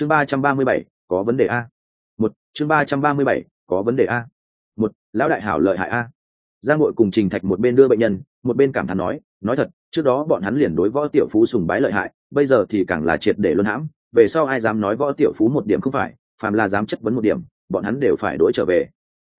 chương ba trăm ba mươi bảy, có vấn đề a. Một, chương ba trăm ba mươi bảy, có vấn đề a. Một, lão đại hảo lợi hại a. Giang bội cùng trình thạch một bên đưa bệnh nhân, một bên cảm thán nói nói thật, trước đó bọn hắn liền đối võ tiểu phú sùng bái lợi hại, bây giờ thì càng là triệt để luân hãm, về sau ai dám nói võ tiểu phú một điểm không phải, phàm là dám chất vấn một điểm, bọn hắn đều phải đối trở về.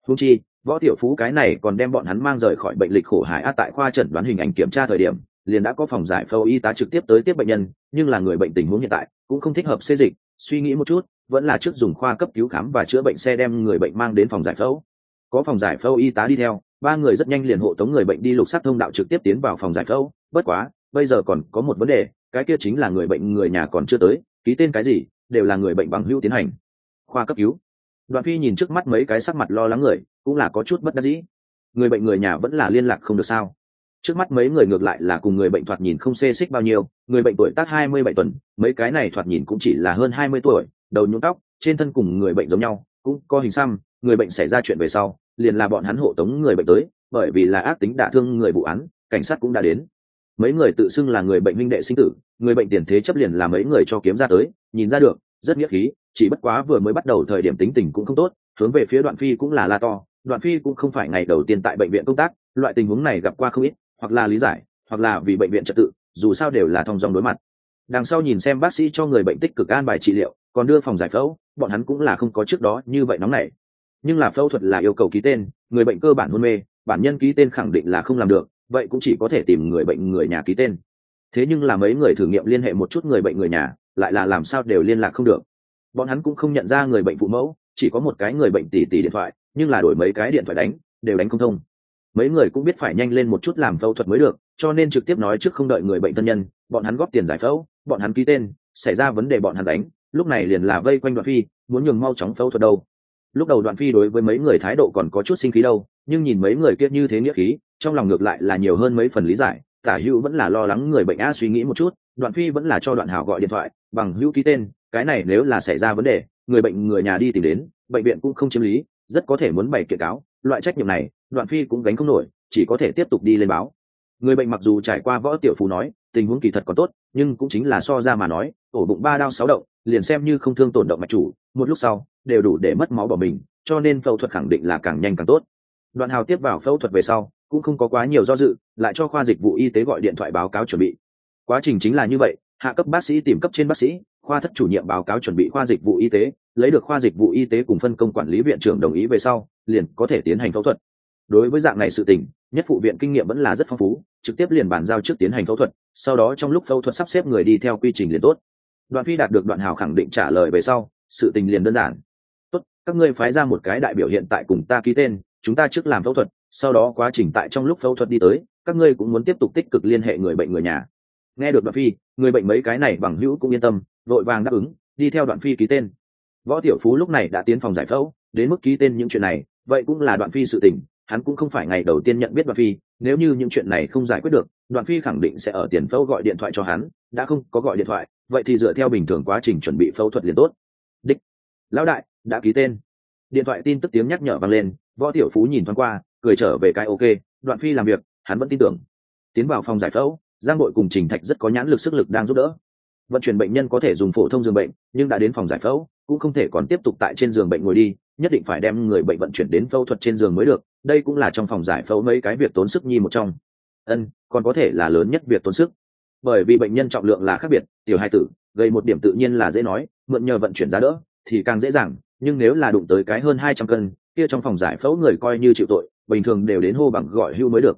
Húng chi, võ tiểu phú cái này còn đem bọn hắn mang rời khỏi bệnh lịch khổ hải a tại khoa chẩn đoán hình ảnh kiểm tra thời điểm, liền đã có phòng giải phẫu y tá trực tiếp tới tiếp bệnh nhân, nhưng là người bệnh tình huống hiện tại cũng không thích hợp xê dịch suy nghĩ một chút, vẫn là trước dùng khoa cấp cứu khám và chữa bệnh xe đem người bệnh mang đến phòng giải phẫu. Có phòng giải phẫu y tá đi theo, ba người rất nhanh liền hộ tống người bệnh đi lục sắc thông đạo trực tiếp tiến vào phòng giải phẫu. Bất quá, bây giờ còn có một vấn đề, cái kia chính là người bệnh người nhà còn chưa tới, ký tên cái gì, đều là người bệnh bằng hữu tiến hành. Khoa cấp cứu. Đoạn phi nhìn trước mắt mấy cái sắc mặt lo lắng người, cũng là có chút bất đắc dĩ. Người bệnh người nhà vẫn là liên lạc không được sao? Trước mắt mấy người ngược lại là cùng người bệnh thoạt nhìn không xê xích bao nhiêu, người bệnh tuổi tác hai mươi bảy tuần, mấy cái này thoạt nhìn cũng chỉ là hơn hai mươi tuổi, đầu nhuộm tóc, trên thân cùng người bệnh giống nhau, cũng có hình xăm, người bệnh xảy ra chuyện về sau, liền là bọn hắn hộ tống người bệnh tới, bởi vì là ác tính đả thương người vụ án, cảnh sát cũng đã đến. Mấy người tự xưng là người bệnh minh đệ sinh tử, người bệnh tiền thế chấp liền là mấy người cho kiếm ra tới, nhìn ra được, rất nghĩa khí, chỉ bất quá vừa mới bắt đầu thời điểm tính tình cũng không tốt, hướng về phía đoạn phi cũng là la to, đoạn phi cũng không phải ngày đầu tiên tại bệnh viện công tác, loại tình huống này gặp qua không ít hoặc là lý giải, hoặc là vì bệnh viện trật tự, dù sao đều là thong dòng đối mặt. Đằng sau nhìn xem bác sĩ cho người bệnh tích cực an bài trị liệu, còn đưa phòng giải phẫu, bọn hắn cũng là không có trước đó như vậy nóng nảy. Nhưng là phẫu thuật là yêu cầu ký tên, người bệnh cơ bản hôn mê, bản nhân ký tên khẳng định là không làm được, vậy cũng chỉ có thể tìm người bệnh người nhà ký tên. Thế nhưng là mấy người thử nghiệm liên hệ một chút người bệnh người nhà, lại là làm sao đều liên lạc không được. Bọn hắn cũng không nhận ra người bệnh phụ mẫu, chỉ có một cái người bệnh tỷ tỷ điện thoại, nhưng là đổi mấy cái điện thoại đánh, đều đánh không thông mấy người cũng biết phải nhanh lên một chút làm phẫu thuật mới được, cho nên trực tiếp nói trước không đợi người bệnh thân nhân, bọn hắn góp tiền giải phẫu, bọn hắn ký tên, xảy ra vấn đề bọn hắn đánh, lúc này liền là vây quanh đoạn phi, muốn nhường mau chóng phẫu thuật đâu. Lúc đầu đoạn phi đối với mấy người thái độ còn có chút sinh khí đâu, nhưng nhìn mấy người kia như thế nghĩa khí, trong lòng ngược lại là nhiều hơn mấy phần lý giải, tả hữu vẫn là lo lắng người bệnh a suy nghĩ một chút, đoạn phi vẫn là cho đoạn hảo gọi điện thoại, bằng hữu ký tên, cái này nếu là xảy ra vấn đề, người bệnh người nhà đi tìm đến, bệnh viện cũng không chiếm lý, rất có thể muốn bày kiện cáo, loại trách nhiệm này đoạn phi cũng gánh không nổi, chỉ có thể tiếp tục đi lên báo. Người bệnh mặc dù trải qua võ tiểu phú nói, tình huống kỳ thật còn tốt, nhưng cũng chính là so ra mà nói, ổ bụng ba đao sáu động, liền xem như không thương tổn động mạch chủ, một lúc sau, đều đủ để mất máu bỏ mình, cho nên phẫu thuật khẳng định là càng nhanh càng tốt. Đoạn hào tiếp vào phẫu thuật về sau, cũng không có quá nhiều do dự, lại cho khoa dịch vụ y tế gọi điện thoại báo cáo chuẩn bị. Quá trình chính là như vậy, hạ cấp bác sĩ tìm cấp trên bác sĩ, khoa thất chủ nhiệm báo cáo chuẩn bị khoa dịch vụ y tế, lấy được khoa dịch vụ y tế cùng phân công quản lý viện trưởng đồng ý về sau, liền có thể tiến hành phẫu thuật đối với dạng này sự tình, nhất phụ viện kinh nghiệm vẫn là rất phong phú, trực tiếp liền bàn giao trước tiến hành phẫu thuật, sau đó trong lúc phẫu thuật sắp xếp người đi theo quy trình liền tốt. Đoạn phi đạt được đoạn hào khẳng định trả lời về sau, sự tình liền đơn giản. Tốt, các ngươi phái ra một cái đại biểu hiện tại cùng ta ký tên, chúng ta trước làm phẫu thuật, sau đó quá trình tại trong lúc phẫu thuật đi tới, các ngươi cũng muốn tiếp tục tích cực liên hệ người bệnh người nhà. Nghe được đoạn phi, người bệnh mấy cái này bằng hữu cũng yên tâm, vội vàng đáp ứng, đi theo đoạn phi ký tên. Võ tiểu phú lúc này đã tiến phòng giải phẫu, đến mức ký tên những chuyện này, vậy cũng là đoạn phi sự tình hắn cũng không phải ngày đầu tiên nhận biết đoạn phi, nếu như những chuyện này không giải quyết được, đoạn phi khẳng định sẽ ở tiền phẫu gọi điện thoại cho hắn, đã không có gọi điện thoại, vậy thì dựa theo bình thường quá trình chuẩn bị phẫu thuật liền tốt. Đích. Lão đại, đã ký tên. Điện thoại tin tức tiếng nhắc nhở vang lên, võ tiểu phú nhìn thoáng qua, cười trở về cái ok, đoạn phi làm việc, hắn vẫn tin tưởng. Tiến vào phòng giải phẫu, giang đội cùng trình thạch rất có nhãn lực sức lực đang giúp đỡ. Vận chuyển bệnh nhân có thể dùng phổ thông giường bệnh, nhưng đã đến phòng giải phẫu cũng không thể còn tiếp tục tại trên giường bệnh ngồi đi, nhất định phải đem người bệnh vận chuyển đến phẫu thuật trên giường mới được, đây cũng là trong phòng giải phẫu mấy cái việc tốn sức nhi một trong. Ân, còn có thể là lớn nhất việc tốn sức. Bởi vì bệnh nhân trọng lượng là khác biệt, tiểu hai tử, gây một điểm tự nhiên là dễ nói, mượn nhờ vận chuyển giá đỡ thì càng dễ dàng, nhưng nếu là đụng tới cái hơn hai trăm cân, kia trong phòng giải phẫu người coi như chịu tội, bình thường đều đến hô bằng gọi hưu mới được.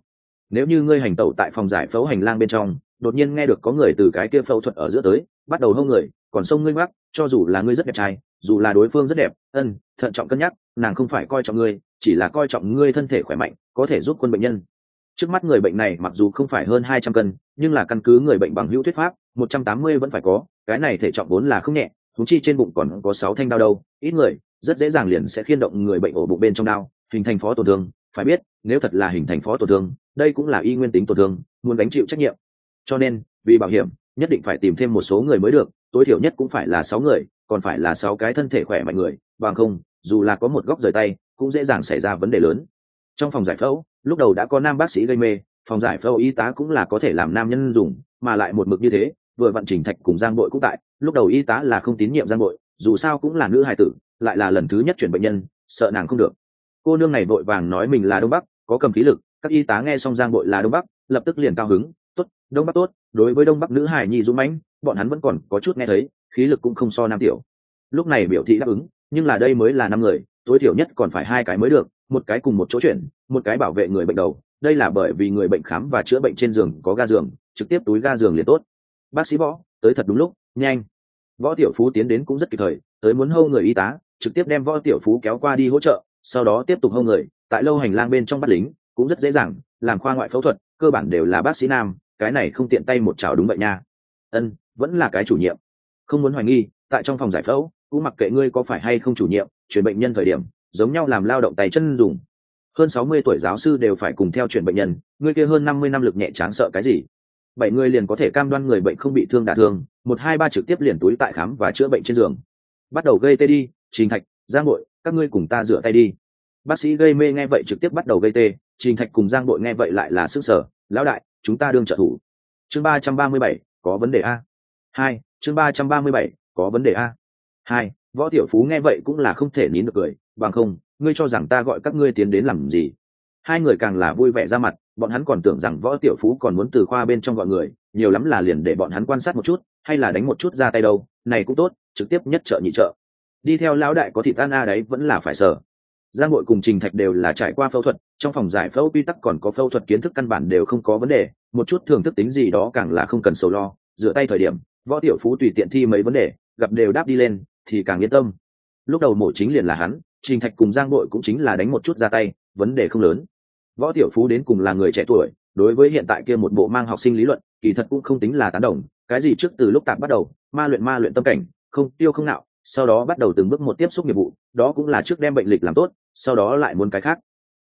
Nếu như ngươi hành tẩu tại phòng giải phẫu hành lang bên trong, đột nhiên nghe được có người từ cái kia phẫu thuật ở giữa tới, bắt đầu hô người, còn sông ngươi mắc cho dù là ngươi rất đẹp trai, dù là đối phương rất đẹp, ân, thận trọng cân nhắc, nàng không phải coi trọng ngươi, chỉ là coi trọng ngươi thân thể khỏe mạnh, có thể giúp quân bệnh nhân. Trước mắt người bệnh này mặc dù không phải hơn hai trăm cân, nhưng là căn cứ người bệnh bằng hữu thuyết pháp, một trăm tám mươi vẫn phải có, cái này thể trọng vốn là không nhẹ thú chi trên bụng còn có sáu thanh đao đâu, ít người, rất dễ dàng liền sẽ khiên động người bệnh ổ bụng bên trong đao, hình thành phó tổn thương. Phải biết, nếu thật là hình thành phó tổn thương, đây cũng là y nguyên tính tổn thương, muốn gánh chịu trách nhiệm. Cho nên, vì bảo hiểm nhất định phải tìm thêm một số người mới được, tối thiểu nhất cũng phải là sáu người, còn phải là sáu cái thân thể khỏe mạnh người, bằng không, dù là có một góc rời tay, cũng dễ dàng xảy ra vấn đề lớn. Trong phòng giải phẫu, lúc đầu đã có nam bác sĩ gây mê, phòng giải phẫu y tá cũng là có thể làm nam nhân dùng, mà lại một mực như thế, vừa vận trình thạch cùng giang bội cũng tại, lúc đầu y tá là không tín nhiệm giang bội, dù sao cũng là nữ hài tử, lại là lần thứ nhất chuyển bệnh nhân, sợ nàng không được. Cô nương này vội vàng nói mình là đông bắc, có cầm khí lực, các y tá nghe xong giang bội là đông bắc, lập tức liền cao hứng, tốt, đông bắc tốt đối với đông bắc nữ hải nhi dũng mãnh, bọn hắn vẫn còn có chút nghe thấy, khí lực cũng không so nam tiểu. Lúc này biểu thị đáp ứng, nhưng là đây mới là năm người, tối thiểu nhất còn phải hai cái mới được, một cái cùng một chỗ chuyển một cái bảo vệ người bệnh đầu. Đây là bởi vì người bệnh khám và chữa bệnh trên giường có ga giường, trực tiếp túi ga giường liền tốt. Bác sĩ võ, tới thật đúng lúc, nhanh. Võ tiểu phú tiến đến cũng rất kịp thời, tới muốn hâu người y tá, trực tiếp đem võ tiểu phú kéo qua đi hỗ trợ, sau đó tiếp tục hâu người, tại lâu hành lang bên trong bắt lính, cũng rất dễ dàng, làm khoa ngoại phẫu thuật, cơ bản đều là bác sĩ nam cái này không tiện tay một chảo đúng vậy nha. Ân, vẫn là cái chủ nhiệm. Không muốn hoài nghi, tại trong phòng giải phẫu, cũng mặc kệ ngươi có phải hay không chủ nhiệm, chuyển bệnh nhân thời điểm, giống nhau làm lao động tay chân dùng. Hơn sáu mươi tuổi giáo sư đều phải cùng theo chuyển bệnh nhân, ngươi kia hơn năm mươi năm lực nhẹ tráng sợ cái gì? Bảy người liền có thể cam đoan người bệnh không bị thương đả thương, một hai ba trực tiếp liền túi tại khám và chữa bệnh trên giường. Bắt đầu gây tê đi, trình thạch, giang bội, các ngươi cùng ta rửa tay đi. Bác sĩ gây mê nghe vậy trực tiếp bắt đầu gây tê, trình thạch cùng giang bội nghe vậy lại là sức sở, lão đại chúng ta đương trợ thủ. Chương ba trăm ba mươi bảy, có vấn đề a. Hai, chương ba trăm ba mươi bảy, có vấn đề a. Hai, võ tiểu phú nghe vậy cũng là không thể nín được cười, bằng không, ngươi cho rằng ta gọi các ngươi tiến đến làm gì? Hai người càng là vui vẻ ra mặt, bọn hắn còn tưởng rằng võ tiểu phú còn muốn từ khoa bên trong gọi người, nhiều lắm là liền để bọn hắn quan sát một chút, hay là đánh một chút ra tay đâu, này cũng tốt, trực tiếp nhất trợ nhị trợ. Đi theo lão đại có thịt tan a đấy vẫn là phải sở giang hội cùng trình thạch đều là trải qua phẫu thuật, trong phòng giải phẫu quy tắc còn có phẫu thuật kiến thức căn bản đều không có vấn đề, một chút thường thức tính gì đó càng là không cần sầu lo dựa tay thời điểm, võ tiểu phú tùy tiện thi mấy vấn đề, gặp đều đáp đi lên, thì càng yên tâm. Lúc đầu mổ chính liền là hắn, trình thạch cùng giang bội cũng chính là đánh một chút ra tay, vấn đề không lớn. Võ tiểu phú đến cùng là người trẻ tuổi, đối với hiện tại kia một bộ mang học sinh lý luận, kỳ thật cũng không tính là tán đồng, cái gì trước từ lúc tạp bắt đầu, ma luyện ma luyện tâm cảnh, không tiêu không nạo sau đó bắt đầu từng bước một tiếp xúc nghiệp vụ, đó cũng là trước đem bệnh lịch làm tốt, sau đó lại muốn cái khác.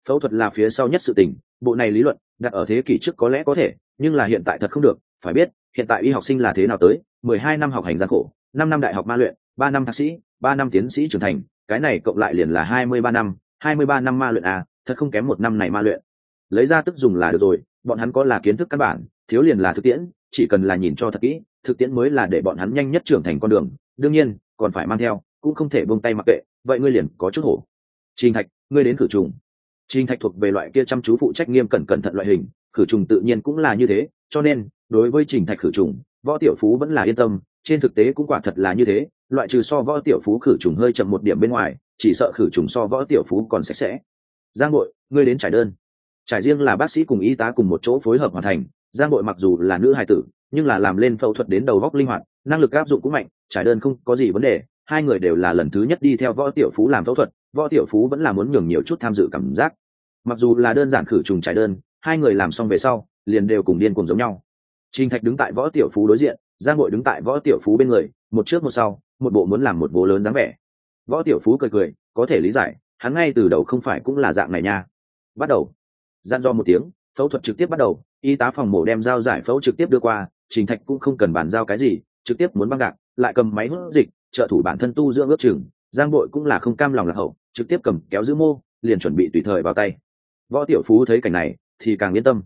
Phẫu thuật là phía sau nhất sự tình, bộ này lý luận, đặt ở thế kỷ trước có lẽ có thể, nhưng là hiện tại thật không được, phải biết, hiện tại y học sinh là thế nào tới, mười hai năm học hành gian khổ, năm năm đại học ma luyện, ba năm thạc sĩ, ba năm tiến sĩ trưởng thành, cái này cộng lại liền là hai mươi ba năm, hai mươi ba năm ma luyện à thật không kém một năm này ma luyện. Lấy ra tức dùng là được rồi, bọn hắn có là kiến thức căn bản, thiếu liền là thực tiễn, chỉ cần là nhìn cho thật kỹ, thực tiễn mới là để bọn hắn nhanh nhất trưởng thành con đường. Đương nhiên còn phải mang theo, cũng không thể buông tay mặc kệ, vậy ngươi liền có chút hổ. Trình thạch, ngươi đến khử trùng. Trình thạch thuộc về loại kia chăm chú phụ trách nghiêm cẩn cẩn thận loại hình khử trùng tự nhiên cũng là như thế, cho nên, đối với trình thạch khử trùng, võ tiểu phú vẫn là yên tâm, trên thực tế cũng quả thật là như thế, loại trừ so võ tiểu phú khử trùng hơi chậm một điểm bên ngoài, chỉ sợ khử trùng so võ tiểu phú còn sạch sẽ. Giang bội, ngươi đến trải đơn. Trải riêng là bác sĩ cùng y tá cùng một chỗ phối hợp hoàn thành, giang bội mặc dù là nữ hài tử, nhưng là làm lên phẫu thuật đến đầu góc linh hoạt, năng lực áp dụng cũng mạnh trải đơn không có gì vấn đề hai người đều là lần thứ nhất đi theo võ tiểu phú làm phẫu thuật võ tiểu phú vẫn là muốn nhường nhiều chút tham dự cảm giác mặc dù là đơn giản khử trùng trải đơn hai người làm xong về sau liền đều cùng điên cùng giống nhau Trình Thạch đứng tại Võ Tiểu Phú đối diện, Giang hội đứng tại Võ Tiểu Phú bên người, một trước một sau, một bộ muốn làm một bố lớn dáng vẻ. Võ Tiểu Phú cười cười, có thể lý giải, hắn ngay từ đầu không phải cũng là dạng này nha. Bắt đầu. Gian do một tiếng, phẫu thuật trực tiếp bắt đầu, y tá phòng mổ đem dao giải phẫu trực tiếp đưa qua, Trình Thạch cũng không cần bàn giao cái gì, trực tiếp muốn băng gạc, lại cầm máy hút dịch, trợ thủ bản thân tu dưỡng ước chừng, Giang Bội cũng là không cam lòng là hậu, trực tiếp cầm kéo giữ mô, liền chuẩn bị tùy thời vào tay. Võ Tiểu Phú thấy cảnh này, thì càng yên tâm.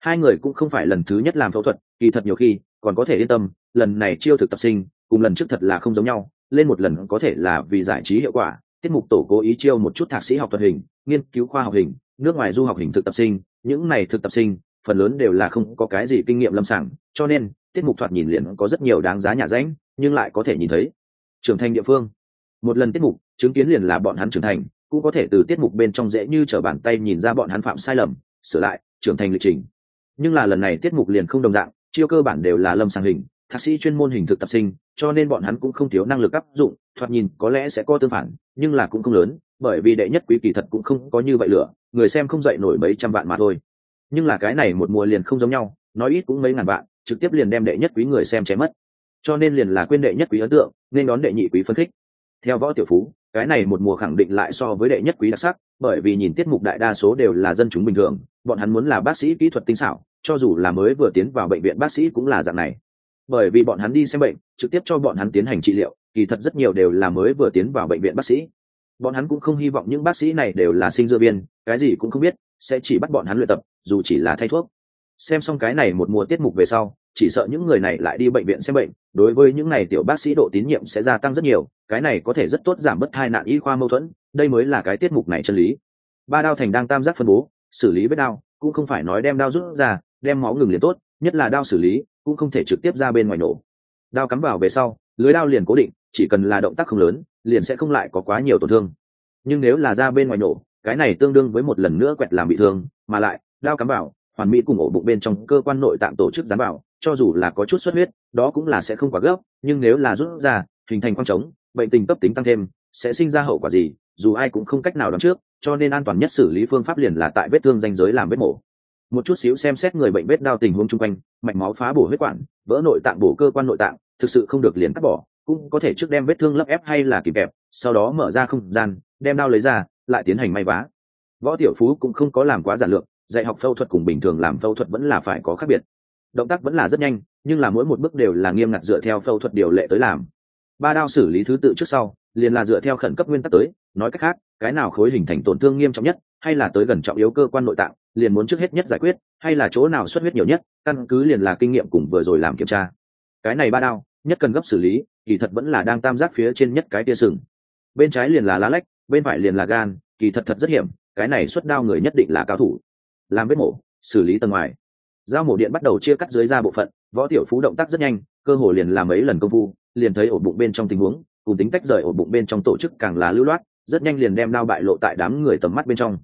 Hai người cũng không phải lần thứ nhất làm phẫu thuật, kỳ thật nhiều khi còn có thể yên tâm lần này chiêu thực tập sinh cùng lần trước thật là không giống nhau lên một lần có thể là vì giải trí hiệu quả tiết mục tổ cố ý chiêu một chút thạc sĩ học thuật hình nghiên cứu khoa học hình nước ngoài du học hình thực tập sinh những này thực tập sinh phần lớn đều là không có cái gì kinh nghiệm lâm sàng cho nên tiết mục thoạt nhìn liền có rất nhiều đáng giá nhà ránh nhưng lại có thể nhìn thấy. Trưởng thành địa phương. Một lần tiết mục, chứng kiến liền là bọn hắn trưởng thành, cũng có thể từ tiết mục bên trong dễ như t r ở bàn tay nhìn ra bọn hắn phạm sai lầm, sửa lại, trưởng thành lịch trình. Nhưng là lần này tiết mục liền không đồng dạng, chiêu cơ bản đều là lâm sàng hình, thạc sĩ chuyên môn hình thực tập sinh, cho nên bọn hắn cũng không thiếu năng lực áp dụng, thoạt nhìn có lẽ sẽ có tương phản, nhưng là cũng không lớn, bởi vì đệ nhất quý kỳ thật cũng không có như vậy lửa, người xem không dậy nổi mấy trăm vạn mà thôi. Nhưng là cái này một mùa liền không giống nhau, nói ít cũng mấy ngàn vạn, trực tiếp liền đem đệ nhất quý người xem chém mất cho nên liền là quên đệ nhất quý ấn tượng, nên đón đệ nhị quý phân khích. Theo võ tiểu phú, cái này một mùa khẳng định lại so với đệ nhất quý đặc sắc, bởi vì nhìn tiết mục đại đa số đều là dân chúng bình thường, bọn hắn muốn là bác sĩ kỹ thuật tinh xảo, cho dù là mới vừa tiến vào bệnh viện bác sĩ cũng là dạng này. Bởi vì bọn hắn đi xem bệnh, trực tiếp cho bọn hắn tiến hành trị liệu, kỳ thật rất nhiều đều là mới vừa tiến vào bệnh viện bác sĩ. Bọn hắn cũng không hy vọng những bác sĩ này đều là sinh dư viên, cái gì cũng không biết, sẽ chỉ bắt bọn hắn luyện tập, dù chỉ là thay thuốc. Xem xong cái này một mùa tiết mục về sau chỉ sợ những người này lại đi bệnh viện xem bệnh, đối với những này tiểu bác sĩ độ tín nhiệm sẽ gia tăng rất nhiều, cái này có thể rất tốt giảm bớt hai nạn y khoa mâu thuẫn, đây mới là cái tiết mục này chân lý. Ba đao thành đang tam giác phân bố, xử lý vết đao, cũng không phải nói đem đao rút ra, đem máu ngừng liền tốt, nhất là đao xử lý, cũng không thể trực tiếp ra bên ngoài nổ. Đao cắm vào về sau, lưới đao liền cố định, chỉ cần là động tác không lớn, liền sẽ không lại có quá nhiều tổn thương. Nhưng nếu là ra bên ngoài nổ, cái này tương đương với một lần nữa quẹt làm bị thương, mà lại, đao cắm vào, hoàn mỹ cùng ổ bụng bên trong cơ quan nội tạng tổ chức dán vào cho dù là có chút xuất huyết, đó cũng là sẽ không quá gấp, nhưng nếu là rút ra, hình thành quang trống, bệnh tình cấp tính tăng thêm, sẽ sinh ra hậu quả gì, dù ai cũng không cách nào đoán trước, cho nên an toàn nhất xử lý phương pháp liền là tại vết thương danh giới làm vết mổ. Một chút xíu xem xét người bệnh vết đau tình huống chung quanh, mạch máu phá bổ huyết quản, vỡ nội tạng bổ cơ quan nội tạng, thực sự không được liền cắt bỏ, cũng có thể trước đem vết thương lấp ép hay là kìm kẹp, sau đó mở ra không gian, đem đao lấy ra, lại tiến hành may vá. Võ tiểu phú cũng không có làm quá giản lược, dạy học phẫu thuật cùng bình thường làm phẫu thuật vẫn là phải có khác biệt động tác vẫn là rất nhanh, nhưng là mỗi một bước đều là nghiêm ngặt dựa theo phẫu thuật điều lệ tới làm. Ba đao xử lý thứ tự trước sau, liền là dựa theo khẩn cấp nguyên tắc tới, nói cách khác, cái nào khối hình thành tổn thương nghiêm trọng nhất, hay là tới gần trọng yếu cơ quan nội tạng, liền muốn trước hết nhất giải quyết, hay là chỗ nào xuất huyết nhiều nhất, căn cứ liền là kinh nghiệm cùng vừa rồi làm kiểm tra. Cái này ba đao, nhất cần gấp xử lý, kỳ thật vẫn là đang tam giác phía trên nhất cái tia sừng. Bên trái liền là lá lách, bên phải liền là gan, kỳ thật thật rất hiểm, cái này xuất đao người nhất định là cao thủ. Làm vết mổ, xử lý tầng ngoài dao mổ điện bắt đầu chia cắt dưới da bộ phận, võ tiểu phú động tác rất nhanh, cơ hồ liền làm mấy lần công phu, liền thấy ổ bụng bên trong tình huống, cùng tính tách rời ổ bụng bên trong tổ chức càng là lưu loát, rất nhanh liền đem đao bại lộ tại đám người tầm mắt bên trong.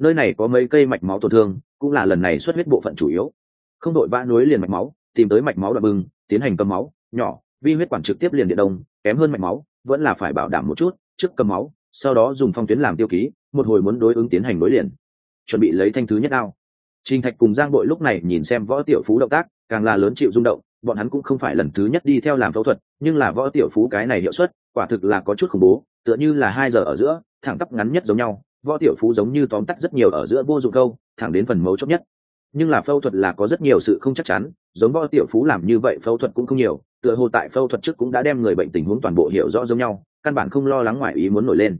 Nơi này có mấy cây mạch máu tổn thương, cũng là lần này xuất huyết bộ phận chủ yếu. Không đội vã nối liền mạch máu, tìm tới mạch máu đoạn bưng, tiến hành cầm máu, nhỏ, vi huyết quản trực tiếp liền điện đông, kém hơn mạch máu, vẫn là phải bảo đảm một chút, trước cầm máu, sau đó dùng phong tuyến làm tiêu ký, một hồi muốn đối ứng tiến hành nối liền. Chuẩn bị lấy thanh thứ nhất đao trình thạch cùng giang bội lúc này nhìn xem võ tiểu phú động tác, càng là lớn chịu rung động, bọn hắn cũng không phải lần thứ nhất đi theo làm phẫu thuật, nhưng là võ tiểu phú cái này hiệu suất, quả thực là có chút khủng bố, tựa như là hai giờ ở giữa, thẳng tắp ngắn nhất giống nhau, võ tiểu phú giống như tóm tắt rất nhiều ở giữa vô dụng câu, thẳng đến phần mấu chốt nhất. Nhưng là phẫu thuật là có rất nhiều sự không chắc chắn, giống võ tiểu phú làm như vậy phẫu thuật cũng không nhiều, tựa hồ tại phẫu thuật trước cũng đã đem người bệnh tình huống toàn bộ hiểu rõ giống nhau, căn bản không lo lắng ngoại ý muốn nổi lên.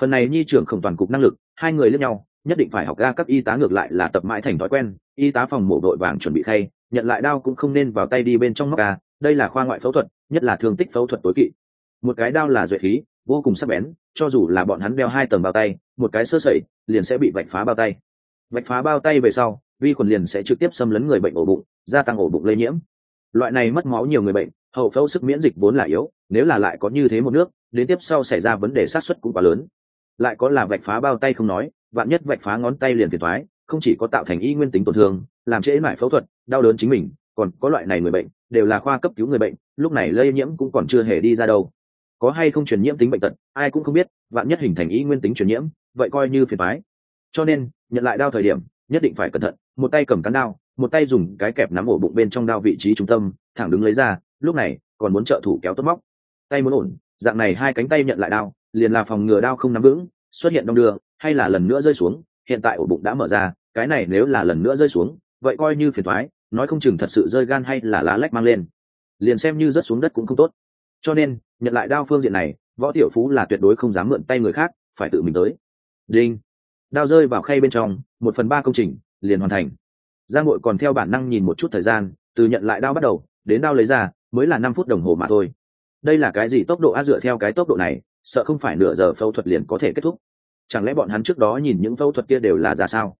Phần này nhi trưởng không toàn cục năng lực, hai người lẫn nhau nhất định phải học ga các y tá ngược lại là tập mãi thành thói quen. Y tá phòng mổ đội vàng chuẩn bị khay, nhận lại đao cũng không nên vào tay đi bên trong móc ca đây là khoa ngoại phẫu thuật, nhất là thương tích phẫu thuật tối kỵ. Một cái đao là duệ khí, vô cùng sắc bén, cho dù là bọn hắn đeo hai tầng bao tay, một cái sơ sẩy, liền sẽ bị vạch phá bao tay. Vạch phá bao tay về sau, vi khuẩn liền sẽ trực tiếp xâm lấn người bệnh ổ bụng, gia tăng ổ bụng lây nhiễm. Loại này mất máu nhiều người bệnh, hậu phẫu sức miễn dịch vốn là yếu, nếu là lại có như thế một nước, đến tiếp sau xảy ra vấn đề sát xuất cũng quá lớn. Lại có là vạch phá bao tay không nói vạn nhất vạch phá ngón tay liền phiền thoái, không chỉ có tạo thành y nguyên tính tổn thương, làm trễ mãi phẫu thuật, đau đớn chính mình, còn có loại này người bệnh, đều là khoa cấp cứu người bệnh, lúc này lây nhiễm cũng còn chưa hề đi ra đâu. Có hay không truyền nhiễm tính bệnh tật, ai cũng không biết, vạn nhất hình thành y nguyên tính truyền nhiễm, vậy coi như phiền thoái. Cho nên, nhận lại đau thời điểm, nhất định phải cẩn thận, một tay cầm cán đao, một tay dùng cái kẹp nắm ổ bụng bên trong đao vị trí trung tâm, thẳng đứng lấy ra, lúc này, còn muốn trợ thủ kéo tốt móc. Tay muốn ổn, dạng này hai cánh tay nhận lại đao, liền là phòng ngừa đao không nắm vững, xuất hiện đong đưa hay là lần nữa rơi xuống, hiện tại ổ bụng đã mở ra, cái này nếu là lần nữa rơi xuống, vậy coi như phiền thoái nói không chừng thật sự rơi gan hay là lá lách mang lên. Liền xem như rớt xuống đất cũng không tốt. Cho nên, nhận lại đao phương diện này, võ tiểu phú là tuyệt đối không dám mượn tay người khác, phải tự mình tới. Đinh. Đao rơi vào khay bên trong, một phần ba công trình, liền hoàn thành. Giang nội còn theo bản năng nhìn một chút thời gian, từ nhận lại đao bắt đầu, đến đao lấy ra, mới là năm phút đồng hồ mà thôi. Đây là cái gì tốc độ? A, dựa theo cái tốc độ này, sợ không phải nửa giờ phẫu thuật liền có thể kết thúc chẳng lẽ bọn hắn trước đó nhìn những phẫu thuật kia đều là ra sao?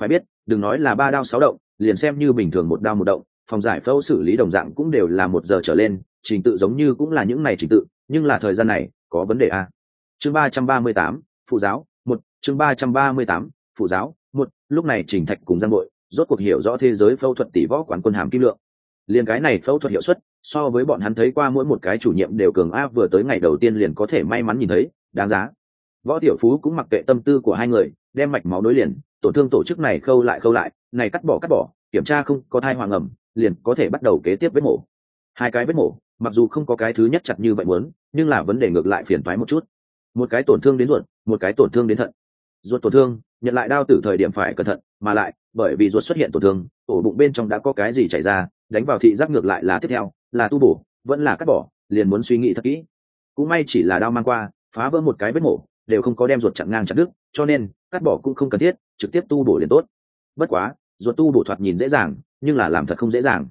Phải biết, đừng nói là ba đao sáu động, liền xem như bình thường một đao một động, phòng giải phẫu xử lý đồng dạng cũng đều là một giờ trở lên, trình tự giống như cũng là những này trình tự, nhưng là thời gian này, có vấn đề a chương ba trăm ba mươi tám, phụ giáo, một, chương ba trăm ba mươi tám, phụ giáo, một, lúc này trình thạch cùng giang bội, rốt cuộc hiểu rõ thế giới phẫu thuật tỷ võ quán quân hàm kim lượng. Liền cái này phẫu thuật hiệu suất, so với bọn hắn thấy qua mỗi một cái chủ nhiệm đều cường áp vừa tới ngày đầu tiên liền có thể may mắn nhìn thấy, đáng giá võ tiểu phú cũng mặc kệ tâm tư của hai người, đem mạch máu nối liền, tổn thương tổ chức này khâu lại khâu lại, này cắt bỏ cắt bỏ, kiểm tra không có thai hoàng ẩm, liền có thể bắt đầu kế tiếp vết mổ. Hai cái vết mổ, mặc dù không có cái thứ nhất chặt như vậy muốn, nhưng là vấn đề ngược lại phiền toái một chút. Một cái tổn thương đến ruột, một cái tổn thương đến thận. Ruột tổn thương, nhận lại đau từ thời điểm phải cẩn thận, mà lại, bởi vì ruột xuất hiện tổn thương, ổ bụng bên trong đã có cái gì chảy ra, đánh vào thị giác ngược lại là tiếp theo, là tu bổ, vẫn là cắt bỏ, liền muốn suy nghĩ thật kỹ. Cũng may chỉ là đau mang qua, phá vỡ một cái vết mổ đều không có đem ruột chặn ngang chặt đứt, cho nên, cắt bỏ cũng không cần thiết, trực tiếp tu bổ liền tốt. Bất quá, ruột tu bổ thoạt nhìn dễ dàng, nhưng là làm thật không dễ dàng.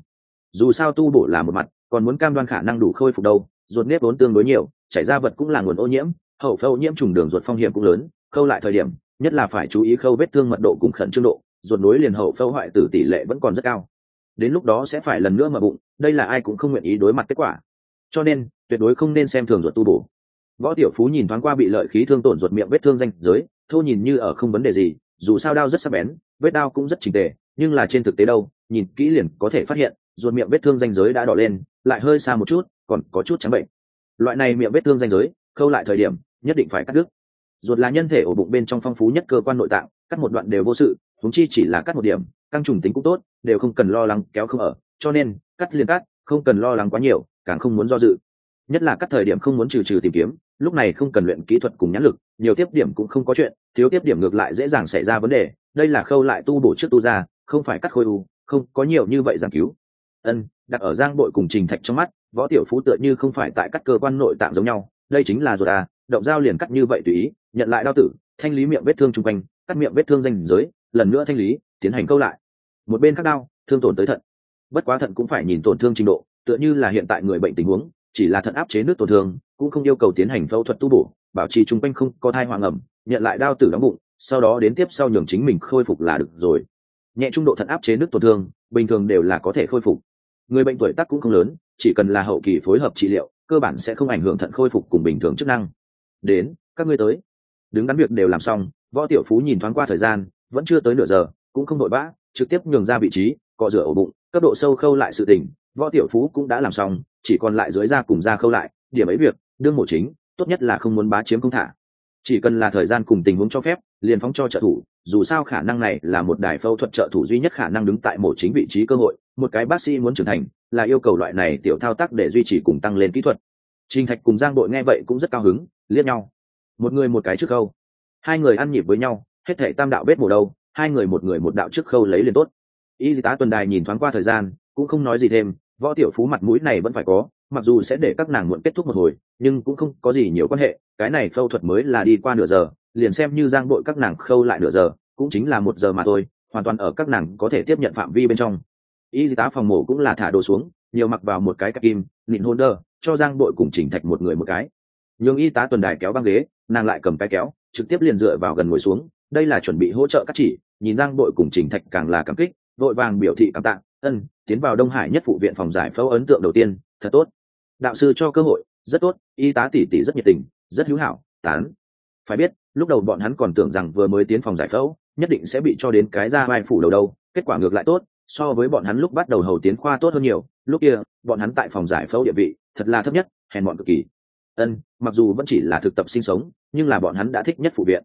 Dù sao tu bổ là một mặt, còn muốn cam đoan khả năng đủ khôi phục đâu, ruột nếp vốn tương đối nhiều, chảy ra vật cũng là nguồn ô nhiễm, hậu phẫu nhiễm trùng đường ruột phong hiểm cũng lớn, khâu lại thời điểm, nhất là phải chú ý khâu vết thương mật độ cùng khẩn trương độ, ruột nối liền hậu phẫu hoại tử tỷ lệ vẫn còn rất cao. Đến lúc đó sẽ phải lần nữa mà bụng, đây là ai cũng không nguyện ý đối mặt kết quả. Cho nên, tuyệt đối không nên xem thường ruột tu bổ võ tiểu phú nhìn thoáng qua bị lợi khí thương tổn ruột miệng vết thương danh giới, thô nhìn như ở không vấn đề gì, dù sao đao rất sắc bén, vết đao cũng rất chỉnh tề, nhưng là trên thực tế đâu, nhìn kỹ liền có thể phát hiện, ruột miệng vết thương danh giới đã đỏ lên, lại hơi xa một chút, còn có chút trắng bệnh. Loại này miệng vết thương danh giới, khâu lại thời điểm, nhất định phải cắt đứt. Ruột là nhân thể ổ bụng bên trong phong phú nhất cơ quan nội tạng, cắt một đoạn đều vô sự thúng chi chỉ là cắt một điểm, căng trùng tính cũng tốt, đều không cần lo lắng kéo không ở, cho nên, cắt liền cắt, không cần lo lắng quá nhiều, càng không muốn do dự. Nhất là cắt thời điểm không muốn trừ trừ tìm kiếm lúc này không cần luyện kỹ thuật cùng nhãn lực, nhiều tiếp điểm cũng không có chuyện, thiếu tiếp điểm ngược lại dễ dàng xảy ra vấn đề. Đây là khâu lại tu bổ trước tu ra, không phải cắt khôi u, không có nhiều như vậy giảng cứu. Ân, đặt ở giang bội cùng trình thạch trong mắt, võ tiểu phú tựa như không phải tại các cơ quan nội tạng giống nhau. Đây chính là ruột à động dao liền cắt như vậy tùy ý, nhận lại đau tử, thanh lý miệng vết thương chung quanh, cắt miệng vết thương danh giới, lần nữa thanh lý, tiến hành câu lại. Một bên khác đau thương tổn tới thận. Bất quá thận cũng phải nhìn tổn thương trình độ, tựa như là hiện tại người bệnh tình huống chỉ là thận áp chế nước tổn thương, cũng không yêu cầu tiến hành phẫu thuật tu bổ, bảo trì chung quanh không có thai hoàng ẩm, nhận lại đau tử đóng bụng, sau đó đến tiếp sau nhường chính mình khôi phục là được rồi. Nhẹ trung độ thận áp chế nước tổn thương, bình thường đều là có thể khôi phục. Người bệnh tuổi tác cũng không lớn, chỉ cần là hậu kỳ phối hợp trị liệu, cơ bản sẽ không ảnh hưởng thận khôi phục cùng bình thường chức năng. Đến, các ngươi tới. Đứng đắn việc đều làm xong, võ tiểu phú nhìn thoáng qua thời gian, vẫn chưa tới nửa giờ, cũng không đội vã, trực tiếp nhường ra vị trí, cọ rửa ổ bụng, cấp độ sâu khâu lại sự tình võ tiểu phú cũng đã làm xong chỉ còn lại dưới da cùng da khâu lại, điểm ấy việc, đương mổ chính, tốt nhất là không muốn bá chiếm không thả. Chỉ cần là thời gian cùng tình huống cho phép, liền phóng cho trợ thủ, dù sao khả năng này là một đài phẫu thuật trợ thủ duy nhất khả năng đứng tại mổ chính vị trí cơ hội, một cái bác sĩ muốn trưởng thành, là yêu cầu loại này tiểu thao tác để duy trì cùng tăng lên kỹ thuật. Trình thạch cùng giang đội nghe vậy cũng rất cao hứng, liếc nhau. Một người một cái trước khâu. Hai người ăn nhịp với nhau, hết thể tam đạo bết mổ đâu, hai người một người một đạo trước khâu lấy liền tốt. Y tá tuần đài nhìn thoáng qua thời gian, cũng không nói gì thêm võ tiểu phú mặt mũi này vẫn phải có, mặc dù sẽ để các nàng muộn kết thúc một hồi, nhưng cũng không có gì nhiều quan hệ, cái này phẫu thuật mới là đi qua nửa giờ, liền xem như giang bội các nàng khâu lại nửa giờ, cũng chính là một giờ mà thôi, hoàn toàn ở các nàng có thể tiếp nhận phạm vi bên trong. Y tá phòng mổ cũng là thả đồ xuống, nhiều mặc vào một cái cặp kim nịn hôn đơ, cho giang bội cùng chỉnh thạch một người một cái. Nhường y tá tuần đài kéo băng ghế, nàng lại cầm cái kéo, trực tiếp liền dựa vào gần ngồi xuống, đây là chuẩn bị hỗ trợ các chỉ, nhìn giang bội cùng chỉnh thạch càng là cảm kích, vội vàng biểu thị cảm tạ ân, tiến vào đông hải nhất phụ viện phòng giải phẫu ấn tượng đầu tiên, thật tốt. Đạo sư cho cơ hội, rất tốt, y tá tỷ tỷ rất nhiệt tình, rất hữu hảo, tán. Phải biết, lúc đầu bọn hắn còn tưởng rằng vừa mới tiến phòng giải phẫu, nhất định sẽ bị cho đến cái ra vai phủ đầu đâu, kết quả ngược lại tốt, so với bọn hắn lúc bắt đầu hầu tiến khoa tốt hơn nhiều, lúc kia, bọn hắn tại phòng giải phẫu địa vị, thật là thấp nhất, hèn bọn cực kỳ. Ân, mặc dù vẫn chỉ là thực tập sinh sống, nhưng là bọn hắn đã thích nhất phụ viện.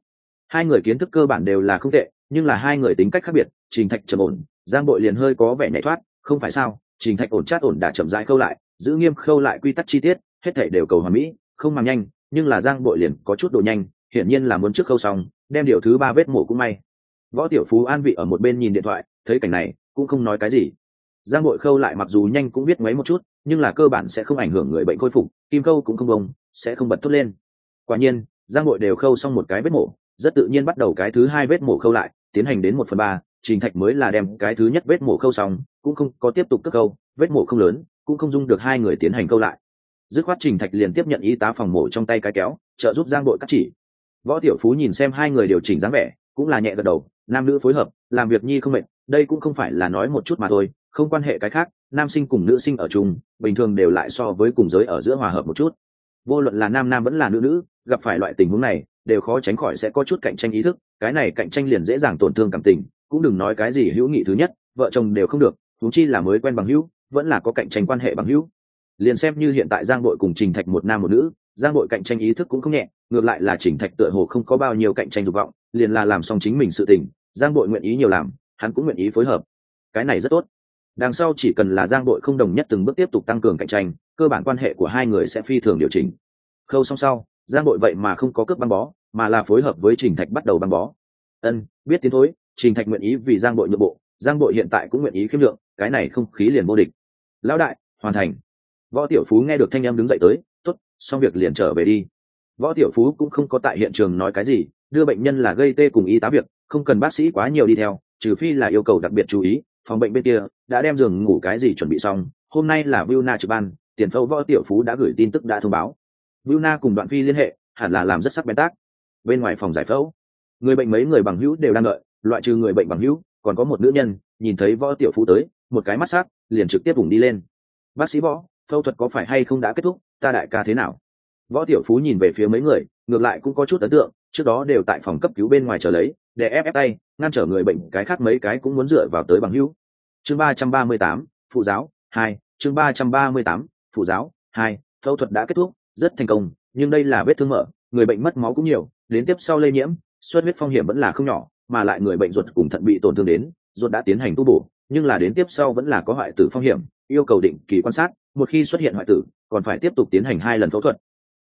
Hai người kiến thức cơ bản đều là không tệ, nhưng là hai người tính cách khác biệt, trình thạch trầm ổn giang bội liền hơi có vẻ nhảy thoát, không phải sao, trình thạch ổn chát ổn đã chậm rãi khâu lại, giữ nghiêm khâu lại quy tắc chi tiết, hết thể đều cầu hoàn mỹ, không mang nhanh, nhưng là giang bội liền có chút độ nhanh, hiển nhiên là muốn trước khâu xong, đem điều thứ ba vết mổ cũng may. Võ tiểu phú an vị ở một bên nhìn điện thoại, thấy cảnh này, cũng không nói cái gì. Giang bội khâu lại mặc dù nhanh cũng biết mấy một chút, nhưng là cơ bản sẽ không ảnh hưởng người bệnh khôi phục, kim khâu cũng không bông, sẽ không bật thốt lên. Quả nhiên, giang bội đều khâu xong một cái vết mổ, rất tự nhiên bắt đầu cái thứ hai vết mổ khâu lại, tiến hành đến một phần ba trình thạch mới là đem cái thứ nhất vết mổ khâu xong, cũng không có tiếp tục cất câu, vết mổ không lớn, cũng không dung được hai người tiến hành câu lại. Dứt khoát trình thạch liền tiếp nhận y tá phòng mổ trong tay cái kéo, trợ giúp giang đội cắt chỉ. Võ tiểu phú nhìn xem hai người điều chỉnh dáng vẻ, cũng là nhẹ gật đầu, nam nữ phối hợp, làm việc nhi không mệt, đây cũng không phải là nói một chút mà thôi, không quan hệ cái khác, nam sinh cùng nữ sinh ở chung, bình thường đều lại so với cùng giới ở giữa hòa hợp một chút. Vô luận là nam nam vẫn là nữ nữ, gặp phải loại tình huống này, đều khó tránh khỏi sẽ có chút cạnh tranh ý thức, cái này cạnh tranh liền dễ dàng tổn thương cảm tình cũng đừng nói cái gì hữu nghị thứ nhất, vợ chồng đều không được thú chi là mới quen bằng hữu, vẫn là có cạnh tranh quan hệ bằng hữu. Liền xem như hiện tại giang bội cùng trình thạch một nam một nữ, giang bội cạnh tranh ý thức cũng không nhẹ, ngược lại là trình thạch tựa hồ không có bao nhiêu cạnh tranh dục vọng, liền là làm xong chính mình sự tình, giang bội nguyện ý nhiều làm, hắn cũng nguyện ý phối hợp. Cái này rất tốt. Đằng sau chỉ cần là giang bội không đồng nhất từng bước tiếp tục tăng cường cạnh tranh, cơ bản quan hệ của hai người sẽ phi thường điều chỉnh. Khâu song sau, giang bội vậy mà không có cướp băng bó, mà là phối hợp với trình thạch bắt đầu băng bó. Ân, biết tiến thối trình thạch nguyện ý vì giang bội nhượng bộ giang bội hiện tại cũng nguyện ý khiêm lượng cái này không khí liền vô địch lão đại hoàn thành võ tiểu phú nghe được thanh em đứng dậy tới t ố t xong việc liền trở về đi võ tiểu phú cũng không có tại hiện trường nói cái gì đưa bệnh nhân là gây tê cùng y tá việc không cần bác sĩ quá nhiều đi theo trừ phi là yêu cầu đặc biệt chú ý phòng bệnh bên kia đã đem giường ngủ cái gì chuẩn bị xong hôm nay là Vilna trực ban, tiền phẫu võ tiểu phú đã gửi tin tức đã thông báo. Vilna cùng đoạn phi liên hệ, hẳn là làm rất sắc bén tác. Bên ngoài phòng giải phẫu, người bệnh mấy người bằng hữu đều đang đợi, loại trừ người bệnh bằng hữu, còn có một nữ nhân, nhìn thấy võ tiểu phú tới, một cái mắt sắc, liền trực tiếp vùng đi lên. Bác sĩ võ, phẫu thuật có phải hay không đã kết thúc, ta đại ca thế nào? Võ tiểu phú nhìn về phía mấy người, ngược lại cũng có chút ấn tượng, trước đó đều tại phòng cấp cứu bên ngoài chờ lấy, để ép ép tay, ngăn trở người bệnh, cái khác mấy cái cũng muốn dựa vào tới bằng hữu. Chương ba trăm ba mươi tám, phụ giáo, hai chương ba trăm ba mươi tám phụ giáo hai phẫu thuật đã kết thúc rất thành công nhưng đây là vết thương mở người bệnh mất máu cũng nhiều đến tiếp sau lây nhiễm xuất huyết phong hiểm vẫn là không nhỏ mà lại người bệnh ruột cùng thận bị tổn thương đến, ruột đã tiến hành tu bổ, nhưng là đến tiếp sau vẫn là có hoại tử phong hiểm, yêu cầu định kỳ quan sát, một khi xuất hiện hoại tử, còn phải tiếp tục tiến hành hai lần phẫu thuật.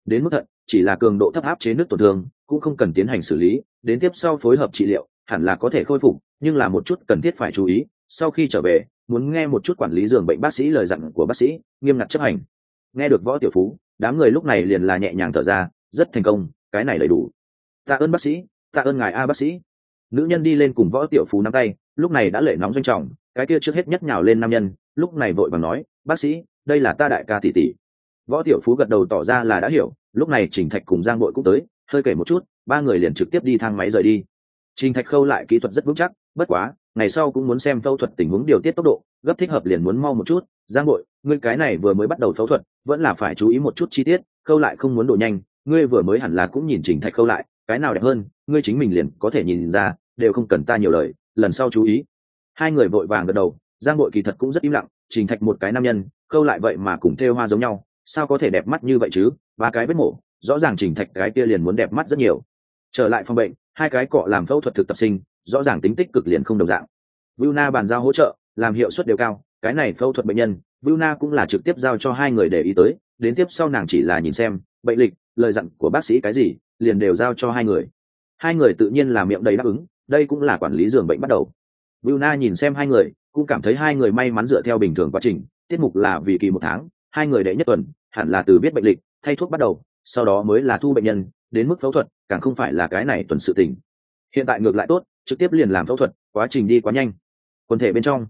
Đến mức thận, chỉ là cường độ thấp áp chế nước tổn thương, cũng không cần tiến hành xử lý, đến tiếp sau phối hợp trị liệu, hẳn là có thể khôi phục, nhưng là một chút cần thiết phải chú ý, sau khi trở về, muốn nghe một chút quản lý giường bệnh bác sĩ lời dặn của bác sĩ, nghiêm ngặt chấp hành. Nghe được võ tiểu phú, đám người lúc này liền là nhẹ nhàng thở ra, rất thành công, cái này đầy đủ. Tạ ơn bác sĩ, tạ ơn ngài a bác sĩ nữ nhân đi lên cùng võ tiểu phú nắm tay, lúc này đã lệ nóng doanh trọng, cái kia trước hết nhất nhào lên nam nhân, lúc này vội bằng nói, bác sĩ, đây là ta đại ca tỷ tỷ. Võ tiểu phú gật đầu tỏ ra là đã hiểu, lúc này trình thạch cùng giang bội cũng tới, hơi kể một chút, ba người liền trực tiếp đi thang máy rời đi. Trình thạch khâu lại kỹ thuật rất vững chắc, bất quá, ngày sau cũng muốn xem phẫu thuật tình huống điều tiết tốc độ, gấp thích hợp liền muốn mau một chút. Giang bội, ngươi cái này vừa mới bắt đầu phẫu thuật, vẫn là phải chú ý một chút chi tiết, khâu lại không muốn độ nhanh, ngươi vừa mới hẳn là cũng nhìn trình thạch khâu lại, cái nào đẹp hơn ngươi chính mình liền có thể nhìn ra, đều không cần ta nhiều lời, lần sau chú ý. Hai người vội vàng gật đầu, giang bội kỳ thật cũng rất im lặng, trình thạch một cái nam nhân câu lại vậy mà cùng thêu hoa giống nhau, sao có thể đẹp mắt như vậy chứ, ba cái vết mổ, rõ ràng trình thạch cái kia liền muốn đẹp mắt rất nhiều. Trở lại phòng bệnh, hai cái cọ làm phẫu thuật thực tập sinh, rõ ràng tính tích cực liền không đồng dạng. Vilna bàn giao hỗ trợ, làm hiệu suất đều cao, cái này phẫu thuật bệnh nhân Vilna cũng là trực tiếp giao cho hai người để ý tới, đến tiếp sau nàng chỉ là nhìn xem, bệnh lịch, lời dặn của bác sĩ cái gì, liền đều giao cho hai người hai người tự nhiên là miệng đầy đáp ứng, đây cũng là quản lý giường bệnh bắt đầu. Vilna nhìn xem hai người, cũng cảm thấy hai người may mắn dựa theo bình thường quá trình, tiết mục là vì kỳ một tháng, hai người đệ nhất tuần, hẳn là từ biết bệnh lịch, thay thuốc bắt đầu, sau đó mới là thu bệnh nhân, đến mức phẫu thuật, càng không phải là cái này tuần sự tình. Hiện tại ngược lại tốt, trực tiếp liền làm phẫu thuật, quá trình đi quá nhanh. Quần thể bên trong,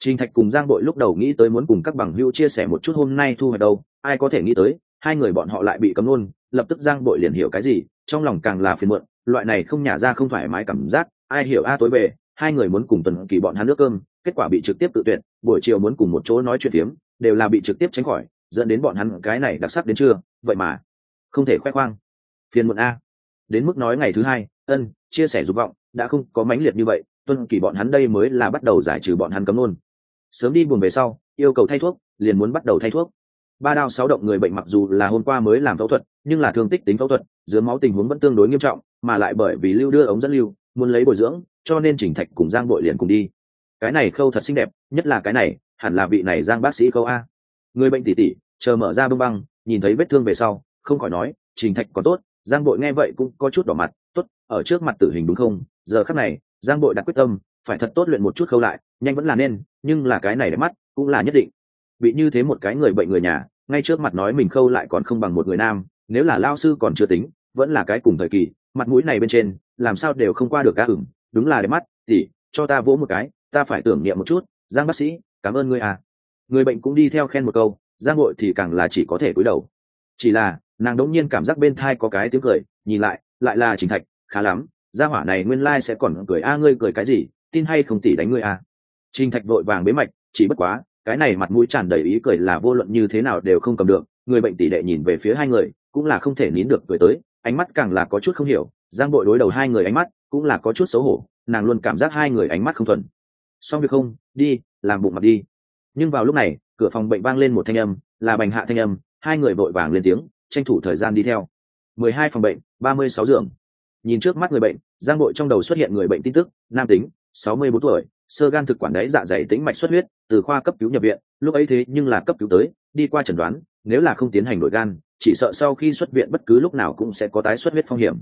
trình thạch cùng giang bội lúc đầu nghĩ tới muốn cùng các bằng hữu chia sẻ một chút hôm nay thu hoạch đâu, ai có thể nghĩ tới, hai người bọn họ lại bị cấm luôn, lập tức giang bội liền hiểu cái gì, trong lòng càng là phiền muộn loại này không nhả ra không thoải mái cảm giác, ai hiểu a, tối về, hai người muốn cùng tuần kỳ bọn hắn nước cơm, kết quả bị trực tiếp tự tuyệt, buổi chiều muốn cùng một chỗ nói chuyện phiếm, đều là bị trực tiếp tránh khỏi, dẫn đến bọn hắn cái này đặc sắc đến chưa, vậy mà, không thể khoe khoang. Phiền muộn a. Đến mức nói ngày thứ hai, ân, chia sẻ dục vọng, đã không có mãnh liệt như vậy tuân kỳ bọn hắn đây mới là bắt đầu giải trừ bọn hắn cấm luôn sớm đi buồn về sau, yêu cầu thay thuốc, liền muốn bắt đầu thay thuốc. Ba đao sáu động người bệnh mặc dù là hôm qua mới làm phẫu thuật nhưng là thương tích tính phẫu thuật, dưới máu tình huống vẫn tương đối nghiêm trọng, mà lại bởi vì lưu đưa ống dẫn lưu, muốn lấy bồi dưỡng, cho nên chỉnh thạch cùng giang bội liền cùng đi. Cái này khâu thật xinh đẹp, nhất là cái này, hẳn là vị này giang bác sĩ khâu a. Người bệnh tỉ tỉ, chờ mở ra bưng băng, nhìn thấy vết thương về sau, không khỏi nói, trình thạch có tốt, giang bội nghe vậy cũng có chút đỏ mặt, tốt, ở trước mặt tử hình đúng không? Giờ khắc này, giang bội đặt quyết tâm, phải thật tốt luyện một chút khâu lại, nhanh vẫn là nên, nhưng là cái này để mắt, cũng là nhất định. Bị như thế một cái người bệnh người nhà, ngay trước mặt nói mình khâu lại còn không bằng một người nam nếu là lao sư còn chưa tính, vẫn là cái cùng thời kỳ, mặt mũi này bên trên, làm sao đều không qua được ca ửng. Đúng là đẹp mắt, tỉ, cho ta vỗ một cái, ta phải tưởng niệm một chút. Giang bác sĩ, cảm ơn ngươi à. Người bệnh cũng đi theo khen một câu, giang hội thì càng là chỉ có thể cúi đầu. Chỉ là, nàng đống nhiên cảm giác bên thai có cái tiếng cười, nhìn lại lại là trình thạch, khá lắm, gia hỏa này nguyên lai sẽ còn cười a, ngươi cười cái gì, tin hay không tỷ đánh ngươi a trình thạch vội vàng bế mạch, chỉ bất quá, cái này mặt mũi tràn đầy ý cười là vô luận như thế nào đều không cầm được. Người bệnh tỷ đệ nhìn về phía hai người cũng là không thể nín được cười tới, ánh mắt càng là có chút không hiểu, giang bội đối đầu hai người ánh mắt cũng là có chút xấu hổ, nàng luôn cảm giác hai người ánh mắt không thuần xong việc không, đi, làm bụng mặt đi. Nhưng vào lúc này, cửa phòng bệnh vang lên một thanh âm, là bành hạ thanh âm, hai người vội vàng lên tiếng, tranh thủ thời gian đi theo. Mười hai phòng bệnh, ba mươi sáu giường. Nhìn trước mắt người bệnh, giang bội trong đầu xuất hiện người bệnh tin tức, nam tính, sáu mươi bốn tuổi, sơ gan thực quản đáy dạ dày tĩnh mạch xuất huyết, từ khoa cấp cứu nhập viện, lúc ấy thế nhưng là cấp cứu tới, đi qua chẩn đoán, nếu là không tiến hành nội gan chỉ sợ sau khi xuất viện bất cứ lúc nào cũng sẽ có tái xuất huyết phong hiểm.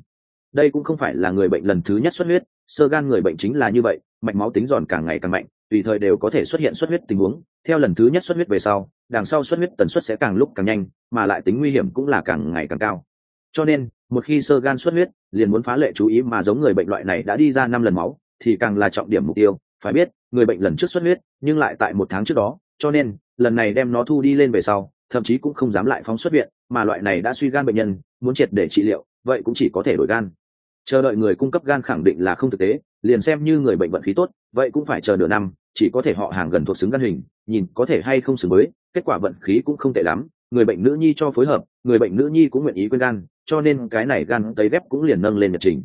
Đây cũng không phải là người bệnh lần thứ nhất xuất huyết, sơ gan người bệnh chính là như vậy, mạch máu tính giòn càng ngày càng mạnh, tùy thời đều có thể xuất hiện xuất huyết tình huống. Theo lần thứ nhất xuất huyết về sau, đằng sau xuất huyết tần suất sẽ càng lúc càng nhanh, mà lại tính nguy hiểm cũng là càng ngày càng cao. Cho nên, một khi sơ gan xuất huyết, liền muốn phá lệ chú ý mà giống người bệnh loại này đã đi ra năm lần máu, thì càng là trọng điểm mục tiêu. Phải biết, người bệnh lần trước xuất huyết, nhưng lại tại một tháng trước đó, cho nên, lần này đem nó thu đi lên về sau, thậm chí cũng không dám lại phóng xuất viện mà loại này đã suy gan bệnh nhân, muốn triệt để trị liệu, vậy cũng chỉ có thể đổi gan. Chờ đợi người cung cấp gan khẳng định là không thực tế, liền xem như người bệnh vận khí tốt, vậy cũng phải chờ nửa năm, chỉ có thể họ hàng gần thuộc xứng gan hình, nhìn có thể hay không xứng mới kết quả vận khí cũng không tệ lắm, người bệnh nữ nhi cho phối hợp, người bệnh nữ nhi cũng nguyện ý quên gan, cho nên cái này gan tấy ghép cũng liền nâng lên nhật trình.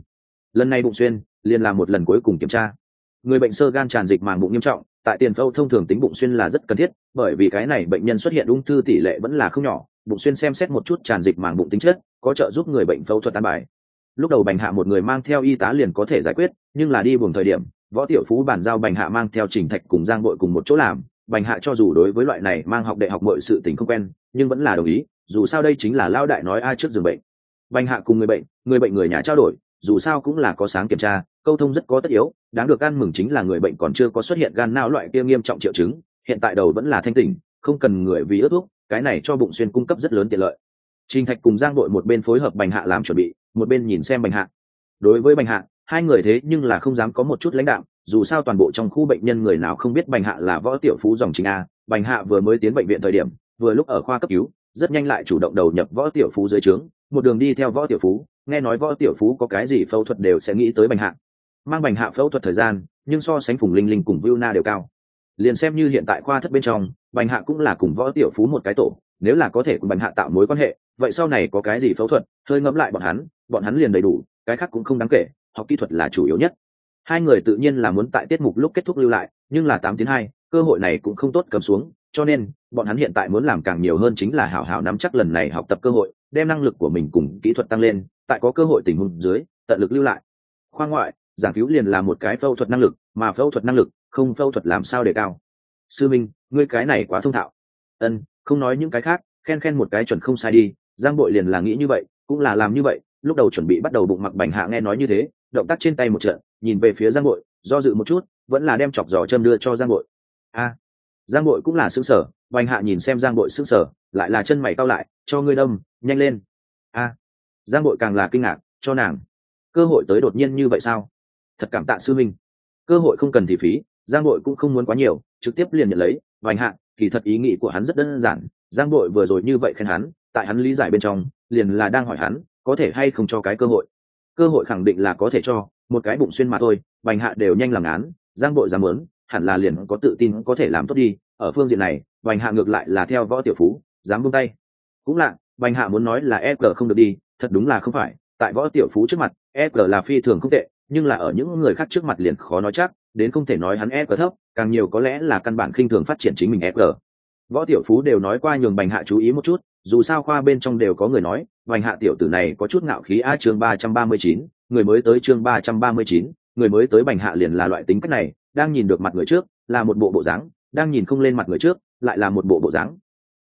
Lần này bụng xuyên, liền làm một lần cuối cùng kiểm tra. Người bệnh sơ gan tràn dịch màng bụng nghiêm trọng, tại tiền phẫu thông thường tính bụng xuyên là rất cần thiết, bởi vì cái này bệnh nhân xuất hiện ung thư tỷ lệ vẫn là không nhỏ bụng xuyên xem xét một chút tràn dịch màng bụng tính chất, có trợ giúp người bệnh phẫu thuật an bài. Lúc đầu bành hạ một người mang theo y tá liền có thể giải quyết, nhưng là đi buồng thời điểm, võ tiểu phú bàn giao bành hạ mang theo trình thạch cùng giang bội cùng một chỗ làm. Bành hạ cho dù đối với loại này mang học đại học mọi sự tình không quen, nhưng vẫn là đồng ý, dù sao đây chính là lao đại nói ai trước giường bệnh. Bành hạ cùng người bệnh người bệnh người nhà trao đổi, dù sao cũng là có sáng kiểm tra, câu thông rất có tất yếu, đáng được ăn mừng chính là người bệnh còn chưa có xuất hiện gan não loại kia nghiêm trọng triệu chứng, hiện tại đầu vẫn là thanh tỉnh, không cần người vì ước thuốc cái này cho bụng xuyên cung cấp rất lớn tiện lợi. Trình thạch cùng giang đội một bên phối hợp bành hạ làm chuẩn bị, một bên nhìn xem bành hạ. Đối với bành hạ, hai người thế nhưng là không dám có một chút lãnh đạo dù sao toàn bộ trong khu bệnh nhân người nào không biết bành hạ là võ tiểu phú dòng chính a, bành hạ vừa mới tiến bệnh viện thời điểm, vừa lúc ở khoa cấp cứu, rất nhanh lại chủ động đầu nhập võ tiểu phú dưới trướng, một đường đi theo võ tiểu phú, nghe nói võ tiểu phú có cái gì phẫu thuật đều sẽ nghĩ tới bành hạ. Mang bành hạ phẫu thuật thời gian, nhưng so sánh phùng linh linh cùng viu na đều cao liền xem như hiện tại khoa thất bên trong, bành hạ cũng là cùng võ tiểu phú một cái tổ, nếu là có thể cùng bành hạ tạo mối quan hệ, vậy sau này có cái gì phẫu thuật, hơi ngẫm lại bọn hắn bọn hắn liền đầy đủ, cái khác cũng không đáng kể, học kỹ thuật là chủ yếu nhất. Hai người tự nhiên là muốn tại tiết mục lúc kết thúc lưu lại, nhưng là tám tiếng hai, cơ hội này cũng không tốt cầm xuống, cho nên, bọn hắn hiện tại muốn làm càng nhiều hơn chính là hảo hảo nắm chắc lần này học tập cơ hội, đem năng lực của mình cùng kỹ thuật tăng lên, tại có cơ hội tình huống dưới, tận lực lưu lại. Khoa ngoại, giảng cứu liền là một cái phẫu thuật năng lực, mà phẫu thuật năng lực không phẫu thuật làm sao để cao? Sư minh, ngươi cái này quá thông thạo. Ân, không nói những cái khác, khen khen một cái chuẩn không sai đi, giang bội liền là nghĩ như vậy, cũng là làm như vậy, lúc đầu chuẩn bị bắt đầu bụng mặc bành hạ nghe nói như thế, động tác trên tay một trận, nhìn về phía giang bội, do dự một chút, vẫn là đem chọc giỏ châm đưa cho giang bội. A, giang bội cũng là xứng sở bành hạ nhìn xem giang bội xứng sở lại là chân mày cao lại, cho ngươi đâm, nhanh lên. A, giang bội càng là kinh ngạc, cho nàng. Cơ hội tới đột nhiên như vậy sao? Thật cảm tạ sư minh. Cơ hội không cần thì phí giang bội cũng không muốn quá nhiều, trực tiếp liền nhận lấy bành hạ, kỳ thật ý nghĩ của hắn rất đơn giản, giang bội vừa rồi như vậy khen hắn, tại hắn lý giải bên trong, liền là đang hỏi hắn, có thể hay không cho cái cơ hội. Cơ hội khẳng định là có thể cho, một cái bụng xuyên mà thôi bành hạ đều nhanh làm án, giang bội dám lớn hẳn là liền có tự tin có thể làm tốt đi, ở phương diện này bành hạ ngược lại là theo võ tiểu phú, dám buông tay. Cũng lạ bành hạ muốn nói là e g không được đi, thật đúng là không phải, tại võ tiểu phú trước mặt e g là phi thường không tệ nhưng là ở những người khác trước mặt liền khó nói chắc, đến không thể nói hắn e g thấp, càng nhiều có lẽ là căn bản khinh thường phát triển chính mình e g võ tiểu phú đều nói qua nhường bành hạ chú ý một chút, dù sao khoa bên trong đều có người nói, bành hạ tiểu tử này có chút ngạo khí a chương ba trăm ba mươi chín, người mới tới chương ba trăm ba mươi chín, người mới tới bành hạ liền là loại tính cách này, đang nhìn được mặt người trước, là một bộ bộ dáng, đang nhìn không lên mặt người trước, lại là một bộ bộ dáng.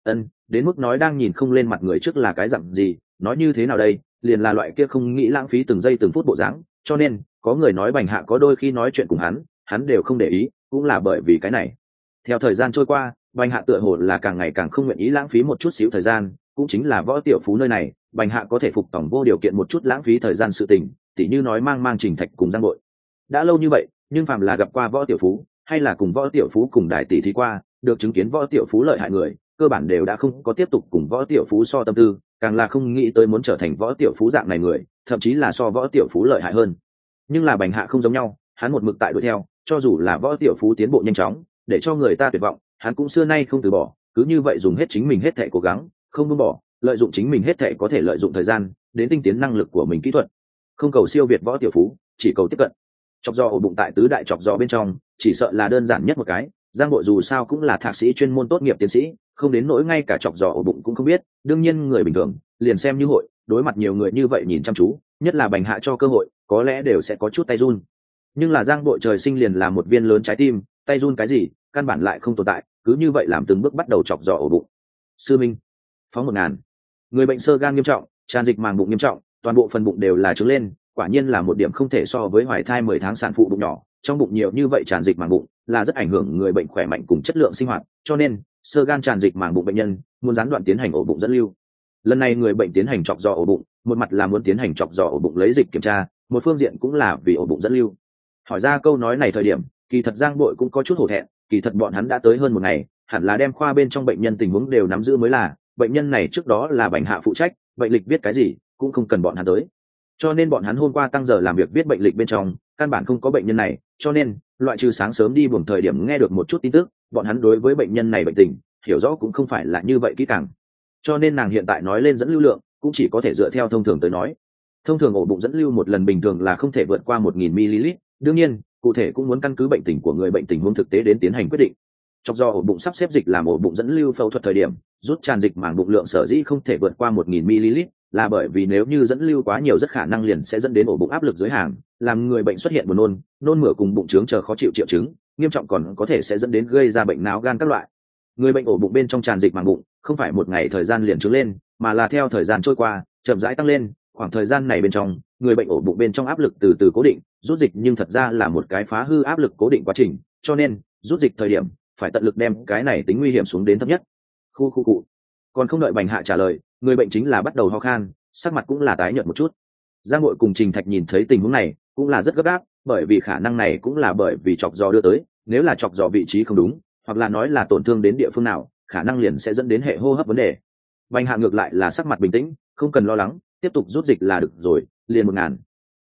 Ân, đến mức nói đang nhìn không lên mặt người trước là cái dặn gì, nói như thế nào đây, liền là loại kia không nghĩ lãng phí từng giây từng phút bộ dáng, cho nên có người nói bành hạ có đôi khi nói chuyện cùng hắn hắn đều không để ý, cũng là bởi vì cái này. Theo thời gian trôi qua, bành hạ tựa hồ là càng ngày càng không nguyện ý lãng phí một chút xíu thời gian, cũng chính là võ tiểu phú nơi này, bành hạ có thể phục tổng vô điều kiện một chút lãng phí thời gian sự tình, tỉ như nói mang mang trình thạch cùng giang bội đã lâu như vậy, nhưng phàm là gặp qua võ tiểu phú, hay là cùng võ tiểu phú cùng đại tỷ thi qua, được chứng kiến võ tiểu phú lợi hại người, cơ bản đều đã không có tiếp tục cùng võ tiểu phú so tâm tư, càng là không nghĩ tới muốn trở thành võ tiểu phú dạng này người, thậm chí là so võ tiểu phú lợi hại hơn nhưng là bành hạ không giống nhau, hắn một mực tại đuổi theo, cho dù là võ tiểu phú tiến bộ nhanh chóng, để cho người ta tuyệt vọng, hắn cũng xưa nay không từ bỏ, cứ như vậy dùng hết chính mình hết thể cố gắng, không buông bỏ, lợi dụng chính mình hết thể có thể lợi dụng thời gian, đến tinh tiến năng lực của mình kỹ thuật. Không cầu siêu việt võ tiểu phú, chỉ cầu tiếp cận. Chọc giò ổ bụng tại tứ đại chọc giò bên trong, chỉ sợ là đơn giản nhất một cái, giang bội dù sao cũng là thạc sĩ chuyên môn tốt nghiệp tiến sĩ, không đến nỗi ngay cả chọc giò ổ bụng cũng không biết, đương nhiên người bình thường, liền xem như hội, đối mặt nhiều người như vậy nhìn chăm chú, nhất là bành hạ cho cơ hội có lẽ đều sẽ có chút tay run. Nhưng là giang bội trời sinh liền là một viên lớn trái tim, tay run cái gì, căn bản lại không tồn tại, cứ như vậy làm từng bước bắt đầu chọc dò ổ bụng. Sư minh, phóng một ngàn. Người bệnh sơ gan nghiêm trọng, tràn dịch màng bụng nghiêm trọng, toàn bộ phần bụng đều là trứng lên, quả nhiên là một điểm không thể so với hoài thai mười tháng sản phụ bụng nhỏ. Trong bụng nhiều như vậy tràn dịch màng bụng, là rất ảnh hưởng người bệnh khỏe mạnh cùng chất lượng sinh hoạt, cho nên, sơ gan tràn dịch màng bụng bệnh nhân, muốn gián đoạn tiến hành ổ bụng dẫn lưu. Lần này người bệnh tiến hành chọc dò ổ bụng, một mặt là muốn tiến hành chọc dò ổ bụng lấy dịch kiểm tra một phương diện cũng là vì ổ bụng dẫn lưu. Hỏi ra câu nói này thời điểm, kỳ thật giang bội cũng có chút hổ thẹn, kỳ thật bọn hắn đã tới hơn một ngày, hẳn là đem khoa bên trong bệnh nhân tình huống đều nắm giữ mới là, bệnh nhân này trước đó là bệnh hạ phụ trách, bệnh lịch viết cái gì, cũng không cần bọn hắn tới. Cho nên bọn hắn hôm qua tăng giờ làm việc viết bệnh lịch bên trong, căn bản không có bệnh nhân này, cho nên, loại trừ sáng sớm đi buồng thời điểm nghe được một chút tin tức, bọn hắn đối với bệnh nhân này bệnh tình, hiểu rõ cũng không phải là như vậy kỹ càng. Cho nên nàng hiện tại nói lên dẫn lưu lượng, cũng chỉ có thể dựa theo thông thường tới nói thông thường ổ bụng dẫn lưu một lần bình thường là không thể vượt qua một nghìn ml. Đương nhiên, cụ thể cũng muốn căn cứ bệnh tình của người bệnh tình huống thực tế đến tiến hành quyết định. Chọc do ổ bụng sắp xếp dịch làm ổ bụng dẫn lưu phẫu thuật thời điểm, rút tràn dịch màng bụng lượng sở dĩ không thể vượt qua một nghìn ml là bởi vì nếu như dẫn lưu quá nhiều rất khả năng liền sẽ dẫn đến ổ bụng áp lực dưới hàng, làm người bệnh xuất hiện buồn nôn nôn mửa cùng bụng trướng chờ khó chịu triệu chứng, nghiêm trọng còn có thể sẽ dẫn đến gây ra bệnh não gan các loại. Người bệnh ổ bụng bên trong tràn dịch màng bụng, không phải một ngày thời gian liền trướng lên, mà là theo thời gian trôi qua, chậm rãi tăng lên khoảng thời gian này bên trong, người bệnh ổ bụng bên trong áp lực từ từ cố định, rút dịch nhưng thật ra là một cái phá hư áp lực cố định quá trình, cho nên, rút dịch thời điểm, phải tận lực đem cái này tính nguy hiểm xuống đến thấp nhất. Khu khu cụ. Còn không đợi bành hạ trả lời, người bệnh chính là bắt đầu ho khan, sắc mặt cũng là tái nhợt một chút. Giang nội cùng trình thạch nhìn thấy tình huống này, cũng là rất gấp gáp, bởi vì khả năng này cũng là bởi vì chọc giò đưa tới, nếu là chọc giò vị trí không đúng, hoặc là nói là tổn thương đến địa phương nào, khả năng liền sẽ dẫn đến hệ hô hấp vấn đề. Bành hạ ngược lại là sắc mặt bình tĩnh, không cần lo lắng tiếp tục rút dịch là được rồi, liền một ngàn.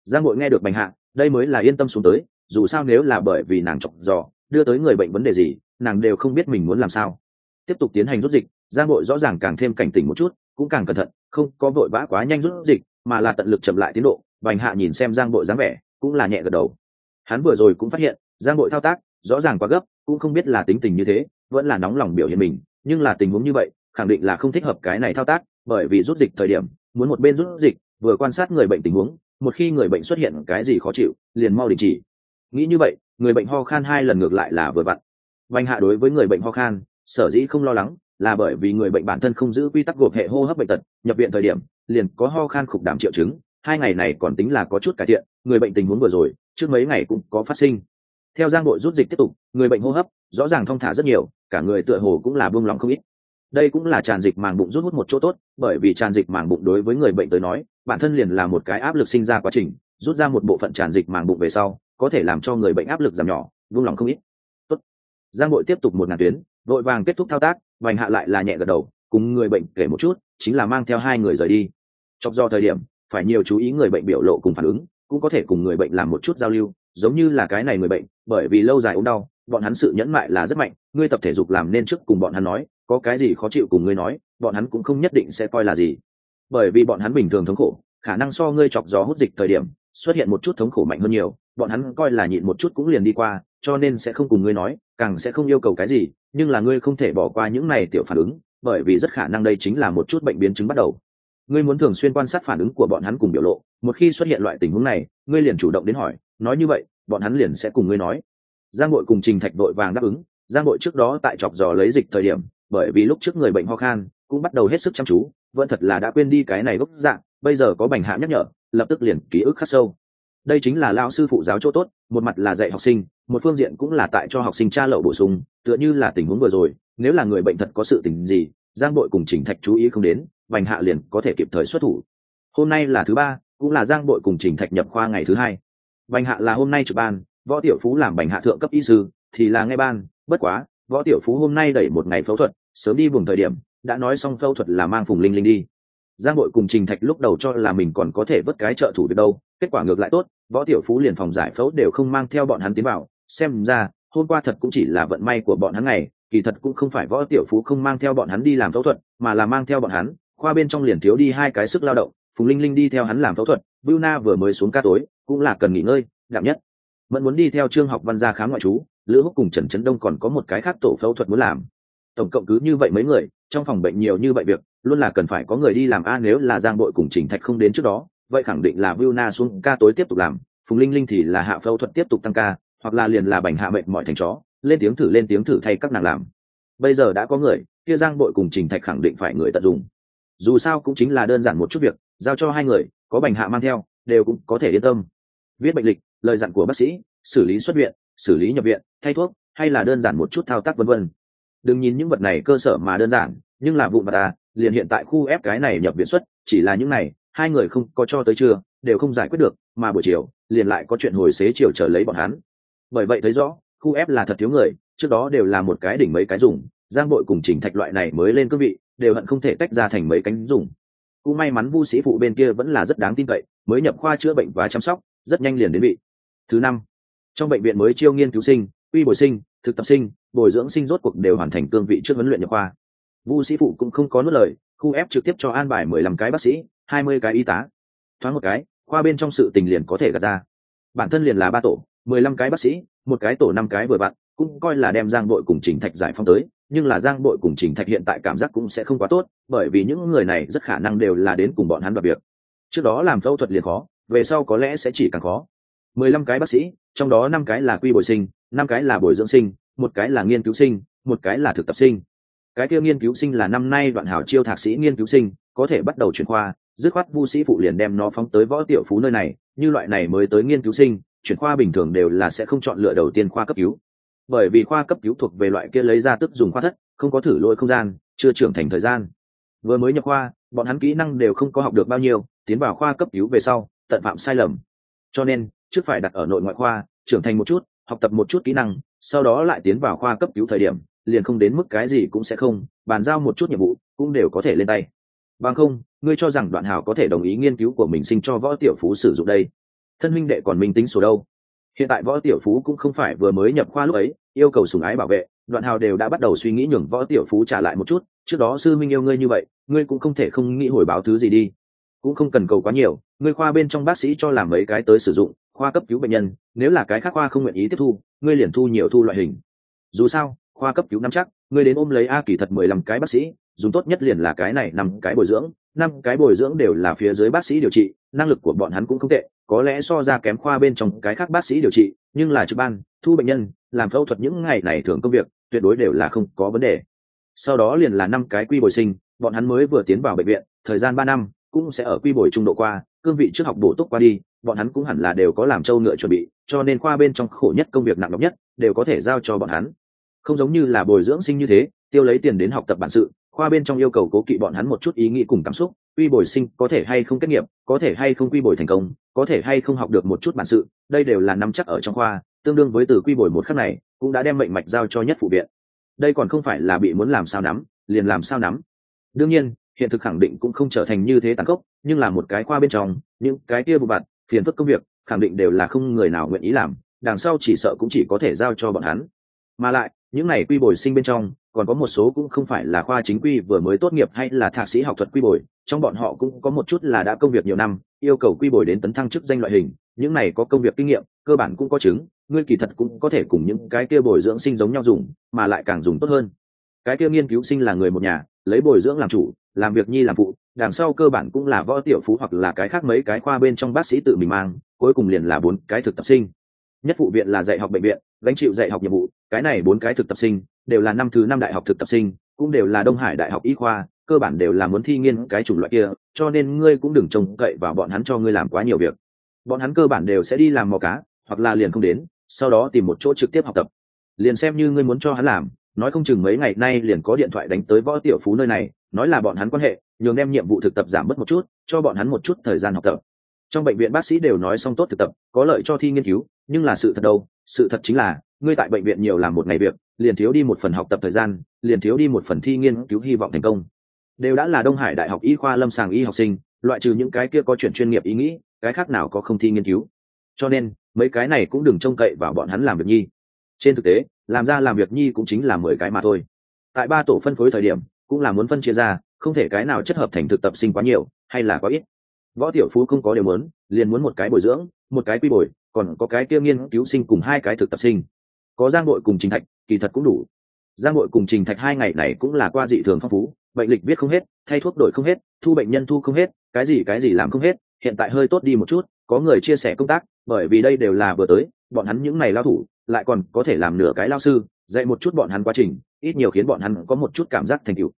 Giang ngội nghe được bành hạ, đây mới là yên tâm xuống tới, dù sao nếu là bởi vì nàng chọc giò, đưa tới người bệnh vấn đề gì, nàng đều không biết mình muốn làm sao. Tiếp tục tiến hành rút dịch, giang bội rõ ràng càng thêm cảnh tỉnh một chút, cũng càng cẩn thận, không có vội vã quá nhanh rút dịch, mà là tận lực chậm lại tiến độ. Bành hạ nhìn xem giang bội dáng vẻ, cũng là nhẹ gật đầu. Hắn vừa rồi cũng phát hiện, giang bội thao tác, rõ ràng quá gấp, cũng không biết là tính tình như thế, vẫn là nóng lòng biểu hiện mình, nhưng là tình huống như vậy, khẳng định là không thích hợp cái này thao tác, bởi vì rút dịch thời điểm muốn một bên rút dịch, vừa quan sát người bệnh tình huống, một khi người bệnh xuất hiện cái gì khó chịu, liền mau đình chỉ. Nghĩ như vậy, người bệnh ho khan hai lần ngược lại là vừa vặn. Vành hạ đối với người bệnh ho khan, sở dĩ không lo lắng, là bởi vì người bệnh bản thân không giữ quy tắc gộp hệ hô hấp bệnh tật, nhập viện thời điểm, liền có ho khan khục đảm triệu chứng, hai ngày này còn tính là có chút cải thiện, người bệnh tình huống vừa rồi, trước mấy ngày cũng có phát sinh. Theo giang đội rút dịch tiếp tục, người bệnh hô hấp, rõ ràng thong thả rất nhiều, cả người tựa hồ cũng là buông lòng không ít đây cũng là tràn dịch màng bụng rút hút một chỗ tốt, bởi vì tràn dịch màng bụng đối với người bệnh tới nói, bản thân liền là một cái áp lực sinh ra quá trình, rút ra một bộ phận tràn dịch màng bụng về sau, có thể làm cho người bệnh áp lực giảm nhỏ, vung lòng không ít Tốt. giang bội tiếp tục một ngàn tuyến, vội vàng kết thúc thao tác, vành hạ lại là nhẹ gật đầu, cùng người bệnh kể một chút, chính là mang theo hai người rời đi chọc do thời điểm, phải nhiều chú ý người bệnh biểu lộ cùng phản ứng, cũng có thể cùng người bệnh làm một chút giao lưu, giống như là cái này người bệnh, bởi vì lâu dài ốm đau bọn hắn sự nhẫn mại là rất mạnh, ngươi tập thể dục làm nên trước cùng bọn hắn nói, có cái gì khó chịu cùng ngươi nói, bọn hắn cũng không nhất định sẽ coi là gì. Bởi vì bọn hắn bình thường thống khổ, khả năng so ngươi chọc gió hút dịch thời điểm, xuất hiện một chút thống khổ mạnh hơn nhiều, bọn hắn coi là nhịn một chút cũng liền đi qua, cho nên sẽ không cùng ngươi nói, càng sẽ không yêu cầu cái gì, nhưng là ngươi không thể bỏ qua những này tiểu phản ứng, bởi vì rất khả năng đây chính là một chút bệnh biến chứng bắt đầu. Ngươi muốn thường xuyên quan sát phản ứng của bọn hắn cùng biểu lộ, một khi xuất hiện loại tình huống này, ngươi liền chủ động đến hỏi, nói như vậy, bọn hắn liền sẽ cùng ngươi nói giang nội cùng trình thạch đội vàng đáp ứng. Giang nội trước đó tại chọc giò lấy dịch thời điểm, bởi vì lúc trước người bệnh ho khan, cũng bắt đầu hết sức chăm chú, vẫn thật là đã quên đi cái này gốc dạng, bây giờ có bành hạ nhắc nhở, lập tức liền ký ức khắc sâu. Đây chính là lao sư phụ giáo chỗ tốt, một mặt là dạy học sinh, một phương diện cũng là tại cho học sinh tra lậu bổ sung, tựa như là tình huống vừa rồi, nếu là người bệnh thật có sự tình gì, giang bội cùng trình thạch chú ý không đến, bành hạ liền có thể kịp thời xuất thủ. Hôm nay là thứ ba, cũng là giang bội cùng trình thạch nhập khoa ngày thứ hai. Bành hạ là hôm nay trực ban võ tiểu phú làm bành hạ thượng cấp y sư, thì là nghe ban, bất quá, võ tiểu phú hôm nay đẩy một ngày phẫu thuật, sớm đi vùng thời điểm, đã nói xong phẫu thuật là mang phùng linh linh đi. Giang hội cùng trình thạch lúc đầu cho là mình còn có thể vớt cái trợ thủ được đâu, kết quả ngược lại tốt, võ tiểu phú liền phòng giải phẫu đều không mang theo bọn hắn tiến vào. Xem ra, hôm qua thật cũng chỉ là vận may của bọn hắn này kỳ thật cũng không phải võ tiểu phú không mang theo bọn hắn đi làm phẫu thuật, mà là mang theo bọn hắn, khoa bên trong liền thiếu đi hai cái sức lao động, phùng linh linh đi theo hắn làm phẫu thuật, bưu na vừa mới xuống ca tối, cũng là cần nghỉ ngơi, đạm nhất vẫn muốn đi theo trương học văn gia khám ngoại trú, lữ húc cùng trần trấn đông còn có một cái khác tổ phẫu thuật muốn làm. Tổng cộng cứ như vậy mấy người, trong phòng bệnh nhiều như vậy việc, luôn là cần phải có người đi làm a, nếu là giang bội cùng trình thạch không đến trước đó, vậy khẳng định là viu na xuống ca tối tiếp tục làm, phùng linh linh thì là hạ phẫu thuật tiếp tục tăng ca, hoặc là liền là bành hạ mệnh mọi thành chó, lên tiếng thử, lên tiếng thử thay các nàng làm. Bây giờ đã có người, kia giang bội cùng trình thạch khẳng định phải người tận dụng. Dù sao cũng chính là đơn giản một chút việc, giao cho hai người, có bành hạ mang theo, đều cũng có thể yên tâm. Viết bệnh lịch, lời dặn của bác sĩ xử lý xuất viện, xử lý nhập viện, thay thuốc, hay là đơn giản một chút thao tác vân vân. Đừng nhìn những vật này cơ sở mà đơn giản, nhưng là vụ mà ta, liền hiện tại khu ép cái này nhập viện xuất, chỉ là những này, hai người không có cho tới trưa, đều không giải quyết được, mà buổi chiều, liền lại có chuyện hồi xế chiều chờ lấy bọn hắn. Bởi vậy thấy rõ, khu ép là thật thiếu người, trước đó đều là một cái đỉnh mấy cái dùng, giang bội cùng trình thạch loại này mới lên cương vị, đều hận không thể tách ra thành mấy cánh dùng. Cũng may mắn vu sĩ phụ bên kia vẫn là rất đáng tin cậy, mới nhập khoa chữa bệnh và chăm sóc, rất nhanh liền đến vị. Thứ năm trong bệnh viện mới chiêu nghiên cứu sinh, uy bồi sinh, thực tập sinh, bồi dưỡng sinh rốt cuộc đều hoàn thành cương vị trước huấn luyện nhập khoa. Vu sĩ phụ cũng không có nuốt lời, khu ép trực tiếp cho an bài mười lăm cái bác sĩ, hai mươi cái y tá. Thoáng một cái, khoa bên trong sự tình liền có thể gạt ra. Bản thân liền là ba tổ, mười lăm cái bác sĩ, một cái tổ năm cái vừa vặn, cũng coi là đem giang đội cùng trình thạch giải phóng tới, nhưng là giang đội cùng trình thạch hiện tại cảm giác cũng sẽ không quá tốt, bởi vì những người này rất khả năng đều là đến cùng bọn hắn đoạt việc. Trước đó làm phẫu thuật liền khó, về sau có lẽ sẽ chỉ càng khó. mười lăm cái bác sĩ trong đó năm cái là quy bồi sinh, năm cái là bồi dưỡng sinh, một cái là nghiên cứu sinh, một cái là thực tập sinh. Cái kia nghiên cứu sinh là năm nay đoạn hảo chiêu thạc sĩ nghiên cứu sinh, có thể bắt đầu chuyển khoa, dứt khoát vu sĩ phụ liền đem nó phóng tới võ tiểu phú nơi này, như loại này mới tới nghiên cứu sinh, chuyển khoa bình thường đều là sẽ không chọn lựa đầu tiên khoa cấp cứu. Bởi vì khoa cấp cứu thuộc về loại kia lấy ra tức dùng khoa thất, không có thử lỗi không gian, chưa trưởng thành thời gian. Vừa mới nhập khoa, bọn hắn kỹ năng đều không có học được bao nhiêu, tiến vào khoa cấp cứu về sau, tận phạm sai lầm. Cho nên trước phải đặt ở nội ngoại khoa, trưởng thành một chút, học tập một chút kỹ năng, sau đó lại tiến vào khoa cấp cứu thời điểm, liền không đến mức cái gì cũng sẽ không, bàn giao một chút nhiệm vụ, cũng đều có thể lên tay. Bằng không, ngươi cho rằng đoạn hảo có thể đồng ý nghiên cứu của mình sinh cho võ tiểu phú sử dụng đây. Thân huynh đệ còn minh tính số đâu. Hiện tại võ tiểu phú cũng không phải vừa mới nhập khoa lúc ấy, yêu cầu sùng ái bảo vệ, đoạn hào đều đã bắt đầu suy nghĩ nhường võ tiểu phú trả lại một chút, trước đó sư minh yêu ngươi như vậy, ngươi cũng không thể không nghĩ hồi báo thứ gì đi. Cũng không cần cầu quá nhiều, ngươi khoa bên trong bác sĩ cho làm mấy cái tới sử dụng khoa cấp cứu bệnh nhân, nếu là cái khác khoa không nguyện ý tiếp thu, ngươi liền thu nhiều thu loại hình. Dù sao, khoa cấp cứu năm chắc, ngươi đến ôm lấy a kỳ thật mười lăm cái bác sĩ, dùng tốt nhất liền là cái này năm cái bồi dưỡng, năm cái bồi dưỡng đều là phía dưới bác sĩ điều trị, năng lực của bọn hắn cũng không tệ, có lẽ so ra kém khoa bên trong cái khác bác sĩ điều trị, nhưng là trực ban, thu bệnh nhân, làm phẫu thuật những ngày này thường công việc, tuyệt đối đều là không có vấn đề. Sau đó liền là năm cái quy bồi sinh, bọn hắn mới vừa tiến vào bệnh viện, thời gian ba năm cũng sẽ ở quy bồi trung độ qua, cương vị trước học bổ túc qua đi, bọn hắn cũng hẳn là đều có làm trâu ngựa chuẩn bị, cho nên khoa bên trong khổ nhất công việc nặng nhọc nhất, đều có thể giao cho bọn hắn. Không giống như là bồi dưỡng sinh như thế, tiêu lấy tiền đến học tập bản sự, khoa bên trong yêu cầu cố kỵ bọn hắn một chút ý nghĩ cùng cảm xúc, quy bồi sinh có thể hay không kết nghiệp, có thể hay không quy bồi thành công, có thể hay không học được một chút bản sự, đây đều là nắm chắc ở trong khoa, tương đương với từ quy bồi một khắc này, cũng đã đem mệnh mạch giao cho nhất phụ viện. Đây còn không phải là bị muốn làm sao nắm, liền làm sao nắm. Đương nhiên hiện thực khẳng định cũng không trở thành như thế tàn khốc, nhưng là một cái khoa bên trong, những cái kia vụ vặt, phiền phức công việc, khẳng định đều là không người nào nguyện ý làm, đằng sau chỉ sợ cũng chỉ có thể giao cho bọn hắn. Mà lại, những này quy bồi sinh bên trong, còn có một số cũng không phải là khoa chính quy vừa mới tốt nghiệp hay là thạc sĩ học thuật quy bồi, trong bọn họ cũng có một chút là đã công việc nhiều năm, yêu cầu quy bồi đến tấn thăng chức danh loại hình, những này có công việc kinh nghiệm, cơ bản cũng có chứng, ngươi kỳ thật cũng có thể cùng những cái kia bồi dưỡng sinh giống nhau dùng, mà lại càng dùng tốt hơn. Cái kia nghiên cứu sinh là người một nhà, lấy bồi dưỡng làm chủ làm việc nhi làm phụ, đằng sau cơ bản cũng là võ tiểu phú hoặc là cái khác mấy cái khoa bên trong bác sĩ tự mình mang, cuối cùng liền là bốn cái thực tập sinh. Nhất phụ viện là dạy học bệnh viện, gánh chịu dạy học nhiệm vụ, cái này bốn cái thực tập sinh đều là năm thứ năm đại học thực tập sinh, cũng đều là đông hải đại học y khoa, cơ bản đều là muốn thi nghiên cái chủng loại kia, cho nên ngươi cũng đừng trông cậy vào bọn hắn cho ngươi làm quá nhiều việc. Bọn hắn cơ bản đều sẽ đi làm mò cá, hoặc là liền không đến, sau đó tìm một chỗ trực tiếp học tập. Liền xem như ngươi muốn cho hắn làm, nói không chừng mấy ngày nay liền có điện thoại đánh tới võ tiểu phú nơi này nói là bọn hắn quan hệ, nhường đem nhiệm vụ thực tập giảm bớt một chút, cho bọn hắn một chút thời gian học tập. Trong bệnh viện bác sĩ đều nói xong tốt thực tập, có lợi cho thi nghiên cứu, nhưng là sự thật đâu? Sự thật chính là, ngươi tại bệnh viện nhiều làm một ngày việc, liền thiếu đi một phần học tập thời gian, liền thiếu đi một phần thi nghiên cứu hy vọng thành công. Đều đã là đông hải đại học y khoa lâm sàng y học sinh, loại trừ những cái kia có chuyển chuyên nghiệp ý nghĩ, cái khác nào có không thi nghiên cứu. Cho nên, mấy cái này cũng đừng trông cậy vào bọn hắn làm việc nhi. Trên thực tế, làm ra làm việc nhi cũng chính là mười cái mà thôi. Tại ba tổ phân phối thời điểm cũng là muốn phân chia ra, không thể cái nào chất hợp thành thực tập sinh quá nhiều, hay là quá ít. Võ tiểu phú không có điều muốn, liền muốn một cái bồi dưỡng, một cái quy bồi, còn có cái kia nghiên cứu sinh cùng hai cái thực tập sinh. Có giang đội cùng trình thạch, kỳ thật cũng đủ. Giang đội cùng trình thạch hai ngày này cũng là qua dị thường phong phú, bệnh lịch viết không hết, thay thuốc đổi không hết, thu bệnh nhân thu không hết, cái gì cái gì làm không hết, hiện tại hơi tốt đi một chút, có người chia sẻ công tác, bởi vì đây đều là vừa tới, bọn hắn những này lao thủ, lại còn có thể làm nửa cái lao sư, dạy một chút bọn hắn quá trình ít nhiều khiến bọn hắn có một chút cảm giác thành tựu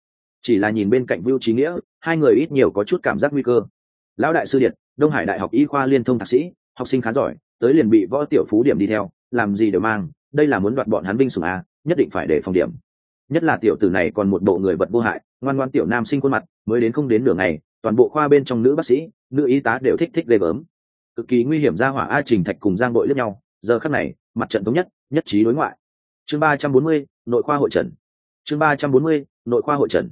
chỉ là nhìn bên cạnh Vưu Trí Nghĩa, hai người ít nhiều có chút cảm giác nguy cơ. Lão đại sư điện, Đông Hải Đại học Y khoa liên thông thạc sĩ, học sinh khá giỏi, tới liền bị võ tiểu phú điểm đi theo, làm gì đều mang, đây là muốn đoạt bọn hắn binh sủng a, nhất định phải để phòng điểm. Nhất là tiểu tử này còn một bộ người vật vô hại, ngoan ngoan tiểu nam sinh khuôn mặt, mới đến không đến nửa ngày, toàn bộ khoa bên trong nữ bác sĩ, nữ y tá đều thích thích ghê gớm. Cực kỳ nguy hiểm ra hỏa A Trình Thạch cùng Giang Bội lướt nhau, giờ khắc này, mặt trận thống nhất, nhất trí đối ngoại. Chương ba trăm bốn mươi, nội khoa hội trần. Chương ba trăm bốn mươi nội khoa hội trần.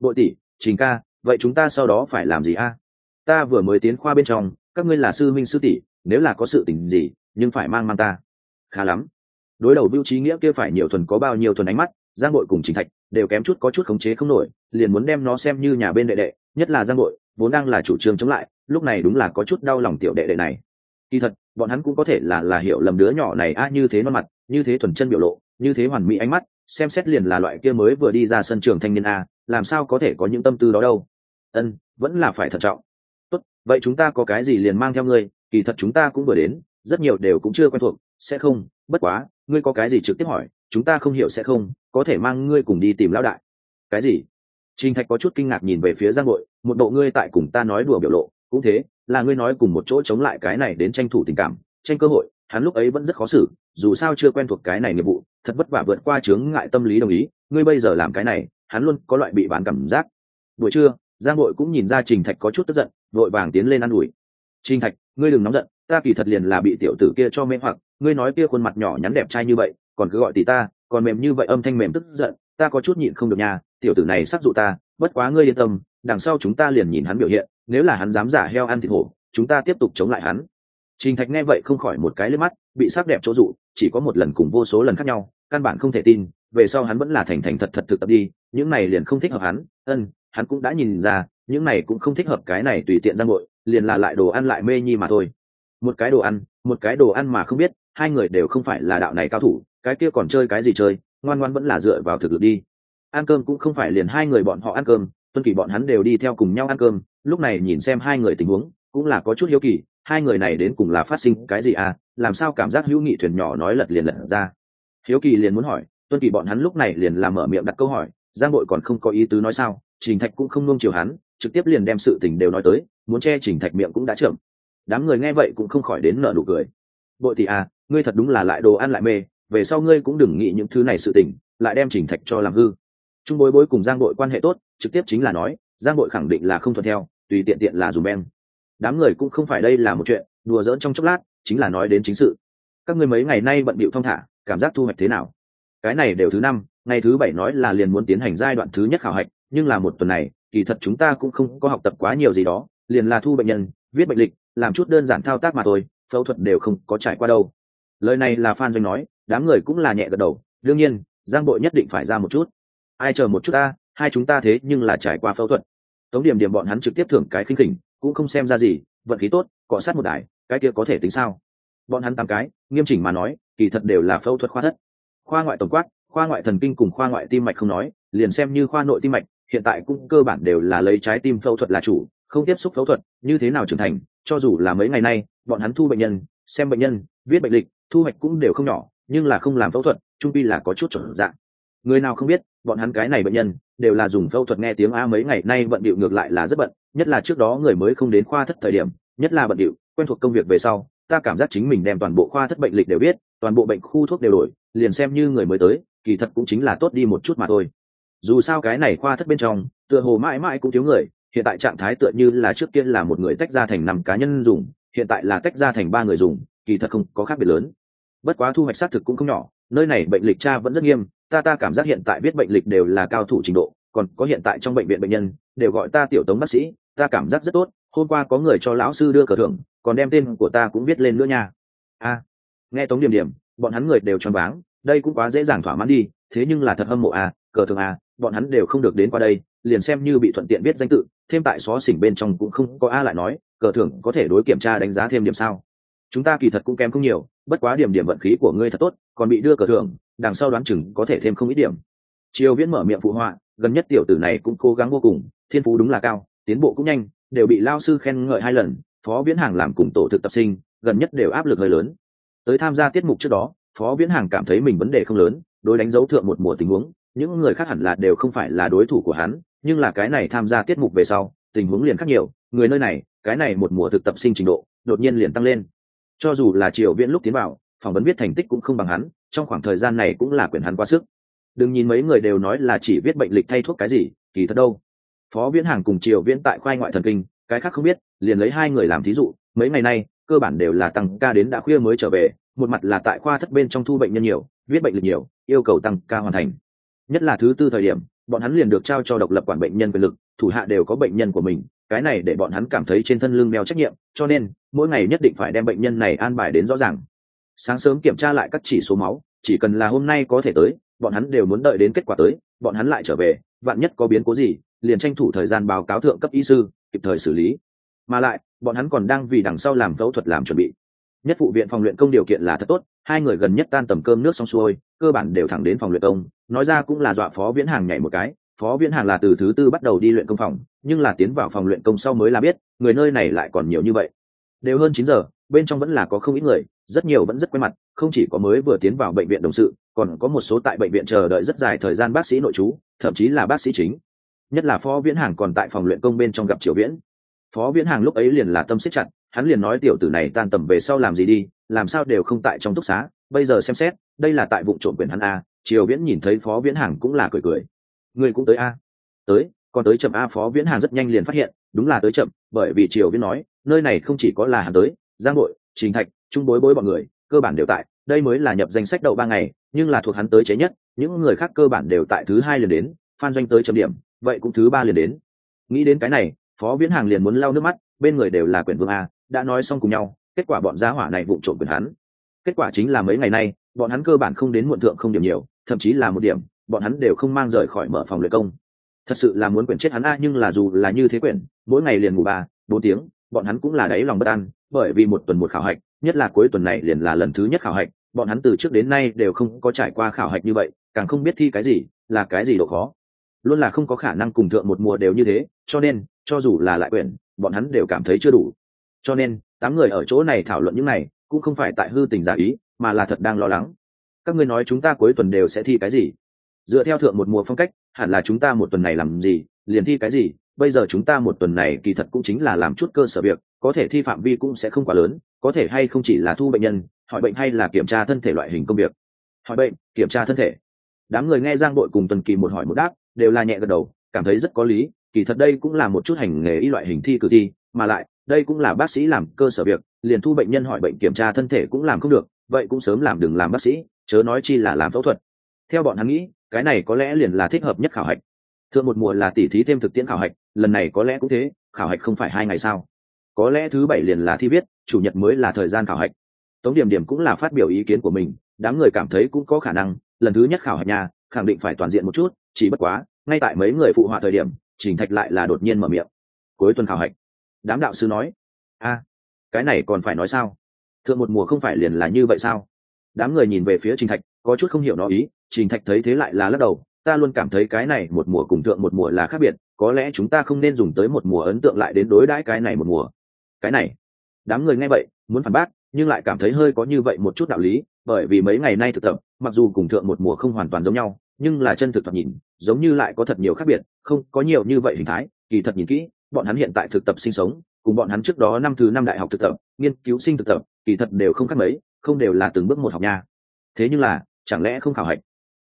Bội tỷ trình ca vậy chúng ta sau đó phải làm gì a? Ta vừa mới tiến khoa bên trong các ngươi là sư minh sư tỷ nếu là có sự tình gì nhưng phải mang mang ta. Khá lắm. Đối đầu vưu trí nghĩa kia phải nhiều thuần có bao nhiêu thuần ánh mắt giang bội cùng trình thạch đều kém chút có chút khống chế không nổi liền muốn đem nó xem như nhà bên đệ đệ nhất là giang bội vốn đang là chủ trương chống lại lúc này đúng là có chút đau lòng tiểu đệ đệ này. Kỳ thật bọn hắn cũng có thể là là hiểu lầm đứa nhỏ này a như thế non mặt như thế thuần chân biểu lộ như thế hoàn mỹ ánh mắt xem xét liền là loại kia mới vừa đi ra sân trường thanh niên a làm sao có thể có những tâm tư đó đâu? Ân vẫn là phải thận trọng. Tốt vậy chúng ta có cái gì liền mang theo ngươi kỳ thật chúng ta cũng vừa đến rất nhiều đều cũng chưa quen thuộc sẽ không bất quá ngươi có cái gì trực tiếp hỏi chúng ta không hiểu sẽ không có thể mang ngươi cùng đi tìm lão đại. Cái gì? Trình Thạch có chút kinh ngạc nhìn về phía Giang Bội, một bộ ngươi tại cùng ta nói đùa biểu lộ, cũng thế, là ngươi nói cùng một chỗ chống lại cái này đến tranh thủ tình cảm, tranh cơ hội, hắn lúc ấy vẫn rất khó xử, dù sao chưa quen thuộc cái này nghiệp vụ, thật vất vả vượt qua chướng ngại tâm lý đồng ý, ngươi bây giờ làm cái này, hắn luôn có loại bị bán cảm giác. Buổi trưa, Giang đội cũng nhìn ra Trình Thạch có chút tức giận, vội vàng tiến lên ăn ủi. "Trình Thạch, ngươi đừng nóng giận, ta kỳ thật liền là bị tiểu tử kia cho mê hoặc, ngươi nói kia khuôn mặt nhỏ nhắn đẹp trai như vậy, còn cứ gọi tỷ ta, còn mềm như vậy âm thanh mềm tức giận, ta có chút nhịn không được nha, tiểu tử này sắc dụ ta bất quá ngươi yên tâm đằng sau chúng ta liền nhìn hắn biểu hiện nếu là hắn dám giả heo ăn thịt hổ chúng ta tiếp tục chống lại hắn trình thạch nghe vậy không khỏi một cái lên mắt, bị sắc đẹp chỗ dụ, chỉ có một lần cùng vô số lần khác nhau, căn bản không thể tin, về sau hắn vẫn là thành thành thật thật thực tập đi, những này liền không thích hợp hắn, ân, hắn cũng đã nhìn ra, những này cũng không thích hợp cái này tùy tiện ra ngội liền là lại đồ ăn lại mê nhi mà thôi. Một cái đồ ăn, một cái đồ ăn mà không biết, hai người đều không phải là đạo này cao thủ, cái kia còn chơi cái gì chơi, ngoan ngoan vẫn là dựa vào thực lực đi. Ăn cơm cũng không phải liền hai người bọn họ ăn cơm, tuân kỳ bọn hắn đều đi theo cùng nhau ăn cơm, lúc này nhìn xem hai người tình huống, cũng là có chút hiếu kỳ hai người này đến cùng là phát sinh cái gì à? Làm sao cảm giác hữu nghị thuyền nhỏ nói lật liền lật ra? Hiếu kỳ liền muốn hỏi, tuân kỳ bọn hắn lúc này liền làm mở miệng đặt câu hỏi, giang bội còn không có ý tứ nói sao? Trình thạch cũng không nung chiều hắn, trực tiếp liền đem sự tình đều nói tới, muốn che trình thạch miệng cũng đã trưởng đám người nghe vậy cũng không khỏi đến nợ nụ cười. Bội thì à ngươi thật đúng là lại đồ ăn lại mê, về sau ngươi cũng đừng nghĩ những thứ này sự tình, lại đem trình thạch cho làm hư. Trung bối bối cùng giang bội quan hệ tốt, trực tiếp chính là nói, giang bội khẳng định là không thuận theo, tùy tiện tiện là dùng beng đám người cũng không phải đây là một chuyện, đùa dỡn trong chốc lát, chính là nói đến chính sự. Các ngươi mấy ngày nay bận bịu thong thả, cảm giác thu hoạch thế nào? Cái này đều thứ năm, ngày thứ bảy nói là liền muốn tiến hành giai đoạn thứ nhất khảo hạch, nhưng là một tuần này, kỳ thật chúng ta cũng không có học tập quá nhiều gì đó, liền là thu bệnh nhân, viết bệnh lịch, làm chút đơn giản thao tác mà thôi, phẫu thuật đều không có trải qua đâu. Lời này là phan doanh nói, đám người cũng là nhẹ gật đầu, đương nhiên, giang bội nhất định phải ra một chút. Ai chờ một chút ta, hai chúng ta thế nhưng là trải qua phẫu thuật. Tống điểm điểm bọn hắn trực tiếp thưởng cái khinh khỉnh cũng không xem ra gì, vận khí tốt, cọ sát một đài, cái kia có thể tính sao? Bọn hắn tám cái, nghiêm chỉnh mà nói, kỳ thật đều là phẫu thuật khoa thất. Khoa ngoại tổng quát, khoa ngoại thần kinh cùng khoa ngoại tim mạch không nói, liền xem như khoa nội tim mạch, hiện tại cũng cơ bản đều là lấy trái tim phẫu thuật là chủ, không tiếp xúc phẫu thuật, như thế nào trưởng thành, cho dù là mấy ngày nay, bọn hắn thu bệnh nhân, xem bệnh nhân, viết bệnh lịch, thu hoạch cũng đều không nhỏ, nhưng là không làm phẫu thuật, trung pi là có chút chuẩn dạng. Người nào không biết bọn hắn cái này bệnh nhân, đều là dùng phẫu thuật nghe tiếng a mấy ngày nay bận điệu ngược lại là rất bận, nhất là trước đó người mới không đến khoa thất thời điểm, nhất là bận điệu, quen thuộc công việc về sau, ta cảm giác chính mình đem toàn bộ khoa thất bệnh lịch đều biết, toàn bộ bệnh khu thuốc đều đổi, liền xem như người mới tới, kỳ thật cũng chính là tốt đi một chút mà thôi. Dù sao cái này khoa thất bên trong, tựa hồ mãi mãi cũng thiếu người, hiện tại trạng thái tựa như là trước kia là một người tách ra thành năm cá nhân dùng, hiện tại là tách ra thành ba người dùng, kỳ thật không có khác biệt lớn. Bất quá thu hoạch xác thực cũng không nhỏ, nơi này bệnh lịch cha vẫn rất nghiêm ta ta cảm giác hiện tại biết bệnh lịch đều là cao thủ trình độ, còn có hiện tại trong bệnh viện bệnh nhân, đều gọi ta tiểu tống bác sĩ, ta cảm giác rất tốt, hôm qua có người cho lão sư đưa cờ thưởng, còn đem tên của ta cũng viết lên nữa nha. A, nghe tống điểm điểm, bọn hắn người đều choáng váng, đây cũng quá dễ dàng thỏa mãn đi, thế nhưng là thật hâm mộ à cờ thưởng à bọn hắn đều không được đến qua đây, liền xem như bị thuận tiện biết danh tự, thêm tại xó xỉnh bên trong cũng không có a lại nói, cờ thưởng có thể đối kiểm tra đánh giá thêm điểm sao. Chúng ta kỳ thật cũng kém không nhiều, bất quá điểm điểm vận khí của ngươi thật tốt, còn bị đưa cờ thưởng đằng sau đoán chừng có thể thêm không ít điểm. Triều viễn mở miệng phụ họa, gần nhất tiểu tử này cũng cố gắng vô cùng, thiên phú đúng là cao, tiến bộ cũng nhanh, đều bị lao sư khen ngợi hai lần, phó viễn hàng làm cùng tổ thực tập sinh, gần nhất đều áp lực hơi lớn. Tới tham gia tiết mục trước đó, phó viễn hàng cảm thấy mình vấn đề không lớn, đối đánh dấu thượng một mùa tình huống, những người khác hẳn là đều không phải là đối thủ của hắn, nhưng là cái này tham gia tiết mục về sau, tình huống liền khác nhiều, người nơi này, cái này một mùa thực tập sinh trình độ, đột nhiên liền tăng lên. Cho dù là triều viễn lúc tiến vào phỏng vấn viết thành tích cũng không bằng hắn, trong khoảng thời gian này cũng là quyền hắn quá sức. Đừng nhìn mấy người đều nói là chỉ viết bệnh lịch thay thuốc cái gì, kỳ thật đâu. Phó viễn hàng cùng triều viễn tại khoai ngoại thần kinh, cái khác không biết, liền lấy hai người làm thí dụ, mấy ngày nay, cơ bản đều là tăng ca đến đã khuya mới trở về, một mặt là tại khoa thất bên trong thu bệnh nhân nhiều, viết bệnh lịch nhiều, yêu cầu tăng ca hoàn thành. Nhất là thứ tư thời điểm, bọn hắn liền được trao cho độc lập quản bệnh nhân quyền lực, thủ hạ đều có bệnh nhân của mình, cái này để bọn hắn cảm thấy trên thân lưng mèo trách nhiệm, cho nên, mỗi ngày nhất định phải đem bệnh nhân này an bài đến rõ ràng sáng sớm kiểm tra lại các chỉ số máu, chỉ cần là hôm nay có thể tới, bọn hắn đều muốn đợi đến kết quả tới, bọn hắn lại trở về, vạn nhất có biến cố gì, liền tranh thủ thời gian báo cáo thượng cấp y sư, kịp thời xử lý. Mà lại, bọn hắn còn đang vì đằng sau làm phẫu thuật làm chuẩn bị. Nhất phụ viện phòng luyện công điều kiện là thật tốt, hai người gần nhất tan tầm cơm nước xong xuôi, cơ bản đều thẳng đến phòng luyện công, nói ra cũng là dọa phó viễn hàng nhảy một cái. Phó viễn hàng là từ thứ tư bắt đầu đi luyện công phòng, nhưng là tiến vào phòng luyện công sau mới là biết, người nơi này lại còn nhiều như vậy. Đều hơn chín giờ, bên trong vẫn là có không ít người rất nhiều vẫn rất quen mặt, không chỉ có mới vừa tiến vào bệnh viện đồng sự, còn có một số tại bệnh viện chờ đợi rất dài thời gian bác sĩ nội trú, thậm chí là bác sĩ chính. Nhất là phó viễn hàng còn tại phòng luyện công bên trong gặp triều viễn. Phó viễn hàng lúc ấy liền là tâm xích chặt, hắn liền nói tiểu tử này tan tầm về sau làm gì đi, làm sao đều không tại trong túc xá, bây giờ xem xét, đây là tại vụ trộm quyền hắn a, triều viễn nhìn thấy phó viễn hàng cũng là cười cười. Người cũng tới a. Tới, còn tới chậm a, phó viễn hàng rất nhanh liền phát hiện, đúng là tới chậm, bởi vì triều viễn nói, nơi này không chỉ có là hắn tới, giang nội, trình thạch trung bối bối bọn người, cơ bản đều tại, đây mới là nhập danh sách đầu ba ngày, nhưng là thuộc hắn tới chế nhất, những người khác cơ bản đều tại thứ hai liền đến, phan doanh tới chấm điểm, vậy cũng thứ ba liền đến. Nghĩ đến cái này, phó viễn hàng liền muốn lau nước mắt, bên người đều là quyển vương a, đã nói xong cùng nhau, kết quả bọn gia hỏa này vụ trộm quyền hắn. Kết quả chính là mấy ngày nay, bọn hắn cơ bản không đến muộn thượng không điểm nhiều, thậm chí là một điểm, bọn hắn đều không mang rời khỏi mở phòng luyện công. Thật sự là muốn quyển chết hắn a, nhưng là dù là như thế quyển mỗi ngày liền ngủ ba, bốn tiếng, bọn hắn cũng là đáy lòng bất an, bởi vì một tuần một khảo hạch nhất là cuối tuần này liền là lần thứ nhất khảo hạch, bọn hắn từ trước đến nay đều không có trải qua khảo hạch như vậy, càng không biết thi cái gì, là cái gì độ khó. Luôn là không có khả năng cùng thượng một mùa đều như thế, cho nên, cho dù là lại quyển, bọn hắn đều cảm thấy chưa đủ. Cho nên, tám người ở chỗ này thảo luận những này, cũng không phải tại hư tình giả ý, mà là thật đang lo lắng. Các ngươi nói chúng ta cuối tuần đều sẽ thi cái gì? Dựa theo thượng một mùa phong cách, hẳn là chúng ta một tuần này làm gì, liền thi cái gì bây giờ chúng ta một tuần này kỳ thật cũng chính là làm chút cơ sở việc, có thể thi phạm vi cũng sẽ không quá lớn, có thể hay không chỉ là thu bệnh nhân, hỏi bệnh hay là kiểm tra thân thể loại hình công việc. Hỏi bệnh, kiểm tra thân thể. Đám người nghe giang đội cùng tuần kỳ một hỏi một đáp, đều là nhẹ gật đầu, cảm thấy rất có lý, kỳ thật đây cũng là một chút hành nghề y loại hình thi cử thi, mà lại, đây cũng là bác sĩ làm cơ sở việc, liền thu bệnh nhân hỏi bệnh kiểm tra thân thể cũng làm không được, vậy cũng sớm làm đừng làm bác sĩ, chớ nói chi là làm phẫu thuật. Theo bọn hắn nghĩ, cái này có lẽ liền là thích hợp nhất khảo hạch thượng một mùa là tỉ thí thêm thực tiễn khảo hạch, lần này có lẽ cũng thế, khảo hạch không phải hai ngày sao? Có lẽ thứ bảy liền là thi viết, chủ nhật mới là thời gian khảo hạch. Tống điểm điểm cũng là phát biểu ý kiến của mình, đám người cảm thấy cũng có khả năng, lần thứ nhất khảo hạch nhà khẳng định phải toàn diện một chút, chỉ bất quá, ngay tại mấy người phụ họa thời điểm, trình thạch lại là đột nhiên mở miệng. Cuối tuần khảo hạch. Đám đạo sư nói, a, cái này còn phải nói sao? Thượng một mùa không phải liền là như vậy sao? Đám người nhìn về phía trình thạch, có chút không hiểu nó ý, trình thạch thấy thế lại là lắc đầu ta luôn cảm thấy cái này một mùa cùng thượng một mùa là khác biệt, có lẽ chúng ta không nên dùng tới một mùa ấn tượng lại đến đối đãi cái này một mùa. Cái này, đám người nghe vậy, muốn phản bác, nhưng lại cảm thấy hơi có như vậy một chút đạo lý, bởi vì mấy ngày nay thực tập, mặc dù cùng thượng một mùa không hoàn toàn giống nhau, nhưng là chân thực tập nhìn, giống như lại có thật nhiều khác biệt, không có nhiều như vậy hình thái, kỳ thật nhìn kỹ, bọn hắn hiện tại thực tập sinh sống, cùng bọn hắn trước đó năm thứ năm đại học thực tập, nghiên cứu sinh thực tập, kỳ thật đều không khác mấy, không đều là từng bước một học nha. Thế nhưng là, chẳng lẽ không khảo hạch?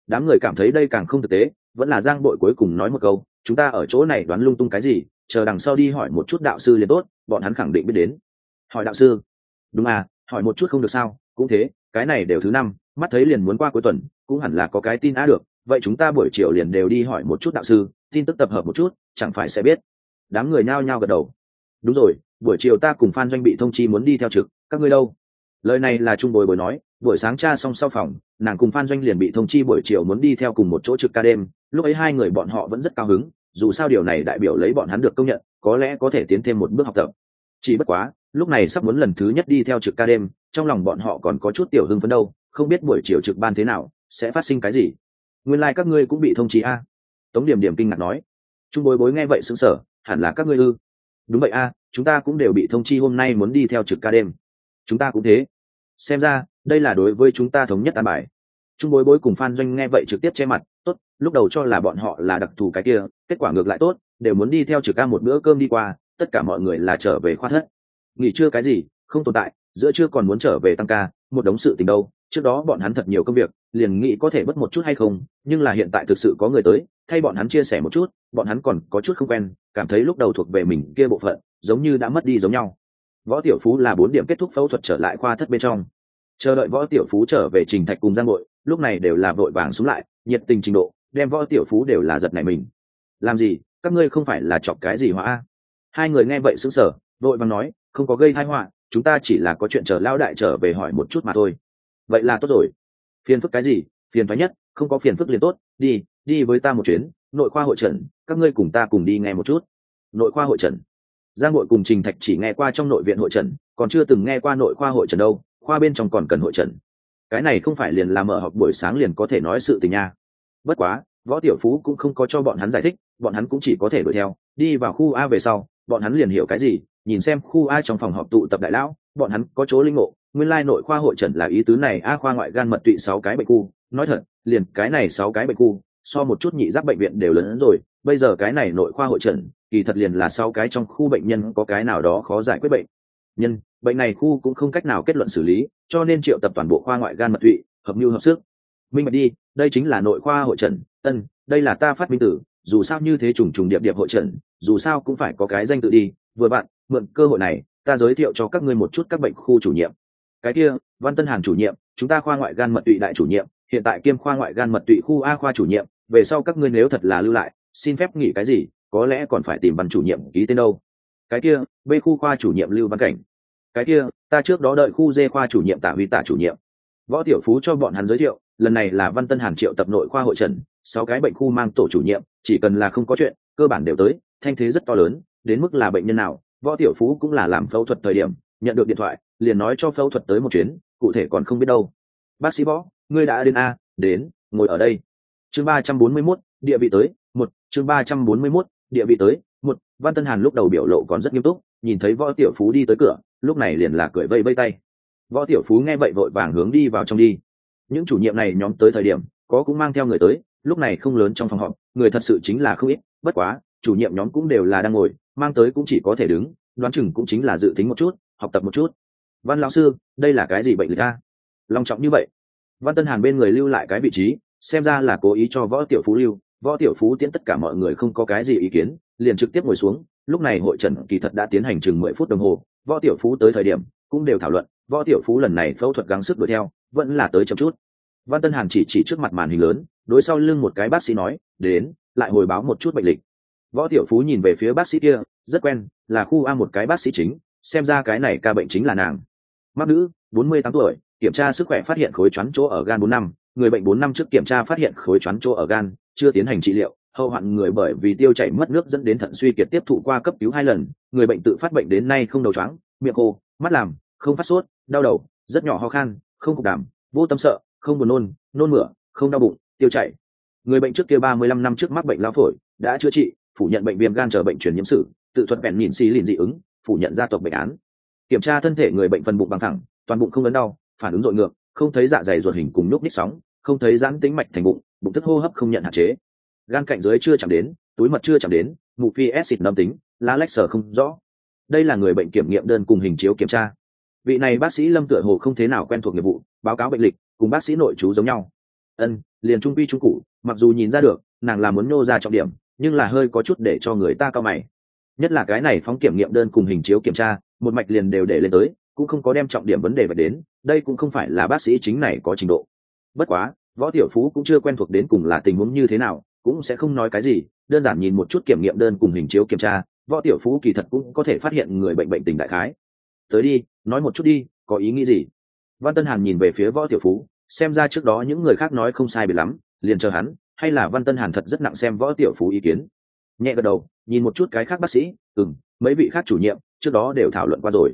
Đám người cảm thấy đây càng không thực tế, vẫn là giang bội cuối cùng nói một câu, chúng ta ở chỗ này đoán lung tung cái gì, chờ đằng sau đi hỏi một chút đạo sư liền tốt, bọn hắn khẳng định biết đến. Hỏi đạo sư? Đúng à hỏi một chút không được sao, cũng thế, cái này đều thứ năm, mắt thấy liền muốn qua cuối tuần, cũng hẳn là có cái tin á được, vậy chúng ta buổi chiều liền đều đi hỏi một chút đạo sư, tin tức tập hợp một chút, chẳng phải sẽ biết. Đám người nhao nhao gật đầu. Đúng rồi, buổi chiều ta cùng phan doanh bị thông chi muốn đi theo trực, các ngươi đâu? Lời này là trung bồi bồi nói, buổi sáng cha xong sau phòng, nàng cùng phan doanh liền bị thông chi buổi chiều muốn đi theo cùng một chỗ trực ca đêm. Lúc ấy hai người bọn họ vẫn rất cao hứng, dù sao điều này đại biểu lấy bọn hắn được công nhận, có lẽ có thể tiến thêm một bước học tập. Chỉ bất quá, lúc này sắp muốn lần thứ nhất đi theo trực ca đêm, trong lòng bọn họ còn có chút tiểu hưng phấn đâu, không biết buổi chiều trực ban thế nào, sẽ phát sinh cái gì. Nguyên lai、like、các ngươi cũng bị thông chí a. Tống điểm điểm kinh ngạc nói. Trung bối bối nghe vậy xứng sở hẳn là các ngươi ư. Đúng vậy a, chúng ta cũng đều bị thông chi hôm nay muốn đi theo trực ca đêm chúng ta cũng thế. Xem ra, đây là đối với chúng ta thống nhất an bài. Trung bối bối cùng phan doanh nghe vậy trực tiếp che mặt, tốt, lúc đầu cho là bọn họ là đặc thù cái kia, kết quả ngược lại tốt, đều muốn đi theo trực ca một bữa cơm đi qua, tất cả mọi người là trở về khoa thất. Nghỉ trưa cái gì, không tồn tại, giữa trưa còn muốn trở về tăng ca, một đống sự tình đâu, trước đó bọn hắn thật nhiều công việc, liền nghĩ có thể mất một chút hay không, nhưng là hiện tại thực sự có người tới, thay bọn hắn chia sẻ một chút, bọn hắn còn có chút không quen, cảm thấy lúc đầu thuộc về mình kia bộ phận, giống như đã mất đi giống nhau võ tiểu phú là bốn điểm kết thúc phẫu thuật trở lại khoa thất bên trong. Chờ đợi võ tiểu phú trở về trình thạch cùng giang bội lúc này đều là vội vàng xuống lại, nhiệt tình trình độ, đem võ tiểu phú đều là giật này mình. Làm gì? Các ngươi không phải là chọc cái gì hóa? hai người nghe vậy sững sờ, vội vàng nói, không có gây tai họa, chúng ta chỉ là có chuyện chờ lao đại trở về hỏi một chút mà thôi. Vậy là tốt rồi. Phiền phức cái gì? Phiền thoái nhất, không có phiền phức liền tốt. Đi đi với ta một chuyến, nội khoa hội trần, các ngươi cùng ta cùng đi nghe một chút. Nội khoa hội trần? Giang nội cùng trình thạch chỉ nghe qua trong nội viện hội trần còn chưa từng nghe qua nội khoa hội trần đâu, khoa bên trong còn cần hội trần cái này không phải liền là mở học buổi sáng liền có thể nói sự tình nha. Bất quá, võ tiểu phú cũng không có cho bọn hắn giải thích, bọn hắn cũng chỉ có thể đuổi theo, đi vào khu a về sau, bọn hắn liền hiểu cái gì, nhìn xem khu a trong phòng họp tụ tập đại lão, bọn hắn có chỗ linh ngộ, nguyên lai nội khoa hội trần là ý tứ này, a khoa ngoại gan mật tụy sáu cái bệnh khu, nói thật, liền cái này sáu cái bệnh khu so một chút nhị giáp bệnh viện đều lớn hơn rồi, bây giờ cái này nội khoa hội trần, kỳ thật liền là sau cái trong khu bệnh nhân có cái nào đó khó giải quyết bệnh. Nhân, bệnh này khu cũng không cách nào kết luận xử lý, cho nên triệu tập toàn bộ khoa ngoại gan mật tụy, hợp mưu hợp sức. Minh bạch đi, đây chính là nội khoa hội trần, ân, đây là ta phát minh tử, dù sao như thế trùng trùng điệp điệp hội trần, dù sao cũng phải có cái danh tự đi. Vừa bạn, mượn cơ hội này, ta giới thiệu cho các ngươi một chút các bệnh khu chủ nhiệm. Cái kia, văn tân hàn chủ nhiệm, chúng ta khoa ngoại gan mật tụy đại chủ nhiệm hiện tại kiêm khoa ngoại gan mật tụy khu a khoa chủ nhiệm, về sau các ngươi nếu thật là lưu lại, xin phép nghỉ cái gì, có lẽ còn phải tìm văn chủ nhiệm ký tên đâu. Cái kia, b khu khoa chủ nhiệm lưu văn cảnh. Cái kia, ta trước đó đợi khu d khoa chủ nhiệm tả huy tả chủ nhiệm. Võ tiểu phú cho bọn hắn giới thiệu, lần này là văn tân hàn triệu tập nội khoa hội trần, sáu cái bệnh khu mang tổ chủ nhiệm, chỉ cần là không có chuyện, cơ bản đều tới, thanh thế rất to lớn, đến mức là bệnh nhân nào, võ tiểu phú cũng là làm phẫu thuật thời điểm, nhận được điện thoại, liền nói cho phẫu thuật tới một chuyến, cụ thể còn không biết đâu. Bác sĩ võ ngươi đã đến a, đến, ngồi ở đây. Chương ba trăm bốn mươi mốt, địa vị tới, một, chương ba trăm bốn mươi mốt, địa vị tới, một, văn tân hàn lúc đầu biểu lộ còn rất nghiêm túc, nhìn thấy võ tiểu phú đi tới cửa, lúc này liền là cười vây vây tay. Võ tiểu phú nghe vậy vội vàng hướng đi vào trong đi. Những chủ nhiệm này nhóm tới thời điểm, có cũng mang theo người tới, lúc này không lớn trong phòng họp, người thật sự chính là không ít, bất quá, chủ nhiệm nhóm cũng đều là đang ngồi, mang tới cũng chỉ có thể đứng, đoán chừng cũng chính là dự tính một chút, học tập một chút. Văn lão sư, đây là cái gì bệnh người ta? long trọng như vậy văn tân hàn bên người lưu lại cái vị trí, xem ra là cố ý cho võ tiểu phú lưu. Võ tiểu phú tiễn tất cả mọi người không có cái gì ý kiến, liền trực tiếp ngồi xuống. Lúc này hội trần kỳ thật đã tiến hành chừng mười phút đồng hồ. Võ tiểu phú tới thời điểm, cũng đều thảo luận. Võ tiểu phú lần này phẫu thuật gắng sức đuổi theo, vẫn là tới chậm chút. Văn tân hàn chỉ chỉ trước mặt màn hình lớn, đối sau lưng một cái bác sĩ nói, đến, lại hồi báo một chút bệnh lịch. Võ tiểu phú nhìn về phía bác sĩ kia, rất quen, là khu a một cái bác sĩ chính, xem ra cái này ca bệnh chính là nàng. Mắc nữ, bốn mươi tám tuổi kiểm tra sức khỏe phát hiện khối choán chỗ ở gan bốn năm, người bệnh bốn năm trước kiểm tra phát hiện khối choán chỗ ở gan, chưa tiến hành trị liệu, hậu hoạn người bởi vì tiêu chảy mất nước dẫn đến thận suy kiệt tiếp thụ qua cấp cứu hai lần, người bệnh tự phát bệnh đến nay không đầu choáng, miệng khô, mắt làm, không phát sốt, đau đầu, rất nhỏ ho khan, không cục đảm, vô tâm sợ, không buồn nôn nôn mửa, không đau bụng, tiêu chảy. Người bệnh trước kia ba mươi lăm năm trước mắc bệnh lao phổi, đã chữa trị, phủ nhận bệnh viêm gan chờ bệnh truyền nhiễm sử, tự thuật bèn nhìn xì lìn dị ứng, phủ nhận gia tộc bệnh án. Kiểm tra thân thể người bệnh phần bụng bằng thẳng, toàn bụng không ấn đau phản ứng dội ngược, không thấy dạ dày ruột hình cùng nhúc ních sóng, không thấy giãn tính mạch thành bụng bụng thức hô hấp không nhận hạn chế. Gan cạnh dưới chưa chạm đến, túi mật chưa chạm đến, mụ phi acid nâm tính, lá lách sở không rõ. Đây là người bệnh kiểm nghiệm đơn cùng hình chiếu kiểm tra. Vị này bác sĩ lâm tựa hồ không thế nào quen thuộc nghiệp vụ, báo cáo bệnh lịch, cùng bác sĩ nội chú giống nhau. Ân, liền trung quy trung cụ mặc dù nhìn ra được, nàng là muốn nô ra trọng điểm, nhưng là hơi có chút để cho người ta cao mày. Nhất là cái này phóng kiểm nghiệm đơn cùng hình chiếu kiểm tra, một mạch liền đều để lên tới, cũng không có đem trọng điểm vấn đề vật đến đây cũng không phải là bác sĩ chính này có trình độ. Bất quá, võ tiểu phú cũng chưa quen thuộc đến cùng là tình huống như thế nào, cũng sẽ không nói cái gì, đơn giản nhìn một chút kiểm nghiệm đơn cùng hình chiếu kiểm tra, võ tiểu phú kỳ thật cũng có thể phát hiện người bệnh bệnh tình đại khái. Tới đi, nói một chút đi, có ý nghĩ gì? Văn tân hàn nhìn về phía võ tiểu phú, xem ra trước đó những người khác nói không sai bị lắm, liền chờ hắn, hay là văn tân hàn thật rất nặng xem võ tiểu phú ý kiến. Nhẹ gật đầu, nhìn một chút cái khác bác sĩ ừ m mấy vị khác chủ nhiệm, trước đó đều thảo luận qua rồi.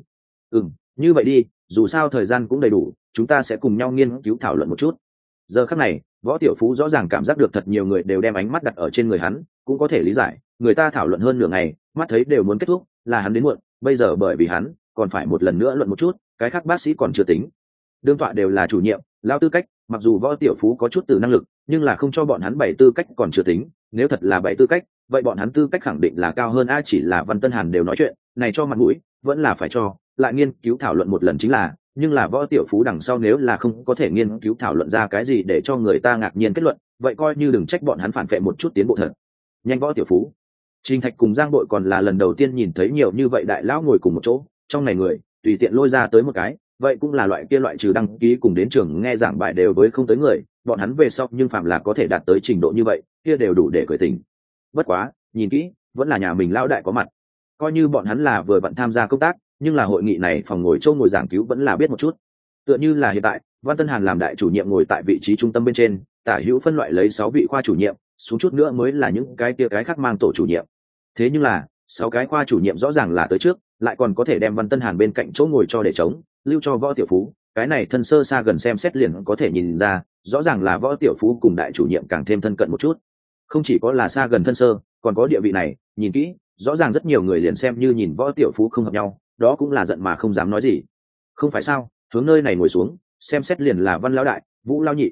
Ừ m như vậy đi dù sao thời gian cũng đầy đủ, chúng ta sẽ cùng nhau nghiên cứu thảo luận một chút. Giờ khắc này, võ tiểu phú rõ ràng cảm giác được thật nhiều người đều đem ánh mắt đặt ở trên người hắn, cũng có thể lý giải, người ta thảo luận hơn nửa ngày, mắt thấy đều muốn kết thúc, là hắn đến muộn, bây giờ bởi vì hắn, còn phải một lần nữa luận một chút, cái khác bác sĩ còn chưa tính. Đương tọa đều là chủ nhiệm, lao tư cách, mặc dù võ tiểu phú có chút từ năng lực, nhưng là không cho bọn hắn bảy tư cách còn chưa tính, nếu thật là bảy tư cách, vậy bọn hắn tư cách khẳng định là cao hơn a chỉ là văn tân hàn đều nói chuyện, này cho mặt mũi, vẫn là phải cho lại nghiên cứu thảo luận một lần chính là, nhưng là võ tiểu phú đằng sau nếu là không có thể nghiên cứu thảo luận ra cái gì để cho người ta ngạc nhiên kết luận, vậy coi như đừng trách bọn hắn phản vệ một chút tiến bộ thật. Nhanh võ tiểu phú. Trình thạch cùng giang đội còn là lần đầu tiên nhìn thấy nhiều như vậy đại lão ngồi cùng một chỗ, trong này người, tùy tiện lôi ra tới một cái, vậy cũng là loại kia loại trừ đăng ký cùng đến trường nghe giảng bài đều với không tới người, bọn hắn về sau nhưng phạm là có thể đạt tới trình độ như vậy, kia đều đủ để cởi tình. Bất quá, nhìn kỹ, vẫn là nhà mình lão đại có mặt. Coi như bọn hắn là vừa bận tham gia công tác nhưng là hội nghị này phòng ngồi châu ngồi giảng cứu vẫn là biết một chút. Tựa như là hiện tại văn tân hàn làm đại chủ nhiệm ngồi tại vị trí trung tâm bên trên tả hữu phân loại lấy sáu vị khoa chủ nhiệm xuống chút nữa mới là những cái kia cái khác mang tổ chủ nhiệm. Thế nhưng là sáu cái khoa chủ nhiệm rõ ràng là tới trước lại còn có thể đem văn tân hàn bên cạnh chỗ ngồi cho để trống, lưu cho võ tiểu phú. Cái này thân sơ xa gần xem xét liền có thể nhìn ra rõ ràng là võ tiểu phú cùng đại chủ nhiệm càng thêm thân cận một chút. Không chỉ có là xa gần thân sơ còn có địa vị này nhìn kỹ rõ ràng rất nhiều người liền xem như nhìn võ tiểu phú không hợp nhau đó cũng là giận mà không dám nói gì. Không phải sao, hướng nơi này ngồi xuống, xem xét liền là văn lão đại, vũ lao nhị.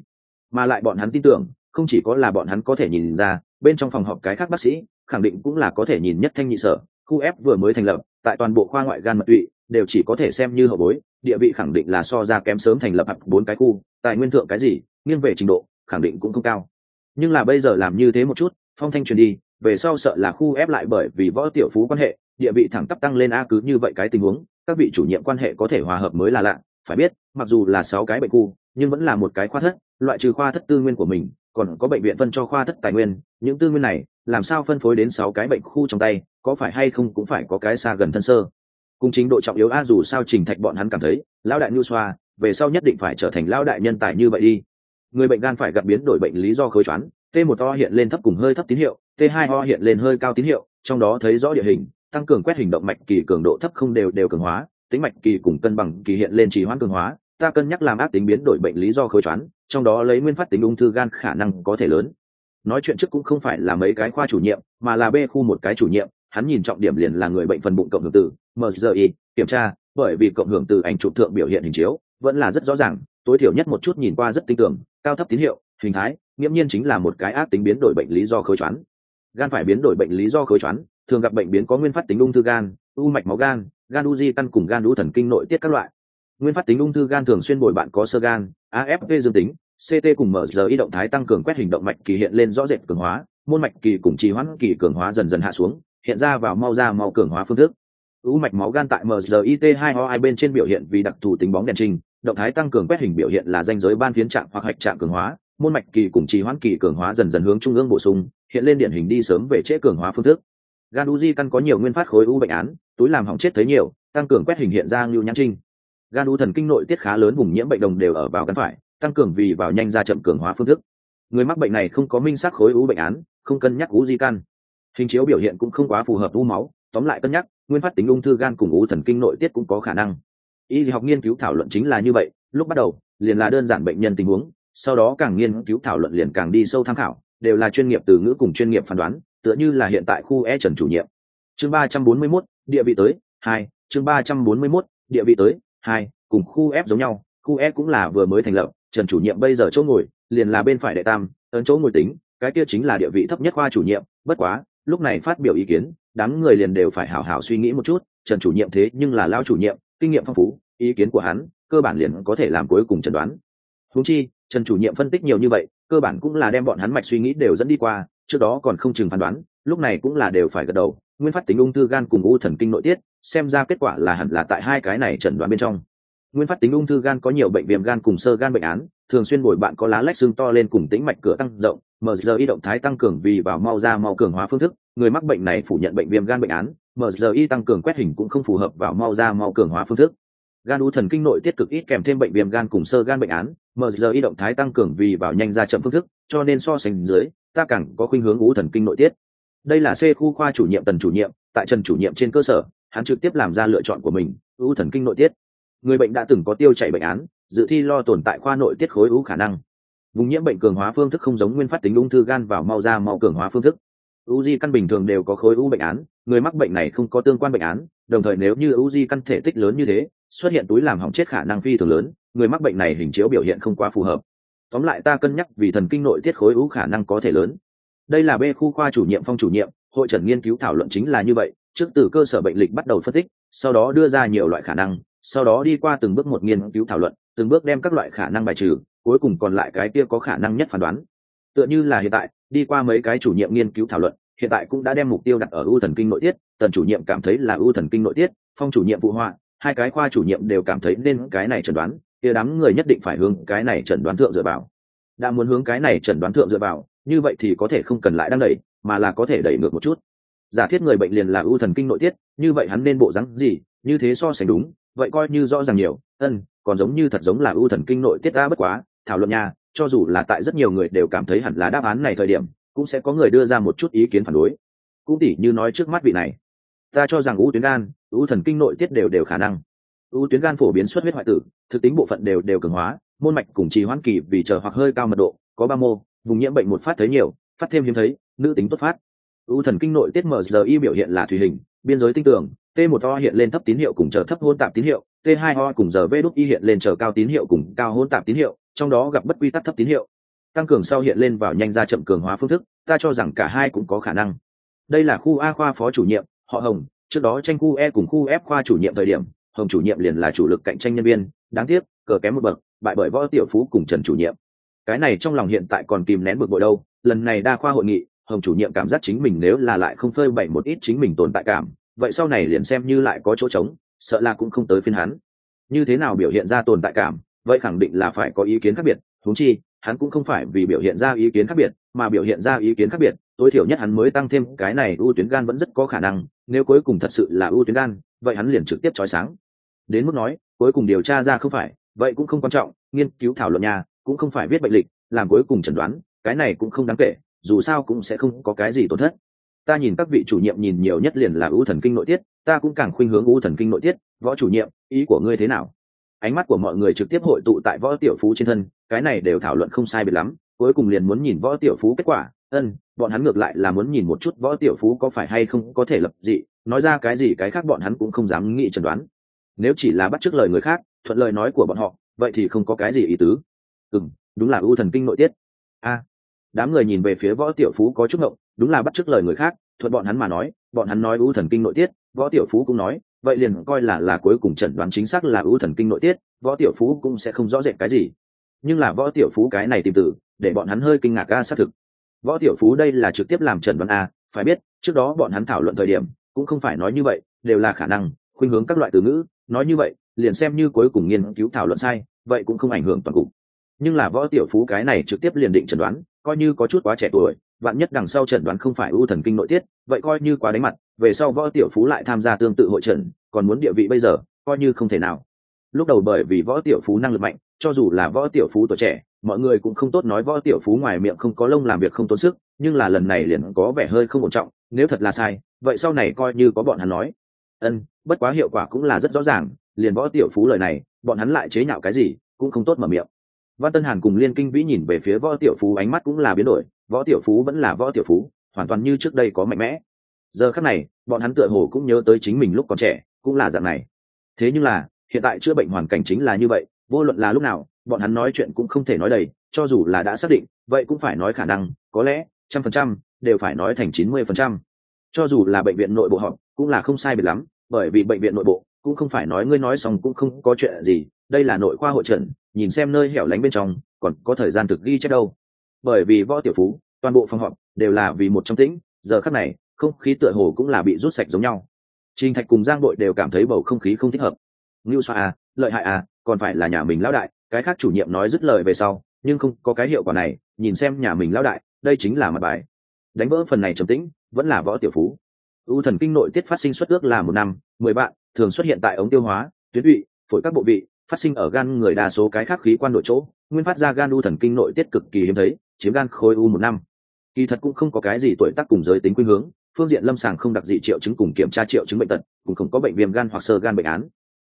Mà lại bọn hắn tin tưởng, không chỉ có là bọn hắn có thể nhìn ra, bên trong phòng họp cái khác bác sĩ, khẳng định cũng là có thể nhìn nhất thanh nhị sở, khu f vừa mới thành lập, tại toàn bộ khoa ngoại gan mật tụy, đều chỉ có thể xem như hậu bối, địa vị khẳng định là so ra kém sớm thành lập hẳn bốn cái khu tại nguyên thượng cái gì, nghiêng về trình độ, khẳng định cũng không cao. Nhưng là bây giờ làm như thế một chút, phong thanh truyền đi, về sau sợ là khu ép lại bởi vì võ tiểu phú quan hệ địa vị thẳng tắp tăng lên a cứ như vậy cái tình huống, các vị chủ nhiệm quan hệ có thể hòa hợp mới là lạ, phải biết, mặc dù là sáu cái bệnh khu, nhưng vẫn là một cái khoa thất, loại trừ khoa thất tư nguyên của mình, còn có bệnh viện phân cho khoa thất tài nguyên, những tư nguyên này, làm sao phân phối đến sáu cái bệnh khu trong tay, có phải hay không cũng phải có cái xa gần thân sơ. Cùng chính độ trọng yếu a dù sao trình thạch bọn hắn cảm thấy, lão đại nhu xoa, về sau nhất định phải trở thành lão đại nhân tài như vậy đi. Người bệnh gan phải gặp biến đổi bệnh lý do khối choán, t một o hiện lên thấp cùng hơi thấp tín hiệu, t hai o hiện lên hơi cao tín hiệu, trong đó thấy rõ địa hình tăng cường quét hình động mạch kỳ cường độ thấp không đều đều cường hóa, tính mạch kỳ cùng cân bằng kỳ hiện lên trì hoãn cường hóa, ta cân nhắc làm ác tính biến đổi bệnh lý do khối choán, trong đó lấy nguyên phát tính ung thư gan khả năng có thể lớn. Nói chuyện trước cũng không phải là mấy cái khoa chủ nhiệm, mà là b khu một cái chủ nhiệm, hắn nhìn trọng điểm liền là người bệnh phần bụng cộng hưởng từ mgi kiểm tra, bởi vì cộng hưởng từ ảnh chụp thượng biểu hiện hình chiếu, vẫn là rất rõ ràng, tối thiểu nhất một chút nhìn qua rất tinh tưởng cao thấp tín hiệu, hình thái, nghiễm nhiên chính là một cái ác tính biến đổi bệnh lý do khối choán. Gan phải biến đổi bệnh lý do khối choán thường gặp bệnh biến có nguyên phát tính ung thư gan, u mạch máu gan gan u di căn cùng gan u thần kinh nội tiết các loại. Nguyên phát tính ung thư gan thường xuyên bồi bạn có sơ gan afp dương tính ct cùng mở giờ y động thái tăng cường quét hình động mạch kỳ hiện lên rõ rệt cường hóa, môn mạch kỳ cùng trì hoãn kỳ cường hóa dần dần hạ xuống, hiện ra vào mau ra mau cường hóa phương thức. U mạch máu gan tại mrit 2 o hai bên trên biểu hiện vì đặc thù tính bóng đèn trình, động thái tăng cường quét hình biểu hiện là danh giới ban phiến trạng hoặc hạch trạng cường hóa, môn mạch kỳ cùng trì hoãn kỳ cường hóa dần dần hướng trung ương bổ sung, hiện lên điển hình đi sớm về trễ cường hóa phương thức gan u di căn có nhiều nguyên phát khối u bệnh án, túi làm hỏng chết thấy nhiều, tăng cường quét hình hiện ra ngưu nhãn trinh. Gan u thần kinh nội tiết khá lớn vùng nhiễm bệnh đồng đều ở vào gắn phải, tăng cường vì vào nhanh ra chậm cường hóa phương thức. Người mắc bệnh này không có minh xác khối u bệnh án, không cân nhắc u di căn. Hình chiếu biểu hiện cũng không quá phù hợp u máu, tóm lại cân nhắc, nguyên phát tính ung thư gan cùng u thần kinh nội tiết cũng có khả năng. Y học nghiên cứu thảo luận chính là như vậy, lúc bắt đầu, liền là đơn giản bệnh nhân tình huống, sau đó càng nghiên cứu thảo luận liền càng đi sâu tham khảo, đều là chuyên nghiệp từ ngữ cùng chuyên nghiệp phán đoán tựa như là hiện tại khu e trần chủ nhiệm. Chương ba trăm bốn mươi 341, địa vị tới hai chương ba trăm bốn mươi 341, địa vị tới hai cùng khu f giống nhau khu E cũng là vừa mới thành lập trần chủ nhiệm bây giờ chỗ ngồi liền là bên phải đệ tam ấn chỗ ngồi tính cái kia chính là địa vị thấp nhất khoa chủ nhiệm bất quá lúc này phát biểu ý kiến đám người liền đều phải hảo hảo suy nghĩ một chút trần chủ nhiệm thế nhưng là lao chủ nhiệm kinh nghiệm phong phú ý kiến của hắn cơ bản liền có thể làm cuối cùng chẩn đoán. Húng chi trần chủ nhiệm phân tích nhiều như vậy cơ bản cũng là đem bọn hắn mạch suy nghĩ đều dẫn đi qua trước đó còn không chừng phán đoán, lúc này cũng là đều phải gật đầu, nguyên phát tính ung thư gan cùng u thần kinh nội tiết, xem ra kết quả là hẳn là tại hai cái này chẩn đoán bên trong. Nguyên phát tính ung thư gan có nhiều bệnh viêm gan cùng sơ gan bệnh án, thường xuyên bồi bạn có lá lách xương to lên cùng tính mạch cửa tăng rộng, mở giờ y động thái tăng cường vì vào mau ra mau cường hóa phương thức, người mắc bệnh này phủ nhận bệnh viêm gan bệnh án, mở giờ y tăng cường quét hình cũng không phù hợp vào mau ra mau cường hóa phương thức. Gan u thần kinh nội tiết cực ít kèm thêm bệnh viêm gan cùng sơ gan bệnh án, mở giờ y động thái tăng cường vì vào nhanh ra chậm phương thức, cho nên so sánh dưới ta càng có khuynh hướng u thần kinh nội tiết. Đây là c khu khoa chủ nhiệm tần chủ nhiệm, tại trần chủ nhiệm trên cơ sở, hắn trực tiếp làm ra lựa chọn của mình u thần kinh nội tiết. Người bệnh đã từng có tiêu chảy bệnh án, dự thi lo tồn tại khoa nội tiết khối u khả năng. Vùng nhiễm bệnh cường hóa phương thức không giống nguyên phát tính ung thư gan vào mau ra mau cường hóa phương thức. U di căn bình thường đều có khối u bệnh án, người mắc bệnh này không có tương quan bệnh án, đồng thời nếu như u di căn thể tích lớn như thế, xuất hiện túi làm hỏng chết khả năng phi thường lớn, người mắc bệnh này hình chiếu biểu hiện không quá phù hợp tóm lại ta cân nhắc vì thần kinh nội tiết khối u khả năng có thể lớn. Đây là b khu khoa chủ nhiệm phong chủ nhiệm, hội trần nghiên cứu thảo luận chính là như vậy, trước từ cơ sở bệnh lịch bắt đầu phân tích, sau đó đưa ra nhiều loại khả năng, sau đó đi qua từng bước một nghiên cứu thảo luận, từng bước đem các loại khả năng bài trừ, cuối cùng còn lại cái kia có khả năng nhất phán đoán. Tựa như là hiện tại, đi qua mấy cái chủ nhiệm nghiên cứu thảo luận, hiện tại cũng đã đem mục tiêu đặt ở ưu thần kinh nội tiết, tần chủ nhiệm cảm thấy là ưu thần kinh nội tiết, phong chủ nhiệm phụ họa, hai cái khoa chủ nhiệm đều cảm thấy nên cái này chẩn đoán kia đám người nhất định phải hướng cái này chẩn đoán thượng dựa vào. Đã muốn hướng cái này chẩn đoán thượng dựa vào, như vậy thì có thể không cần lại đang đẩy, mà là có thể đẩy ngược một chút. Giả thiết người bệnh liền là ưu thần kinh nội tiết, như vậy hắn nên bộ rắn gì, như thế so sánh đúng, vậy coi như rõ ràng nhiều, ân, còn giống như thật giống là ưu thần kinh nội tiết ra bất quá, thảo luận nhà cho dù là tại rất nhiều người đều cảm thấy hẳn là đáp án này thời điểm, cũng sẽ có người đưa ra một chút ý kiến phản đối. Cũng tỉ như nói trước mắt vị này, ta cho rằng ưu tuyến gan, ưu thần kinh nội tiết đều đều khả năng ưu tuyến gan phổ biến xuất huyết hoại tử, thực tính bộ phận đều đều cường hóa, môn mạch cùng trì hoãn kỳ vì chờ hoặc hơi cao mật độ, có ba mô, vùng nhiễm bệnh một phát thấy nhiều, phát thêm hiếm thấy, nữ tính tốt phát. Ưu thần kinh nội tiết mgi biểu hiện là thủy hình, biên giới tinh tường, t 1 o hiện lên thấp tín hiệu cùng chờ thấp hôn tạp tín hiệu, t 2 o cùng giờ v đúc y hiện lên chờ cao tín hiệu cùng cao hôn tạp tín hiệu, trong đó gặp bất quy tắc thấp tín hiệu. Tăng cường sau hiện lên vào nhanh ra chậm cường hóa phương thức, ta cho rằng cả hai cũng có khả năng. Đây là khu a khoa phó chủ nhiệm, họ hồng, trước đó tranh khu e cùng khu f khoa chủ nhiệm thời điểm hồng chủ nhiệm liền là chủ lực cạnh tranh nhân viên, đáng tiếc, cờ kém một bậc, bại bởi võ tiểu phú cùng trần chủ nhiệm. Cái này trong lòng hiện tại còn kìm nén bực bội đâu, lần này đa khoa hội nghị, hồng chủ nhiệm cảm giác chính mình nếu là lại không phơi bày một ít chính mình tồn tại cảm, vậy sau này liền xem như lại có chỗ trống, sợ là cũng không tới phiên hắn. Như thế nào biểu hiện ra tồn tại cảm, vậy khẳng định là phải có ý kiến khác biệt thúng chi, hắn cũng không phải vì biểu hiện ra ý kiến khác biệt, mà biểu hiện ra ý kiến khác biệt, tối thiểu nhất hắn mới tăng thêm cái này ưu tuyến gan vẫn rất có khả năng, nếu cuối cùng thật sự là ưu tuyến gan, vậy hắn liền trực tiếp trói sáng đến mức nói, cuối cùng điều tra ra không phải, vậy cũng không quan trọng, nghiên cứu thảo luận nhà cũng không phải viết bệnh lịch, làm cuối cùng chẩn đoán, cái này cũng không đáng kể, dù sao cũng sẽ không có cái gì tổn thất. Ta nhìn các vị chủ nhiệm nhìn nhiều nhất liền là ưu thần kinh nội tiết, ta cũng càng khuynh hướng ưu thần kinh nội tiết, võ chủ nhiệm, ý của ngươi thế nào? Ánh mắt của mọi người trực tiếp hội tụ tại võ tiểu phú trên thân, cái này đều thảo luận không sai biệt lắm, cuối cùng liền muốn nhìn võ tiểu phú kết quả, ân, bọn hắn ngược lại là muốn nhìn một chút võ tiểu phú có phải hay không có thể lập dị, nói ra cái gì cái khác bọn hắn cũng không dám nghĩ chẩn đoán nếu chỉ là bắt t r ư ớ c lời người khác, thuận lời nói của bọn họ, vậy thì không có cái gì ý tứ. Ừ m đúng là ưu thần kinh nội tiết. A, đám người nhìn về phía võ tiểu phú có chút ngộng, đúng là bắt t r ư ớ c lời người khác, thuận bọn hắn mà nói, bọn hắn nói ưu thần kinh nội tiết, võ tiểu phú cũng nói, vậy liền coi là là cuối cùng chẩn đoán chính xác là ưu thần kinh nội tiết, võ tiểu phú cũng sẽ không rõ rệt cái gì. Nhưng là võ tiểu phú cái này tìm tử để bọn hắn hơi kinh ngạc ca xác thực. Võ tiểu phú đây là trực tiếp làm trần đoán a, phải biết, trước đó bọn hắn thảo luận thời điểm, cũng không phải nói như vậy, đều là khả năng, khuynh hướng các loại từ ngữ nói như vậy, liền xem như cuối cùng nghiên cứu thảo luận sai, vậy cũng không ảnh hưởng toàn cục. Nhưng là võ tiểu phú cái này trực tiếp liền định chẩn đoán, coi như có chút quá trẻ tuổi, vạn nhất đằng sau chẩn đoán không phải ưu thần kinh nội tiết, vậy coi như quá đánh mặt, về sau võ tiểu phú lại tham gia tương tự hội trần, còn muốn địa vị bây giờ, coi như không thể nào. Lúc đầu bởi vì võ tiểu phú năng lực mạnh, cho dù là võ tiểu phú tuổi trẻ, mọi người cũng không tốt nói võ tiểu phú ngoài miệng không có lông làm việc không tốn sức, nhưng là lần này liền có vẻ hơi không ổn trọng, nếu thật là sai, vậy sau này coi như có bọn hắn nói ân, bất quá hiệu quả cũng là rất rõ ràng, liền võ tiểu phú lời này, bọn hắn lại chế nhạo cái gì, cũng không tốt mở miệng. Văn tân hàn cùng liên kinh vĩ nhìn về phía võ tiểu phú, ánh mắt cũng là biến đổi, võ tiểu phú vẫn là võ tiểu phú, hoàn toàn như trước đây có mạnh mẽ. Giờ khắc này, bọn hắn tựa hồ cũng nhớ tới chính mình lúc còn trẻ, cũng là dạng này. Thế nhưng là, hiện tại chữa bệnh hoàn cảnh chính là như vậy, vô luận là lúc nào, bọn hắn nói chuyện cũng không thể nói đầy, cho dù là đã xác định, vậy cũng phải nói khả năng, có lẽ trăm phần trăm đều phải nói thành chín mươi phần trăm. Cho dù là bệnh viện nội bộ họ, cũng là không sai biệt lắm bởi vì bệnh viện nội bộ cũng không phải nói ngươi nói xong cũng không có chuyện gì, đây là nội khoa hội trần nhìn xem nơi hẻo lánh bên trong, còn có thời gian thực ghi chép đâu. Bởi vì võ tiểu phú, toàn bộ phòng họp đều là vì một trong tĩnh, giờ khắc này, không khí tựa hồ cũng là bị rút sạch giống nhau. Trình thạch cùng giang đội đều cảm thấy bầu không khí không thích hợp. Ngưu xoa à lợi hại à còn phải là nhà mình lão đại, cái khác chủ nhiệm nói dứt lời về sau, nhưng không có cái hiệu quả này, nhìn xem nhà mình lão đại, đây chính là mặt bài. Đánh vỡ phần này trầm tĩnh, vẫn là võ tiểu phú. U thần kinh nội tiết phát sinh xuất ước là một năm mười bạn thường xuất hiện tại ống tiêu hóa tuyến tụy, phổi các bộ vị phát sinh ở gan người đa số cái khác khí quan nội chỗ nguyên phát ra gan u thần kinh nội tiết cực kỳ hiếm thấy chiếm gan khối u một năm. Kỳ thật cũng không có cái gì tuổi tác cùng giới tính khuynh hướng phương diện lâm sàng không đặc dị triệu chứng cùng kiểm tra triệu chứng bệnh tật cũng không có bệnh viêm gan hoặc sơ gan bệnh án.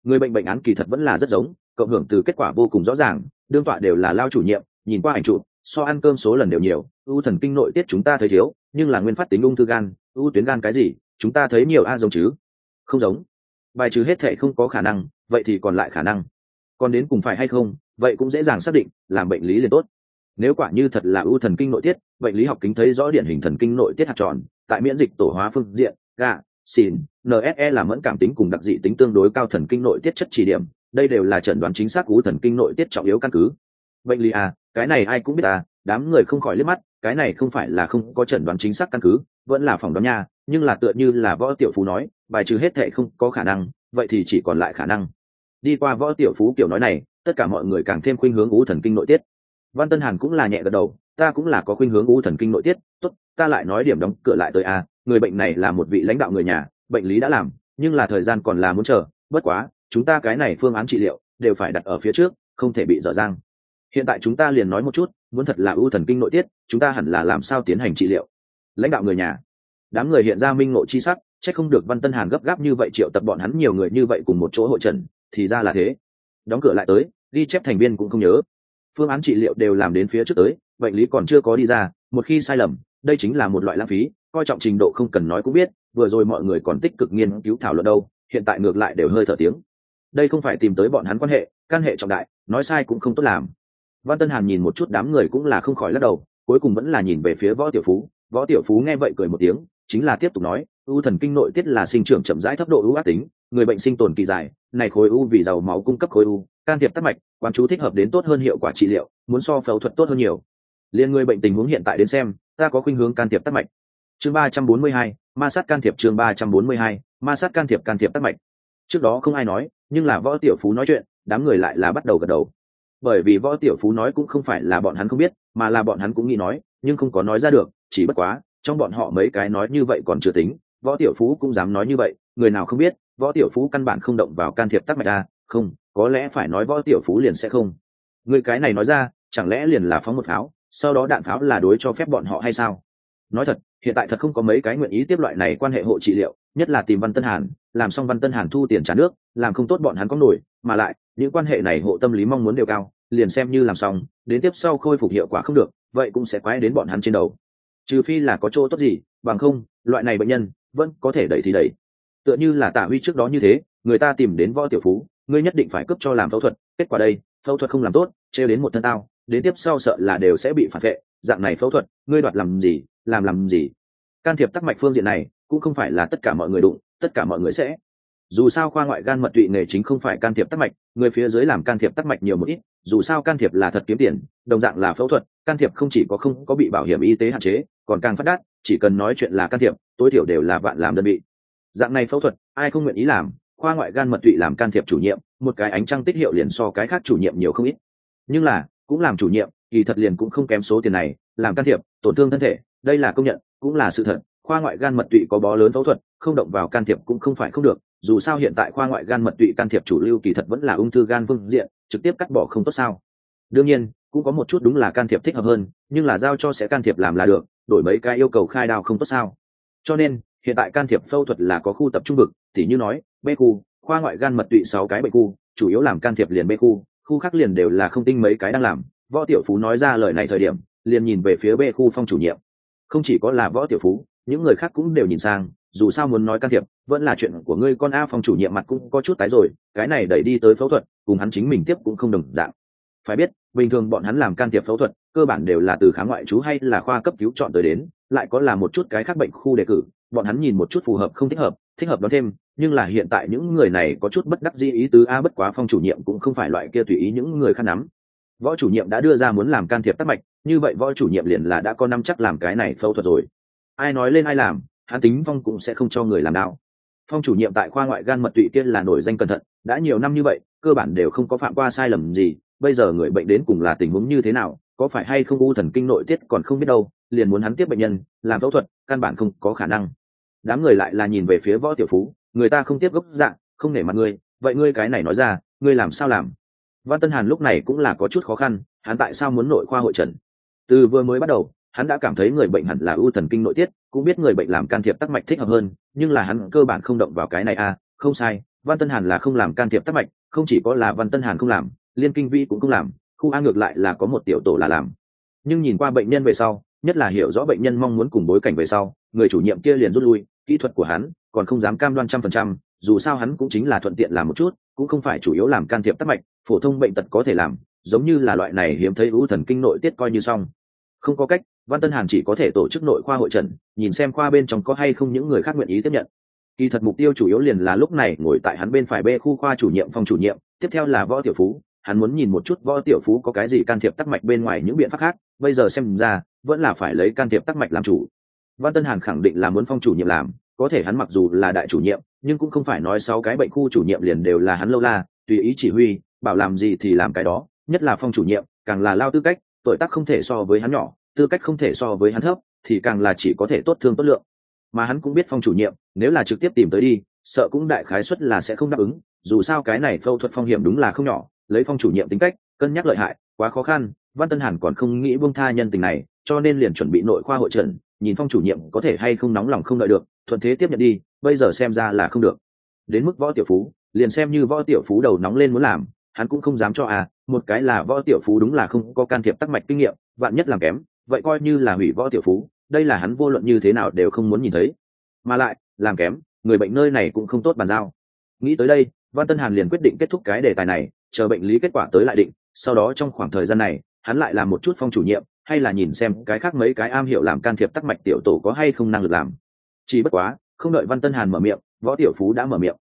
Người bệnh bệnh án kỳ thật vẫn là rất giống cộng hưởng từ kết quả vô cùng rõ ràng đương tọa đều là lao chủ nhiệm nhìn qua ảnh trụ so ăn cơm số lần đều nhiều u thần kinh nội tiết chúng ta thấy thiếu nhưng là nguyên phát tính ung thư gan u tuyến gan cái gì chúng ta thấy nhiều a giống chứ? Không giống. Bài trừ hết thệ không có khả năng vậy thì còn lại khả năng. Còn đến cùng phải hay không vậy cũng dễ dàng xác định làm bệnh lý liền tốt. Nếu quả như thật là ưu thần kinh nội tiết bệnh lý học kính thấy rõ điển hình thần kinh nội tiết hạt tròn tại miễn dịch tổ hóa phương diện gà xin, nse là mẫn cảm tính cùng đặc dị tính tương đối cao thần kinh nội tiết chất chỉ điểm đây đều là chẩn đoán chính xác ưu thần kinh nội tiết trọng yếu căn cứ. Bệnh lý à cái này ai cũng biết à đám người không khỏi liếc mắt cái này không phải là không có chẩn đoán chính xác căn cứ, vẫn là phòng đoán nha, nhưng là tựa như là võ tiểu phú nói, bài trừ hết thệ không có khả năng, vậy thì chỉ còn lại khả năng. Đi qua võ tiểu phú kiểu nói này, tất cả mọi người càng thêm khuynh hướng ú thần kinh nội tiết. Văn tân hàn cũng là nhẹ gật đầu, ta cũng là có khuynh hướng u thần kinh nội tiết, tốt, ta lại nói điểm đóng cửa lại tới a, người bệnh này là một vị lãnh đạo người nhà, bệnh lý đã làm, nhưng là thời gian còn là muốn chờ, bất quá, chúng ta cái này phương án trị liệu, đều phải đặt ở phía trước, không thể bị dở dang hiện tại chúng ta liền nói một chút, muốn thật là ưu thần kinh nội tiết, chúng ta hẳn là làm sao tiến hành trị liệu? Lãnh đạo người nhà. Đám người hiện ra minh ngộ chi sắc c h ắ c không được văn tân hàn gấp gáp như vậy triệu tập bọn hắn nhiều người như vậy cùng một chỗ hội trần, thì ra là thế. Đóng cửa lại tới, ghi chép thành viên cũng không nhớ. Phương án trị liệu đều làm đến phía trước tới, bệnh lý còn chưa có đi ra, một khi sai lầm, đây chính là một loại lãng phí, coi trọng trình độ không cần nói cũng biết, vừa rồi mọi người còn tích cực nghiên cứu thảo luận đâu, hiện tại ngược lại đều hơi thở tiếng. Đây không phải tìm tới bọn hắn quan hệ, căn hệ trọng đại, nói sai cũng không tốt làm văn tân hàn nhìn một chút đám người cũng là không khỏi lắc đầu, cuối cùng vẫn là nhìn về phía võ tiểu phú. Võ tiểu phú nghe vậy cười một tiếng, chính là tiếp tục nói, u thần kinh nội tiết là sinh trưởng chậm rãi thấp độ ưu ác tính, người bệnh sinh tồn kỳ dài, này khối u vì giàu máu cung cấp khối u, can thiệp tắc mạch quan chú thích hợp đến tốt hơn hiệu quả trị liệu, muốn so phẫu thuật tốt hơn nhiều. Liên người bệnh tình huống hiện tại đến xem, ta có khuynh hướng can thiệp tắc mạch. Chương ba trăm bốn mươi hai, ma sát can thiệp chương ba trăm bốn mươi hai, ma sát can thiệp can thiệp tắc mạch. Trước đó không ai nói, nhưng là võ tiểu phú nói chuyện, đám người lại là bắt đầu gật đầu bởi vì võ tiểu phú nói cũng không phải là bọn hắn không biết, mà là bọn hắn cũng nghĩ nói, nhưng không có nói ra được, chỉ bất quá, trong bọn họ mấy cái nói như vậy còn chưa tính, võ tiểu phú cũng dám nói như vậy, người nào không biết, võ tiểu phú căn bản không động vào can thiệp tắc mạch a, không, có lẽ phải nói võ tiểu phú liền sẽ không. Người cái này nói ra, chẳng lẽ liền là phóng một pháo, sau đó đạn pháo là đối cho phép bọn họ hay sao? Nói thật, hiện tại thật không có mấy cái nguyện ý tiếp loại này quan hệ hộ trị liệu, nhất là tìm văn tân hàn, làm xong văn tân hàn thu tiền trả nước, làm không tốt bọn hắn có nổi, mà lại những quan hệ này hộ tâm lý mong muốn đều cao, liền xem như làm xong, đến tiếp sau khôi phục hiệu quả không được, vậy cũng sẽ quái đến bọn hắn trên đầu. Trừ phi là có chỗ tốt gì, bằng không, loại này bệnh nhân, vẫn có thể đẩy thì đẩy. Tựa như là tả huy trước đó như thế, người ta tìm đến võ tiểu phú, ngươi nhất định phải cấp cho làm phẫu thuật, kết quả đây, phẫu thuật không làm tốt, trêu đến một thân tao, đến tiếp sau sợ là đều sẽ bị phản vệ, dạng này phẫu thuật, ngươi đoạt làm gì, làm làm gì. Can thiệp tắc mạch phương diện này, cũng không phải là tất cả mọi người đụng, tất cả mọi người sẽ dù sao khoa ngoại gan mật tụy nghề chính không phải can thiệp tắc mạch, người phía dưới làm can thiệp tắc mạch nhiều một ít, dù sao can thiệp là thật kiếm tiền, đồng dạng là phẫu thuật, can thiệp không chỉ có không có bị bảo hiểm y tế hạn chế, còn càng phát đắt, chỉ cần nói chuyện là can thiệp, tối thiểu đều là vạn làm đơn vị. Dạng này phẫu thuật, ai không nguyện ý làm, khoa ngoại gan mật tụy làm can thiệp chủ nhiệm, một cái ánh trăng tích hiệu liền so cái khác chủ nhiệm nhiều không ít. Nhưng là, cũng làm chủ nhiệm, kỳ thật liền cũng không kém số tiền này, làm can thiệp, tổn thương thân thể, đây là công nhận, cũng là sự thật, khoa ngoại gan mật tụy có bó lớn phẫu thuật không động vào can thiệp cũng không phải không được, dù sao hiện tại khoa ngoại gan mật tụy can thiệp chủ lưu kỳ thật vẫn là ung thư gan phương diện, trực tiếp cắt bỏ không tốt sao. Đương nhiên, cũng có một chút đúng là can thiệp thích hợp hơn, nhưng là giao cho sẽ can thiệp làm là được, đổi mấy cái yêu cầu khai đao không tốt sao. Cho nên, hiện tại can thiệp phẫu thuật là có khu tập trung vực, tỉ như nói b khu, khoa ngoại gan mật tụy sáu cái bệnh khu, chủ yếu làm can thiệp liền b khu khu khác liền đều là không tinh mấy cái đang làm. Võ tiểu phú nói ra lời này thời điểm, liền nhìn về phía b khu phong chủ nhiệm. Không chỉ có là võ tiểu phú, những người khác cũng đều nhìn sang dù sao muốn nói can thiệp, vẫn là chuyện của ngươi, con a phong chủ nhiệm mặt cũng có chút tái rồi, cái này đẩy đi tới phẫu thuật, cùng hắn chính mình tiếp cũng không đồng dạng. Phải biết, bình thường bọn hắn làm can thiệp phẫu thuật, cơ bản đều là từ khá ngoại trú hay là khoa cấp cứu chọn tới đến, lại có là một chút cái khác bệnh khu đề cử, bọn hắn nhìn một chút phù hợp không thích hợp thích hợp đó thêm, nhưng là hiện tại những người này có chút bất đắc dĩ ý tứ a bất quá phong chủ nhiệm cũng không phải loại kia tùy ý những người khăn nắm. Võ chủ nhiệm đã đưa ra muốn làm can thiệp tắc mạch, như vậy võ chủ nhiệm liền là đã có năm chắc làm cái này phẫu thuật rồi. Ai nói lên ai làm hắn tính phong cũng sẽ không cho người làm đạo. Phong chủ nhiệm tại khoa ngoại gan mật tụy kia là nổi danh cẩn thận, đã nhiều năm như vậy, cơ bản đều không có phạm qua sai lầm gì, bây giờ người bệnh đến cùng là tình huống như thế nào, có phải hay không u thần kinh nội tiết còn không biết đâu, liền muốn hắn tiếp bệnh nhân, làm phẫu thuật, căn bản không có khả năng. Đám người lại là nhìn về phía võ tiểu phú, người ta không tiếp gốc dạng, không nể mặt ngươi, vậy ngươi cái này nói ra, ngươi làm sao làm? Văn tân hàn lúc này cũng là có chút khó khăn, hắn tại sao muốn nội khoa hội trần? Từ vừa mới bắt đầu hắn đã cảm thấy người bệnh hẳn là ưu thần kinh nội tiết, cũng biết người bệnh làm can thiệp tắc mạch thích hợp hơn, nhưng là hắn cơ bản không động vào cái này à không sai, văn tân hàn là không làm can thiệp tắc mạch, không chỉ có là văn tân hàn không làm, liên kinh vi cũng không làm, khu a ngược lại là có một tiểu tổ là làm. Nhưng nhìn qua bệnh nhân về sau, nhất là hiểu rõ bệnh nhân mong muốn cùng bối cảnh về sau, người chủ nhiệm kia liền rút lui, kỹ thuật của hắn còn không dám cam đoan trăm phần trăm, dù sao hắn cũng chính là thuận tiện làm một chút, cũng không phải chủ yếu làm can thiệp tắc mạch, phổ thông bệnh tật có thể làm, giống như là loại này hiếm thấy ưu thần kinh nội tiết coi như xong. Không có cách văn tân hàn chỉ có thể tổ chức nội khoa hội trần, nhìn xem khoa bên trong có hay không những người khác nguyện ý tiếp nhận. Kỳ thật mục tiêu chủ yếu liền là lúc này ngồi tại hắn bên phải bê khu khoa chủ nhiệm phòng chủ nhiệm, tiếp theo là võ tiểu phú. Hắn muốn nhìn một chút võ tiểu phú có cái gì can thiệp tắc mạch bên ngoài những biện pháp khác, bây giờ xem ra, vẫn là phải lấy can thiệp tắc mạch làm chủ. Văn tân hàn khẳng định là muốn phong chủ nhiệm làm, có thể hắn mặc dù là đại chủ nhiệm, nhưng cũng không phải nói sáu cái bệnh khu chủ nhiệm liền đều là hắn lâu la, tùy ý chỉ huy, bảo làm gì thì làm cái đó, nhất là phong chủ nhiệm, càng là lao tư cách, tuổi tác không thể so với hắn nhỏ tư cách không thể so với hắn thấp, thì càng là chỉ có thể tốt thương tốt lượng. Mà hắn cũng biết phong chủ nhiệm, nếu là trực tiếp tìm tới đi, sợ cũng đại khái suất là sẽ không đáp ứng, dù sao cái này phẫu thuật phong hiểm đúng là không nhỏ, lấy phong chủ nhiệm tính cách, cân nhắc lợi hại, quá khó khăn, văn tân hàn còn không nghĩ buông tha nhân tình này, cho nên liền chuẩn bị nội khoa hội trần, nhìn phong chủ nhiệm có thể hay không nóng lòng không đợi được, thuận thế tiếp nhận đi, bây giờ xem ra là không được. Đến mức võ tiểu phú, liền xem như võ tiểu phú đầu nóng lên muốn làm, hắn cũng không dám cho à một cái là võ tiểu phú đúng là không có can thiệp tắc mạch kinh nghiệm, vạn nhất làm kém vậy coi như là hủy võ tiểu phú, đây là hắn vô luận như thế nào đều không muốn nhìn thấy. Mà lại, làm kém, người bệnh nơi này cũng không tốt bàn giao. Nghĩ tới đây, văn tân hàn liền quyết định kết thúc cái đề tài này, chờ bệnh lý kết quả tới lại định, sau đó trong khoảng thời gian này, hắn lại làm một chút phong chủ nhiệm, hay là nhìn xem cái khác mấy cái am hiểu làm can thiệp tắc mạch tiểu tổ có hay không năng lực làm. Chỉ bất quá, không đợi văn tân hàn mở miệng, võ tiểu phú đã mở miệng.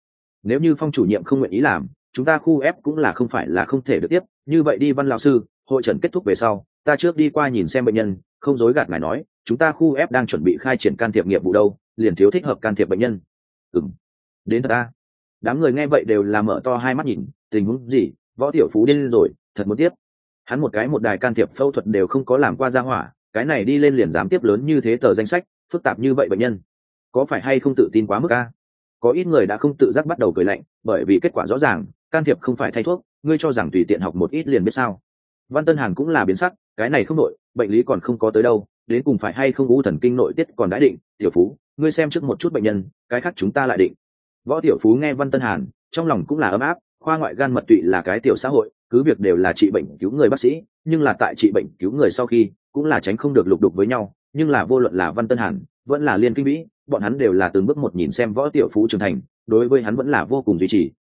Nếu như phong chủ nhiệm không nguyện ý làm, chúng ta khu ép cũng là không phải là không thể được tiếp. Như vậy đi văn lão sư, hội trần kết thúc về sau ta trước đi qua nhìn xem bệnh nhân, không dối gạt ngài nói, chúng ta khu ép đang chuẩn bị khai triển can thiệp nghiệp vụ đâu, liền thiếu thích hợp can thiệp bệnh nhân. Ừng đến thật ta. Đám người nghe vậy đều là mở to hai mắt nhìn, tình huống gì, võ tiểu phú điên rồi, thật muốn tiếp. Hắn một cái một đài can thiệp phẫu thuật đều không có làm qua ra hỏa, cái này đi lên liền dám tiếp lớn như thế tờ danh sách, phức tạp như vậy bệnh nhân. Có phải hay không tự tin quá mức a? Có ít người đã không tự giác bắt đầu cười lạnh, bởi vì kết quả rõ ràng, can thiệp không phải thay thuốc, ngươi cho rằng tùy tiện học một ít liền biết sao văn tân hàn cũng là biến sắc cái này không nội bệnh lý còn không có tới đâu đến cùng phải hay không u thần kinh nội tiết còn đã định tiểu phú ngươi xem trước một chút bệnh nhân cái khác chúng ta lại định. Võ tiểu phú nghe văn tân hàn trong lòng cũng là ấm áp khoa ngoại gan mật tụy là cái tiểu xã hội cứ việc đều là trị bệnh cứu người bác sĩ nhưng là tại trị bệnh cứu người sau khi cũng là tránh không được lục đục với nhau nhưng là vô luận là văn tân hàn vẫn là liên kinh mỹ, bọn hắn đều là từng bước một nhìn xem võ tiểu phú trưởng thành đối với hắn vẫn là vô cùng duy trì.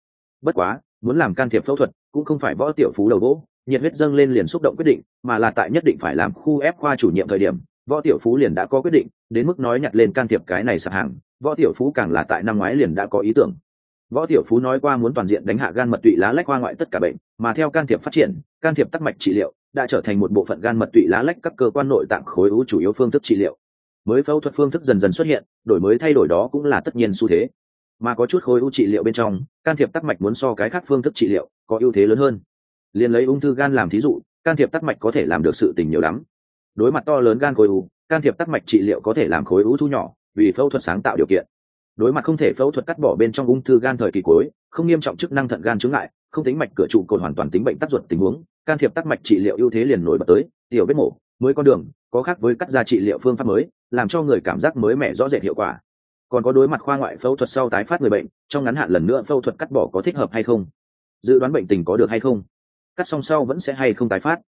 Bất quá muốn làm can thiệp phẫu thuật cũng không phải võ tiểu phú đầu gỗ nhiệt huyết dâng lên liền xúc động quyết định, mà là tại nhất định phải làm khu ép khoa chủ nhiệm thời điểm, võ tiểu phú liền đã có quyết định, đến mức nói nhặt lên can thiệp cái này sạp hàng, võ tiểu phú càng là tại năm ngoái liền đã có ý tưởng. Võ tiểu phú nói qua muốn toàn diện đánh hạ gan mật tụy lá lách qua ngoại tất cả bệnh, mà theo can thiệp phát triển, can thiệp tắc mạch trị liệu đã trở thành một bộ phận gan mật tụy lá lách các cơ quan nội tạng khối u chủ yếu phương thức trị liệu. Mới phẫu thuật phương thức dần dần xuất hiện, đổi mới thay đổi đó cũng là tất nhiên xu thế. Mà có chút khối u trị liệu bên trong, can thiệp tắc mạch muốn so cái khác phương thức trị liệu có ưu thế lớn hơn liền lấy ung thư gan làm thí dụ, can thiệp tắc mạch có thể làm được sự tình nhiều lắm. Đối mặt to lớn gan khối u, can thiệp tắc mạch trị liệu có thể làm khối u thu nhỏ, vì phẫu thuật sáng tạo điều kiện. Đối mặt không thể phẫu thuật cắt bỏ bên trong ung thư gan thời kỳ cuối, không nghiêm trọng chức năng thận gan chứng ngại, không tính mạch cửa trụ cột hoàn toàn tính bệnh tắc ruột tình huống, can thiệp tắc mạch trị liệu ưu thế liền nổi bật tới, tiểu vết mổ, mới con đường, có khác với cắt ra trị liệu phương pháp mới, làm cho người cảm giác mới mẻ rõ rệt hiệu quả. Còn có đối mặt khoa ngoại phẫu thuật sau tái phát người bệnh, trong ngắn hạn lần nữa phẫu thuật cắt bỏ có thích hợp hay không? Dự đoán bệnh tình có được hay không? Cắt xong sau vẫn sẽ hay không tái phát.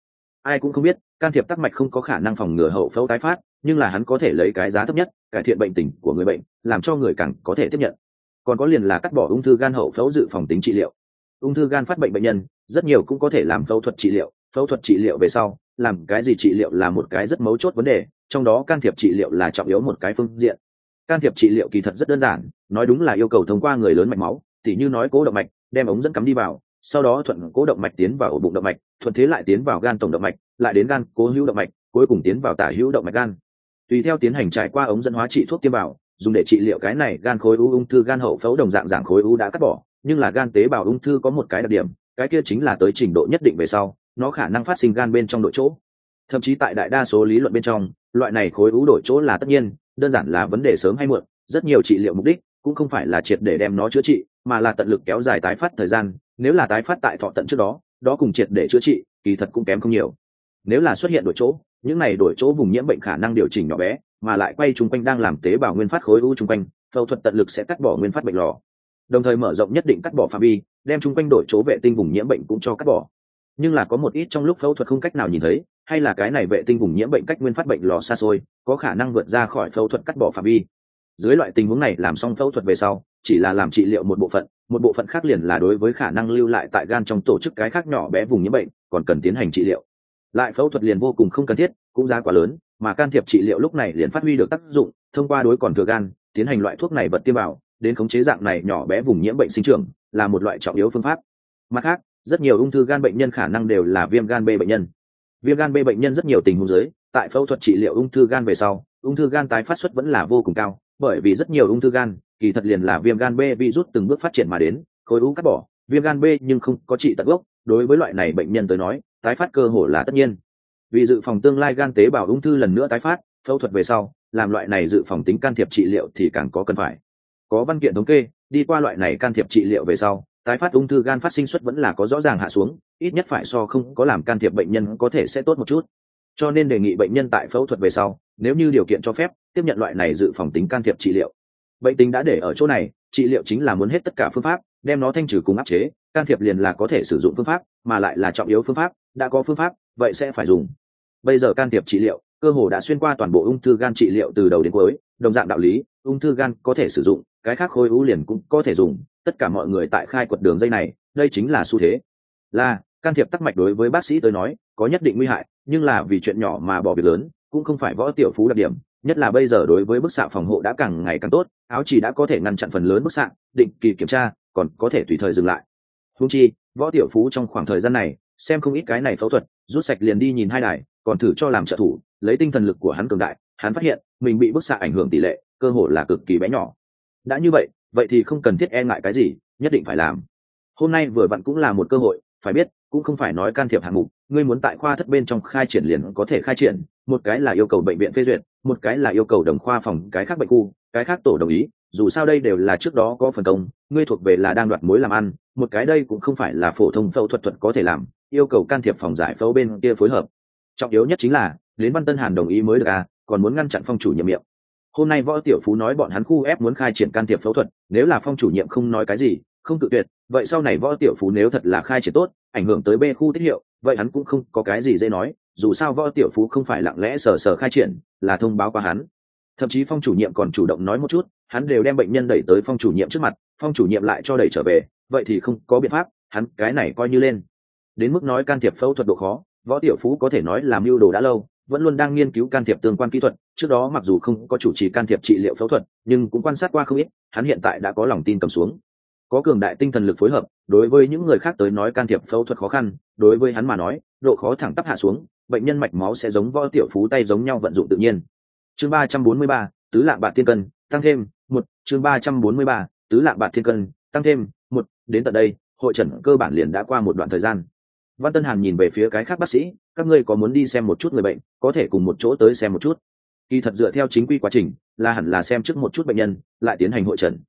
Ai cũng không biết, can thiệp tắc mạch không có khả năng phòng ngừa hậu phẫu tái phát, nhưng là hắn có thể lấy cái giá thấp nhất, cải thiện bệnh tình của người bệnh, làm cho người càng có thể tiếp nhận. Còn có liền là cắt bỏ ung thư gan hậu phẫu dự phòng tính trị liệu. Ung thư gan phát bệnh bệnh nhân, rất nhiều cũng có thể làm phẫu thuật trị liệu, phẫu thuật trị liệu về sau, làm cái gì trị liệu là một cái rất mấu chốt vấn đề, trong đó can thiệp trị liệu là trọng yếu một cái phương diện. Can thiệp trị liệu kỳ thật rất đơn giản, nói đúng là yêu cầu thông qua người lớn mạch máu, tỉ như nói cố động mạch, đem ống dẫn cắm đi vào sau đó thuận cố động mạch tiến vào ổ bụng động mạch, thuận thế lại tiến vào gan tổng động mạch, lại đến gan cố hữu động mạch, cuối cùng tiến vào tả hữu động mạch gan. Tùy theo tiến hành trải qua ống dẫn hóa trị thuốc tiêm vào, dùng để trị liệu cái này gan khối u ung thư gan hậu phẫu đồng dạng dạng khối u đã cắt bỏ, nhưng là gan tế bào ung thư có một cái đặc điểm, cái kia chính là tới trình độ nhất định về sau, nó khả năng phát sinh gan bên trong đội chỗ. Thậm chí tại đại đa số lý luận bên trong, loại này khối u đổi chỗ là tất nhiên, đơn giản là vấn đề sớm hay muộn, rất nhiều trị liệu mục đích cũng không phải là triệt để đem nó chữa trị, mà là tận lực kéo dài tái phát thời gian nếu là tái phát tại thọ tận trước đó đó cùng triệt để chữa trị, kỳ thật cũng kém không nhiều. Nếu là xuất hiện đổi chỗ, những này đổi chỗ vùng nhiễm bệnh khả năng điều chỉnh nhỏ bé, mà lại quay chung quanh đang làm tế bào nguyên phát khối u chung quanh, phẫu thuật tận lực sẽ cắt bỏ nguyên phát bệnh lò. Đồng thời mở rộng nhất định cắt bỏ phạm vi, đem chung quanh đổi chỗ vệ tinh vùng nhiễm bệnh cũng cho cắt bỏ. Nhưng là có một ít trong lúc phẫu thuật không cách nào nhìn thấy, hay là cái này vệ tinh vùng nhiễm bệnh cách nguyên phát bệnh lò xa xôi, có khả năng vượt ra khỏi phẫu thuật cắt bỏ phạm vi. Dưới loại tình huống này làm xong phẫu thuật về sau chỉ là làm trị liệu một bộ phận, một bộ phận khác liền là đối với khả năng lưu lại tại gan trong tổ chức cái khác nhỏ bé vùng nhiễm bệnh, còn cần tiến hành trị liệu. Lại phẫu thuật liền vô cùng không cần thiết, cũng giá quá lớn, mà can thiệp trị liệu lúc này liền phát huy được tác dụng, thông qua đối còn thừa gan, tiến hành loại thuốc này vật tiêm vào, đến khống chế dạng này nhỏ bé vùng nhiễm bệnh sinh trưởng, là một loại trọng yếu phương pháp. Mặt khác, rất nhiều ung thư gan bệnh nhân khả năng đều là viêm gan b bệnh nhân. Viêm gan b bệnh nhân rất nhiều tình huống dưới, tại phẫu thuật trị liệu ung thư gan về sau, ung thư gan tái phát xuất vẫn là vô cùng cao, bởi vì rất nhiều ung thư gan kỳ thật liền là viêm gan b virus từng bước phát triển mà đến, khối u cắt bỏ. Viêm gan b nhưng không có trị tận gốc, đối với loại này bệnh nhân tới nói, tái phát cơ hồ là tất nhiên. Vì dự phòng tương lai gan tế bào ung thư lần nữa tái phát, phẫu thuật về sau, làm loại này dự phòng tính can thiệp trị liệu thì càng có cần phải. Có văn kiện thống kê, đi qua loại này can thiệp trị liệu về sau, tái phát ung thư gan phát sinh suất vẫn là có rõ ràng hạ xuống, ít nhất phải so không có làm can thiệp bệnh nhân có thể sẽ tốt một chút. Cho nên đề nghị bệnh nhân tại phẫu thuật về sau, nếu như điều kiện cho phép, tiếp nhận loại này dự phòng tính can thiệp trị liệu bệnh tình đã để ở chỗ này, trị liệu chính là muốn hết tất cả phương pháp, đem nó thanh trừ cùng áp chế, can thiệp liền là có thể sử dụng phương pháp, mà lại là trọng yếu phương pháp, đã có phương pháp, vậy sẽ phải dùng. Bây giờ can thiệp trị liệu, cơ hồ đã xuyên qua toàn bộ ung thư gan trị liệu từ đầu đến cuối, đồng dạng đạo lý, ung thư gan có thể sử dụng, cái khác khối u liền cũng có thể dùng, tất cả mọi người tại khai quật đường dây này, đây chính là xu thế. Là, can thiệp tắc mạch đối với bác sĩ tới nói, có nhất định nguy hại, nhưng là vì chuyện nhỏ mà bỏ việc lớn, cũng không phải võ tiểu phú đặc điểm nhất là bây giờ đối với bức xạ phòng hộ đã càng ngày càng tốt, áo chỉ đã có thể ngăn chặn phần lớn bức xạ, định kỳ kiểm tra, còn có thể tùy thời dừng lại. Húng chi, võ tiểu phú trong khoảng thời gian này, xem không ít cái này phẫu thuật, rút sạch liền đi nhìn hai đài, còn thử cho làm trợ thủ, lấy tinh thần lực của hắn cường đại, hắn phát hiện, mình bị bức xạ ảnh hưởng tỷ lệ, cơ hội là cực kỳ bé nhỏ. Đã như vậy vậy thì không cần thiết e ngại cái gì, nhất định phải làm. Hôm nay vừa vặn cũng là một cơ hội, phải biết, cũng không phải nói can thiệp hạng mục ngươi muốn tại khoa thất bên trong khai triển liền có thể khai triển, một cái là yêu cầu bệnh viện phê duyệt, một cái là yêu cầu đồng khoa phòng, cái khác bệnh khu, cái khác tổ đồng ý, dù sao đây đều là trước đó có phần công, ngươi thuộc về là đang đoạt mối làm ăn, một cái đây cũng không phải là phổ thông phẫu thuật thuật có thể làm, yêu cầu can thiệp phòng giải phẫu bên kia phối hợp. Trọng yếu nhất chính là đến văn tân hàn đồng ý mới được à còn muốn ngăn chặn phong chủ nhiệm miệng. Hôm nay võ tiểu phú nói bọn hắn khu ép muốn khai triển can thiệp phẫu thuật, nếu là phong chủ nhiệm không nói cái gì, không tự tuyệt vậy sau này võ tiểu phú nếu thật là khai triển tốt, ảnh hưởng tới b khu tiết hiệu, vậy hắn cũng không có cái gì dễ nói, dù sao võ tiểu phú không phải lặng lẽ sờ sờ khai triển, là thông báo qua hắn. Thậm chí phong chủ nhiệm còn chủ động nói một chút, hắn đều đem bệnh nhân đẩy tới phong chủ nhiệm trước mặt, phong chủ nhiệm lại cho đẩy trở về, vậy thì không có biện pháp, hắn cái này coi như lên. Đến mức nói can thiệp phẫu thuật độ khó, võ tiểu phú có thể nói làm mưu đồ đã lâu, vẫn luôn đang nghiên cứu can thiệp tương quan kỹ thuật, trước đó mặc dù không có chủ trì can thiệp trị liệu phẫu thuật, nhưng cũng quan sát qua không ít, hắn hiện tại đã có lòng tin cầm xuống có cường đại tinh thần lực phối hợp, đối với những người khác tới nói can thiệp phẫu thuật khó khăn, đối với hắn mà nói, độ khó thẳng tắp hạ xuống, bệnh nhân mạch máu sẽ giống võ tiểu phú tay giống nhau vận dụng tự nhiên. Chương ba trăm bốn mươi ba, tứ lạng bạc thiên cân, tăng thêm một, chương ba trăm bốn mươi ba, tứ lạng bạc thiên cân, tăng thêm một, đến tận đây, hội trần cơ bản liền đã qua một đoạn thời gian. Văn tân hàn nhìn về phía cái khác bác sĩ, các ngươi có muốn đi xem một chút người bệnh, có thể cùng một chỗ tới xem một chút. Kỳ thật dựa theo chính quy quá trình, là hẳn là xem trước một chút bệnh nhân, lại tiến hành hội trần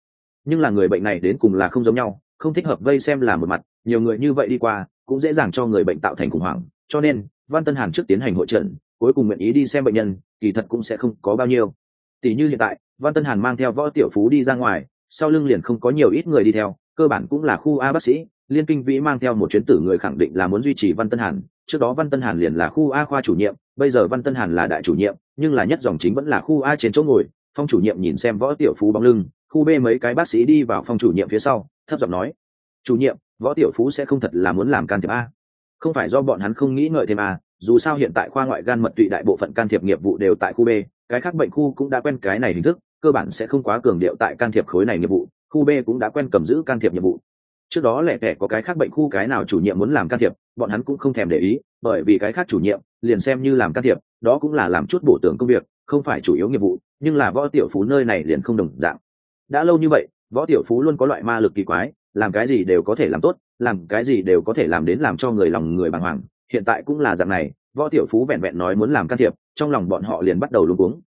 nhưng là người bệnh này đến cùng là không giống nhau, không thích hợp vây xem là một mặt, nhiều người như vậy đi qua, cũng dễ dàng cho người bệnh tạo thành khủng hoảng. Cho nên, văn tân hàn trước tiến hành hội trần cuối cùng nguyện ý đi xem bệnh nhân, kỳ thật cũng sẽ không có bao nhiêu. Tỷ như hiện tại, văn tân hàn mang theo võ tiểu phú đi ra ngoài, sau lưng liền không có nhiều ít người đi theo, cơ bản cũng là khu a bác sĩ. Liên kinh vĩ mang theo một chuyến tử người khẳng định là muốn duy trì văn tân hàn, trước đó văn tân hàn liền là khu a khoa chủ nhiệm, bây giờ văn tân hàn là đại chủ nhiệm, nhưng là nhất dòng chính vẫn là khu a trên chỗ ngồi. Phong chủ nhiệm nhìn xem võ tiểu phú bóng lưng khu b mấy cái bác sĩ đi vào phòng chủ nhiệm phía sau, thấp giọng nói, chủ nhiệm, võ tiểu phú sẽ không thật là muốn làm can thiệp a. Không phải do bọn hắn không nghĩ ngợi thêm a, dù sao hiện tại khoa ngoại gan mật tụy đại bộ phận can thiệp nghiệp vụ đều tại khu b, cái khác bệnh khu cũng đã quen cái này hình thức, cơ bản sẽ không quá cường điệu tại can thiệp khối này nghiệp vụ, khu b cũng đã quen cầm giữ can thiệp nhiệm vụ. Trước đó lẻ tẻ có cái khác bệnh khu cái nào chủ nhiệm muốn làm can thiệp, bọn hắn cũng không thèm để ý, bởi vì cái khác chủ nhiệm liền xem như làm can thiệp, đó cũng là làm chút bổ tưởng công việc, không phải chủ yếu nghiệp vụ, nhưng là võ tiểu phú nơi này liền không đồng dạng đã lâu như vậy, võ tiểu phú luôn có loại ma lực kỳ quái, làm cái gì đều có thể làm tốt, làm cái gì đều có thể làm đến làm cho người lòng người bàng hoàng. Hiện tại cũng là dạng này, võ tiểu phú vẹn vẹn nói muốn làm can thiệp, trong lòng bọn họ liền bắt đầu luống cuống.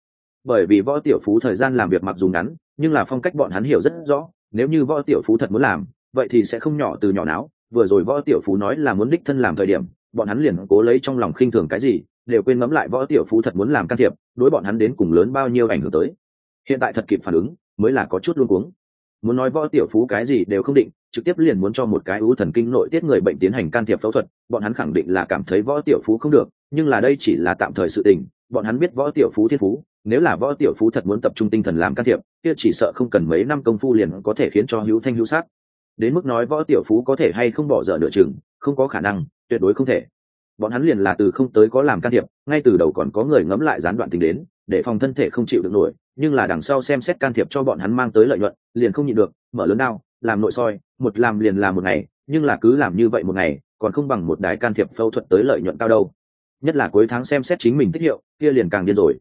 Bởi vì võ tiểu phú thời gian làm việc mặc dù ngắn, nhưng là phong cách bọn hắn hiểu rất rõ, nếu như võ tiểu phú thật muốn làm, vậy thì sẽ không nhỏ từ nhỏ não vừa rồi võ tiểu phú nói là muốn đích thân làm thời điểm, bọn hắn liền cố lấy trong lòng khinh thường cái gì, đều quên ngẫm lại võ tiểu phú thật muốn làm can thiệp, đối bọn hắn đến cùng lớn bao nhiêu ảnh hưởng tới. Hiện tại thật kịp phản ứng mới là có chút luôn cuống. Muốn nói võ tiểu phú cái gì đều không định, trực tiếp liền muốn cho một cái ưu thần kinh nội tiết người bệnh tiến hành can thiệp phẫu thuật, bọn hắn khẳng định là cảm thấy võ tiểu phú không được, nhưng là đây chỉ là tạm thời sự tình, bọn hắn biết võ tiểu phú thiên phú, nếu là võ tiểu phú thật muốn tập trung tinh thần làm can thiệp, kia chỉ sợ không cần mấy năm công phu liền có thể khiến cho hữu thanh hữu sắc đến mức nói võ tiểu phú có thể hay không bỏ dở nửa chừng, không có khả năng, tuyệt đối không thể. Bọn hắn liền là từ không tới có làm can thiệp, ngay từ đầu còn có người ngẫm lại gián đoạn tình đến để phòng thân thể không chịu được nổi, nhưng là đằng sau xem xét can thiệp cho bọn hắn mang tới lợi nhuận, liền không nhịn được, mở lớn đao, làm nội soi, một làm liền làm một ngày, nhưng là cứ làm như vậy một ngày, còn không bằng một đái can thiệp phẫu thuật tới lợi nhuận cao đâu. Nhất là cuối tháng xem xét chính mình tiết hiệu, kia liền càng điên rồi.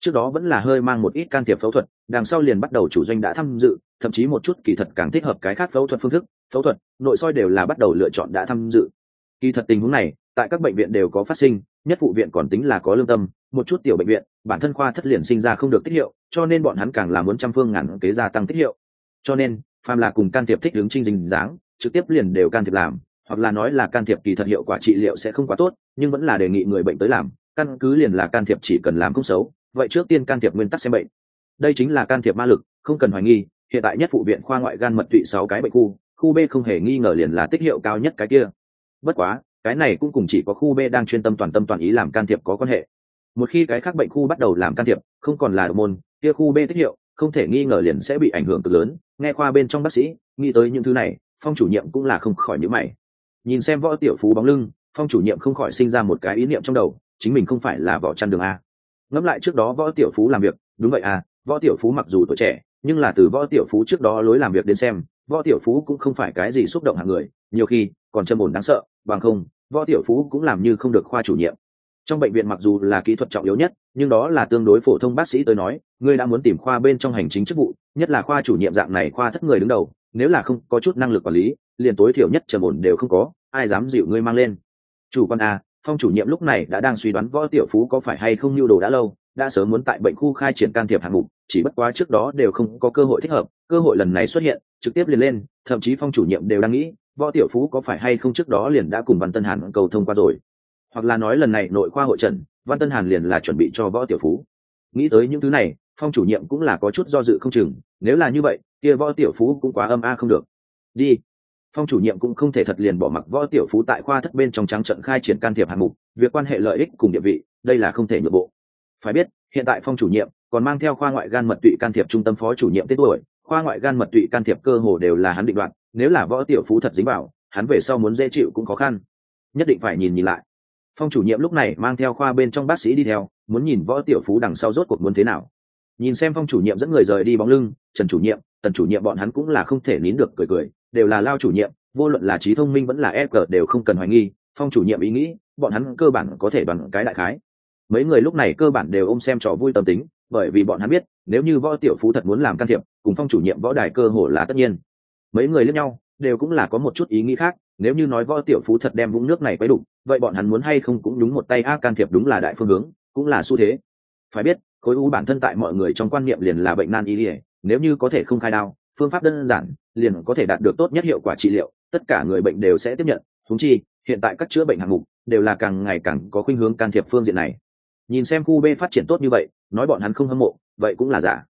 Trước đó vẫn là hơi mang một ít can thiệp phẫu thuật, đằng sau liền bắt đầu chủ doanh đã tham dự, thậm chí một chút kỳ thật càng thích hợp cái khác phẫu thuật phương thức, phẫu thuật, nội soi đều là bắt đầu lựa chọn đã tham dự. Kỳ thật tình huống này, tại các bệnh viện đều có phát sinh, nhất phụ viện còn tính là có lương tâm một chút tiểu bệnh viện, bản thân khoa thất liền sinh ra không được tiết hiệu, cho nên bọn hắn càng là muốn trăm phương ngàn kế gia tăng tiết hiệu. Cho nên, phàm là cùng can thiệp thích ứng trinh dình dáng, trực tiếp liền đều can thiệp làm, hoặc là nói là can thiệp kỳ thật hiệu quả trị liệu sẽ không quá tốt, nhưng vẫn là đề nghị người bệnh tới làm, căn cứ liền là can thiệp chỉ cần làm không xấu, vậy trước tiên can thiệp nguyên tắc xem bệnh. Đây chính là can thiệp ma lực, không cần hoài nghi, hiện tại nhất phụ viện khoa ngoại gan mật tụy sáu cái bệnh khu khu b không hề nghi ngờ liền là tích hiệu cao nhất cái kia. Bất quá, cái này cũng cùng chỉ có khu b đang chuyên tâm toàn tâm toàn ý làm can thiệp có quan hệ một khi cái khác bệnh khu bắt đầu làm can thiệp, không còn là độc môn, kia khu b tích hiệu, không thể nghi ngờ liền sẽ bị ảnh hưởng cực lớn. Nghe khoa bên trong bác sĩ, nghĩ tới những thứ này, phong chủ nhiệm cũng là không khỏi nhữ mày. Nhìn xem võ tiểu phú bóng lưng, phong chủ nhiệm không khỏi sinh ra một cái ý niệm trong đầu, chính mình không phải là võ chăn đường a. Ngẫm lại trước đó võ tiểu phú làm việc, đúng vậy à võ tiểu phú mặc dù tuổi trẻ, nhưng là từ võ tiểu phú trước đó lối làm việc đến xem, võ tiểu phú cũng không phải cái gì xúc động hạng người, nhiều khi còn châm ổn đáng sợ, bằng không, võ tiểu phú cũng làm như không được khoa chủ nhiệm trong bệnh viện mặc dù là kỹ thuật trọng yếu nhất, nhưng đó là tương đối phổ thông bác sĩ tới nói, ngươi đã muốn tìm khoa bên trong hành chính chức vụ, nhất là khoa chủ nhiệm dạng này khoa thất người đứng đầu, nếu là không có chút năng lực quản lý, liền tối thiểu nhất trầm ổn đều không có, ai dám dịu ngươi mang lên. Chủ quan a, phong chủ nhiệm lúc này đã đang suy đoán võ tiểu phú có phải hay không nhu đồ đã lâu, đã sớm muốn tại bệnh khu khai triển can thiệp hạng mục, chỉ bất quá trước đó đều không có cơ hội thích hợp, cơ hội lần này xuất hiện, trực tiếp liền lên, thậm chí phong chủ nhiệm đều đang nghĩ, võ tiểu phú có phải hay không trước đó liền đã cùng văn tân hàn cầu thông qua rồi hoặc là nói lần này nội khoa hội trần, văn tân hàn liền là chuẩn bị cho võ tiểu phú. Nghĩ tới những thứ này, phong chủ nhiệm cũng là có chút do dự không chừng, nếu là như vậy, kia võ tiểu phú cũng quá âm a không được. Đi. Phong chủ nhiệm cũng không thể thật liền bỏ mặc võ tiểu phú tại khoa thất bên trong trắng trận khai triển can thiệp hạng mục, việc quan hệ lợi ích cùng địa vị, đây là không thể nhượng bộ. Phải biết, hiện tại phong chủ nhiệm còn mang theo khoa ngoại gan mật tụy can thiệp trung tâm phó chủ nhiệm tết tuổi, khoa ngoại gan mật tụy can thiệp cơ hồ đều là hắn định đoạt, nếu là võ tiểu phú thật dính vào, hắn về sau muốn dễ chịu cũng khó khăn. Nhất định phải nhìn nhìn lại phong chủ nhiệm lúc này mang theo khoa bên trong bác sĩ đi theo, muốn nhìn võ tiểu phú đằng sau rốt cuộc muốn thế nào. Nhìn xem phong chủ nhiệm dẫn người rời đi bóng lưng, trần chủ nhiệm, tần chủ nhiệm bọn hắn cũng là không thể nín được cười cười, đều là lao chủ nhiệm, vô luận là trí thông minh vẫn là e cờ đều không cần hoài nghi, phong chủ nhiệm ý nghĩ, bọn hắn cơ bản có thể bằng cái đại khái. Mấy người lúc này cơ bản đều ôm xem trò vui tâm tính, bởi vì bọn hắn biết, nếu như võ tiểu phú thật muốn làm can thiệp, cùng phong chủ nhiệm võ đài cơ hồ là tất nhiên. Mấy người lẫn nhau đều cũng là có một chút ý nghĩ khác, nếu như nói võ tiểu phú thật đem vũng nước này quấy đục, vậy bọn hắn muốn hay không cũng đúng một tay a can thiệp đúng là đại phương hướng, cũng là xu thế. Phải biết, khối u bản thân tại mọi người trong quan niệm liền là bệnh nan y ỉa nếu như có thể không khai đao, phương pháp đơn giản, liền có thể đạt được tốt nhất hiệu quả trị liệu, tất cả người bệnh đều sẽ tiếp nhận. Thúng chi, hiện tại các chữa bệnh hạng mục đều là càng ngày càng có khuynh hướng can thiệp phương diện này. Nhìn xem khu b phát triển tốt như vậy, nói bọn hắn không hâm mộ, vậy cũng là giả.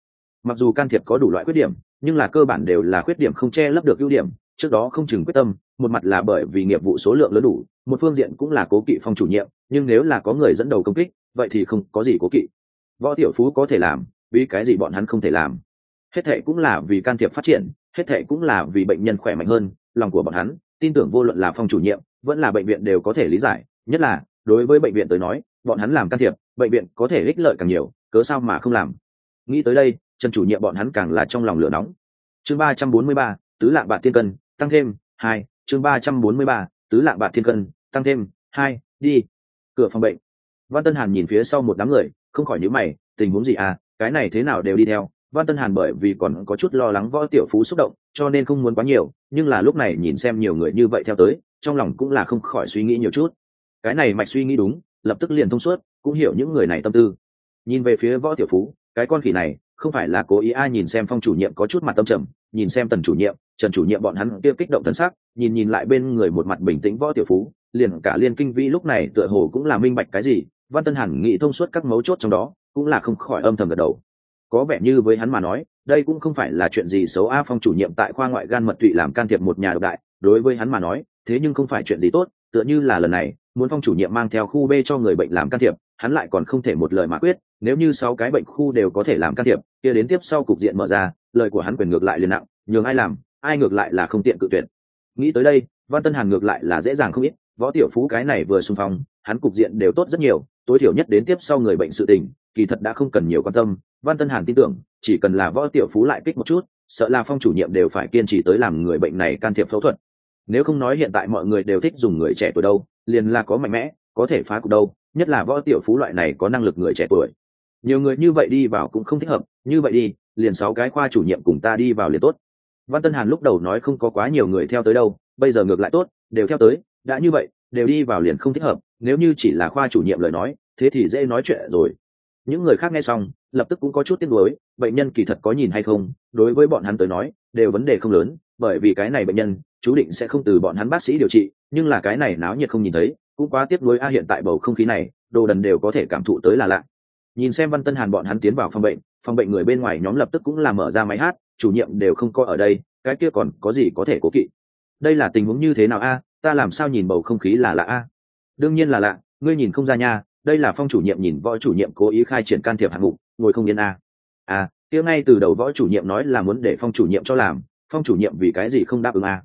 Mặc dù can thiệp có đủ loại khuyết điểm, nhưng là cơ bản đều là khuyết điểm không che lấp được ưu điểm trước đó không chừng quyết tâm, một mặt là bởi vì nghiệp vụ số lượng lớn đủ, một phương diện cũng là cố kỵ phong chủ nhiệm, nhưng nếu là có người dẫn đầu công kích, vậy thì không có gì cố kỵ. Võ tiểu phú có thể làm, vì cái gì bọn hắn không thể làm? Hết thệ cũng là vì can thiệp phát triển, hết thệ cũng là vì bệnh nhân khỏe mạnh hơn, lòng của bọn hắn, tin tưởng vô luận là phong chủ nhiệm, vẫn là bệnh viện đều có thể lý giải, nhất là, đối với bệnh viện tới nói, bọn hắn làm can thiệp, bệnh viện có thể ích lợi càng nhiều, cớ sao mà không làm? Nghĩ tới đây, trần chủ nhiệm bọn hắn càng là trong lòng lửa nóng. Chương ba trăm bốn mươi ba, tứ lạng bạn tiên cân tăng thêm hai, chương ba trăm bốn mươi ba, tứ lạng bạc thiên cân, tăng thêm hai, đi. Cửa phòng bệnh. Văn tân hàn nhìn phía sau một đám người, không khỏi nhíu mày, tình huống gì à cái này thế nào đều đi theo. Văn tân hàn bởi vì còn có chút lo lắng võ tiểu phú xúc động, cho nên không muốn quá nhiều, nhưng là lúc này nhìn xem nhiều người như vậy theo tới, trong lòng cũng là không khỏi suy nghĩ nhiều chút. Cái này mạch suy nghĩ đúng, lập tức liền thông suốt, cũng hiểu những người này tâm tư. Nhìn về phía võ tiểu phú, cái con khỉ này, không phải là cố ý ai nhìn xem phong chủ nhiệm có chút mặt tâm trầm, nhìn xem tần chủ nhiệm trần chủ nhiệm bọn hắn kia kích động thân sắc, nhìn nhìn lại bên người một mặt bình tĩnh võ tiểu phú liền cả liên kinh vĩ lúc này tựa hồ cũng là minh bạch cái gì văn tân hẳn nghĩ thông suốt các mấu chốt trong đó cũng là không khỏi âm thầm gật đầu. Có vẻ như với hắn mà nói đây cũng không phải là chuyện gì xấu a phong chủ nhiệm tại khoa ngoại gan mật tụy làm can thiệp một nhà độc đại đối với hắn mà nói thế nhưng không phải chuyện gì tốt tựa như là lần này muốn phong chủ nhiệm mang theo khu b cho người bệnh làm can thiệp hắn lại còn không thể một lời mà quyết nếu như sáu cái bệnh khu đều có thể làm can thiệp kia đến tiếp sau cục diện mở ra lời của hắn quyền ngược lại liền nặng nhường ai làm? Ai ngược lại là không tiện cự tuyển. nghĩ tới đây, văn tân hàn ngược lại là dễ dàng không ít, võ tiểu phú cái này vừa xung phong, hắn cục diện đều tốt rất nhiều, tối thiểu nhất đến tiếp sau người bệnh sự tình, kỳ thật đã không cần nhiều quan tâm. Văn tân hàn tin tưởng, chỉ cần là võ tiểu phú lại kích một chút, sợ là phong chủ nhiệm đều phải kiên trì tới làm người bệnh này can thiệp phẫu thuật. Nếu không nói hiện tại mọi người đều thích dùng người trẻ tuổi đâu, liền là có mạnh mẽ, có thể phá cục đâu, nhất là võ tiểu phú loại này có năng lực người trẻ tuổi. Nhiều người như vậy đi vào cũng không thích hợp, như vậy đi, liền sáu cái khoa chủ nhiệm cùng ta đi vào liền tốt văn tân hàn lúc đầu nói không có quá nhiều người theo tới đâu, bây giờ ngược lại tốt, đều theo tới, đã như vậy, đều đi vào liền không thích hợp, nếu như chỉ là khoa chủ nhiệm lời nói, thế thì dễ nói chuyện rồi. Những người khác nghe xong, lập tức cũng có chút tiếc nuối, bệnh nhân kỳ thật có nhìn hay không, đối với bọn hắn tới nói, đều vấn đề không lớn, bởi vì cái này bệnh nhân, chú định sẽ không từ bọn hắn bác sĩ điều trị, nhưng là cái này náo nhiệt không nhìn thấy, cũng quá tiếc nuối a hiện tại bầu không khí này, đồ đần đều có thể cảm thụ tới là lạ. Nhìn xem văn tân hàn bọn hắn tiến vào phòng bệnh phòng bệnh người bên ngoài nhóm lập tức cũng là mở ra máy hát chủ nhiệm đều không có ở đây cái kia còn có gì có thể cố kỵ đây là tình huống như thế nào a ta làm sao nhìn bầu không khí là lạ a đương nhiên là lạ ngươi nhìn không ra nha đây là phong chủ nhiệm nhìn võ chủ nhiệm cố ý khai triển can thiệp hạng mục ngồi không yên a à kia ngay từ đầu võ chủ nhiệm nói là muốn để phong chủ nhiệm cho làm phong chủ nhiệm vì cái gì không đáp ứng a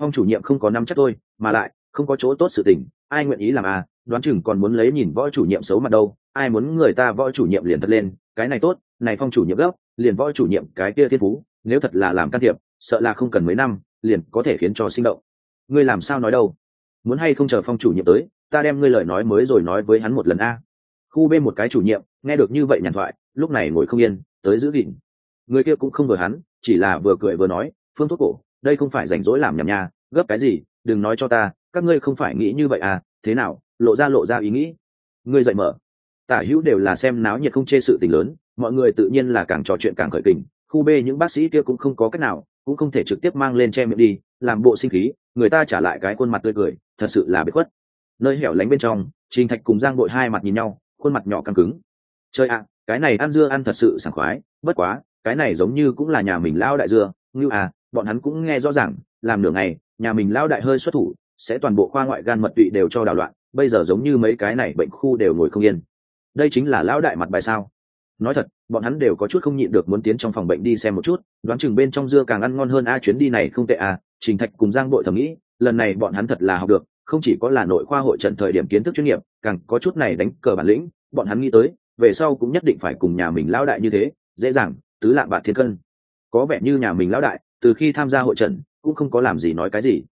phong chủ nhiệm không có năm chắc tôi mà lại không có chỗ tốt sự tình ai nguyện ý làm a đoán chừng còn muốn lấy nhìn võ chủ nhiệm xấu mặt đâu ai muốn người ta võ chủ nhiệm liền thật lên cái này tốt này phong chủ nhiệm gốc, liền võ chủ nhiệm cái kia thiên phú nếu thật là làm can thiệp, sợ là không cần mấy năm, liền có thể khiến cho sinh động. Ngươi làm sao nói đâu? Muốn hay không chờ phong chủ nhiệm tới, ta đem ngươi lời nói mới rồi nói với hắn một lần a. Khu b một cái chủ nhiệm, nghe được như vậy nhàn thoại, lúc này ngồi không yên, tới giữ gìn. Người kia cũng không vừa hắn, chỉ là vừa cười vừa nói, phương thuốc cổ, đây không phải rảnh rỗi làm nhầm nhà gấp cái gì, đừng nói cho ta, các ngươi không phải nghĩ như vậy à thế nào, lộ ra lộ ra ý nghĩ. Ngươi dậy mở. Tả hữu đều là xem náo nhiệt không chê sự tình lớn, mọi người tự nhiên là càng trò chuyện càng khởi tình khu b những bác sĩ kia cũng không có cách nào, cũng không thể trực tiếp mang lên che miệng đi, làm bộ sinh khí, người ta trả lại cái khuôn mặt tươi cười, thật sự là bất khuất. Nơi hẻo lánh bên trong, trình thạch cùng giang bội hai mặt nhìn nhau, khuôn mặt nhỏ căng cứng. Chơi ạ, cái này ăn dưa ăn thật sự sảng khoái, bất quá, cái này giống như cũng là nhà mình lao đại dưa. Như à bọn hắn cũng nghe rõ ràng, làm nửa ngày, nhà mình lao đại hơi xuất thủ, sẽ toàn bộ khoa ngoại gan mật tụy đều cho đảo loạn, bây giờ giống như mấy cái này bệnh khu đều ngồi không yên. Đây chính là lão đại mặt bài sao. Nói thật bọn hắn đều có chút không nhịn được muốn tiến trong phòng bệnh đi xem một chút, đoán chừng bên trong dưa càng ăn ngon hơn a, chuyến đi này không tệ à? trình thạch cùng giang bội thầm nghĩ, lần này bọn hắn thật là học được, không chỉ có là nội khoa hội trận thời điểm kiến thức chuyên nghiệp, càng có chút này đánh cờ bản lĩnh, bọn hắn nghĩ tới, về sau cũng nhất định phải cùng nhà mình lão đại như thế, dễ dàng, tứ lạng bạc thiên cân có vẻ như nhà mình lão đại, từ khi tham gia hội trận, cũng không có làm gì nói cái gì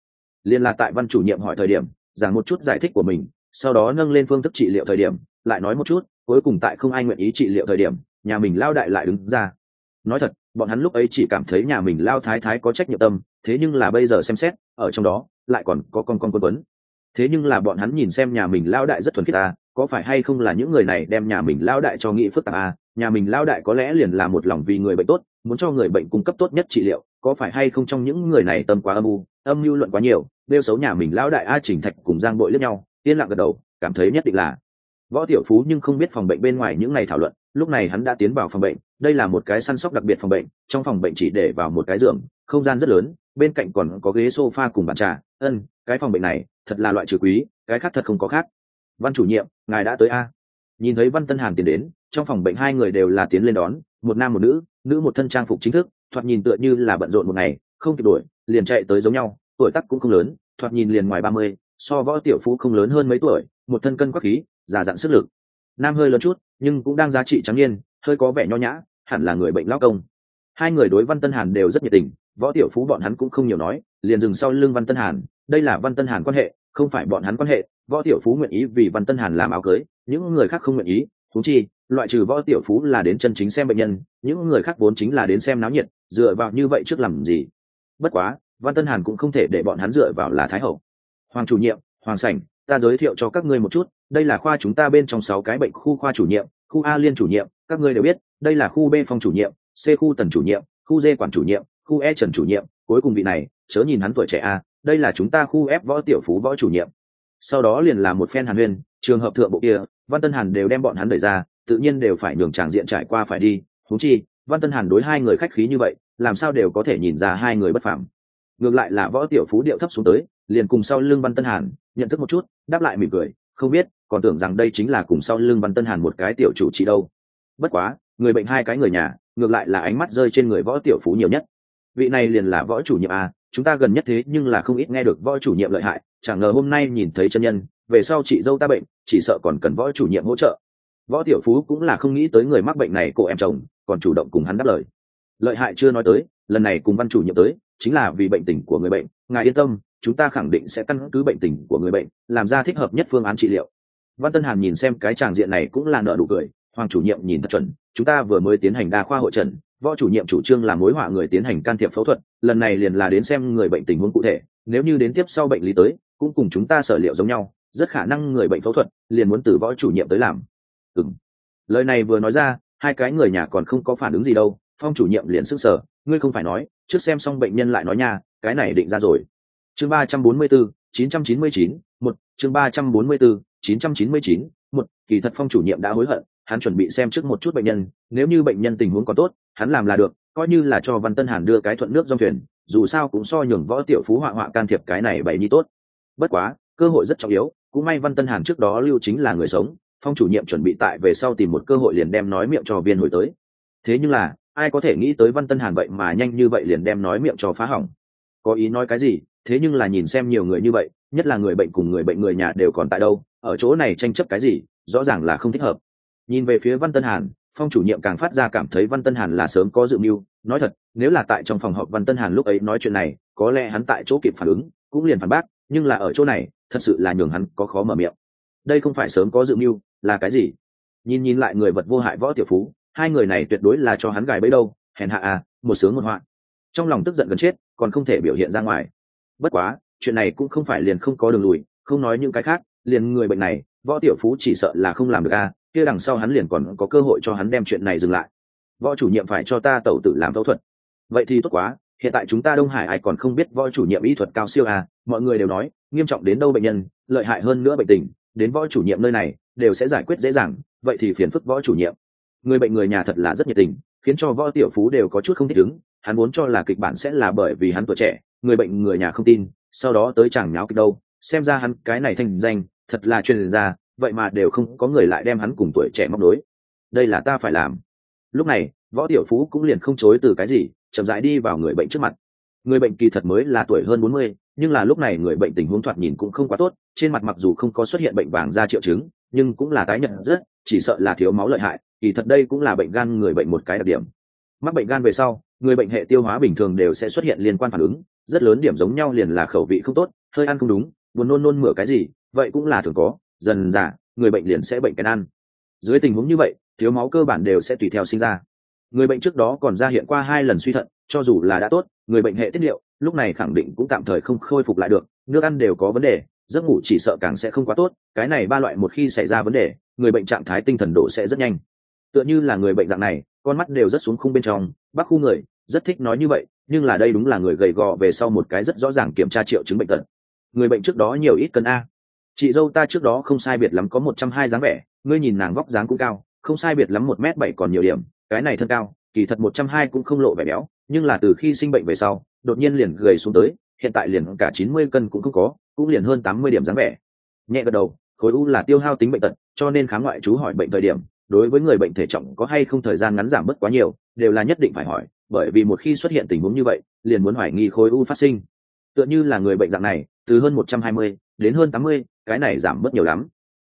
liên là tại văn chủ nhiệm hỏi thời điểm, giảng một chút giải thích của mình, sau đó nâng lên phương thức trị liệu thời điểm, lại nói một chút, cuối cùng tại không ai nguyện ý trị liệu thời điểm nhà mình lao đại lại đứng ra. Nói thật bọn hắn lúc ấy chỉ cảm thấy nhà mình lao thái thái có trách nhiệm tâm thế nhưng là bây giờ xem xét ở trong đó lại còn có con con quân tuấn thế nhưng là bọn hắn nhìn xem nhà mình lao đại rất thuần khiết à, có phải hay không là những người này đem nhà mình lao đại cho nghĩ phức tạp à, nhà mình lao đại có lẽ liền là một lòng vì người bệnh tốt muốn cho người bệnh cung cấp tốt nhất trị liệu có phải hay không trong những người này tâm quá âm u âm mưu luận quá nhiều đeo xấu nhà mình lao đại a chỉnh thạch cùng giang bội lẫn nhau yên lặng gật đầu cảm thấy nhất định là võ tiểu phú nhưng không biết phòng bệnh bên ngoài những ngày thảo luận, lúc này hắn đã tiến vào phòng bệnh, đây là một cái săn sóc đặc biệt phòng bệnh, trong phòng bệnh chỉ để vào một cái giường, không gian rất lớn, bên cạnh còn có ghế sofa cùng bàn trà. Ân, cái phòng bệnh này, thật là loại trừ quý, cái khác thật không có khác. Văn chủ nhiệm, ngài đã tới a? Nhìn thấy văn tân hàn tiến đến, trong phòng bệnh hai người đều là tiến lên đón, một nam một nữ nữ một thân trang phục chính thức, thoạt nhìn tựa như là bận rộn một ngày, không kịp đuổi, liền chạy tới giống nhau, tuổi tác cũng không lớn, thoạt nhìn liền ngoài ba mươi, so võ tiểu phú không lớn hơn mấy tuổi, một thân cân quắc khí già dặn sức lực. Nam hơi lớn chút, nhưng cũng đang giá trị trắng niên, hơi có vẻ nho nhã, hẳn là người bệnh lao công. Hai người đối văn tân hàn đều rất nhiệt tình, võ tiểu phú bọn hắn cũng không nhiều nói, liền dừng sau lưng văn tân hàn, đây là văn tân hàn quan hệ, không phải bọn hắn quan hệ, võ tiểu phú nguyện ý vì văn tân hàn làm áo cưới, những người khác không nguyện ý thú chi, loại trừ võ tiểu phú là đến chân chính xem bệnh nhân, những người khác vốn chính là đến xem náo nhiệt, dựa vào như vậy trước làm gì? Bất quá, văn tân hàn cũng không thể để bọn hắn dựa vào là thái hậu. Hoàng chủ nhiệm, hoàng sảnh, ta giới thiệu cho các ngươi một chút đây là khoa chúng ta bên trong sáu cái bệnh khu khoa chủ nhiệm, khu a liên chủ nhiệm, các ngươi đều biết, đây là khu b phòng chủ nhiệm, c khu tần chủ nhiệm, khu d quản chủ nhiệm, khu e trần chủ nhiệm. Cuối cùng vị này, chớ nhìn hắn tuổi trẻ a, đây là chúng ta khu f võ tiểu phú võ chủ nhiệm. Sau đó liền là một phen hàn huyên, trường hợp thượng bộ kia, văn tân hàn đều đem bọn hắn đẩy ra, tự nhiên đều phải nhường tràng diện trải qua phải đi. Thú chi, văn tân hàn đối hai người khách khí như vậy, làm sao đều có thể nhìn ra hai người bất phàm. Ngược lại là võ tiểu phú điệu thấp xuống tới, liền cùng sau lưng văn tân hàn, nhận thức một chút, đáp lại mỉm cười không biết, còn tưởng rằng đây chính là cùng sau lưng văn tân hàn một cái tiểu chủ trị đâu. Bất quá, người bệnh hai cái người nhà, ngược lại là ánh mắt rơi trên người võ tiểu phú nhiều nhất. Vị này liền là võ chủ nhiệm à? chúng ta gần nhất thế nhưng là không ít nghe được võ chủ nhiệm lợi hại, chẳng ngờ hôm nay nhìn thấy chân nhân, về sau chị dâu ta bệnh, chỉ sợ còn cần võ chủ nhiệm hỗ trợ. Võ tiểu phú cũng là không nghĩ tới người mắc bệnh này cô em chồng, còn chủ động cùng hắn đáp lời. Lợi hại chưa nói tới, lần này cùng văn chủ nhiệm tới, chính là vì bệnh tình của người bệnh, ngài yên tâm chúng ta khẳng định sẽ căn cứ bệnh tình của người bệnh, làm ra thích hợp nhất phương án trị liệu. Văn tân hàn nhìn xem cái tràng diện này cũng là nợ đủ cười, hoàng chủ nhiệm nhìn thật chuẩn, chúng ta vừa mới tiến hành đa khoa hội trần, võ chủ nhiệm chủ trương là mối họa người tiến hành can thiệp phẫu thuật, lần này liền là đến xem người bệnh tình huống cụ thể, nếu như đến tiếp sau bệnh lý tới, cũng cùng chúng ta sở liệu giống nhau, rất khả năng người bệnh phẫu thuật liền muốn từ võ chủ nhiệm tới làm. Ừm. lời này vừa nói ra, hai cái người nhà còn không có phản ứng gì đâu, phong chủ nhiệm liền sức sở ngươi không phải nói, trước xem xong bệnh nhân lại nói nha, cái này định ra rồi chương ba trăm bốn mươi bốn chín trăm chín mươi chín, một. Chương ba trăm bốn mươi bốn chín trăm chín mươi chín, một. Kỳ thật phong chủ nhiệm đã hối hận, hắn chuẩn bị xem trước một chút bệnh nhân, nếu như bệnh nhân tình huống còn tốt, hắn làm là được, coi như là cho văn tân hàn đưa cái thuận nước dòng thuyền, dù sao cũng so nhường võ tiểu phú họa họa can thiệp cái này bậy nhi tốt. Bất quá, cơ hội rất trọng yếu, cũng may văn tân hàn trước đó lưu chính là người sống, phong chủ nhiệm chuẩn bị tại về sau tìm một cơ hội liền đem nói miệng cho viên hồi tới. Thế nhưng là, ai có thể nghĩ tới văn tân hàn vậy mà nhanh như vậy liền đem nói miệng cho phá hỏng? Có ý nói cái gì? Thế nhưng là nhìn xem nhiều người như vậy, nhất là người bệnh cùng người bệnh người nhà đều còn tại đâu, ở chỗ này tranh chấp cái gì, rõ ràng là không thích hợp. Nhìn về phía văn tân hàn, phong chủ nhiệm càng phát ra cảm thấy văn tân hàn là sớm có dự mưu. Nói thật, nếu là tại trong phòng họp văn tân hàn lúc ấy nói chuyện này, có lẽ hắn tại chỗ kịp phản ứng, cũng liền phản bác, nhưng là ở chỗ này, thật sự là nhường hắn có khó mở miệng. Đây không phải sớm có dự mưu, là cái gì? Nhìn nhìn lại người vật vô hại võ tiểu phú, hai người này tuyệt đối là cho hắn gài bấy đâu, hèn hạ à một sướng một họa. Trong lòng tức giận gần chết, còn không thể biểu hiện ra ngoài bất quá, chuyện này cũng không phải liền không có đường lùi, không nói những cái khác, liền người bệnh này, võ tiểu phú chỉ sợ là không làm được a, kia đằng sau hắn liền còn có cơ hội cho hắn đem chuyện này dừng lại. Võ chủ nhiệm phải cho ta tẩu tự làm phẫu thuật. Vậy thì tốt quá, hiện tại chúng ta đông hải ai còn không biết võ chủ nhiệm y thuật cao siêu à mọi người đều nói, nghiêm trọng đến đâu bệnh nhân, lợi hại hơn nữa bệnh tình, đến võ chủ nhiệm nơi này, đều sẽ giải quyết dễ dàng, vậy thì phiền phức võ chủ nhiệm. Người bệnh người nhà thật là rất nhiệt tình, khiến cho võ tiểu phú đều có chút không thích ứng hắn muốn cho là kịch bản sẽ là bởi vì hắn tuổi trẻ, người bệnh người nhà không tin, sau đó tới chẳng nháo kịch đâu, xem ra hắn cái này thành danh, thật là truyền ra, vậy mà đều không có người lại đem hắn cùng tuổi trẻ móc đối đây là ta phải làm. Lúc này, võ tiểu phú cũng liền không chối từ cái gì, chậm rãi đi vào người bệnh trước mặt. Người bệnh kỳ thật mới là tuổi hơn bốn mươi, nhưng là lúc này người bệnh tình huống thoạt nhìn cũng không quá tốt, trên mặt mặc dù không có xuất hiện bệnh vàng da triệu chứng, nhưng cũng là tái nhận rất, chỉ sợ là thiếu máu lợi hại, kỳ thật đây cũng là bệnh gan người bệnh một cái đặc điểm. Mắc bệnh gan về sau người bệnh hệ tiêu hóa bình thường đều sẽ xuất hiện liên quan phản ứng, rất lớn điểm giống nhau liền là khẩu vị không tốt, hơi ăn không đúng, buồn nôn nôn mửa cái gì, vậy cũng là thường có, dần dà, người bệnh liền sẽ bệnh cái ăn. Dưới tình huống như vậy, thiếu máu cơ bản đều sẽ tùy theo sinh ra. Người bệnh trước đó còn ra hiện qua hai lần suy thận, cho dù là đã tốt, người bệnh hệ tiết liệu lúc này khẳng định cũng tạm thời không khôi phục lại được, nước ăn đều có vấn đề, giấc ngủ chỉ sợ càng sẽ không quá tốt, cái này ba loại một khi xảy ra vấn đề, người bệnh trạng thái tinh thần độ sẽ rất nhanh. Tựa như là người bệnh dạng này, con mắt đều rất xuống khung bên trong bác khu người, rất thích nói như vậy, nhưng là đây đúng là người gầy gò về sau một cái rất rõ ràng kiểm tra triệu chứng bệnh tật. Người bệnh trước đó nhiều ít cân a. Chị dâu ta trước đó không sai biệt lắm có một trăm hai dáng vẻ, ngươi nhìn nàng vóc dáng cũng cao, không sai biệt lắm một m bảy còn nhiều điểm, cái này thân cao, kỳ thật một trăm hai cũng không lộ vẻ béo, nhưng là từ khi sinh bệnh về sau, đột nhiên liền gầy xuống tới, hiện tại liền cả chín mươi cân cũng không có, cũng liền hơn tám mươi điểm dáng vẻ. Nhẹ gật đầu, khối u là tiêu hao tính bệnh tật, cho nên khám ngoại chú hỏi bệnh thời điểm đối với người bệnh thể trọng có hay không thời gian ngắn giảm bớt quá nhiều, đều là nhất định phải hỏi, bởi vì một khi xuất hiện tình huống như vậy, liền muốn hoài nghi khối u phát sinh. Tựa như là người bệnh dạng này, từ hơn một trăm hai mươi đến hơn tám mươi, cái này giảm bớt nhiều lắm.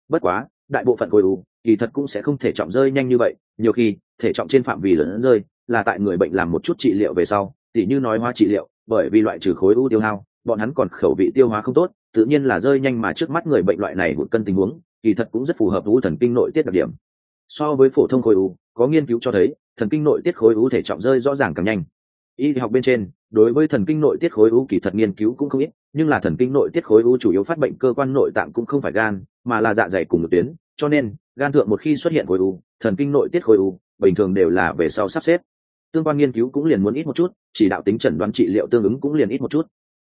Bất quá, đại bộ phận khối u, kỳ thật cũng sẽ không thể trọng rơi nhanh như vậy, nhiều khi, thể trọng trên phạm vi lớn rơi, là tại người bệnh làm một chút trị liệu về sau, tỉ như nói hóa trị liệu, bởi vì loại trừ khối u tiêu hao, bọn hắn còn khẩu vị tiêu hóa không tốt, tự nhiên là rơi nhanh mà trước mắt người bệnh loại này một cân tình huống, kỳ thật cũng rất phù hợp u thần kinh nội tiết đặc điểm so với phổ thông khối u, có nghiên cứu cho thấy, thần kinh nội tiết khối u thể trọng rơi rõ ràng càng nhanh. Y học bên trên, đối với thần kinh nội tiết khối u kỳ thật nghiên cứu cũng không ít, nhưng là thần kinh nội tiết khối u chủ yếu phát bệnh cơ quan nội tạng cũng không phải gan, mà là dạ dày cùng một tuyến. Cho nên, gan thượng một khi xuất hiện khối u, thần kinh nội tiết khối u, bình thường đều là về sau sắp xếp. Tương quan nghiên cứu cũng liền muốn ít một chút, chỉ đạo tính chẩn đoán trị liệu tương ứng cũng liền ít một chút.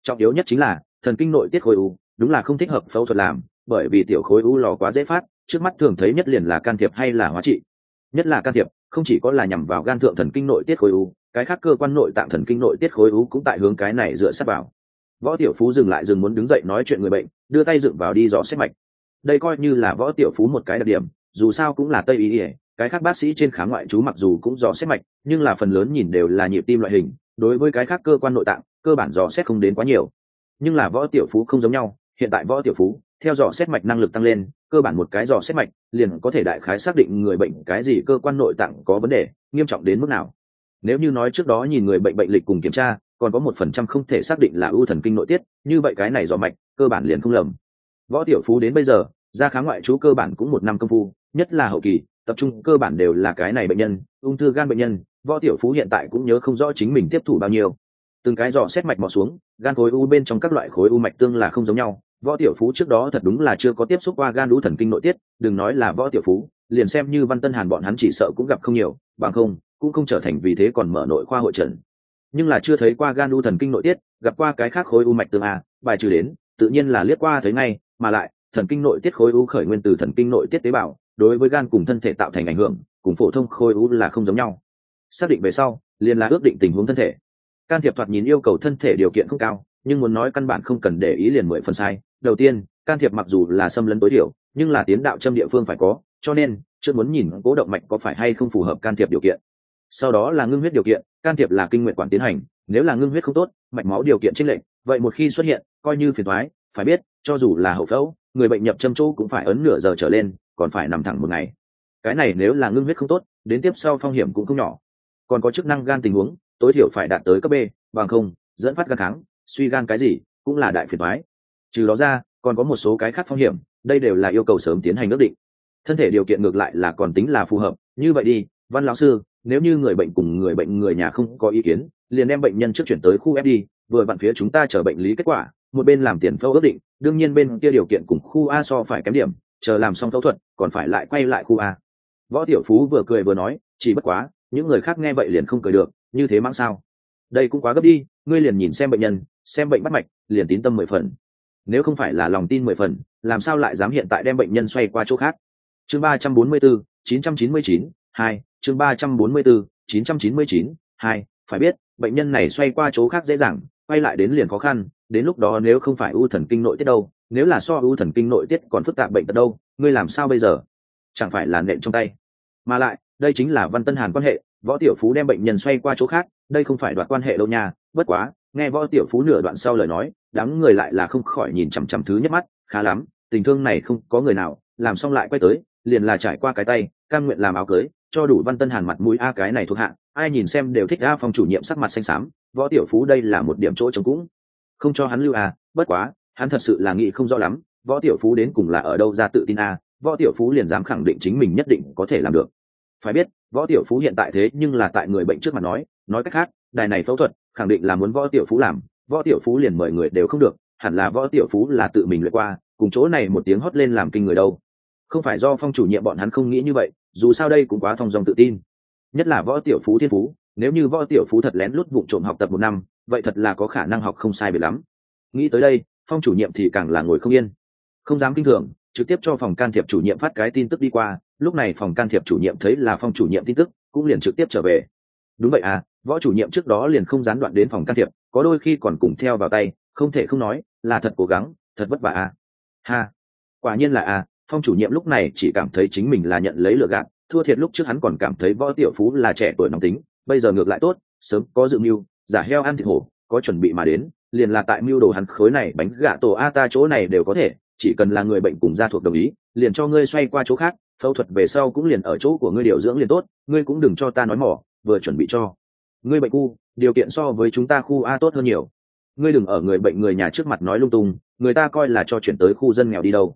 Trọng yếu nhất chính là, thần kinh nội tiết khối u, đúng là không thích hợp phẫu thuật làm, bởi vì tiểu khối u lò quá dễ phát trước mắt thường thấy nhất liền là can thiệp hay là hóa trị. Nhất là can thiệp, không chỉ có là nhằm vào gan thượng thần kinh nội tiết khối u, cái khác cơ quan nội tạng thần kinh nội tiết khối u cũng tại hướng cái này dựa sát vào. Võ tiểu phú dừng lại dừng muốn đứng dậy nói chuyện người bệnh, đưa tay dựng vào đi dò xét mạch. Đây coi như là võ tiểu phú một cái đặc điểm, dù sao cũng là tây y ỉa cái khác bác sĩ trên khám ngoại trú mặc dù cũng dò xét mạch, nhưng là phần lớn nhìn đều là nhịp tim loại hình, đối với cái khác cơ quan nội tạng, cơ bản dò xét không đến quá nhiều. Nhưng là võ tiểu phú không giống nhau hiện tại võ tiểu phú, theo dò xét mạch năng lực tăng lên, cơ bản một cái dò xét mạch, liền có thể đại khái xác định người bệnh cái gì cơ quan nội tạng có vấn đề, nghiêm trọng đến mức nào. Nếu như nói trước đó nhìn người bệnh bệnh lịch cùng kiểm tra, còn có một phần trăm không thể xác định là ưu thần kinh nội tiết, như vậy cái này dò mạch, cơ bản liền không lầm. Võ tiểu phú đến bây giờ ra khá ngoại trú cơ bản cũng một năm công phu, nhất là hậu kỳ, tập trung cơ bản đều là cái này bệnh nhân, ung thư gan bệnh nhân, võ tiểu phú hiện tại cũng nhớ không rõ chính mình tiếp thủ bao nhiêu. Từng cái dò xét mạch mò xuống, gan khối u bên trong các loại khối u mạch tương là không giống nhau võ tiểu phú trước đó thật đúng là chưa có tiếp xúc qua gan lũ thần kinh nội tiết, đừng nói là võ tiểu phú, liền xem như văn tân hàn bọn hắn chỉ sợ cũng gặp không nhiều, bằng không, cũng không trở thành vì thế còn mở nội khoa hội trần nhưng là chưa thấy qua gan u thần kinh nội tiết, gặp qua cái khác khối u mạch tương a, bài trừ đến, tự nhiên là liếc qua thấy ngay, mà lại, thần kinh nội tiết khối u khởi nguyên từ thần kinh nội tiết tế bào, đối với gan cùng thân thể tạo thành ảnh hưởng, cùng phổ thông khối u là không giống nhau. Xác định về sau, liền là ước định tình huống thân thể. Can thiệp thoạt nhìn yêu cầu thân thể điều kiện không cao nhưng muốn nói căn bản không cần để ý liền mười phần sai. Đầu tiên, can thiệp mặc dù là xâm lấn tối thiểu, nhưng là tiến đạo châm địa phương phải có, cho nên chưa muốn nhìn cố động mạch có phải hay không phù hợp can thiệp điều kiện. Sau đó là ngưng huyết điều kiện, can thiệp là kinh nguyện quản tiến hành, nếu là ngưng huyết không tốt, mạch máu điều kiện trích lệnh vậy một khi xuất hiện, coi như phiền thoái phải biết, cho dù là hậu phẫu, người bệnh nhập châm chỗ cũng phải ấn nửa giờ trở lên, còn phải nằm thẳng một ngày. Cái này nếu là ngưng huyết không tốt, đến tiếp sau phong hiểm cũng không nhỏ. Còn có chức năng gan tình huống, tối thiểu phải đạt tới cấp b, bằng không, dẫn phát gan kháng suy gan cái gì cũng là đại phiền thoái. Trừ đó ra, còn có một số cái khác phong hiểm, đây đều là yêu cầu sớm tiến hành ước định. Thân thể điều kiện ngược lại là còn tính là phù hợp, như vậy đi, văn lão sư, nếu như người bệnh cùng người bệnh người nhà không có ý kiến, liền đem bệnh nhân trước chuyển tới khu fd đi vừa vặn phía chúng ta chờ bệnh lý kết quả, một bên làm tiền phẫu ước định, đương nhiên bên kia điều kiện cùng khu a so phải kém điểm, chờ làm xong phẫu thuật, còn phải lại quay lại khu a. Võ tiểu phú vừa cười vừa nói, chỉ bất quá, những người khác nghe vậy liền không cười được, như thế mang sao? Đây cũng quá gấp đi, ngươi liền nhìn xem bệnh nhân xem bệnh bắt mạch, liền tín tâm mười phần. Nếu không phải là lòng tin mười phần, làm sao lại dám hiện tại đem bệnh nhân xoay qua chỗ khác? Chương ba trăm bốn mươi bốn, chín trăm chín mươi chín, hai, chương ba trăm bốn mươi bốn, chín trăm chín mươi chín, hai, phải biết, bệnh nhân này xoay qua chỗ khác dễ dàng, quay lại đến liền khó khăn, đến lúc đó nếu không phải u thần kinh nội tiết đâu, nếu là so u thần kinh nội tiết còn phức tạp bệnh tật đâu, ngươi làm sao bây giờ? Chẳng phải là nện trong tay. Mà lại, đây chính là văn tân hàn quan hệ, võ tiểu phú đem bệnh nhân xoay qua chỗ khác, đây không phải đoạt quan hệ đâu nha, bất quá nghe võ tiểu phú nửa đoạn sau lời nói, đám người lại là không khỏi nhìn chằm chằm thứ nhất mắt, khá lắm, tình thương này không có người nào, làm xong lại quay tới, liền là trải qua cái tay, cam nguyện làm áo cưới, cho đủ văn tân hàn mặt mũi, a, cái này thuộc hạ, ai nhìn xem đều thích a phòng chủ nhiệm sắc mặt xanh xám, võ tiểu phú đây là một điểm chỗ chống cũng không cho hắn lưu a, bất quá, hắn thật sự là nghĩ không rõ lắm, võ tiểu phú đến cùng là ở đâu ra tự tin a, võ tiểu phú liền dám khẳng định chính mình nhất định có thể làm được. Phải biết, võ tiểu phú hiện tại thế nhưng là tại người bệnh trước mặt nói nói cách khác, đài này phẫu thuật khẳng định là muốn võ tiểu phú làm, võ tiểu phú liền mời người đều không được, hẳn là võ tiểu phú là tự mình luyện qua, cùng chỗ này một tiếng hót lên làm kinh người đâu. Không phải do phong chủ nhiệm bọn hắn không nghĩ như vậy, dù sao đây cũng quá thong dong tự tin. Nhất là võ tiểu phú thiên phú, nếu như võ tiểu phú thật lén lút vụ trộm học tập một năm, vậy thật là có khả năng học không sai biệt lắm. Nghĩ tới đây, phong chủ nhiệm thì càng là ngồi không yên. Không dám kinh thường, trực tiếp cho phòng can thiệp chủ nhiệm phát cái tin tức đi qua, lúc này phòng can thiệp chủ nhiệm thấy là phong chủ nhiệm tin tức, cũng liền trực tiếp trở về. Đúng vậy à võ chủ nhiệm trước đó liền không gián đoạn đến phòng can thiệp, có đôi khi còn cùng theo vào tay, không thể không nói, là thật cố gắng, thật vất vả à. Ha, quả nhiên là à phong chủ nhiệm lúc này chỉ cảm thấy chính mình là nhận lấy lựa gạt, thua thiệt lúc trước hắn còn cảm thấy võ tiểu phú là trẻ tuổi nóng tính, bây giờ ngược lại tốt, sớm có dự mưu, giả heo ăn thịt hổ, có chuẩn bị mà đến, liền là tại mưu đồ hắn khối này bánh gạ tổ a ta chỗ này đều có thể, chỉ cần là người bệnh cùng gia thuộc đồng ý, liền cho ngươi xoay qua chỗ khác, phẫu thuật về sau cũng liền ở chỗ của ngươi điều dưỡng liền tốt, ngươi cũng đừng cho ta nói mỏ, vừa chuẩn bị cho ngươi bệnh khu, điều kiện so với chúng ta khu a tốt hơn nhiều. Ngươi đừng ở người bệnh người nhà trước mặt nói lung tung, người ta coi là cho chuyển tới khu dân nghèo đi đâu.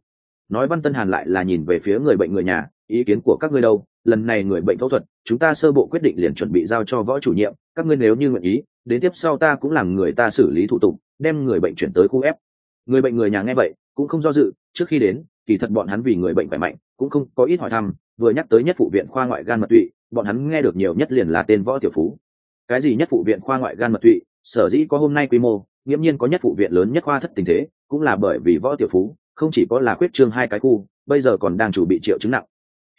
Nói văn tân hàn lại là nhìn về phía người bệnh người nhà, ý kiến của các ngươi đâu? Lần này người bệnh phẫu thuật, chúng ta sơ bộ quyết định liền chuẩn bị giao cho võ chủ nhiệm, các ngươi nếu như nguyện ý, đến tiếp sau ta cũng làm người ta xử lý thủ tục, đem người bệnh chuyển tới khu f. người bệnh người nhà nghe vậy, cũng không do dự, trước khi đến, kỳ thật bọn hắn vì người bệnh khỏe mạnh, cũng không có ít hỏi thăm, vừa nhắc tới nhất phụ viện khoa ngoại gan mật tụy, bọn hắn nghe được nhiều nhất liền là tên võ tiểu phú cái gì nhất phụ viện khoa ngoại gan mật tụy sở dĩ có hôm nay quy mô, nghiễm nhiên có nhất phụ viện lớn nhất khoa thất tình thế, cũng là bởi vì võ tiểu phú, không chỉ có là khuyết trương hai cái khu, bây giờ còn đang chủ bị triệu chứng nặng.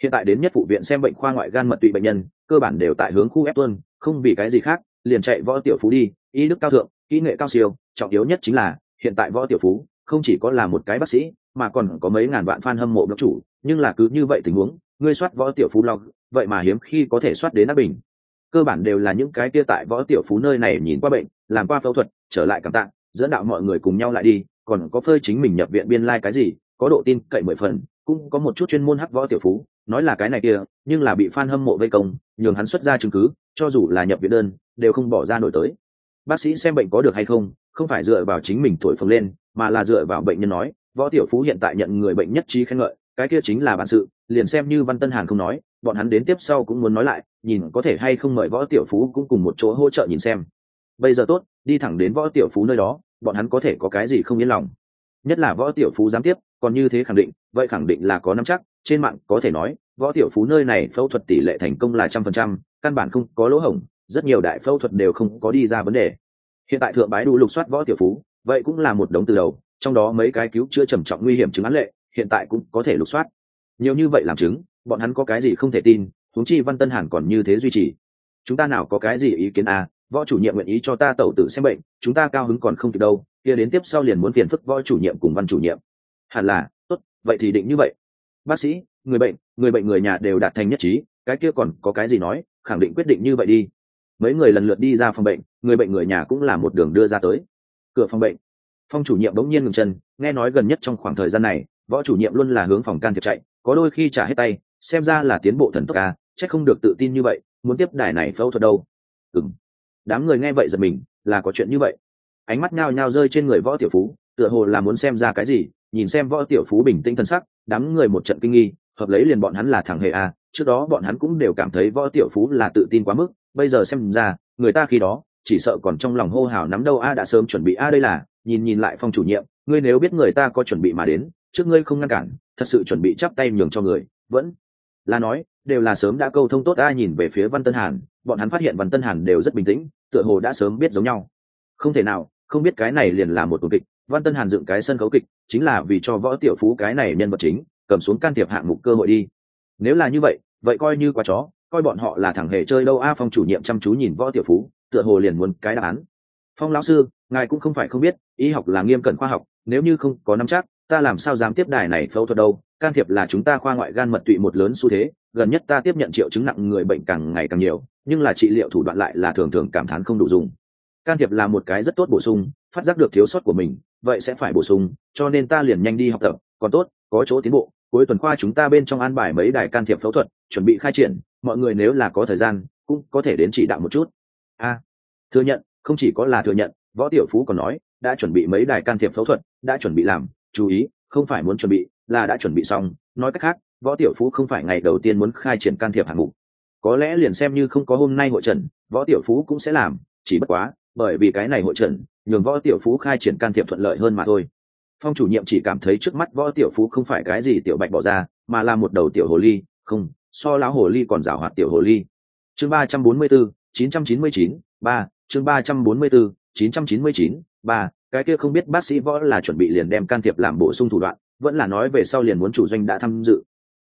Hiện tại đến nhất phụ viện xem bệnh khoa ngoại gan mật tụy bệnh nhân, cơ bản đều tại hướng khu ép tuân không vì cái gì khác, liền chạy võ tiểu phú đi, y đức cao thượng, kỹ nghệ cao siêu, trọng yếu nhất chính là, hiện tại võ tiểu phú, không chỉ có là một cái bác sĩ, mà còn có mấy ngàn vạn fan hâm mộ đốc chủ, nhưng là cứ như vậy tình huống, ngươi soát võ tiểu phú log, vậy mà hiếm khi có thể soát đến áp bình cơ bản đều là những cái kia tại võ tiểu phú nơi này nhìn qua bệnh, làm qua phẫu thuật, trở lại cảm tạ, dẫn đạo mọi người cùng nhau lại đi, còn có phơi chính mình nhập viện biên lai、like、cái gì, có độ tin cậy mười phần, cũng có một chút chuyên môn hắc võ tiểu phú, nói là cái này kia, nhưng là bị f a n hâm mộ vây công, nhường hắn xuất ra chứng cứ, cho dù là nhập viện đơn, đều không bỏ ra nổi tới. Bác sĩ xem bệnh có được hay không không phải dựa vào chính mình thổi phồng lên, mà là dựa vào bệnh nhân nói, võ tiểu phú hiện tại nhận người bệnh nhất trí khen ngợi, cái kia chính là bản sự, liền xem như văn tân hàn không nói bọn hắn đến tiếp sau cũng muốn nói lại, nhìn có thể hay không mời võ tiểu phú cũng cùng một chỗ hỗ trợ nhìn xem. Bây giờ tốt, đi thẳng đến võ tiểu phú nơi đó, bọn hắn có thể có cái gì không yên lòng. Nhất là võ tiểu phú giám tiếp, còn như thế khẳng định, vậy khẳng định là có năm chắc, trên mạng có thể nói, võ tiểu phú nơi này phẫu thuật tỷ lệ thành công là trăm phần trăm, căn bản không có lỗ hổng, rất nhiều đại phẫu thuật đều không có đi ra vấn đề. Hiện tại thượng bái đủ lục soát võ tiểu phú, vậy cũng là một đống từ đầu, trong đó mấy cái cứu chữa trầm trọng nguy hiểm chứng án lệ, hiện tại cũng có thể lục soát. Nhiều như vậy làm chứng bọn hắn có cái gì không thể tin, huống chi văn tân hàn còn như thế duy trì. Chúng ta nào có cái gì ý kiến à? Võ chủ nhiệm nguyện ý cho ta tẩu tử xem bệnh, chúng ta cao hứng còn không kịp đâu. Kia đến tiếp sau liền muốn phiền phức võ chủ nhiệm cùng văn chủ nhiệm. Hẳn là, tốt, vậy thì định như vậy. Bác sĩ, người bệnh người bệnh người nhà đều đạt thành nhất trí, cái kia còn có cái gì nói, khẳng định quyết định như vậy đi. Mấy người lần lượt đi ra phòng bệnh, người bệnh người nhà cũng là một đường đưa ra tới. Cửa phòng bệnh, phong chủ nhiệm bỗng nhiên ngừng chân, nghe nói gần nhất trong khoảng thời gian này, võ chủ nhiệm luôn là hướng phòng can thiệp chạy, có đôi khi trả hết tay xem ra là tiến bộ thần tốc ca chắc không được tự tin như vậy, muốn tiếp đài này phẫu thuật đâu. Ừ đám người nghe vậy giật mình, là có chuyện như vậy. Ánh mắt nhao nhao rơi trên người võ tiểu phú, tựa hồ là muốn xem ra cái gì, nhìn xem võ tiểu phú bình tĩnh thân sắc, đám người một trận kinh nghi, hợp lấy liền bọn hắn là thằng hề a trước đó bọn hắn cũng đều cảm thấy võ tiểu phú là tự tin quá mức, bây giờ xem ra, người ta khi đó, chỉ sợ còn trong lòng hô hào nắm đâu a đã sớm chuẩn bị a đây là, nhìn nhìn lại phong chủ nhiệm, ngươi nếu biết người ta có chuẩn bị mà đến, trước ngươi không ngăn cản, thật sự chuẩn bị chắp tay nhường cho người, vẫn là nói, đều là sớm đã câu thông tốt, ai nhìn về phía văn tân hàn, bọn hắn phát hiện văn tân hàn đều rất bình tĩnh, tựa hồ đã sớm biết giống nhau. Không thể nào, không biết cái này liền là một tuần kịch, văn tân hàn dựng cái sân khấu kịch, chính là vì cho võ tiểu phú cái này nhân vật chính, cầm xuống can thiệp hạng mục cơ hội đi. Nếu là như vậy vậy coi như quá chó, coi bọn họ là thằng hề chơi đâu, a phong chủ nhiệm chăm chú nhìn võ tiểu phú, tựa hồ liền muốn cái đáp án. Phong lão sư, ngài cũng không phải không biết, y học là nghiêm cẩn khoa học, nếu như không có nắm chắc, ta làm sao dám tiếp đài này phẫu thuật đâu? Can thiệp là chúng ta khoa ngoại gan mật tụy một lớn xu thế, gần nhất ta tiếp nhận triệu chứng nặng người bệnh càng ngày càng nhiều, nhưng là trị liệu thủ đoạn lại là thường thường cảm thán không đủ dùng. Can thiệp là một cái rất tốt bổ sung, phát giác được thiếu sót của mình, vậy sẽ phải bổ sung, cho nên ta liền nhanh đi học tập, còn tốt, có chỗ tiến bộ, cuối tuần khoa chúng ta bên trong an bài mấy đài can thiệp phẫu thuật, chuẩn bị khai triển, mọi người nếu là có thời gian, cũng có thể đến chỉ đạo một chút. A, thừa nhận, không chỉ có là thừa nhận, võ tiểu phú còn nói, đã chuẩn bị mấy đài can thiệp phẫu thuật, đã chuẩn bị làm, chú ý, không phải muốn chuẩn bị là đã chuẩn bị xong, nói cách khác, võ tiểu phú không phải ngày đầu tiên muốn khai triển can thiệp hạng mục. Có lẽ liền xem như không có hôm nay hội trần võ tiểu phú cũng sẽ làm, chỉ bất quá, bởi vì cái này hội trần nhường võ tiểu phú khai triển can thiệp thuận lợi hơn mà thôi. Phong chủ nhiệm chỉ cảm thấy trước mắt võ tiểu phú không phải cái gì tiểu bạch bỏ ra, mà là một đầu tiểu hồ ly, không, so lão hồ ly còn rào hoạt tiểu hồ ly. Chương ba trăm bốn mươi bốn chín trăm chín mươi chín, ba, chương ba trăm bốn mươi bốn chín trăm chín mươi chín, ba, cái kia không biết bác sĩ võ là chuẩn bị liền đem can thiệp làm bổ sung thủ đoạn vẫn là nói về sau liền muốn chủ doanh đã tham dự.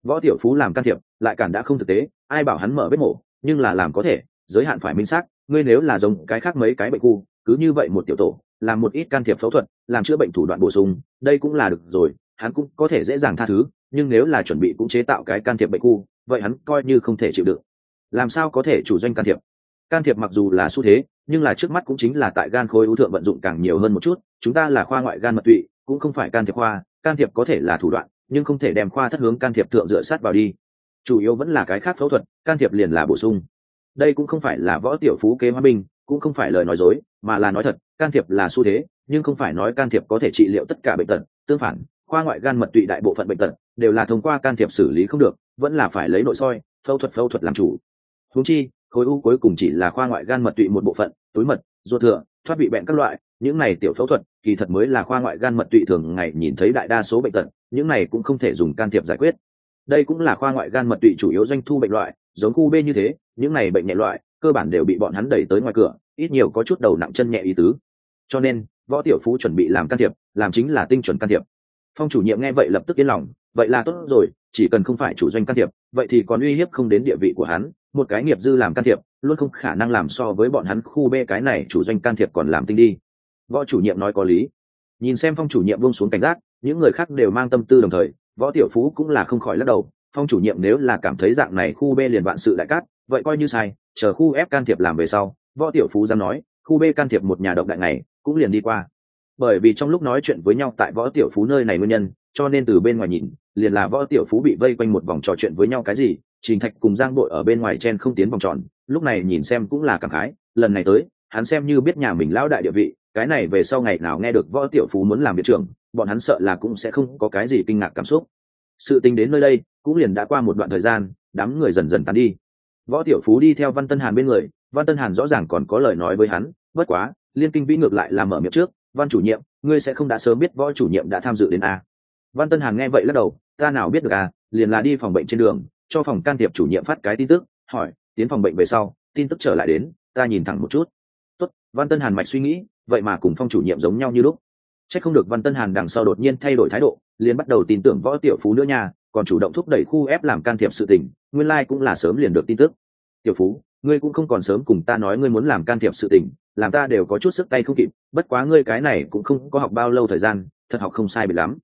Võ tiểu phú làm can thiệp, lại cản đã không thực tế, ai bảo hắn mở vết mổ, nhưng là làm có thể, giới hạn phải minh xác, ngươi nếu là giống cái khác mấy cái bệnh khu, cứ như vậy một tiểu tổ, làm một ít can thiệp phẫu thuật, làm chữa bệnh thủ đoạn bổ sung, đây cũng là được rồi, hắn cũng có thể dễ dàng tha thứ, nhưng nếu là chuẩn bị cũng chế tạo cái can thiệp bệnh khu, vậy hắn coi như không thể chịu đựng làm sao có thể chủ doanh can thiệp? Can thiệp mặc dù là xu thế, nhưng là trước mắt cũng chính là tại gan khối ưu thượng vận dụng càng nhiều hơn một chút, chúng ta là khoa ngoại gan mật tụy, cũng không phải can thiệp khoa can thiệp có thể là thủ đoạn, nhưng không thể đem khoa thất hướng can thiệp thượng dựa sát vào đi. Chủ yếu vẫn là cái khác phẫu thuật, can thiệp liền là bổ sung. Đây cũng không phải là võ tiểu phú kế hóa binh, cũng không phải lời nói dối, mà là nói thật, can thiệp là xu thế, nhưng không phải nói can thiệp có thể trị liệu tất cả bệnh tật. Tương phản, khoa ngoại gan mật tụy đại bộ phận bệnh tật, đều là thông qua can thiệp xử lý không được, vẫn là phải lấy nội soi, phẫu thuật phẫu thuật làm chủ. Húng chi, khối u cuối cùng chỉ là khoa ngoại gan mật tụy một bộ phận, túi mật, ruột thừa, thoát bị bệnh các loại những này tiểu phẫu thuật, kỳ thật mới là khoa ngoại gan mật tụy thường ngày nhìn thấy đại đa số bệnh tật, những này cũng không thể dùng can thiệp giải quyết. Đây cũng là khoa ngoại gan mật tụy chủ yếu doanh thu bệnh loại, giống khu b như thế, những này bệnh nhẹ loại, cơ bản đều bị bọn hắn đẩy tới ngoài cửa, ít nhiều có chút đầu nặng chân nhẹ ý tứ. Cho nên, võ tiểu phú chuẩn bị làm can thiệp, làm chính là tinh chuẩn can thiệp. Phong chủ nhiệm nghe vậy lập tức yên lòng, vậy là tốt rồi, chỉ cần không phải chủ doanh can thiệp, vậy thì còn uy hiếp không đến địa vị của hắn, một cái nghiệp dư làm can thiệp, luôn không khả năng làm so với bọn hắn khu b cái này chủ doanh can thiệp còn làm tinh đi võ chủ nhiệm nói có lý. Nhìn xem phong chủ nhiệm buông xuống cảnh giác, những người khác đều mang tâm tư đồng thời, võ tiểu phú cũng là không khỏi lắc đầu, phong chủ nhiệm nếu là cảm thấy dạng này khu b liền vạn sự đại cát, vậy coi như sai, chờ khu f can thiệp làm về sau, võ tiểu phú dám nói, khu b can thiệp một nhà độc đại này, cũng liền đi qua. Bởi vì trong lúc nói chuyện với nhau tại võ tiểu phú nơi này nguyên nhân, cho nên từ bên ngoài nhìn, liền là võ tiểu phú bị vây quanh một vòng trò chuyện với nhau cái gì, trình thạch cùng giang bội ở bên ngoài chen không tiến vòng tròn, lúc này nhìn xem cũng là cảm khái, lần này tới, hắn xem như biết nhà mình lão đại địa vị cái này về sau ngày nào nghe được võ tiểu phú muốn làm viện trưởng, bọn hắn sợ là cũng sẽ không có cái gì kinh ngạc cảm xúc. Sự tình đến nơi đây, cũng liền đã qua một đoạn thời gian, đám người dần dần tán đi. Võ tiểu phú đi theo văn tân hàn bên người, văn tân hàn rõ ràng còn có lời nói với hắn, bất quá, liên kinh vĩ ngược lại làm mở miệng trước, văn chủ nhiệm, ngươi sẽ không đã sớm biết võ chủ nhiệm đã tham dự đến a. Văn tân hàn nghe vậy lắc đầu, ta nào biết được à liền là đi phòng bệnh trên đường, cho phòng can thiệp chủ nhiệm phát cái tin tức, hỏi, tiến phòng bệnh về sau, tin tức trở lại đến, ta nhìn thẳng một chút. Tốt. Văn tân hàn mạch suy nghĩ vậy mà cùng phong chủ nhiệm giống nhau như lúc. Chắc không được văn tân hàn đằng sau đột nhiên thay đổi thái độ, liền bắt đầu tin tưởng võ tiểu phú nữa nha, còn chủ động thúc đẩy khu ép làm can thiệp sự tình, nguyên lai、like、cũng là sớm liền được tin tức. Tiểu phú, ngươi cũng không còn sớm cùng ta nói ngươi muốn làm can thiệp sự tình, làm ta đều có chút sức tay không kịp, bất quá ngươi cái này cũng không có học bao lâu thời gian, thật học không sai bị lắm.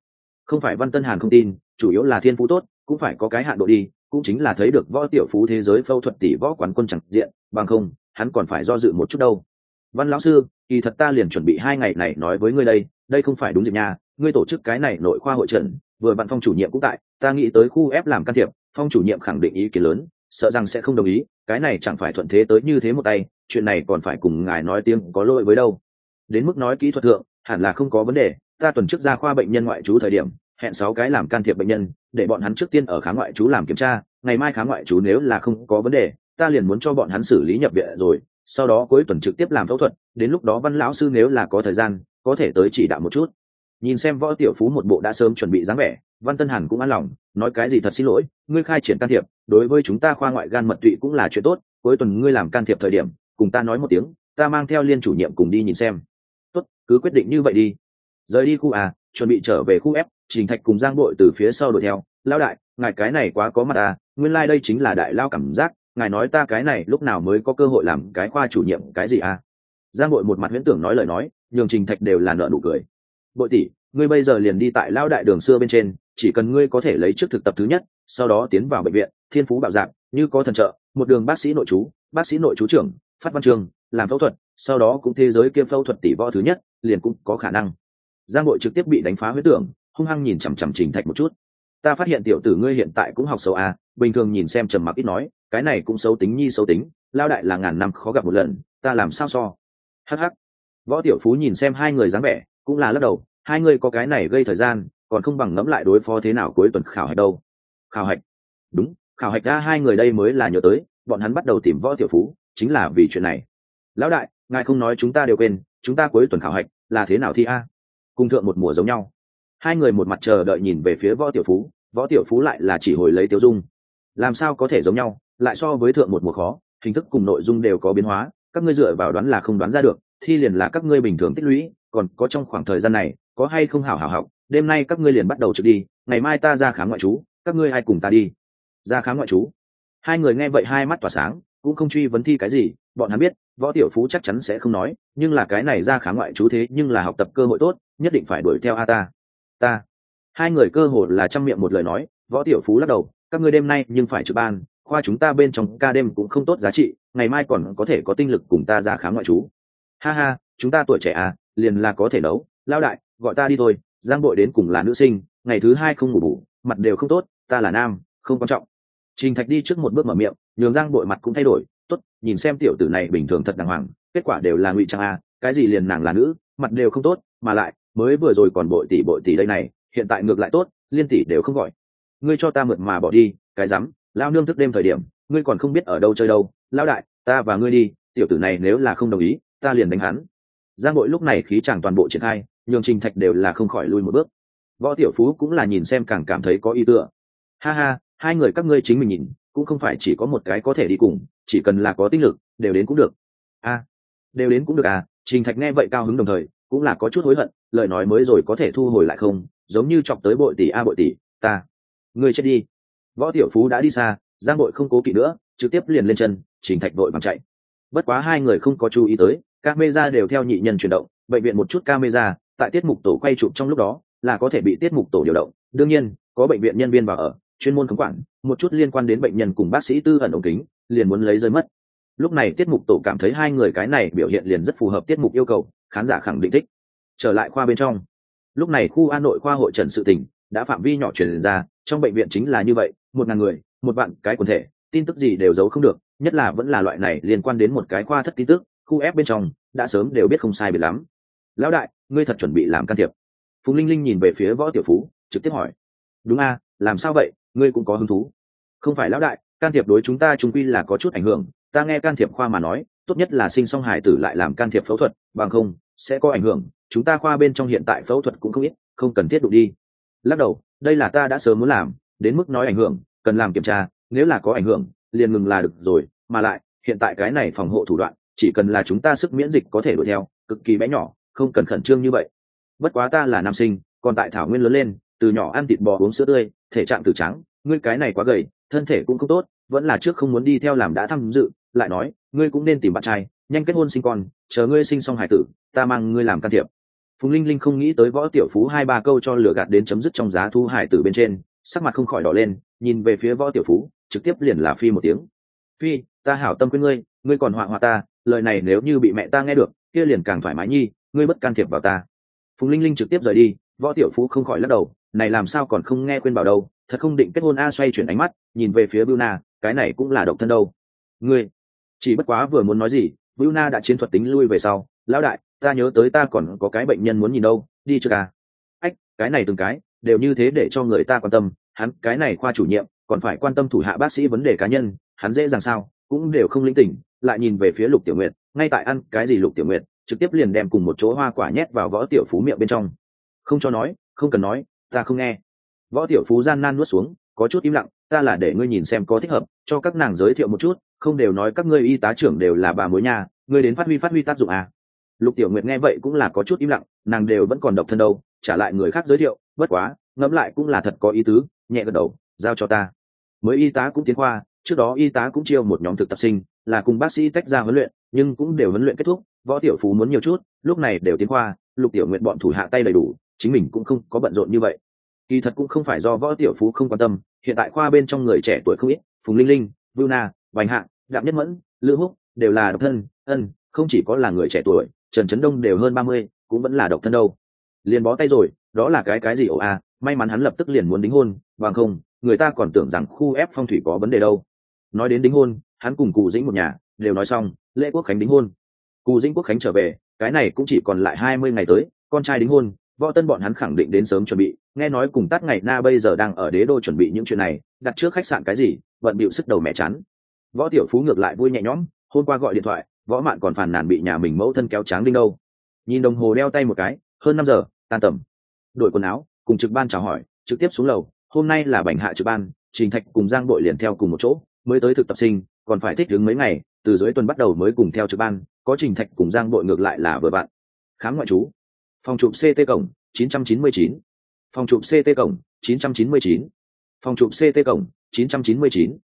Không phải văn tân hàn không tin, chủ yếu là thiên phú tốt, cũng phải có cái hạn độ đi, cũng chính là thấy được võ tiểu phú thế giới phẫu thuật tỷ võ quán quân chẳng diện, bằng không, hắn còn phải do dự một chút đâu. Văn lão sư kỳ thật ta liền chuẩn bị hai ngày này nói với ngươi đây đây không phải đúng dịp nha. Ngươi tổ chức cái này nội khoa hội trần vừa bạn phong chủ nhiệm cũng tại, ta nghĩ tới khu ép làm can thiệp, phong chủ nhiệm khẳng định ý kiến lớn, sợ rằng sẽ không đồng ý, cái này chẳng phải thuận thế tới như thế một tay, chuyện này còn phải cùng ngài nói tiếng có lỗi với đâu. Đến mức nói kỹ thuật thượng, hẳn là không có vấn đề, ta tuần trước ra khoa bệnh nhân ngoại trú thời điểm, hẹn sáu cái làm can thiệp bệnh nhân, để bọn hắn trước tiên ở khám ngoại trú làm kiểm tra, ngày mai khám ngoại trú nếu là không có vấn đề, ta liền muốn cho bọn hắn xử lý nhập viện rồi sau đó cuối tuần trực tiếp làm phẫu thuật, đến lúc đó văn lão sư nếu là có thời gian, có thể tới chỉ đạo một chút. Nhìn xem võ tiểu phú một bộ đã sớm chuẩn bị dáng vẻ, văn tân hàn cũng an lòng, nói cái gì thật xin lỗi, ngươi khai triển can thiệp, đối với chúng ta khoa ngoại gan mật tụy cũng là chuyện tốt, cuối tuần ngươi làm can thiệp thời điểm, cùng ta nói một tiếng, ta mang theo liên chủ nhiệm cùng đi nhìn xem. Tốt, cứ quyết định như vậy đi. Rời đi khu a chuẩn bị trở về khu f, trình thạch cùng giang bội từ phía sau đuổi theo. Lao đại, ngài cái này quá có mặt à nguyên lai、like、đây chính là đại lao cảm giác ngài nói ta cái này lúc nào mới có cơ hội làm cái khoa chủ nhiệm cái gì à? Giang bội một mặt huyễn tưởng nói lời nói, nhường trình thạch đều là nợ nụ cười. Bội tỷ, ngươi bây giờ liền đi tại lao đại đường xưa bên trên, chỉ cần ngươi có thể lấy trước thực tập thứ nhất, sau đó tiến vào bệnh viện, thiên phú bảo dạng, như có thần trợ, một đường bác sĩ nội chú, bác sĩ nội chú trưởng, phát văn trường, làm phẫu thuật, sau đó cũng thế giới kia phẫu thuật tỷ võ thứ nhất, liền cũng có khả năng. Giang bội trực tiếp bị đánh phá huyết tưởng, hung hăng nhìn chằm chằm trình thạch một chút. Ta phát hiện tiểu tử ngươi hiện tại cũng học xấu à bình thường nhìn xem trầm mặc ít nói cái này cũng xấu tính nhi xấu tính, lao đại là ngàn năm khó gặp một lần, ta làm sao so? Hh võ tiểu phú nhìn xem hai người dáng vẻ, cũng là lắc đầu, hai người có cái này gây thời gian, còn không bằng ngẫm lại đối phó thế nào cuối tuần khảo hạch đâu. Khảo hạch? Đúng, khảo hạch ra hai người đây mới là nhớ tới, bọn hắn bắt đầu tìm võ tiểu phú, chính là vì chuyện này. Lão đại, ngài không nói chúng ta đều quên, chúng ta cuối tuần khảo hạch là thế nào thi a? Cùng thượng một mùa giống nhau. Hai người một mặt chờ đợi nhìn về phía võ tiểu phú, võ tiểu phú lại là chỉ hồi lấy tiêu dung. Làm sao có thể giống nhau? Lại so với thượng một mùa khó, hình thức cùng nội dung đều có biến hóa, các ngươi dựa vào đoán là không đoán ra được, thi liền là các ngươi bình thường tích lũy, còn có trong khoảng thời gian này, có hay không hảo hảo học, đêm nay các ngươi liền bắt đầu trực đi, ngày mai ta ra khám ngoại trú, các ngươi hay cùng ta đi? Ra khám ngoại trú. Hai người nghe vậy hai mắt tỏa sáng, cũng không truy vấn thi cái gì, bọn hắn biết, võ tiểu phú chắc chắn sẽ không nói, nhưng là cái này ra khám ngoại chú thế nhưng là học tập cơ hội tốt, nhất định phải đuổi theo a ta. Ta. Hai người cơ hội là chăm miệng một lời nói, võ tiểu phú lắc đầu, các ngươi đêm nay nhưng phải trực ban khoa chúng ta bên trong ca đêm cũng không tốt giá trị, ngày mai còn có thể có tinh lực cùng ta ra khám ngoại trú. Ha ha, chúng ta tuổi trẻ à liền là có thể nấu. Lao đại, gọi ta đi thôi, giang bội đến cùng là nữ sinh, ngày thứ hai không ngủ bủ mặt đều không tốt, ta là nam, không quan trọng. Trình thạch đi trước một bước mở miệng, nhường giang bội mặt cũng thay đổi, tốt, nhìn xem tiểu tử này bình thường thật đàng hoàng, kết quả đều là ngụy trang a cái gì liền nàng là nữ, mặt đều không tốt, mà lại, mới vừa rồi còn bội tỷ bội tỷ đây này, hiện tại ngược lại tốt, liên tỷ đều không gọi. Ngươi cho ta mượn mà bỏ đi, cái rắm lao nương thức đêm thời điểm, ngươi còn không biết ở đâu chơi đâu. Lao đại, ta và ngươi đi, tiểu tử này nếu là không đồng ý, ta liền đánh hắn. Giang bội lúc này khí chẳng toàn bộ triển khai, nhường trình thạch đều là không khỏi lui một bước. Võ tiểu phú cũng là nhìn xem càng cảm thấy có ý tựa. Ha ha, hai người các ngươi chính mình nhìn, cũng không phải chỉ có một cái có thể đi cùng, chỉ cần là có tinh lực, đều đến cũng được. A, đều đến cũng được à? Trình thạch nghe vậy cao hứng đồng thời, cũng là có chút hối hận, lời nói mới rồi có thể thu hồi lại không? Giống như chọc tới bội tỷ a bội tỷ, ta, ngươi chết đi võ tiểu phú đã đi xa, giang đội không cố kỵ nữa, trực tiếp liền lên chân, trình thạch đội bằng chạy. Bất quá hai người không có chú ý tới, camera đều theo nhị nhân chuyển động, bệnh viện một chút camera, tại tiết mục tổ quay chụp trong lúc đó, là có thể bị tiết mục tổ điều động. Đương nhiên, có bệnh viện nhân viên vào ở, chuyên môn khống quản, một chút liên quan đến bệnh nhân cùng bác sĩ tư ẩn ống kính, liền muốn lấy rơi mất. Lúc này tiết mục tổ cảm thấy hai người cái này biểu hiện liền rất phù hợp tiết mục yêu cầu, khán giả khẳng định thích. Trở lại khoa bên trong. Lúc này khu an nội khoa hội trần sự tỉnh đã phạm vi nhỏ truyền ra, trong bệnh viện chính là như vậy, một ngàn người, một vạn cái quần thể, tin tức gì đều giấu không được, nhất là vẫn là loại này liên quan đến một cái khoa thất tin tức, khu ép bên trong, đã sớm đều biết không sai biệt lắm. Lão đại, ngươi thật chuẩn bị làm can thiệp. Phùng linh linh nhìn về phía võ tiểu phú, trực tiếp hỏi. Đúng a, làm sao vậy, ngươi cũng có hứng thú. Không phải lão đại, can thiệp đối chúng ta chúng quy là có chút ảnh hưởng, ta nghe can thiệp khoa mà nói, tốt nhất là sinh song hải tử lại làm can thiệp phẫu thuật, bằng không, sẽ có ảnh hưởng, chúng ta khoa bên trong hiện tại phẫu thuật cũng không ít, không cần thiết đụng đi lắc đầu, đây là ta đã sớm muốn làm, đến mức nói ảnh hưởng, cần làm kiểm tra, nếu là có ảnh hưởng, liền ngừng là được rồi, mà lại, hiện tại cái này phòng hộ thủ đoạn, chỉ cần là chúng ta sức miễn dịch có thể đuổi theo, cực kỳ bé nhỏ, không cần khẩn trương như vậy. Bất quá ta là nam sinh, còn tại thảo nguyên lớn lên, từ nhỏ ăn thịt bò uống sữa tươi, thể trạng từ trắng, ngươi cái này quá gầy, thân thể cũng không tốt, vẫn là trước không muốn đi theo làm đã tham dự, lại nói, ngươi cũng nên tìm bạn trai, nhanh kết hôn sinh con, chờ ngươi sinh xong hải tử, ta mang ngươi làm can thiệp phùng linh linh không nghĩ tới võ tiểu phú hai ba câu cho lửa gạt đến chấm dứt trong giá thu hải tử bên trên, sắc mặt không khỏi đỏ lên, nhìn về phía võ tiểu phú, trực tiếp liền là phi một tiếng. Phi, ta hảo tâm với ngươi ngươi còn họa họa ta, lời này nếu như bị mẹ ta nghe được, kia liền càng thoải mái nhi, ngươi bất can thiệp vào ta. Phùng linh linh trực tiếp rời đi, võ tiểu phú không khỏi lắc đầu, này làm sao còn không nghe quên bảo đâu, thật không định kết hôn a xoay chuyển ánh mắt, nhìn về phía bưu na, cái này cũng là độc thân đâu. Ngươi, chỉ bất quá vừa muốn nói gì, bưu na đã chiến thuật tính lui về sau, lão đại ta nhớ tới ta còn có cái bệnh nhân muốn nhìn đâu, đi chưa ca à. ách, cái này từng cái, đều như thế để cho người ta quan tâm, hắn, cái này khoa chủ nhiệm, còn phải quan tâm thủ hạ bác sĩ vấn đề cá nhân, hắn dễ dàng sao, cũng đều không linh tỉnh, lại nhìn về phía lục tiểu nguyệt, ngay tại ăn cái gì lục tiểu nguyệt, trực tiếp liền đem cùng một chỗ hoa quả nhét vào võ tiểu phú miệng bên trong. Không cho nói, không cần nói, ta không nghe. Võ tiểu phú gian nan nuốt xuống, có chút im lặng, ta là để ngươi nhìn xem có thích hợp, cho các nàng giới thiệu một chút, không đều nói các ngươi y tá trưởng đều là bà mối nhà ngươi đến phát huy phát huy tác dụng à lục tiểu nguyệt nghe vậy cũng là có chút im lặng, nàng đều vẫn còn độc thân đâu, trả lại người khác giới thiệu, bất quá, ngẫm lại cũng là thật có ý tứ, nhẹ gật đầu, giao cho ta. Mới y tá cũng tiến khoa, trước đó y tá cũng chiêu một nhóm thực tập sinh, là cùng bác sĩ tách ra huấn luyện, nhưng cũng đều huấn luyện kết thúc, võ tiểu phú muốn nhiều chút, lúc này đều tiến khoa, lục tiểu nguyện bọn thủ hạ tay đầy đủ, chính mình cũng không có bận rộn như vậy. Kỳ thật cũng không phải do võ tiểu phú không quan tâm, hiện tại khoa bên trong người trẻ tuổi không ít, phùng linh linh, vưu na, vành hạ, đạm nhất mẫn, lữ húc, đều là độc thân, ân, không chỉ có là người trẻ tuổi trần trấn đông đều hơn ba mươi, cũng vẫn là độc thân đâu. Liền bó tay rồi, đó là cái cái gì ồ à may mắn hắn lập tức liền muốn đính hôn, bằng không, người ta còn tưởng rằng khu ép phong thủy có vấn đề đâu. Nói đến đính hôn, hắn cùng cụ dĩnh một nhà, đều nói xong, lễ quốc khánh đính hôn. Cụ dĩnh quốc khánh trở về, cái này cũng chỉ còn lại hai mươi ngày tới, con trai đính hôn, võ tân bọn hắn khẳng định đến sớm chuẩn bị, nghe nói cùng tắt ngày na bây giờ đang ở đế đô chuẩn bị những chuyện này, đặt trước khách sạn cái gì vận bịu sức đầu mẹ chán. Võ tiểu phú ngược lại vui nhẹ nhõm, hôm qua gọi điện thoại võ mạn còn phàn nàn bị nhà mình mẫu thân kéo tráng đinh đâu nhìn đồng hồ đeo tay một cái hơn năm giờ tan tầm đội quần áo cùng trực ban chào hỏi trực tiếp xuống lầu hôm nay là bành hạ trực ban trình thạch cùng giang đội liền theo cùng một chỗ mới tới thực tập sinh còn phải thích đứng mấy ngày từ dưới tuần bắt đầu mới cùng theo trực ban có trình thạch cùng giang đội ngược lại là vừa bạn khám ngoại trú phòng chụp ct cổng 999. phòng chụp ct cổng 999. phòng chụp ct cổng 999.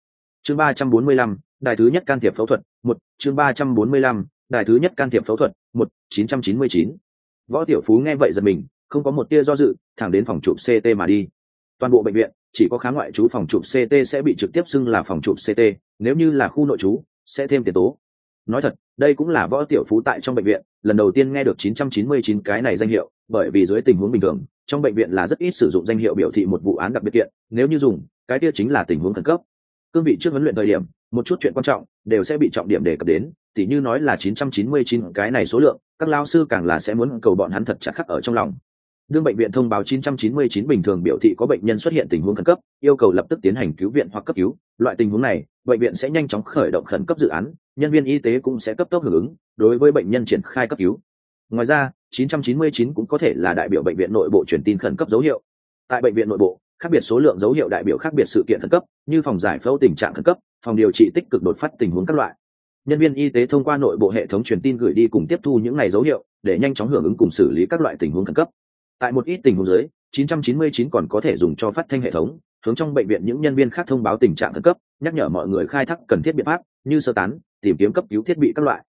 chương 345, đài thứ nhất can thiệp phẫu thuật một chương 345, đài thứ nhất can thiệp phẫu thuật một 999. võ tiểu phú nghe vậy giật mình không có một tia do dự thẳng đến phòng chụp ct mà đi. Toàn bộ bệnh viện chỉ có khám ngoại trú phòng chụp ct sẽ bị trực tiếp xưng là phòng chụp ct nếu như là khu nội trú sẽ thêm tiền tố. Nói thật đây cũng là võ tiểu phú tại trong bệnh viện lần đầu tiên nghe được 999 cái này danh hiệu bởi vì dưới tình huống bình thường trong bệnh viện là rất ít sử dụng danh hiệu biểu thị một vụ án đặc biệt kiện nếu như dùng cái kia chính là tình huống khẩn cấp cương vị trước huấn luyện thời điểm, một chút chuyện quan trọng đều sẽ bị trọng điểm đề cập đến, tỉ như nói là 999 cái này số lượng, các lao sư càng là sẽ muốn cầu bọn hắn thật chặt khắc ở trong lòng. Đương bệnh viện thông báo 999 bình thường biểu thị có bệnh nhân xuất hiện tình huống khẩn cấp, yêu cầu lập tức tiến hành cứu viện hoặc cấp cứu. Loại tình huống này, bệnh viện sẽ nhanh chóng khởi động khẩn cấp dự án, nhân viên y tế cũng sẽ cấp tốc hưởng ứng, đối với bệnh nhân triển khai cấp cứu. Ngoài ra 999 cũng có thể là đại biểu bệnh viện nội bộ truyền tin khẩn cấp dấu hiệu. Tại bệnh viện nội bộ khác biệt số lượng dấu hiệu đại biểu khác biệt sự kiện khẩn cấp, như phòng giải phẫu tình trạng khẩn cấp, phòng điều trị tích cực đột phát tình huống các loại. Nhân viên y tế thông qua nội bộ hệ thống truyền tin gửi đi cùng tiếp thu những ngày dấu hiệu, để nhanh chóng hưởng ứng cùng xử lý các loại tình huống khẩn cấp. Tại một ít tình huống dưới 999 còn có thể dùng cho phát thanh hệ thống, hướng trong bệnh viện những nhân viên khác thông báo tình trạng khẩn cấp, nhắc nhở mọi người khai thác cần thiết biện pháp, như sơ tán, tìm kiếm cấp cứu thiết bị các loại.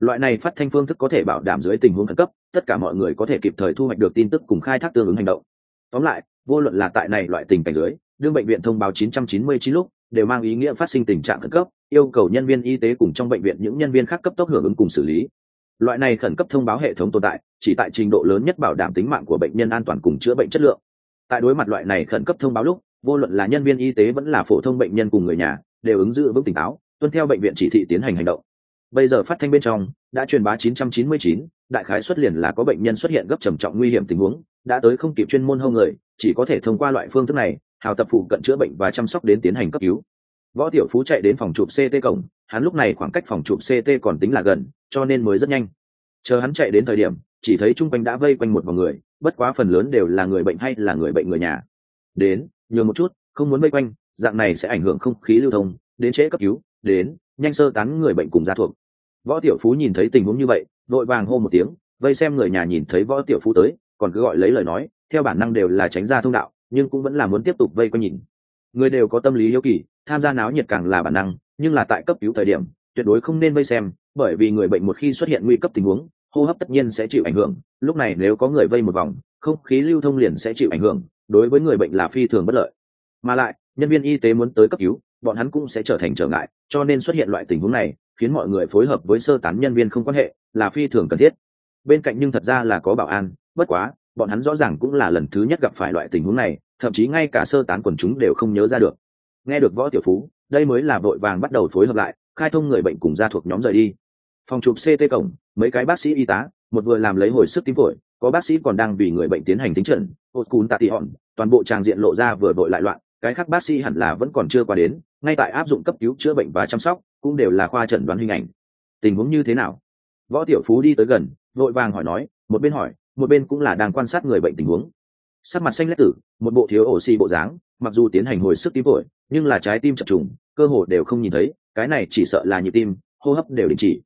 Loại này phát thanh phương thức có thể bảo đảm dưới tình huống khẩn cấp, tất cả mọi người có thể kịp thời thu hoạch được tin tức cùng khai thác tương ứng hành động. Tóm lại vô luận là tại này loại tình cảnh dưới đương bệnh viện thông báo 999 lúc đều mang ý nghĩa phát sinh tình trạng khẩn cấp yêu cầu nhân viên y tế cùng trong bệnh viện những nhân viên khác cấp tốc hưởng ứng cùng xử lý. Loại này khẩn cấp thông báo hệ thống tồn tại chỉ tại trình độ lớn nhất bảo đảm tính mạng của bệnh nhân an toàn cùng chữa bệnh chất lượng. Tại đối mặt loại này khẩn cấp thông báo lúc vô luận là nhân viên y tế vẫn là phổ thông bệnh nhân cùng người nhà đều ứng giữ vững tỉnh táo tuân theo bệnh viện chỉ thị tiến hành hành động. Bây giờ phát thanh bên trong đã truyền bá 999, đại khái xuất liền là có bệnh nhân xuất hiện gấp trầm trọng nguy hiểm tình huống đã tới không kịp chuyên môn hâu người, chỉ có thể thông qua loại phương thức này, hào tập phụ cận chữa bệnh và chăm sóc đến tiến hành cấp cứu. Võ tiểu phú chạy đến phòng chụp ct cổng, hắn lúc này khoảng cách phòng chụp ct còn tính là gần, cho nên mới rất nhanh. Chờ hắn chạy đến thời điểm, chỉ thấy chung quanh đã vây quanh một vòng người, bất quá phần lớn đều là người bệnh hay là người bệnh người nhà. Đến, nhường một chút, không muốn vây quanh, dạng này sẽ ảnh hưởng không khí lưu thông, đến trễ cấp cứu, đến, nhanh sơ tán người bệnh cùng gia thuộc. Võ tiểu phú nhìn thấy tình huống như vậy, vội vàng hô một tiếng, vây xem người nhà nhìn thấy võ tiểu phú tới còn cứ gọi lấy lời nói, theo bản năng đều là tránh ra thông đạo, nhưng cũng vẫn là muốn tiếp tục vây quanh nhìn. Người đều có tâm lý hiếu kỳ, tham gia náo nhiệt càng là bản năng, nhưng là tại cấp cứu thời điểm, tuyệt đối không nên vây xem, bởi vì người bệnh một khi xuất hiện nguy cấp tình huống, hô hấp tất nhiên sẽ chịu ảnh hưởng, lúc này nếu có người vây một vòng, không khí lưu thông liền sẽ chịu ảnh hưởng, đối với người bệnh là phi thường bất lợi. Mà lại, nhân viên y tế muốn tới cấp cứu, bọn hắn cũng sẽ trở thành trở ngại, cho nên xuất hiện loại tình huống này, khiến mọi người phối hợp với sơ tán nhân viên không quan hệ, là phi thường cần thiết. Bên cạnh nhưng thật ra là có bảo an bất quá, bọn hắn rõ ràng cũng là lần thứ nhất gặp phải loại tình huống này, thậm chí ngay cả sơ tán quần chúng đều không nhớ ra được. Nghe được võ tiểu phú, đây mới là vội vàng bắt đầu phối hợp lại, khai thông người bệnh cùng gia thuộc nhóm rời đi. Phòng chụp ct cổng, mấy cái bác sĩ y tá, một vừa làm lấy hồi sức tim phổi, có bác sĩ còn đang vì người bệnh tiến hành tính trận hột cún tạ tị hòn toàn bộ tràng diện lộ ra vừa vội lại loạn, cái khác bác sĩ hẳn là vẫn còn chưa qua đến, ngay tại áp dụng cấp cứu chữa bệnh và chăm sóc, cũng đều là khoa chẩn đoán hình ảnh. Tình huống như thế nào? Võ tiểu phú đi tới gần, vội vàng hỏi nói, một bên hỏi một bên cũng là đang quan sát người bệnh tình huống. Sắc mặt xanh lét tử, một bộ thiếu oxy bộ dáng, mặc dù tiến hành hồi sức tim phổi, nhưng là trái tim chập trùng, cơ hồ đều không nhìn thấy, cái này chỉ sợ là nhịp tim, hô hấp đều đình chỉ.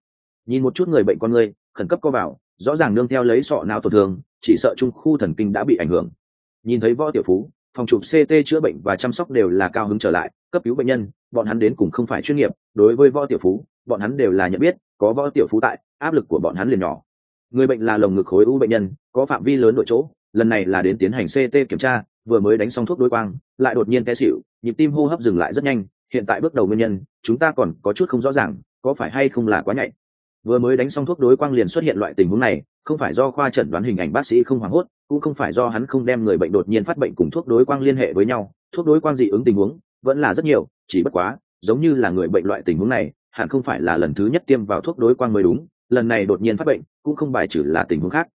Nhìn một chút người bệnh con người khẩn cấp co vào, rõ ràng nương theo lấy sọ não tổn thương, chỉ sợ trung khu thần kinh đã bị ảnh hưởng. Nhìn thấy võ tiểu phú, phòng chụp ct chữa bệnh và chăm sóc đều là cao hứng trở lại, cấp cứu bệnh nhân, bọn hắn đến cùng không phải chuyên nghiệp, đối với võ tiểu phú, bọn hắn đều là nhận biết, có võ tiểu phú tại, áp lực của bọn hắn liền nhỏ người bệnh là lồng ngực khối u bệnh nhân, có phạm vi lớn nội chỗ, lần này là đến tiến hành ct kiểm tra, vừa mới đánh xong thuốc đối quang, lại đột nhiên té xịu nhịp tim hô hấp dừng lại rất nhanh, hiện tại bước đầu nguyên nhân, chúng ta còn có chút không rõ ràng, có phải hay không là quá nhạy. Vừa mới đánh xong thuốc đối quang liền xuất hiện loại tình huống này, không phải do khoa chẩn đoán hình ảnh bác sĩ không hoảng hốt, cũng không phải do hắn không đem người bệnh đột nhiên phát bệnh cùng thuốc đối quang liên hệ với nhau, thuốc đối quang dị ứng tình huống, vẫn là rất nhiều, chỉ bất quá, giống như là người bệnh loại tình huống này, hẳn không phải là lần thứ nhất tiêm vào thuốc đối quang mới đúng lần này đột nhiên phát bệnh cũng không bài trừ là tình huống khác.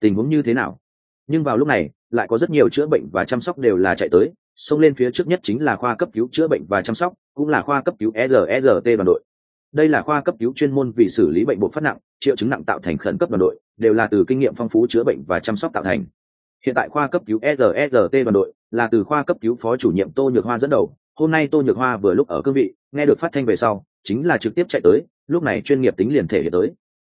Tình huống như thế nào? Nhưng vào lúc này, lại có rất nhiều chữa bệnh và chăm sóc đều là chạy tới, xông lên phía trước nhất chính là khoa cấp cứu chữa bệnh và chăm sóc, cũng là khoa cấp cứu ERST đoàn đội. Đây là khoa cấp cứu chuyên môn vì xử lý bệnh bộ phát nặng, triệu chứng nặng tạo thành khẩn cấp đoàn đội, đều là từ kinh nghiệm phong phú chữa bệnh và chăm sóc tạo thành. Hiện tại khoa cấp cứu ERST đoàn đội là từ khoa cấp cứu phó chủ nhiệm tô nhược hoa dẫn đầu. Hôm nay tô nhược hoa vừa lúc ở cương vị, nghe được phát thanh về sau, chính là trực tiếp chạy tới, lúc này chuyên nghiệp tính liền thể hiện tới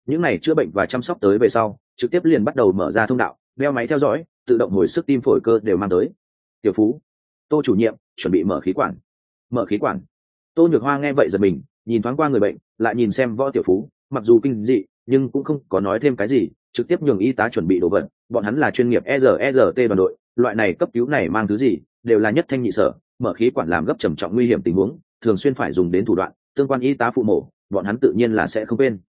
những này chữa bệnh và chăm sóc tới về sau, trực tiếp liền bắt đầu mở ra thông đạo, đeo máy theo dõi, tự động hồi sức tim phổi cơ đều mang tới. Tiểu phú, tô chủ nhiệm, chuẩn bị mở khí quản. Mở khí quản? Tô nhược hoa nghe vậy giật mình, nhìn thoáng qua người bệnh, lại nhìn xem võ tiểu phú, mặc dù kinh dị, nhưng cũng không có nói thêm cái gì, trực tiếp nhường y tá chuẩn bị đồ vật, bọn hắn là chuyên nghiệp e r e r t đoàn đội, loại này cấp cứu này mang thứ gì, đều là nhất thanh nhị sở, mở khí quản làm gấp trầm trọng nguy hiểm tình huống, thường xuyên phải dùng đến thủ đoạn, tương quan y tá phụ mổ, bọn hắn tự nhiên là sẽ không quên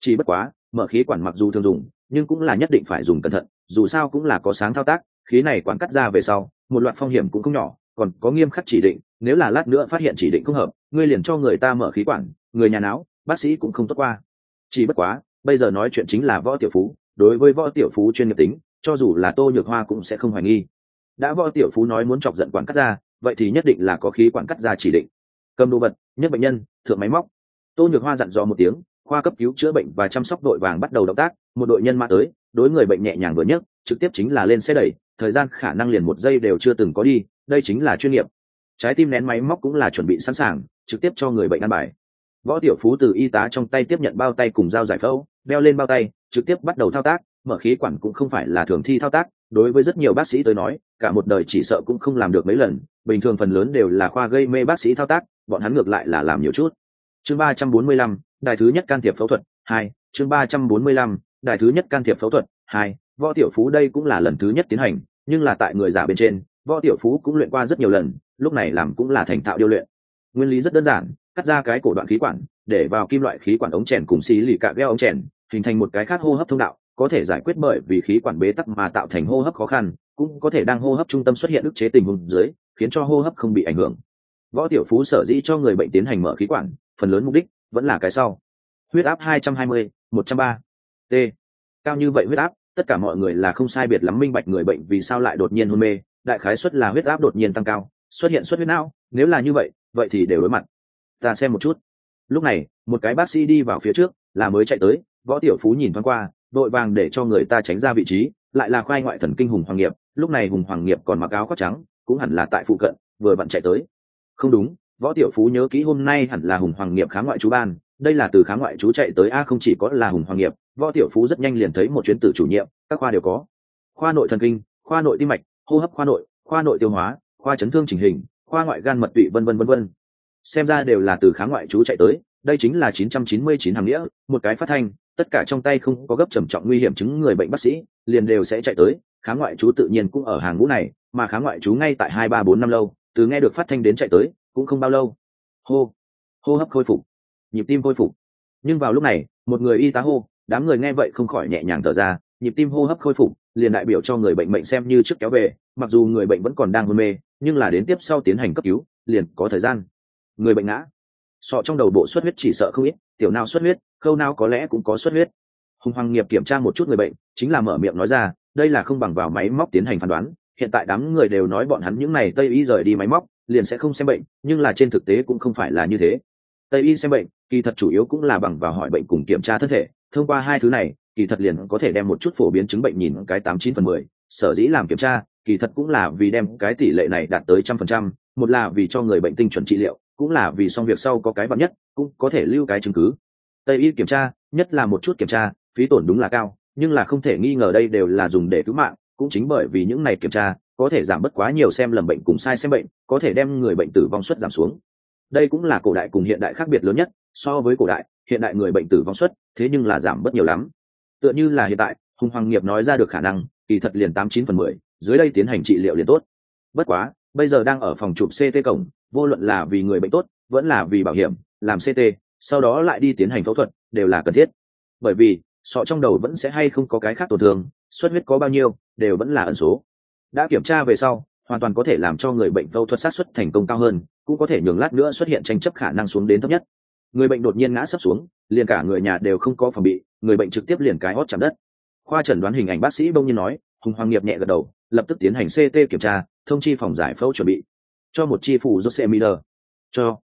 chỉ bất quá, mở khí quản mặc dù thường dùng, nhưng cũng là nhất định phải dùng cẩn thận, dù sao cũng là có sáng thao tác, khí này quản cắt ra về sau, một loạt phong hiểm cũng không nhỏ, còn có nghiêm khắc chỉ định, nếu là lát nữa phát hiện chỉ định không hợp, ngươi liền cho người ta mở khí quản, người nhà não bác sĩ cũng không tốt qua. Chỉ bất quá, bây giờ nói chuyện chính là võ tiểu phú, đối với võ tiểu phú chuyên nghiệp tính, cho dù là tô nhược hoa cũng sẽ không hoài nghi. Đã võ tiểu phú nói muốn chọc giận quản cắt ra, vậy thì nhất định là có khí quản cắt ra chỉ định. Cầm đồ vật, nhất bệnh nhân, thượng máy móc. Tô nhược hoa dặn dò một tiếng khoa cấp cứu chữa bệnh và chăm sóc đội vàng bắt đầu động tác, một đội nhân mã tới, đối người bệnh nhẹ nhàng vừa nhất trực tiếp chính là lên xe đẩy, thời gian khả năng liền một giây đều chưa từng có đi, đây chính là chuyên nghiệp. Trái tim nén máy móc cũng là chuẩn bị sẵn sàng, trực tiếp cho người bệnh ăn bài. Võ tiểu phú từ y tá trong tay tiếp nhận bao tay cùng dao giải phẫu, đeo lên bao tay, trực tiếp bắt đầu thao tác, mở khí quản cũng không phải là thường thi thao tác, đối với rất nhiều bác sĩ tới nói, cả một đời chỉ sợ cũng không làm được mấy lần, bình thường phần lớn đều là khoa gây mê bác sĩ thao tác, bọn hắn ngược lại là làm nhiều chút. Chương ba trăm bốn mươi lăm đài thứ nhất can thiệp phẫu thuật, hai, chương ba trăm bốn mươi lăm, đài thứ nhất can thiệp phẫu thuật, hai, võ tiểu phú đây cũng là lần thứ nhất tiến hành, nhưng là tại người giả bên trên, võ tiểu phú cũng luyện qua rất nhiều lần, lúc này làm cũng là thành thạo điêu luyện. Nguyên lý rất đơn giản, cắt ra cái cổ đoạn khí quản, để vào kim loại khí quản ống chèn cùng xí lì cạ gheo ống chèn, hình thành một cái khác hô hấp thông đạo, có thể giải quyết bởi vì khí quản bế tắc mà tạo thành hô hấp khó khăn, cũng có thể đang hô hấp trung tâm xuất hiện ức chế tình huống dưới, khiến cho hô hấp không bị ảnh hưởng. Võ tiểu phú sở dĩ cho người bệnh tiến hành mở khí quản, phần lớn mục đích vẫn là cái sau. Huyết áp 220, 103. t. Cao như vậy huyết áp tất cả mọi người là không sai biệt lắm minh bạch người bệnh vì sao lại đột nhiên hôn mê. Đại khái suất là huyết áp đột nhiên tăng cao xuất hiện xuất huyết não nếu là như vậy vậy thì đều đối mặt. Ta xem một chút. Lúc này một cái bác sĩ đi vào phía trước là mới chạy tới võ tiểu phú nhìn thoáng qua vội vàng để cho người ta tránh ra vị trí lại là khoai ngoại thần kinh hùng hoàng nghiệp lúc này hùng hoàng nghiệp còn mặc áo khoác trắng cũng hẳn là tại phụ cận vừa vặn chạy tới. Không đúng võ tiểu phú nhớ kỹ hôm nay hẳn là hùng hoàng nghiệp kháng ngoại chú ban, đây là từ kháng ngoại chú chạy tới, a không chỉ có là hùng hoàng nghiệp, võ tiểu phú rất nhanh liền thấy một chuyến tử chủ nhiệm, các khoa đều có. Khoa nội thần kinh, khoa nội tim mạch, hô hấp khoa nội khoa nội tiêu hóa, khoa chấn thương chỉnh hình, khoa ngoại gan mật tụy vân vân vân vân. Xem ra đều là từ kháng ngoại chú chạy tới, đây chính là 999 hàng nghĩa, một cái phát thanh, tất cả trong tay không có gấp trầm trọng nguy hiểm chứng người bệnh bác sĩ, liền đều sẽ chạy tới kháng ngoại chú tự nhiên cũng ở hàng ngũ này, mà kháng ngoại chú ngay tại hai ba bốn năm lâu, từ nghe được phát thanh đến chạy tới cũng không bao lâu. Hô hô hấp khôi phục, nhịp tim khôi phục. Nhưng vào lúc này, một người y tá hô, đám người nghe vậy không khỏi nhẹ nhàng thở ra, nhịp tim hô hấp khôi phục, liền đại biểu cho người bệnh mệnh xem như trước kéo về, mặc dù người bệnh vẫn còn đang hôn mê, nhưng là đến tiếp sau tiến hành cấp cứu, liền có thời gian. Người bệnh ngã. Sọ trong đầu bộ xuất huyết chỉ sợ không ít, tiểu nào xuất huyết, khâu nào có lẽ cũng có xuất huyết. Hùng hoàng nghiệp kiểm tra một chút người bệnh, chính là mở miệng nói ra, đây là không bằng vào máy móc tiến hành phán đoán, hiện tại đám người đều nói bọn hắn những này tây y rời đi máy móc liền sẽ không xem bệnh, nhưng là trên thực tế cũng không phải là như thế. Tây y xem bệnh, kỳ thật chủ yếu cũng là bằng vào hỏi bệnh cùng kiểm tra thân thể, thông qua hai thứ này, kỳ thật liền có thể đem một chút phổ biến chứng bệnh nhìn cái tám chín phần mười, sở dĩ làm kiểm tra, kỳ thật cũng là vì đem cái tỷ lệ này đạt tới trăm phần trăm, một là vì cho người bệnh tinh chuẩn trị liệu, cũng là vì xong việc sau có cái vặn nhất, cũng có thể lưu cái chứng cứ. Tây y kiểm tra, nhất là một chút kiểm tra, phí tổn đúng là cao, nhưng là không thể nghi ngờ đây đều là dùng để cứu mạng, cũng chính bởi vì những này kiểm tra có thể giảm bớt quá nhiều xem lầm bệnh cùng sai xem bệnh, có thể đem người bệnh tử vong suất giảm xuống. Đây cũng là cổ đại cùng hiện đại khác biệt lớn nhất, so với cổ đại, hiện đại người bệnh tử vong suất, thế nhưng là giảm bớt nhiều lắm. Tựa như là hiện tại, hùng hoàng nghiệp nói ra được khả năng, kỳ thật liền tám chín phần mười, dưới đây tiến hành trị liệu liền tốt. Bất quá, bây giờ đang ở phòng chụp ct cổng, vô luận là vì người bệnh tốt, vẫn là vì bảo hiểm, làm ct sau đó lại đi tiến hành phẫu thuật, đều là cần thiết. Bởi vì, sọ trong đầu vẫn sẽ hay không có cái khác tổn thương xuất huyết có bao nhiêu, đều vẫn là ẩn số đã kiểm tra về sau, hoàn toàn có thể làm cho người bệnh phẫu thuật sát xuất thành công cao hơn, cũng có thể nhường lát nữa xuất hiện tranh chấp khả năng xuống đến thấp nhất. Người bệnh đột nhiên ngã sấp xuống, liền cả người nhà đều không có phòng bị, người bệnh trực tiếp liền cái hót chạm đất. Khoa chẩn đoán hình ảnh bác sĩ bông nhiên nói, hùng hoàng nghiệp nhẹ gật đầu, lập tức tiến hành ct kiểm tra, thông chi phòng giải phẫu chuẩn bị. Cho một chi phủ jose miller cho.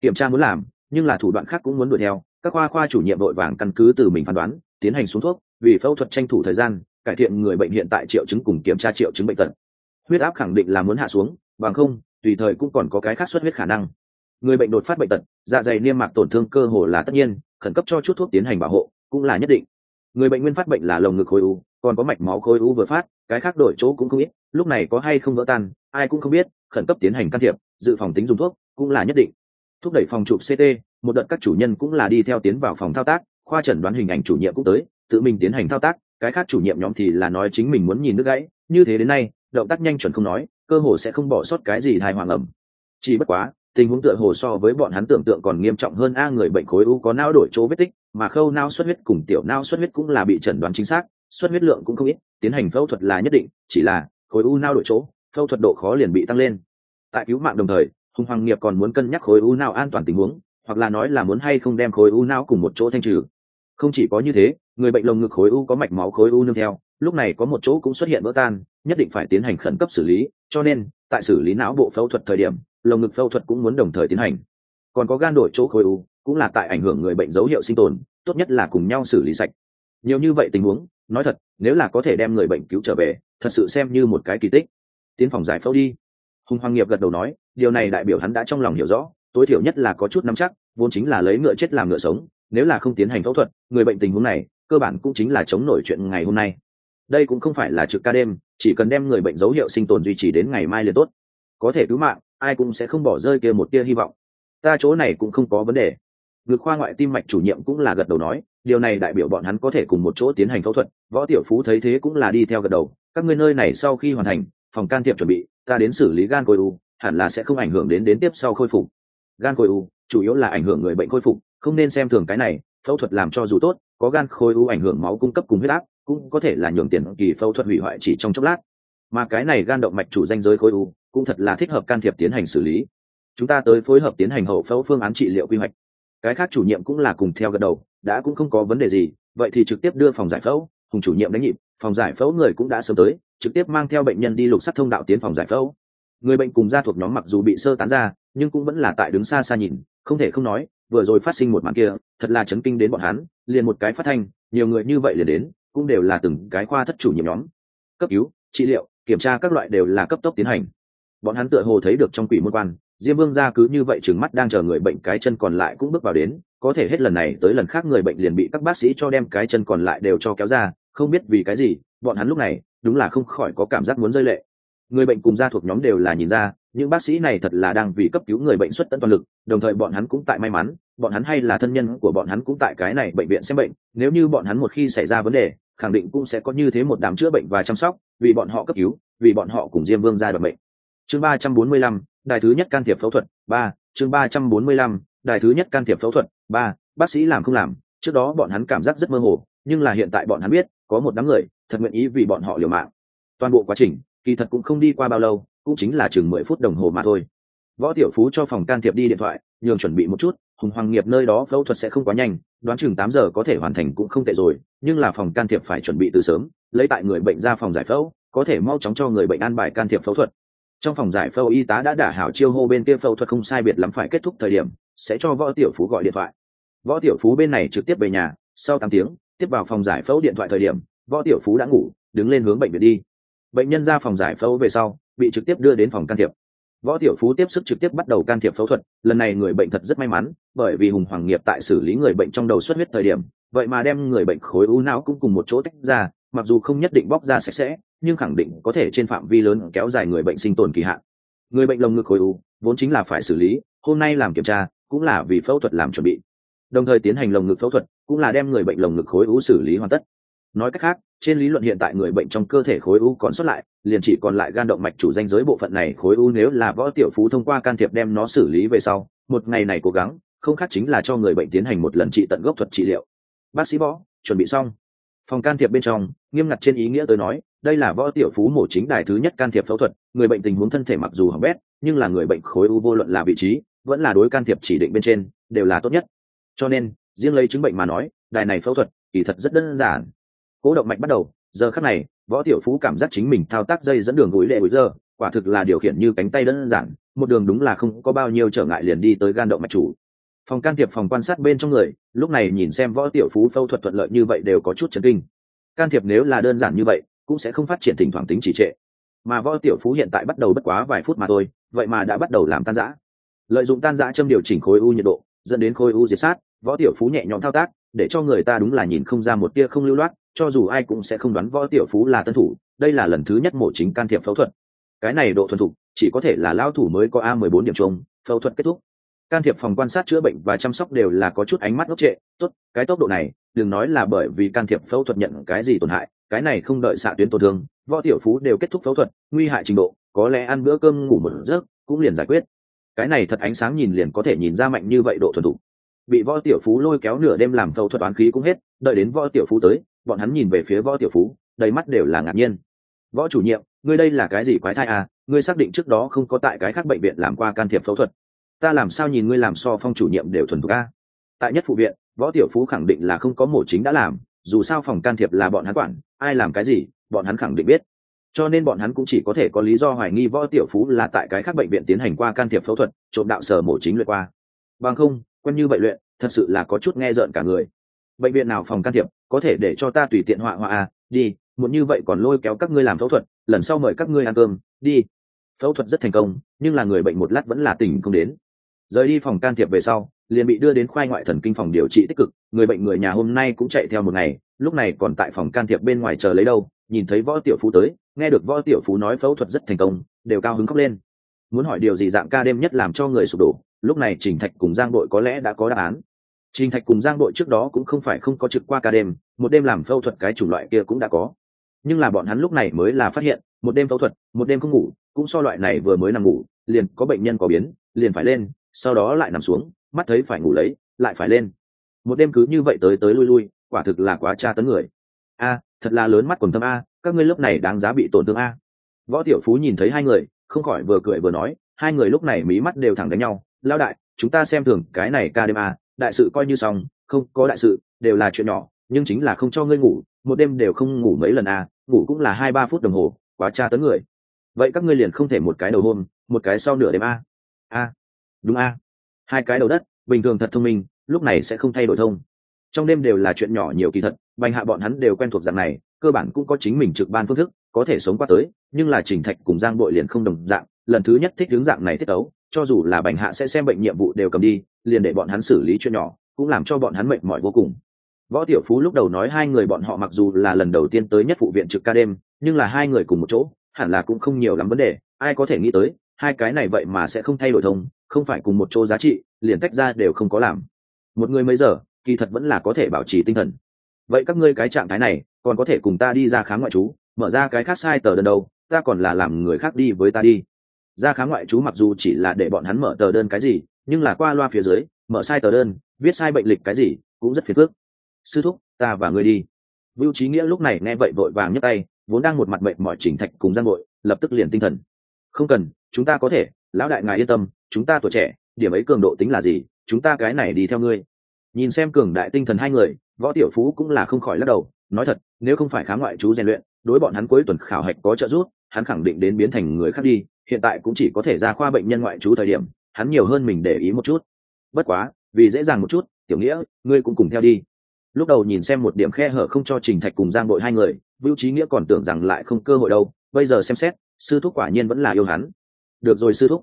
Kiểm tra muốn làm, nhưng là thủ đoạn khác cũng muốn đuổi theo, các khoa khoa chủ nhiệm đội vàng căn cứ từ mình phán đoán, tiến hành xuống thuốc, vì phẫu thuật tranh thủ thời gian cải thiện người bệnh hiện tại triệu chứng cùng kiểm tra triệu chứng bệnh tật. Huyết áp khẳng định là muốn hạ xuống, bằng không, tùy thời cũng còn có cái khác xuất huyết khả năng. Người bệnh đột phát bệnh tật dạ dày niêm mạc tổn thương cơ hồ là tất nhiên, khẩn cấp cho chút thuốc tiến hành bảo hộ, cũng là nhất định. Người bệnh nguyên phát bệnh là lồng ngực khối u, còn có mạch máu khối u vừa phát, cái khác đổi chỗ cũng không biết lúc này có hay không vỡ tan, ai cũng không biết, khẩn cấp tiến hành can thiệp, dự phòng tính dùng thuốc, cũng là nhất định. Thúc đẩy phòng chụp ct một đợt các chủ nhân cũng là đi theo tiến vào phòng thao tác, khoa chẩn đoán hình ảnh chủ nhiệm cũng tới, tự mình tiến hành thao tác cái khác chủ nhiệm nhóm thì là nói chính mình muốn nhìn nước gãy, như thế đến nay, động tác nhanh chuẩn không nói, cơ hồ sẽ không bỏ sót cái gì thai hoàng ẩm. Chỉ bất quá, tình huống tựa hồ so với bọn hắn tưởng tượng còn nghiêm trọng hơn a người bệnh khối u có não đổi chỗ vết tích, mà khâu não xuất huyết cùng tiểu não xuất huyết cũng là bị chẩn đoán chính xác, xuất huyết lượng cũng không ít, tiến hành phẫu thuật là nhất định, chỉ là khối u não đổi chỗ, phẫu thuật độ khó liền bị tăng lên. Tại cứu mạng đồng thời, hùng hoàng nghiệp còn muốn cân nhắc khối u não an toàn tình huống, hoặc là nói là muốn hay không đem khối u não cùng một chỗ thanh trừ không chỉ có như thế, người bệnh lồng ngực khối u có mạch máu khối u nương theo, lúc này có một chỗ cũng xuất hiện vỡ tan, nhất định phải tiến hành khẩn cấp xử lý, cho nên, tại xử lý não bộ phẫu thuật thời điểm, lồng ngực phẫu thuật cũng muốn đồng thời tiến hành. Còn có gan đổi chỗ khối u, cũng là tại ảnh hưởng người bệnh dấu hiệu sinh tồn, tốt nhất là cùng nhau xử lý sạch. Nhiều như vậy tình huống, nói thật, nếu là có thể đem người bệnh cứu trở về, thật sự xem như một cái kỳ tích. Tiến phòng giải phẫu đi. Hùng hoàng nghiệp gật đầu nói, điều này đại biểu hắn đã trong lòng hiểu rõ, tối thiểu nhất là có chút nắm chắc, vốn chính là lấy ngựa chết làm ngựa sống nếu là không tiến hành phẫu thuật, người bệnh tình huống này, cơ bản cũng chính là chống nổi chuyện ngày hôm nay. Đây cũng không phải là trực ca đêm, chỉ cần đem người bệnh dấu hiệu sinh tồn duy trì đến ngày mai liền tốt. Có thể cứu mạng, ai cũng sẽ không bỏ rơi kia một tia hy vọng. Ta chỗ này cũng không có vấn đề. Ngược khoa ngoại tim mạch chủ nhiệm cũng là gật đầu nói, điều này đại biểu bọn hắn có thể cùng một chỗ tiến hành phẫu thuật. Võ tiểu phú thấy thế cũng là đi theo gật đầu, các ngươi nơi này sau khi hoàn thành, phòng can thiệp chuẩn bị, ta đến xử lý gan khối u, hẳn là sẽ không ảnh hưởng đến đến tiếp sau khôi phục. Gan khối u, chủ yếu là ảnh hưởng người bệnh khôi phục không nên xem thường cái này, phẫu thuật làm cho dù tốt, có gan khối u ảnh hưởng máu cung cấp cùng huyết áp, cũng có thể là nhường tiền kỳ phẫu thuật hủy hoại chỉ trong chốc lát. Mà cái này gan động mạch chủ danh giới khối u, cũng thật là thích hợp can thiệp tiến hành xử lý. Chúng ta tới phối hợp tiến hành hậu phẫu phương án trị liệu quy hoạch. Cái khác chủ nhiệm cũng là cùng theo gật đầu, đã cũng không có vấn đề gì, vậy thì trực tiếp đưa phòng giải phẫu, cùng chủ nhiệm đánh nhịp, phòng giải phẫu người cũng đã sớm tới, trực tiếp mang theo bệnh nhân đi lục sắt thông đạo tiến phòng giải phẫu. Người bệnh cùng gia thuộc nhóm mặc dù bị sơ tán ra, nhưng cũng vẫn là tại đứng xa xa nhìn, không thể không nói vừa rồi phát sinh một màn kia, thật là chấn kinh đến bọn hắn, liền một cái phát thanh, nhiều người như vậy liền đến, cũng đều là từng cái khoa thất chủ nhiệm nhóm. Cấp cứu, trị liệu, kiểm tra các loại đều là cấp tốc tiến hành. Bọn hắn tựa hồ thấy được trong quỷ môn quan, diêm vương gia cứ như vậy trừng mắt đang chờ người bệnh cái chân còn lại cũng bước vào đến, có thể hết lần này tới lần khác người bệnh liền bị các bác sĩ cho đem cái chân còn lại đều cho kéo ra, không biết vì cái gì, bọn hắn lúc này, đúng là không khỏi có cảm giác muốn rơi lệ người bệnh cùng gia thuộc nhóm đều là nhìn ra, những bác sĩ này thật là đang vì cấp cứu người bệnh xuất tận toàn lực, đồng thời bọn hắn cũng tại may mắn, bọn hắn hay là thân nhân của bọn hắn cũng tại cái này bệnh viện xem bệnh, nếu như bọn hắn một khi xảy ra vấn đề, khẳng định cũng sẽ có như thế một đám chữa bệnh và chăm sóc, vì bọn họ cấp cứu, vì bọn họ cùng diêm vương ra đoạn bệnh chương ba trăm bốn mươi lăm, đài thứ nhất can thiệp phẫu thuật, ba, chương ba trăm bốn mươi lăm, đài thứ nhất can thiệp phẫu thuật, ba, bác sĩ làm không làm, trước đó bọn hắn cảm giác rất mơ hồ, nhưng là hiện tại bọn hắn biết, có một đám người, thật nguyện ý vì bọn họ liều mạng. Toàn bộ quá trình kỳ thật cũng không đi qua bao lâu, cũng chính là chừng mười phút đồng hồ mà thôi. Võ tiểu phú cho phòng can thiệp đi điện thoại, nhường chuẩn bị một chút, hùng hoàng nghiệp nơi đó phẫu thuật sẽ không quá nhanh, đoán chừng tám giờ có thể hoàn thành cũng không tệ rồi, nhưng là phòng can thiệp phải chuẩn bị từ sớm, lấy tại người bệnh ra phòng giải phẫu, có thể mau chóng cho người bệnh an bài can thiệp phẫu thuật. Trong phòng giải phẫu y tá đã đả hảo chiêu hô bên kia phẫu thuật không sai biệt lắm phải kết thúc thời điểm, sẽ cho võ tiểu phú gọi điện thoại. Võ tiểu phú bên này trực tiếp về nhà, sau tám tiếng, tiếp vào phòng giải phẫu điện thoại thời điểm, võ tiểu phú đã ngủ, đứng lên hướng bệnh viện đi bệnh nhân ra phòng giải phẫu về sau, bị trực tiếp đưa đến phòng can thiệp. Võ tiểu phú tiếp sức trực tiếp bắt đầu can thiệp phẫu thuật, lần này người bệnh thật rất may mắn, bởi vì hùng hoàng nghiệp tại xử lý người bệnh trong đầu xuất huyết thời điểm, vậy mà đem người bệnh khối u não cũng cùng một chỗ tách ra, mặc dù không nhất định bóc ra sạch sẽ, nhưng khẳng định có thể trên phạm vi lớn kéo dài người bệnh sinh tồn kỳ hạn. Người bệnh lồng ngực khối u, vốn chính là phải xử lý, hôm nay làm kiểm tra, cũng là vì phẫu thuật làm chuẩn bị. Đồng thời tiến hành lồng ngực phẫu thuật, cũng là đem người bệnh lồng ngực khối u xử lý hoàn tất nói cách khác, trên lý luận hiện tại người bệnh trong cơ thể khối u còn xuất lại, liền chỉ còn lại gan động mạch chủ danh giới bộ phận này khối u nếu là võ tiểu phú thông qua can thiệp đem nó xử lý về sau, một ngày này cố gắng, không khác chính là cho người bệnh tiến hành một lần trị tận gốc thuật trị liệu. Bác sĩ võ, chuẩn bị xong. Phòng can thiệp bên trong, nghiêm ngặt trên ý nghĩa tới nói, đây là võ tiểu phú mổ chính đài thứ nhất can thiệp phẫu thuật, người bệnh tình huống thân thể mặc dù hỏng bét, nhưng là người bệnh khối u vô luận là vị trí, vẫn là đối can thiệp chỉ định bên trên, đều là tốt nhất. Cho nên, riêng lấy chứng bệnh mà nói, đài này phẫu thuật kỳ thật rất đơn giản cố động mạch bắt đầu, giờ khắc này, võ tiểu phú cảm giác chính mình thao tác dây dẫn đường gối lệ bối giờ quả thực là điều khiển như cánh tay đơn giản, một đường đúng là không có bao nhiêu trở ngại liền đi tới gan động mạch chủ. Phòng can thiệp phòng quan sát bên trong người, lúc này nhìn xem võ tiểu phú phẫu thuật thuận lợi như vậy đều có chút chấn kinh. Can thiệp nếu là đơn giản như vậy, cũng sẽ không phát triển thỉnh thoảng tính trì trệ. Mà võ tiểu phú hiện tại bắt đầu bất quá vài phút mà thôi, vậy mà đã bắt đầu làm tan giã lợi dụng tan giã châm điều chỉnh khối u nhiệt độ, dẫn đến khối u diệt sát, võ tiểu phú nhẹ nhõm thao tác, để cho người ta đúng là nhìn không ra một tia không lưu loát cho dù ai cũng sẽ không đoán võ tiểu phú là tân thủ, đây là lần thứ nhất mổ chính can thiệp phẫu thuật. Cái này độ thuần thục, chỉ có thể là lao thủ mới có a mười bốn điểm chung, phẫu thuật kết thúc. Can thiệp phòng quan sát chữa bệnh và chăm sóc đều là có chút ánh mắt ngốc trệ. Tốt, cái tốc độ này, đừng nói là bởi vì can thiệp phẫu thuật nhận cái gì tổn hại, cái này không đợi xạ tuyến tổn thương, võ tiểu phú đều kết thúc phẫu thuật, nguy hại trình độ, có lẽ ăn bữa cơm ngủ một giấc cũng liền giải quyết. Cái này thật ánh sáng nhìn liền có thể nhìn ra mạnh như vậy độ thuần thục. Bị võ tiểu phú lôi kéo nửa đêm làm phẫu thuật oán khí cũng hết, đợi đến võ tiểu phú tới bọn hắn nhìn về phía võ tiểu phú, đầy mắt đều là ngạc nhiên. Võ chủ nhiệm, ngươi đây là cái gì quái thai à? Ngươi xác định trước đó không có tại cái khác bệnh viện làm qua can thiệp phẫu thuật. Ta làm sao nhìn ngươi làm so phong chủ nhiệm đều thuần thục a? Tại nhất phụ viện, võ tiểu phú khẳng định là không có mổ chính đã làm, dù sao phòng can thiệp là bọn hắn quản, ai làm cái gì, bọn hắn khẳng định biết. Cho nên bọn hắn cũng chỉ có thể có lý do hoài nghi võ tiểu phú là tại cái khác bệnh viện tiến hành qua can thiệp phẫu thuật, trộm đạo sở mổ chính luyện qua. Bằng không, quen như vậy luyện, thật sự là có chút nghe rợn cả người bệnh viện nào phòng can thiệp, có thể để cho ta tùy tiện họa họa à? Đi muốn như vậy còn lôi kéo các ngươi làm phẫu thuật, lần sau mời các ngươi ăn cơm. Đi. Phẫu thuật rất thành công, nhưng là người bệnh một lát vẫn là tỉnh không đến. Rời đi phòng can thiệp về sau, liền bị đưa đến khoai ngoại thần kinh phòng điều trị tích cực. Người bệnh người nhà hôm nay cũng chạy theo một ngày, lúc này còn tại phòng can thiệp bên ngoài chờ lấy đâu. Nhìn thấy võ tiểu phú tới, nghe được võ tiểu phú nói phẫu thuật rất thành công, đều cao hứng khóc lên. Muốn hỏi điều gì dạng ca đêm nhất làm cho người sụp đổ? Lúc này trình thạch cùng giang đội có lẽ đã có đáp án trình thạch cùng giang đội trước đó cũng không phải không có trực qua ca đêm, một đêm làm phẫu thuật cái chủng loại kia cũng đã có. Nhưng là bọn hắn lúc này mới là phát hiện, một đêm phẫu thuật, một đêm không ngủ, cũng so loại này vừa mới nằm ngủ, liền có bệnh nhân có biến, liền phải lên, sau đó lại nằm xuống, mắt thấy phải ngủ lấy, lại phải lên. Một đêm cứ như vậy tới tới lui lui, quả thực là quá tra tấn người. A, thật là lớn mắt quần tâm a, các ngươi lúc này đáng giá bị tổn thương a. Võ tiểu phú nhìn thấy hai người, không khỏi vừa cười vừa nói, hai người lúc này mí mắt đều thẳng đánh nhau lao đại, chúng ta xem thường cái này ca đêm a đại sự coi như xong, không có đại sự, đều là chuyện nhỏ, nhưng chính là không cho ngươi ngủ, một đêm đều không ngủ mấy lần a ngủ cũng là hai ba phút đồng hồ, quá tra tấn người. Vậy các ngươi liền không thể một cái đầu hôm một cái sau nửa đêm a a đúng a hai cái đầu đất, bình thường thật thông minh, lúc này sẽ không thay đổi thông. Trong đêm đều là chuyện nhỏ nhiều kỳ thật, bành hạ bọn hắn đều quen thuộc dạng này, cơ bản cũng có chính mình trực ban phương thức, có thể sống qua tới, nhưng là trình thạch cùng giang bội liền không đồng dạng, lần thứ nhất thích hướng dạng này thiết ấu cho dù là bành hạ sẽ xem bệnh nhiệm vụ đều cầm đi, liền để bọn hắn xử lý chuyện nhỏ, cũng làm cho bọn hắn mệt mỏi vô cùng. Võ tiểu phú lúc đầu nói hai người bọn họ mặc dù là lần đầu tiên tới nhất phụ viện trực ca đêm, nhưng là hai người cùng một chỗ, hẳn là cũng không nhiều lắm vấn đề, ai có thể nghĩ tới, hai cái này vậy mà sẽ không thay đổi thông, không phải cùng một chỗ giá trị, liền tách ra đều không có làm. Một người mấy giờ, kỳ thật vẫn là có thể bảo trì tinh thần. Vậy các ngươi cái trạng thái này, còn có thể cùng ta đi ra khám ngoại trú, mở ra cái khác sai tờ đơn đâu, ta còn là làm người khác đi với ta đi ra khá ngoại chú mặc dù chỉ là để bọn hắn mở tờ đơn cái gì nhưng là qua loa phía dưới mở sai tờ đơn viết sai bệnh lịch cái gì cũng rất phiền phức sư thúc ta và ngươi đi Vưu Trí Nghĩa lúc này nghe vậy vội vàng nhấc tay, vốn đang một mặt mệnh mỏi chỉnh thạch cùng Giang Bội, lập tức liền tinh thần. Không cần, chúng ta có thể, lão đại ngài yên tâm, chúng ta tuổi trẻ, điểm ấy cường độ tính là gì, chúng ta cái này đi theo ngươi. Nhìn xem cường đại tinh thần hai người, Võ Tiểu Phú cũng là không khỏi lắc đầu, nói thật, nếu không phải khám ngoại chú rèn luyện, đối bọn hắn cuối tuần khảo hạch có trợ giúp, hắn khẳng định đến biến thành người khác đi, hiện tại cũng chỉ có thể ra khoa bệnh nhân ngoại trú thời điểm, hắn nhiều hơn mình để ý một chút. Bất quá, vì dễ dàng một chút, Tiểu Nghĩa, ngươi cũng cùng theo đi. Lúc đầu nhìn xem một điểm khe hở không cho trình thạch cùng giang bội hai người vưu trí nghĩa còn tưởng rằng lại không cơ hội đâu bây giờ xem xét sư thúc quả nhiên vẫn là yêu hắn. Được rồi sư thúc.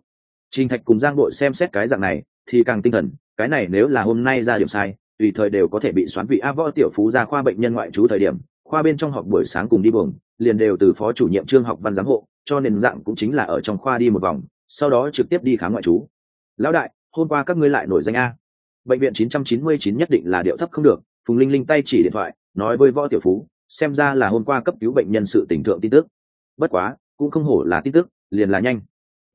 Trình thạch cùng giang bội xem xét cái dạng này thì càng tinh thần cái này nếu là hôm nay ra điểm sai tùy thời đều có thể bị xoán vị a võ tiểu phú ra khoa bệnh nhân ngoại trú thời điểm khoa bên trong học buổi sáng cùng đi buồng liền đều từ phó chủ nhiệm trương học văn giám hộ cho nên dạng cũng chính là ở trong khoa đi một vòng sau đó trực tiếp đi khám ngoại trú. Lão đại hôm qua các ngươi lại nổi danh a. Bệnh viện 999 nhất định là điệu thấp không được. Phùng linh linh tay chỉ điện thoại nói với võ tiểu phú xem ra là hôm qua cấp cứu bệnh nhân sự tỉnh thượng tin tức. Bất quá cũng không hổ là tin tức liền là nhanh.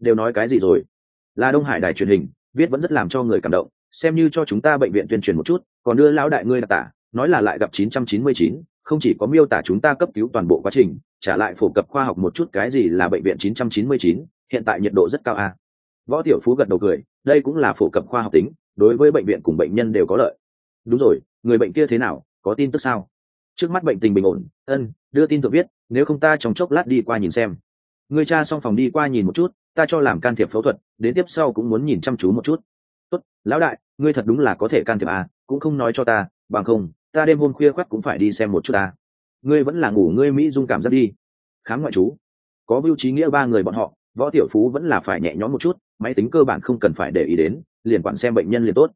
Đều nói cái gì rồi? Là đông hải đài truyền hình viết vẫn rất làm cho người cảm động xem như cho chúng ta bệnh viện tuyên truyền một chút còn đưa lão đại ngươi đặc tả nói là lại gặp 999, không chỉ có miêu tả chúng ta cấp cứu toàn bộ quá trình trả lại phổ cập khoa học một chút cái gì là bệnh viện 999, hiện tại nhiệt độ rất cao a võ tiểu phú gật đầu cười đây cũng là phổ cập khoa học tính đối với bệnh viện cùng bệnh nhân đều có lợi. Đúng rồi người bệnh kia thế nào có tin tức sao? Trước mắt bệnh tình bình ổn ân đưa tin thượng viết nếu không ta trong chốc lát đi qua nhìn xem. Người cha xong phòng đi qua nhìn một chút ta cho làm can thiệp phẫu thuật đến tiếp sau cũng muốn nhìn chăm chú một chút. Tốt lão đại ngươi thật đúng là có thể can thiệp à cũng không nói cho ta bằng không ta đêm hôm khuya khoắt cũng phải đi xem một chút ta. Ngươi vẫn là ngủ, ngươi mỹ dung cảm giác đi. Khám ngoại chú có mưu trí nghĩa ba người bọn họ, võ tiểu phú vẫn là phải nhẹ nhõm một chút, máy tính cơ bản không cần phải để ý đến, liền quản xem bệnh nhân liền tốt.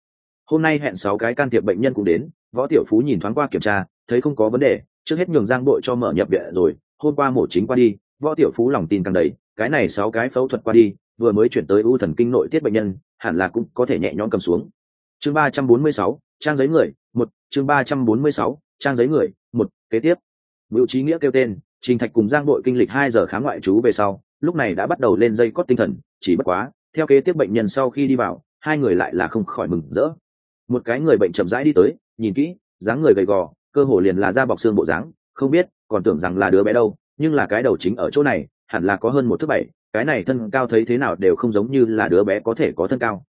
Hôm nay hẹn sáu cái can thiệp bệnh nhân cũng đến, võ tiểu phú nhìn thoáng qua kiểm tra, thấy không có vấn đề, trước hết nhường giang đội cho mở nhập viện rồi, hôm qua mổ chính qua đi, võ tiểu phú lòng tin càng đầy, cái này sáu cái phẫu thuật qua đi, vừa mới chuyển tới u thần kinh nội tiết bệnh nhân, hẳn là cũng có thể nhẹ nhõm cầm xuống. Chương ba trăm bốn mươi sáu, trang giấy người một, chương ba trăm bốn mươi sáu, trang giấy người. Một, kế tiếp. Mưu trí nghĩa kêu tên, trình thạch cùng giang đội kinh lịch hai giờ khám ngoại trú về sau, lúc này đã bắt đầu lên dây cót tinh thần, chỉ bất quá, theo kế tiếp bệnh nhân sau khi đi vào, hai người lại là không khỏi mừng rỡ. Một cái người bệnh chậm rãi đi tới, nhìn kỹ, dáng người gầy gò, cơ hồ liền là da bọc xương bộ dáng, không biết, còn tưởng rằng là đứa bé đâu, nhưng là cái đầu chính ở chỗ này, hẳn là có hơn một thước bảy, cái này thân cao thấy thế nào đều không giống như là đứa bé có thể có thân cao.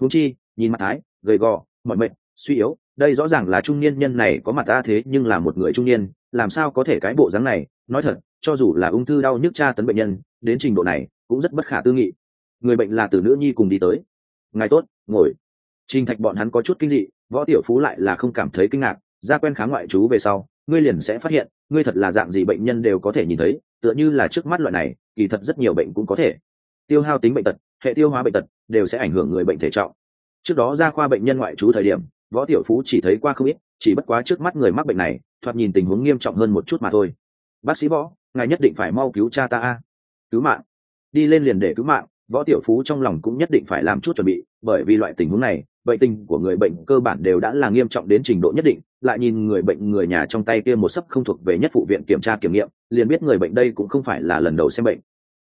Huống chi, nhìn mặt thái, gầy gò mọi mệnh suy yếu đây rõ ràng là trung niên nhân này có mặt ta thế nhưng là một người trung niên làm sao có thể cái bộ dáng này nói thật cho dù là ung thư đau nhức tra tấn bệnh nhân đến trình độ này cũng rất bất khả tư nghị người bệnh là từ nữ nhi cùng đi tới ngài tốt ngồi Trình Thạch bọn hắn có chút kinh dị, Võ Tiểu Phú lại là không cảm thấy kinh ngạc, ra quen khá ngoại trú về sau, ngươi liền sẽ phát hiện, ngươi thật là dạng gì bệnh nhân đều có thể nhìn thấy, tựa như là trước mắt loại này, kỳ thật rất nhiều bệnh cũng có thể. Tiêu hao tính bệnh tật, hệ tiêu hóa bệnh tật đều sẽ ảnh hưởng người bệnh thể trọng. Trước đó ra khoa bệnh nhân ngoại trú thời điểm, Võ Tiểu Phú chỉ thấy qua không ít, chỉ bất quá trước mắt người mắc bệnh này, thoạt nhìn tình huống nghiêm trọng hơn một chút mà thôi. Bác sĩ Võ, ngài nhất định phải mau cứu cha ta a. Cứu mạng. Đi lên liền để cứu mạng, Võ Tiểu Phú trong lòng cũng nhất định phải làm chút chuẩn bị, bởi vì loại tình huống này, bệnh tình của người bệnh cơ bản đều đã là nghiêm trọng đến trình độ nhất định lại nhìn người bệnh người nhà trong tay kia một sấp không thuộc về nhất phụ viện kiểm tra kiểm nghiệm liền biết người bệnh đây cũng không phải là lần đầu xem bệnh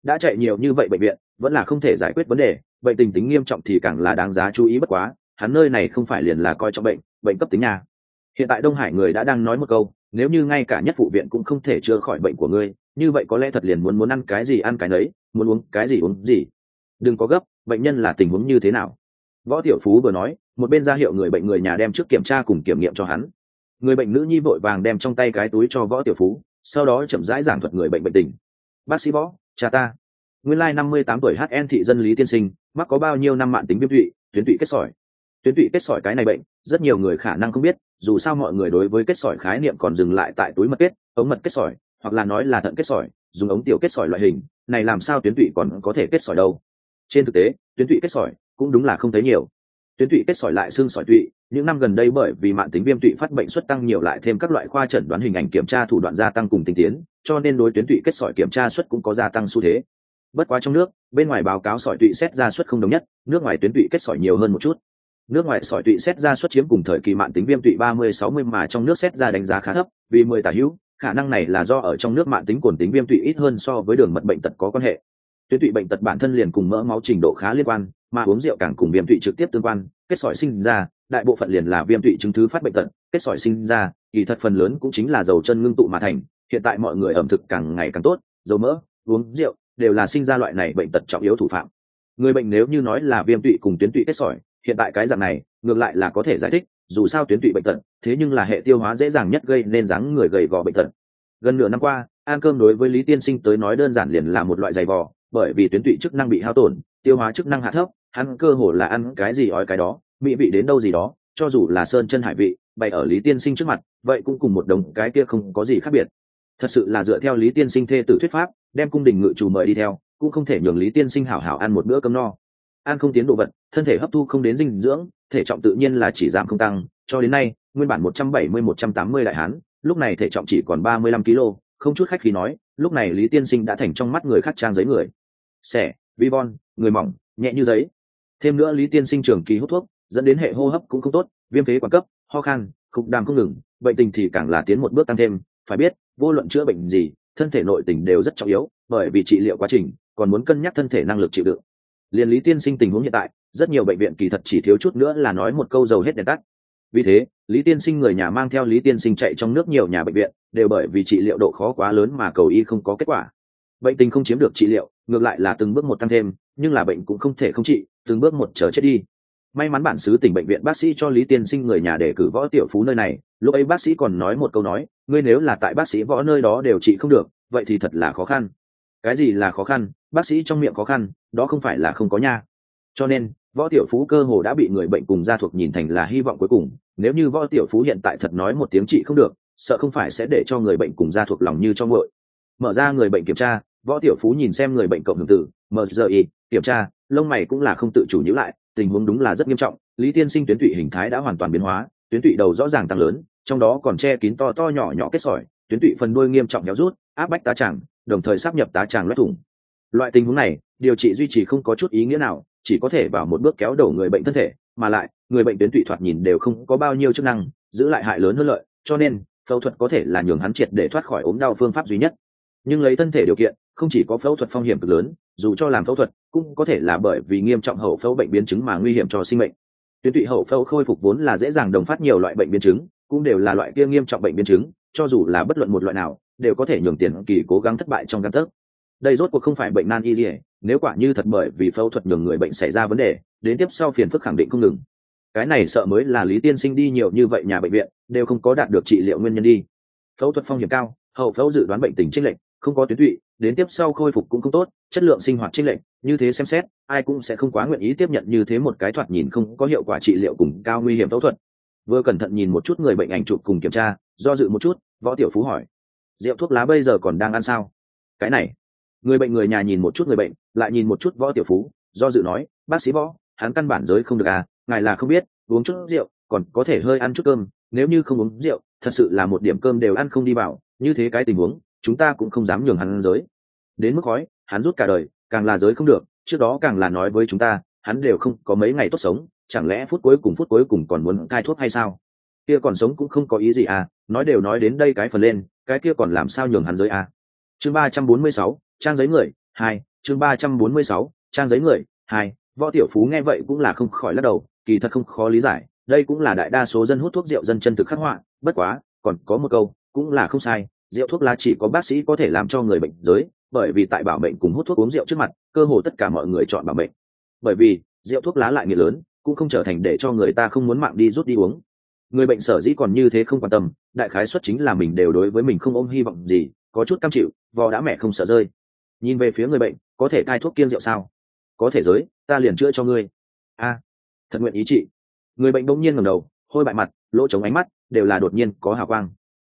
đã chạy nhiều như vậy bệnh viện vẫn là không thể giải quyết vấn đề bệnh tình tính nghiêm trọng thì càng là đáng giá chú ý bất quá hắn nơi này không phải liền là coi trọng bệnh bệnh cấp tính nhà hiện tại đông hải người đã đang nói một câu, nếu như ngay cả nhất phụ viện cũng không thể chữa khỏi bệnh của ngươi, như vậy có lẽ thật liền muốn muốn ăn cái gì ăn cái nấy, muốn uống cái gì uống gì. Đừng có gấp, bệnh nhân là tình huống như thế nào? Võ tiểu phú vừa nói, một bên ra hiệu người bệnh người nhà đem trước kiểm tra cùng kiểm nghiệm cho hắn. Người bệnh nữ nhi vội vàng đem trong tay cái túi cho võ tiểu phú, sau đó chậm rãi giảng thuật người bệnh bệnh tình. Bác sĩ võ, cha ta. Nguyên lai năm mươi tám tuổi hn thị dân lý tiên sinh, mắc có bao nhiêu năm mạng tính viêm tụy, tuyến tụy kết sỏi tuyến tụy kết sỏi cái này bệnh, rất nhiều người khả năng không biết, dù sao mọi người đối với kết sỏi khái niệm còn dừng lại tại túi mật kết, ống mật kết sỏi, hoặc là nói là thận kết sỏi, dùng ống tiểu kết sỏi loại hình, này làm sao tuyến tụy còn có thể kết sỏi đâu? Trên thực tế, tuyến tụy kết sỏi cũng đúng là không thấy nhiều. Tuyến tụy kết sỏi lại xương sỏi tụy, những năm gần đây bởi vì mạng tính viêm tụy phát bệnh suất tăng nhiều lại thêm các loại khoa chẩn đoán hình ảnh kiểm tra thủ đoạn gia tăng cùng tinh tiến, cho nên đối tuyến tụy kết sỏi kiểm tra suất cũng có gia tăng xu thế. Bất quá trong nước, bên ngoài báo cáo sỏi tụy xét ra suất không đồng nhất, nước ngoài tuyến tụy kết sỏi nhiều hơn một chút nước ngoài sỏi tụy xét ra xuất chiếm cùng thời kỳ mạng tính viêm tụy ba mươi sáu mươi mà trong nước xét ra đánh giá khá thấp, vì mười tả hữu, khả năng này là do ở trong nước mạng tính cồn tính viêm tụy ít hơn so với đường mật bệnh tật có quan hệ. Tuyến tụy bệnh tật bản thân liền cùng mỡ máu trình độ khá liên quan, mà uống rượu càng cùng viêm tụy trực tiếp tương quan, kết sỏi sinh ra, đại bộ phận liền là viêm tụy chứng thứ phát bệnh tật, kết sỏi sinh ra, kỳ thật phần lớn cũng chính là dầu chân ngưng tụ mà thành, hiện tại mọi người ẩm thực càng ngày càng tốt, dầu mỡ, uống rượu đều là sinh ra loại này bệnh tật trọng yếu thủ phạm. Người bệnh nếu như nói là viêm tụy cùng tuyến tụy kết sỏi hiện tại cái dạng này, ngược lại là có thể giải thích, dù sao tuyến tụy bệnh tật, thế nhưng là hệ tiêu hóa dễ dàng nhất gây nên dáng người gầy gò bệnh tật. Gần nửa năm qua, ăn cơm đối với lý tiên sinh tới nói đơn giản liền là một loại dày vò, bởi vì tuyến tụy chức năng bị hao tổn, tiêu hóa chức năng hạ thấp, hắn cơ hồ là ăn cái gì ói cái đó, mỹ vị đến đâu gì đó, cho dù là sơn chân hải vị, bày ở lý tiên sinh trước mặt, vậy cũng cùng một đồng cái kia không có gì khác biệt. Thật sự là dựa theo lý tiên sinh thê tử thuyết pháp, đem cung đình ngự chủ mời đi theo, cũng không thể nhường lý tiên sinh hảo hảo ăn một bữa cơm no ăn không tiến độ vật thân thể hấp thu không đến dinh dưỡng thể trọng tự nhiên là chỉ giảm không tăng. Cho đến nay nguyên bản một trăm bảy mươi một trăm tám mươi đại hán lúc này thể trọng chỉ còn ba mươi lăm kg không chút khách khí nói lúc này lý tiên sinh đã thành trong mắt người khác trang giấy người. Xẻ vi bon, người mỏng nhẹ như giấy. Thêm nữa lý tiên sinh trường kỳ hút thuốc dẫn đến hệ hô hấp cũng không tốt viêm phế quản cấp ho khan khục đàm không ngừng bệnh tình thì càng là tiến một bước tăng thêm. Phải biết vô luận chữa bệnh gì thân thể nội tình đều rất trọng yếu bởi vì trị liệu quá trình còn muốn cân nhắc thân thể năng lực chịu đựng liền lý tiên sinh tình huống hiện tại, rất nhiều bệnh viện kỳ thật chỉ thiếu chút nữa là nói một câu dầu hết đèn tắt. Vì thế, lý tiên sinh người nhà mang theo lý tiên sinh chạy trong nước nhiều nhà bệnh viện, đều bởi vì trị liệu độ khó quá lớn mà cầu y không có kết quả. Bệnh tình không chiếm được trị liệu, ngược lại là từng bước một tăng thêm, nhưng là bệnh cũng không thể không trị, từng bước một chờ chết đi. May mắn bản xứ tỉnh bệnh viện bác sĩ cho lý tiên sinh người nhà để cử võ tiểu phú nơi này, lúc ấy bác sĩ còn nói một câu nói, ngươi nếu là tại bác sĩ võ nơi đó đều trị không được, vậy thì thật là khó khăn. Cái gì là khó khăn? Bác sĩ trong miệng khó khăn, đó không phải là không có nha. Cho nên, võ tiểu phú cơ hồ đã bị người bệnh cùng gia thuộc nhìn thành là hy vọng cuối cùng. Nếu như võ tiểu phú hiện tại thật nói một tiếng trị không được, sợ không phải sẽ để cho người bệnh cùng gia thuộc lòng như cho ngội. Mở ra người bệnh kiểm tra, võ tiểu phú nhìn xem người bệnh cộng hưởng tử mgi kiểm tra, lông mày cũng là không tự chủ nhữ lại, tình huống đúng là rất nghiêm trọng. Lý tiên sinh tuyến tụy hình thái đã hoàn toàn biến hóa, tuyến tụy đầu rõ ràng tăng lớn, trong đó còn che kín to to nhỏ nhỏ kết sỏi, tuyến tụy phần đuôi nghiêm trọng héo rút, áp bách tá tràng, đồng thời sắp nhập tá tràng loét thủng loại tình huống này, điều trị duy trì không có chút ý nghĩa nào, chỉ có thể vào một bước kéo đổ người bệnh thân thể, mà lại, người bệnh tuyến tụy thoạt nhìn đều không có bao nhiêu chức năng, giữ lại hại lớn hơn lợi, cho nên, phẫu thuật có thể là nhường hắn triệt để thoát khỏi ốm đau phương pháp duy nhất. Nhưng lấy thân thể điều kiện, không chỉ có phẫu thuật phong hiểm cực lớn, dù cho làm phẫu thuật, cũng có thể là bởi vì nghiêm trọng hậu phẫu bệnh biến chứng mà nguy hiểm cho sinh mệnh. Tuyến tụy hậu phẫu khôi phục vốn là dễ dàng đồng phát nhiều loại bệnh biến chứng, cũng đều là loại kia nghiêm trọng bệnh biến chứng, cho dù là bất luận một loại nào, đều có thể nhường tiền kỳ cố gắng thất bại trong căn thức đây rốt cuộc không phải bệnh nan y gì, nếu quả như thật bởi vì phẫu thuật nhường người bệnh xảy ra vấn đề, đến tiếp sau phiền phức khẳng định không ngừng. Cái này sợ mới là lý tiên sinh đi nhiều như vậy nhà bệnh viện, đều không có đạt được trị liệu nguyên nhân đi. Phẫu thuật phong hiểm cao, hậu phẫu dự đoán bệnh tình trích lệnh không có tuyến tụy, đến tiếp sau khôi phục cũng không tốt, chất lượng sinh hoạt trích lệnh như thế xem xét, ai cũng sẽ không quá nguyện ý tiếp nhận như thế một cái thoạt nhìn không có hiệu quả trị liệu cùng cao nguy hiểm phẫu thuật. Vừa cẩn thận nhìn một chút người bệnh ảnh chụp cùng kiểm tra, do dự một chút, võ tiểu phú hỏi, rượu thuốc lá bây giờ còn đang ăn sao? Cái này người bệnh người nhà nhìn một chút người bệnh, lại nhìn một chút võ tiểu phú, do dự nói, bác sĩ võ, hắn căn bản giới không được à ngài là không biết, uống chút rượu, còn có thể hơi ăn chút cơm, nếu như không uống rượu, thật sự là một điểm cơm đều ăn không đi vào, như thế cái tình huống, chúng ta cũng không dám nhường hắn ăn giới. Đến mức khói, hắn rút cả đời, càng là giới không được, trước đó càng là nói với chúng ta, hắn đều không có mấy ngày tốt sống, chẳng lẽ phút cuối cùng phút cuối cùng còn muốn cai thuốc hay sao? Kia còn sống cũng không có ý gì à nói đều nói đến đây cái phần lên, cái kia còn làm sao nhường hắn giới à? Chương ba trăm bốn mươi sáu trang giấy người, hai, chương ba trăm bốn mươi sáu, trang giấy người, hai, võ tiểu phú nghe vậy cũng là không khỏi lắc đầu, kỳ thật không khó lý giải, đây cũng là đại đa số dân hút thuốc rượu dân chân thực khắc họa, bất quá, còn có một câu, cũng là không sai, rượu thuốc lá chỉ có bác sĩ có thể làm cho người bệnh giới, bởi vì tại bảo mệnh cùng hút thuốc uống rượu trước mặt, cơ hồ tất cả mọi người chọn bảo mệnh. Bởi vì, rượu thuốc lá lại nghiện lớn, cũng không trở thành để cho người ta không muốn mạng đi rút đi uống. Người bệnh sở dĩ còn như thế không quan tâm, đại khái xuất chính là mình đều đối với mình không ôm hy vọng gì, có chút cam chịu, vò đã mẹ không sợ rơi nhìn về phía người bệnh, có thể cai thuốc kiêng rượu sao? Có thể giới, ta liền chữa cho ngươi. A, thật nguyện ý chị. Người bệnh bỗng nhiên ngầm đầu, hôi bại mặt, lỗ trống ánh mắt đều là đột nhiên có hào quang.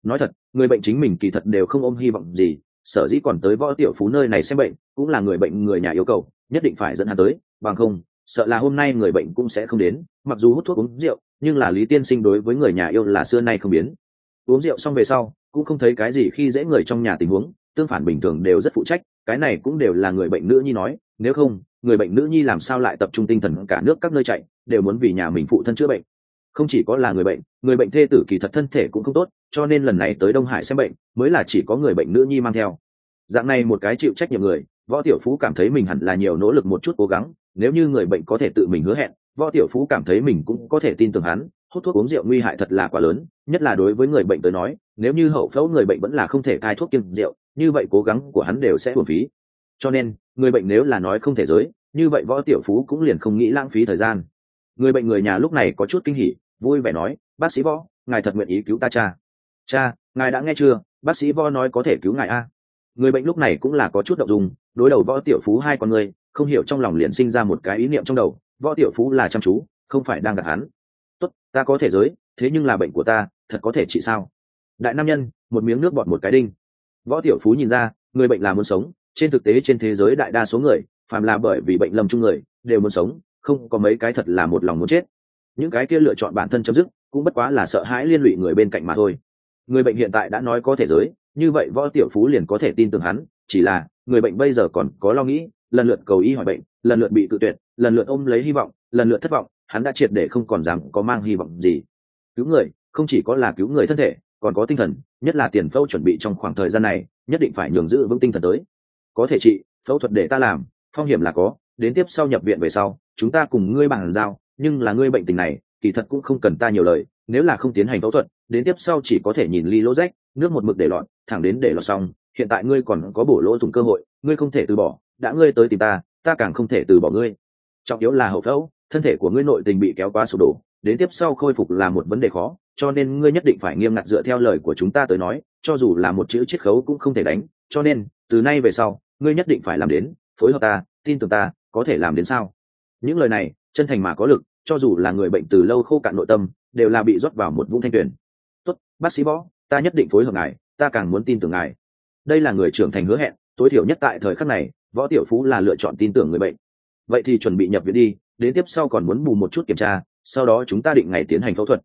Nói thật, người bệnh chính mình kỳ thật đều không ôm hy vọng gì, sở dĩ còn tới võ tiểu phú nơi này xem bệnh, cũng là người bệnh người nhà yêu cầu, nhất định phải dẫn hắn tới, bằng không, sợ là hôm nay người bệnh cũng sẽ không đến, mặc dù hút thuốc uống rượu, nhưng là lý tiên sinh đối với người nhà yêu là xưa nay không biến. Uống rượu xong về sau, cũng không thấy cái gì khi dễ người trong nhà tình huống tương phản bình thường đều rất phụ trách, cái này cũng đều là người bệnh nữ nhi nói, nếu không, người bệnh nữ nhi làm sao lại tập trung tinh thần cả nước các nơi chạy, đều muốn vì nhà mình phụ thân chữa bệnh. Không chỉ có là người bệnh người bệnh thê tử kỳ thật thân thể cũng không tốt, cho nên lần này tới đông hải xem bệnh, mới là chỉ có người bệnh nữ nhi mang theo. Dạng này một cái chịu trách nhiệm người, võ tiểu phú cảm thấy mình hẳn là nhiều nỗ lực một chút cố gắng, nếu như người bệnh có thể tự mình hứa hẹn, võ tiểu phú cảm thấy mình cũng có thể tin tưởng hắn, hút thuốc uống rượu nguy hại thật là quá lớn, nhất là đối với người bệnh tới nói, nếu như hậu phẫu người bệnh vẫn là không thể cai thuốc kiêng rượu như vậy cố gắng của hắn đều sẽ uổng phí. Cho nên, người bệnh nếu là nói không thể giới, như vậy võ tiểu phú cũng liền không nghĩ lãng phí thời gian. Người bệnh người nhà lúc này có chút kinh hỉ, vui vẻ nói, bác sĩ võ, ngài thật nguyện ý cứu ta cha. Cha, ngài đã nghe chưa? Bác sĩ võ nói có thể cứu ngài a. Người bệnh lúc này cũng là có chút động dung, đối đầu võ tiểu phú hai con người, không hiểu trong lòng liền sinh ra một cái ý niệm trong đầu, võ tiểu phú là chăm chú, không phải đang gặp hắn. Tốt, ta có thể giới, thế nhưng là bệnh của ta, thật có thể trị sao? Đại nam nhân, một miếng nước bọt một cái đinh võ tiểu phú nhìn ra, người bệnh là muốn sống, trên thực tế trên thế giới đại đa số người, phàm là bởi vì bệnh lầm chung người, đều muốn sống, không có mấy cái thật là một lòng muốn chết. Những cái kia lựa chọn bản thân chấm dứt, cũng bất quá là sợ hãi liên lụy người bên cạnh mà thôi. Người bệnh hiện tại đã nói có thể giới, như vậy võ tiểu phú liền có thể tin tưởng hắn, chỉ là, người bệnh bây giờ còn có lo nghĩ, lần lượt cầu y hỏi bệnh, lần lượt bị tự tuyệt, lần lượt ôm lấy hy vọng, lần lượt thất vọng, hắn đã triệt để không còn dám có mang hy vọng gì. Cứu người, không chỉ có là cứu người thân thể còn có tinh thần, nhất là tiền phẫu chuẩn bị trong khoảng thời gian này, nhất định phải nhường giữ vững tinh thần tới. Có thể trị phẫu thuật để ta làm, phong hiểm là có, đến tiếp sau nhập viện về sau, chúng ta cùng ngươi bàn giao, nhưng là ngươi bệnh tình này, kỳ thật cũng không cần ta nhiều lời, nếu là không tiến hành phẫu thuật, đến tiếp sau chỉ có thể nhìn ly lỗ rách, nước một mực để lọt, thẳng đến để lọt xong, hiện tại ngươi còn có bổ lỗ thủng cơ hội, ngươi không thể từ bỏ, đã ngươi tới tìm ta ta càng không thể từ bỏ ngươi. Trọng yếu là hậu phẫu, thân thể của ngươi nội tình bị kéo quá sụp đổ đến tiếp sau khôi phục là một vấn đề khó, cho nên ngươi nhất định phải nghiêm ngặt dựa theo lời của chúng ta tới nói, cho dù là một chữ chiết khấu cũng không thể đánh, cho nên, từ nay về sau, ngươi nhất định phải làm đến, phối hợp ta, tin tưởng ta, có thể làm đến sao? Những lời này, chân thành mà có lực, cho dù là người bệnh từ lâu khô cạn nội tâm, đều là bị rót vào một vũng thanh tuyển tốt, bác sĩ võ ta nhất định phối hợp ngài, ta càng muốn tin tưởng ngài. Đây là người trưởng thành hứa hẹn, tối thiểu nhất tại thời khắc này, võ tiểu phú là lựa chọn tin tưởng người bệnh. Vậy thì chuẩn bị nhập viện đi, đến tiếp sau còn muốn bù một chút kiểm tra sau đó chúng ta định ngày tiến hành phẫu thuật.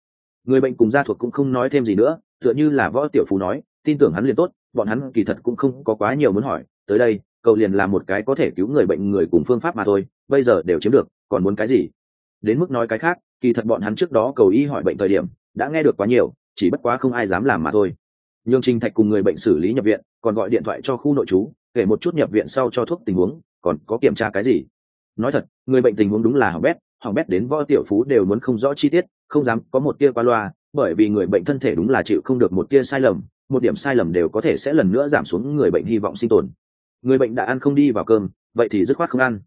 Người bệnh cùng gia thuộc cũng không nói thêm gì nữa, tựa như là võ tiểu phú nói, tin tưởng hắn liền tốt, bọn hắn kỳ thật cũng không có quá nhiều muốn hỏi, tới đây, cầu liền là một cái có thể cứu người bệnh người cùng phương pháp mà thôi, bây giờ đều chiếm được, còn muốn cái gì? Đến mức nói cái khác, kỳ thật bọn hắn trước đó cầu y hỏi bệnh thời điểm, đã nghe được quá nhiều, chỉ bất quá không ai dám làm mà thôi. Nhường trình thạch cùng người bệnh xử lý nhập viện, còn gọi điện thoại cho khu nội trú, kể một chút nhập viện sau cho thuốc tình huống, còn có kiểm tra cái gì? Nói thật, người bệnh tình huống đúng là hỏng bét hỏng bét đến võ tiểu phú đều muốn không rõ chi tiết, không dám có một tia qua loa, bởi vì người bệnh thân thể đúng là chịu không được một tia sai lầm, một điểm sai lầm đều có thể sẽ lần nữa giảm xuống người bệnh hy vọng sinh tồn. Người bệnh đã ăn không đi vào cơm, vậy thì dứt khoát không ăn.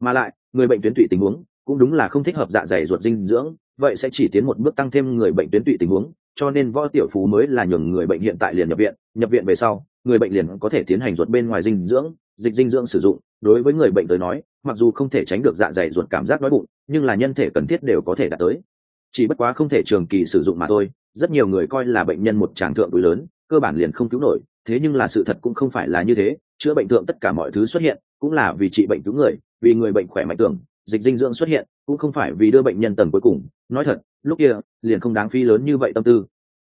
Mà lại, người bệnh tuyến tụy tình huống cũng đúng là không thích hợp dạ dày ruột dinh dưỡng, vậy sẽ chỉ tiến một bước tăng thêm người bệnh tuyến tụy tình huống, cho nên võ tiểu phú mới là nhường người bệnh hiện tại liền nhập viện nhập viện về sau, người bệnh liền có thể tiến hành ruột bên ngoài dinh dưỡng dịch dinh dưỡng sử dụng, đối với người bệnh tới nói, mặc dù không thể tránh được dạ dày ruột cảm giác đói bụng, nhưng là nhân thể cần thiết đều có thể đạt tới. Chỉ bất quá không thể trường kỳ sử dụng mà thôi, rất nhiều người coi là bệnh nhân một tràng thượng túi lớn, cơ bản liền không cứu nổi, thế nhưng là sự thật cũng không phải là như thế, chữa bệnh thượng tất cả mọi thứ xuất hiện, cũng là vì trị bệnh cứu người, vì người bệnh khỏe mạnh tưởng, dịch dinh dưỡng xuất hiện, cũng không phải vì đưa bệnh nhân tầng cuối cùng. Nói thật, lúc kia, liền không đáng phí lớn như vậy tâm tư.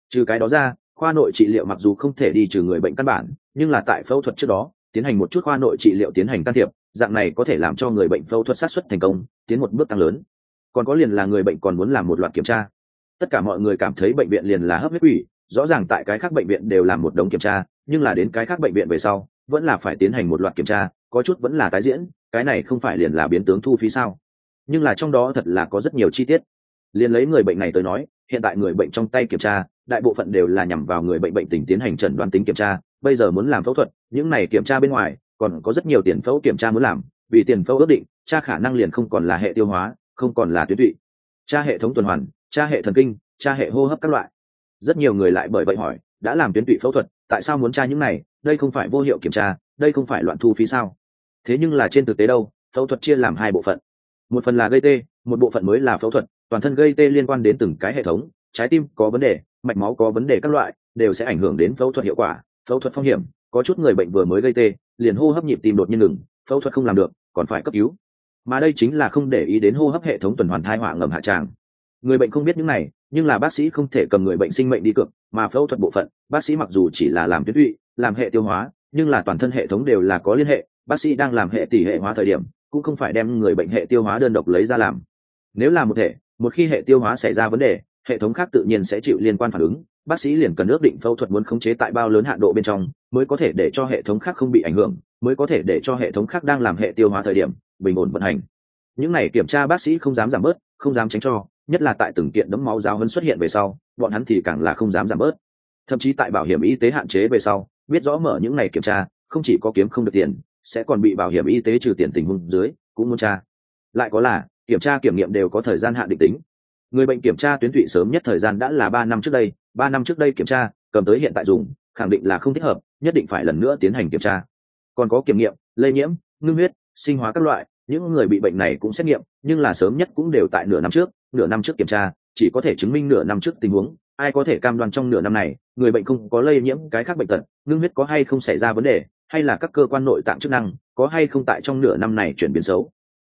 Trừ cái đó ra, khoa nội trị liệu mặc dù không thể đi trừ người bệnh căn bản, nhưng là tại phẫu thuật trước đó tiến hành một chút khoa nội trị liệu tiến hành can thiệp, dạng này có thể làm cho người bệnh phẫu thuật sát xuất thành công, tiến một bước tăng lớn. Còn có liền là người bệnh còn muốn làm một loạt kiểm tra. Tất cả mọi người cảm thấy bệnh viện liền là hấp huyết quỷ, rõ ràng tại cái khác bệnh viện đều làm một đống kiểm tra, nhưng là đến cái khác bệnh viện về sau, vẫn là phải tiến hành một loạt kiểm tra, có chút vẫn là tái diễn, cái này không phải liền là biến tướng thu phí sao? Nhưng là trong đó thật là có rất nhiều chi tiết. Liền lấy người bệnh này tới nói, hiện tại người bệnh trong tay kiểm tra, đại bộ phận đều là nhằm vào người bệnh bệnh tình tiến hành chẩn đoán tính kiểm tra bây giờ muốn làm phẫu thuật, những này kiểm tra bên ngoài, còn có rất nhiều tiền phẫu kiểm tra muốn làm, vì tiền phẫu ước định tra khả năng liền không còn là hệ tiêu hóa, không còn là tuyến tụy. Tra hệ thống tuần hoàn tra hệ thần kinh tra hệ hô hấp các loại. Rất nhiều người lại bởi vậy hỏi, đã làm tuyến tụy phẫu thuật, tại sao muốn tra những này? Đây không phải vô hiệu kiểm tra, đây không phải loạn thu phí sao? Thế nhưng là trên thực tế đâu, phẫu thuật chia làm hai bộ phận. Một phần là gây tê, một bộ phận mới là phẫu thuật. Toàn thân gây tê liên quan đến từng cái hệ thống, trái tim có vấn đề, mạch máu có vấn đề các loại, đều sẽ ảnh hưởng đến phẫu thuật hiệu quả phẫu thuật phong hiểm, có chút người bệnh vừa mới gây tê, liền hô hấp nhịp tim đột nhiên ngừng, phẫu thuật không làm được, còn phải cấp cứu. Mà đây chính là không để ý đến hô hấp hệ thống tuần hoàn thai họa ngầm hạ tràng. Người bệnh không biết những này, nhưng là bác sĩ không thể cầm người bệnh sinh mệnh đi cược, mà phẫu thuật bộ phận, bác sĩ mặc dù chỉ là làm tuyến tụy, làm hệ tiêu hóa, nhưng là toàn thân hệ thống đều là có liên hệ, bác sĩ đang làm hệ tỷ hệ hóa thời điểm, cũng không phải đem người bệnh hệ tiêu hóa đơn độc lấy ra làm. Nếu là một thể, một khi hệ tiêu hóa xảy ra vấn đề hệ thống khác tự nhiên sẽ chịu liên quan phản ứng. Bác sĩ liền cần ước định phẫu thuật muốn khống chế tại bao lớn hạn độ bên trong, mới có thể để cho hệ thống khác không bị ảnh hưởng, mới có thể để cho hệ thống khác đang làm hệ tiêu hóa thời điểm, bình ổn vận hành. Những này kiểm tra bác sĩ không dám giảm bớt, không dám tránh cho, nhất là tại từng kiện đấm máu giáo hấn xuất hiện về sau, bọn hắn thì càng là không dám giảm bớt. Thậm chí tại bảo hiểm y tế hạn chế về sau, biết rõ mở những này kiểm tra, không chỉ có kiếm không được tiền, sẽ còn bị bảo hiểm y tế trừ tiền tình huống dưới, cũng muốn tra. Lại có là, kiểm tra kiểm nghiệm đều có thời gian hạn định tính người bệnh kiểm tra tuyến tụy sớm nhất thời gian đã là ba năm trước đây, ba năm trước đây kiểm tra, cầm tới hiện tại dùng, khẳng định là không thích hợp, nhất định phải lần nữa tiến hành kiểm tra. Còn có kiểm nghiệm, lây nhiễm, ngưng huyết, sinh hóa các loại, những người bị bệnh này cũng xét nghiệm, nhưng là sớm nhất cũng đều tại nửa năm trước, nửa năm trước kiểm tra, chỉ có thể chứng minh nửa năm trước tình huống, ai có thể cam đoan trong nửa năm này, người bệnh không có lây nhiễm cái khác bệnh tật, ngưng huyết có hay không xảy ra vấn đề, hay là các cơ quan nội tạng chức năng có hay không tại trong nửa năm này chuyển biến xấu.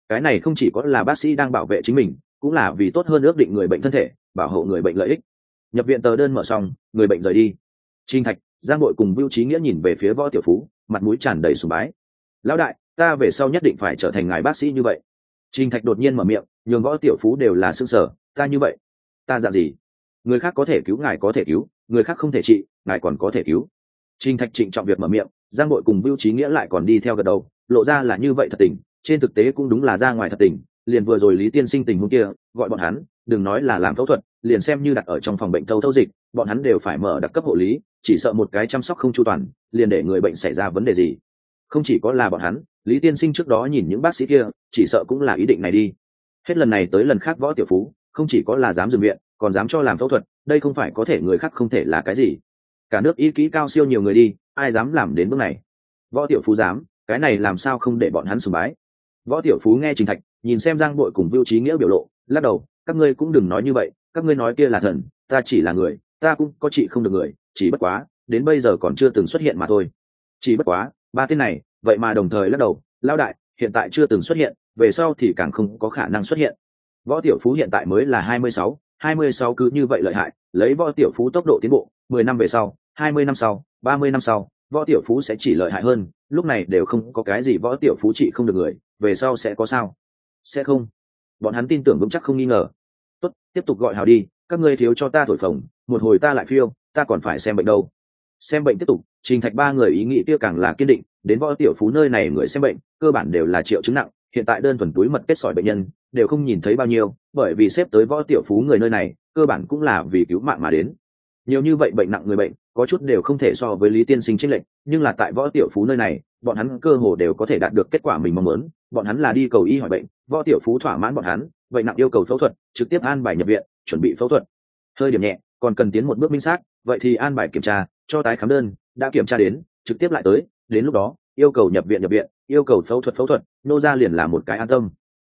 Cái này không chỉ có là bác sĩ đang bảo vệ chính mình cũng là vì tốt hơn ước định người bệnh thân thể, bảo hộ người bệnh lợi ích. Nhập viện tờ đơn mở xong, người bệnh rời đi. Trinh thạch, giang nội cùng vưu trí nghĩa nhìn về phía võ tiểu phú, mặt mũi tràn đầy sùng bái. Lão đại, ta về sau nhất định phải trở thành ngài bác sĩ như vậy. Trinh thạch đột nhiên mở miệng, nhường võ tiểu phú đều là xương sở ta như vậy, ta dạng gì? Người khác có thể cứu, ngài có thể cứu, người khác không thể trị, ngài còn có thể cứu. Trinh thạch trịnh trọng việc mở miệng, giang Nội cùng vưu trí nghĩa lại còn đi theo gật đầu, lộ ra là như vậy thật tình, trên thực tế cũng đúng là ra ngoài thật tình liền vừa rồi lý tiên sinh tình huống kia, gọi bọn hắn, đừng nói là làm phẫu thuật, liền xem như đặt ở trong phòng bệnh thâu thâu dịch, bọn hắn đều phải mở đặc cấp hộ lý, chỉ sợ một cái chăm sóc không chu toàn, liền để người bệnh xảy ra vấn đề gì. Không chỉ có là bọn hắn, lý tiên sinh trước đó nhìn những bác sĩ kia, chỉ sợ cũng là ý định này đi. Hết lần này tới lần khác võ tiểu phú, không chỉ có là dám dừng viện, còn dám cho làm phẫu thuật, đây không phải có thể người khác không thể là cái gì. Cả nước y kỹ cao siêu nhiều người đi, ai dám làm đến bước này? Võ tiểu phú dám, cái này làm sao không để bọn hắn sùng bái? Võ tiểu phú nghe trình thạch nhìn xem giang bội cùng vưu trí nghĩa biểu lộ, lắc đầu, các ngươi cũng đừng nói như vậy, các ngươi nói kia là thần, ta chỉ là người, ta cũng có chị không được người, chỉ bất quá, đến bây giờ còn chưa từng xuất hiện mà thôi. Chỉ bất quá, ba tên này, vậy mà đồng thời lắc đầu lao đại, hiện tại chưa từng xuất hiện, về sau thì càng không có khả năng xuất hiện. Võ tiểu phú hiện tại mới là hai mươi sáu, hai mươi sáu cứ như vậy lợi hại, lấy võ tiểu phú tốc độ tiến bộ, mười năm về sau, hai mươi năm sau, ba mươi năm sau, võ tiểu phú sẽ chỉ lợi hại hơn, lúc này đều không có cái gì võ tiểu phú trị không được người, về sau sẽ có sao? Sẽ không. Bọn hắn tin tưởng vững chắc không nghi ngờ. Tốt, tiếp tục gọi hào đi, các ngươi thiếu cho ta thổi phồng, một hồi ta lại phiêu, ta còn phải xem bệnh đâu. Xem bệnh tiếp tục, trình thạch ba người ý nghĩ tiêu càng là kiên định, đến võ tiểu phú nơi này người xem bệnh, cơ bản đều là triệu chứng nặng, hiện tại đơn thuần túi mật kết sỏi bệnh nhân, đều không nhìn thấy bao nhiêu, bởi vì xếp tới võ tiểu phú người nơi này, cơ bản cũng là vì cứu mạng mà đến. Nhiều như vậy bệnh nặng người bệnh, có chút đều không thể so với lý tiên sinh trích lệnh nhưng là tại võ tiểu phú nơi này, bọn hắn cơ hồ đều có thể đạt được kết quả mình mong muốn, bọn hắn là đi cầu y hỏi bệnh võ tiểu phú thỏa mãn bọn hắn, vậy nặng yêu cầu phẫu thuật, trực tiếp an bài nhập viện, chuẩn bị phẫu thuật. Hơi điểm nhẹ, còn cần tiến một bước minh xác, vậy thì an bài kiểm tra, cho tái khám đơn, đã kiểm tra đến, trực tiếp lại tới, đến lúc đó, yêu cầu nhập viện nhập viện, yêu cầu phẫu thuật phẫu thuật, nô ra liền là một cái an tâm.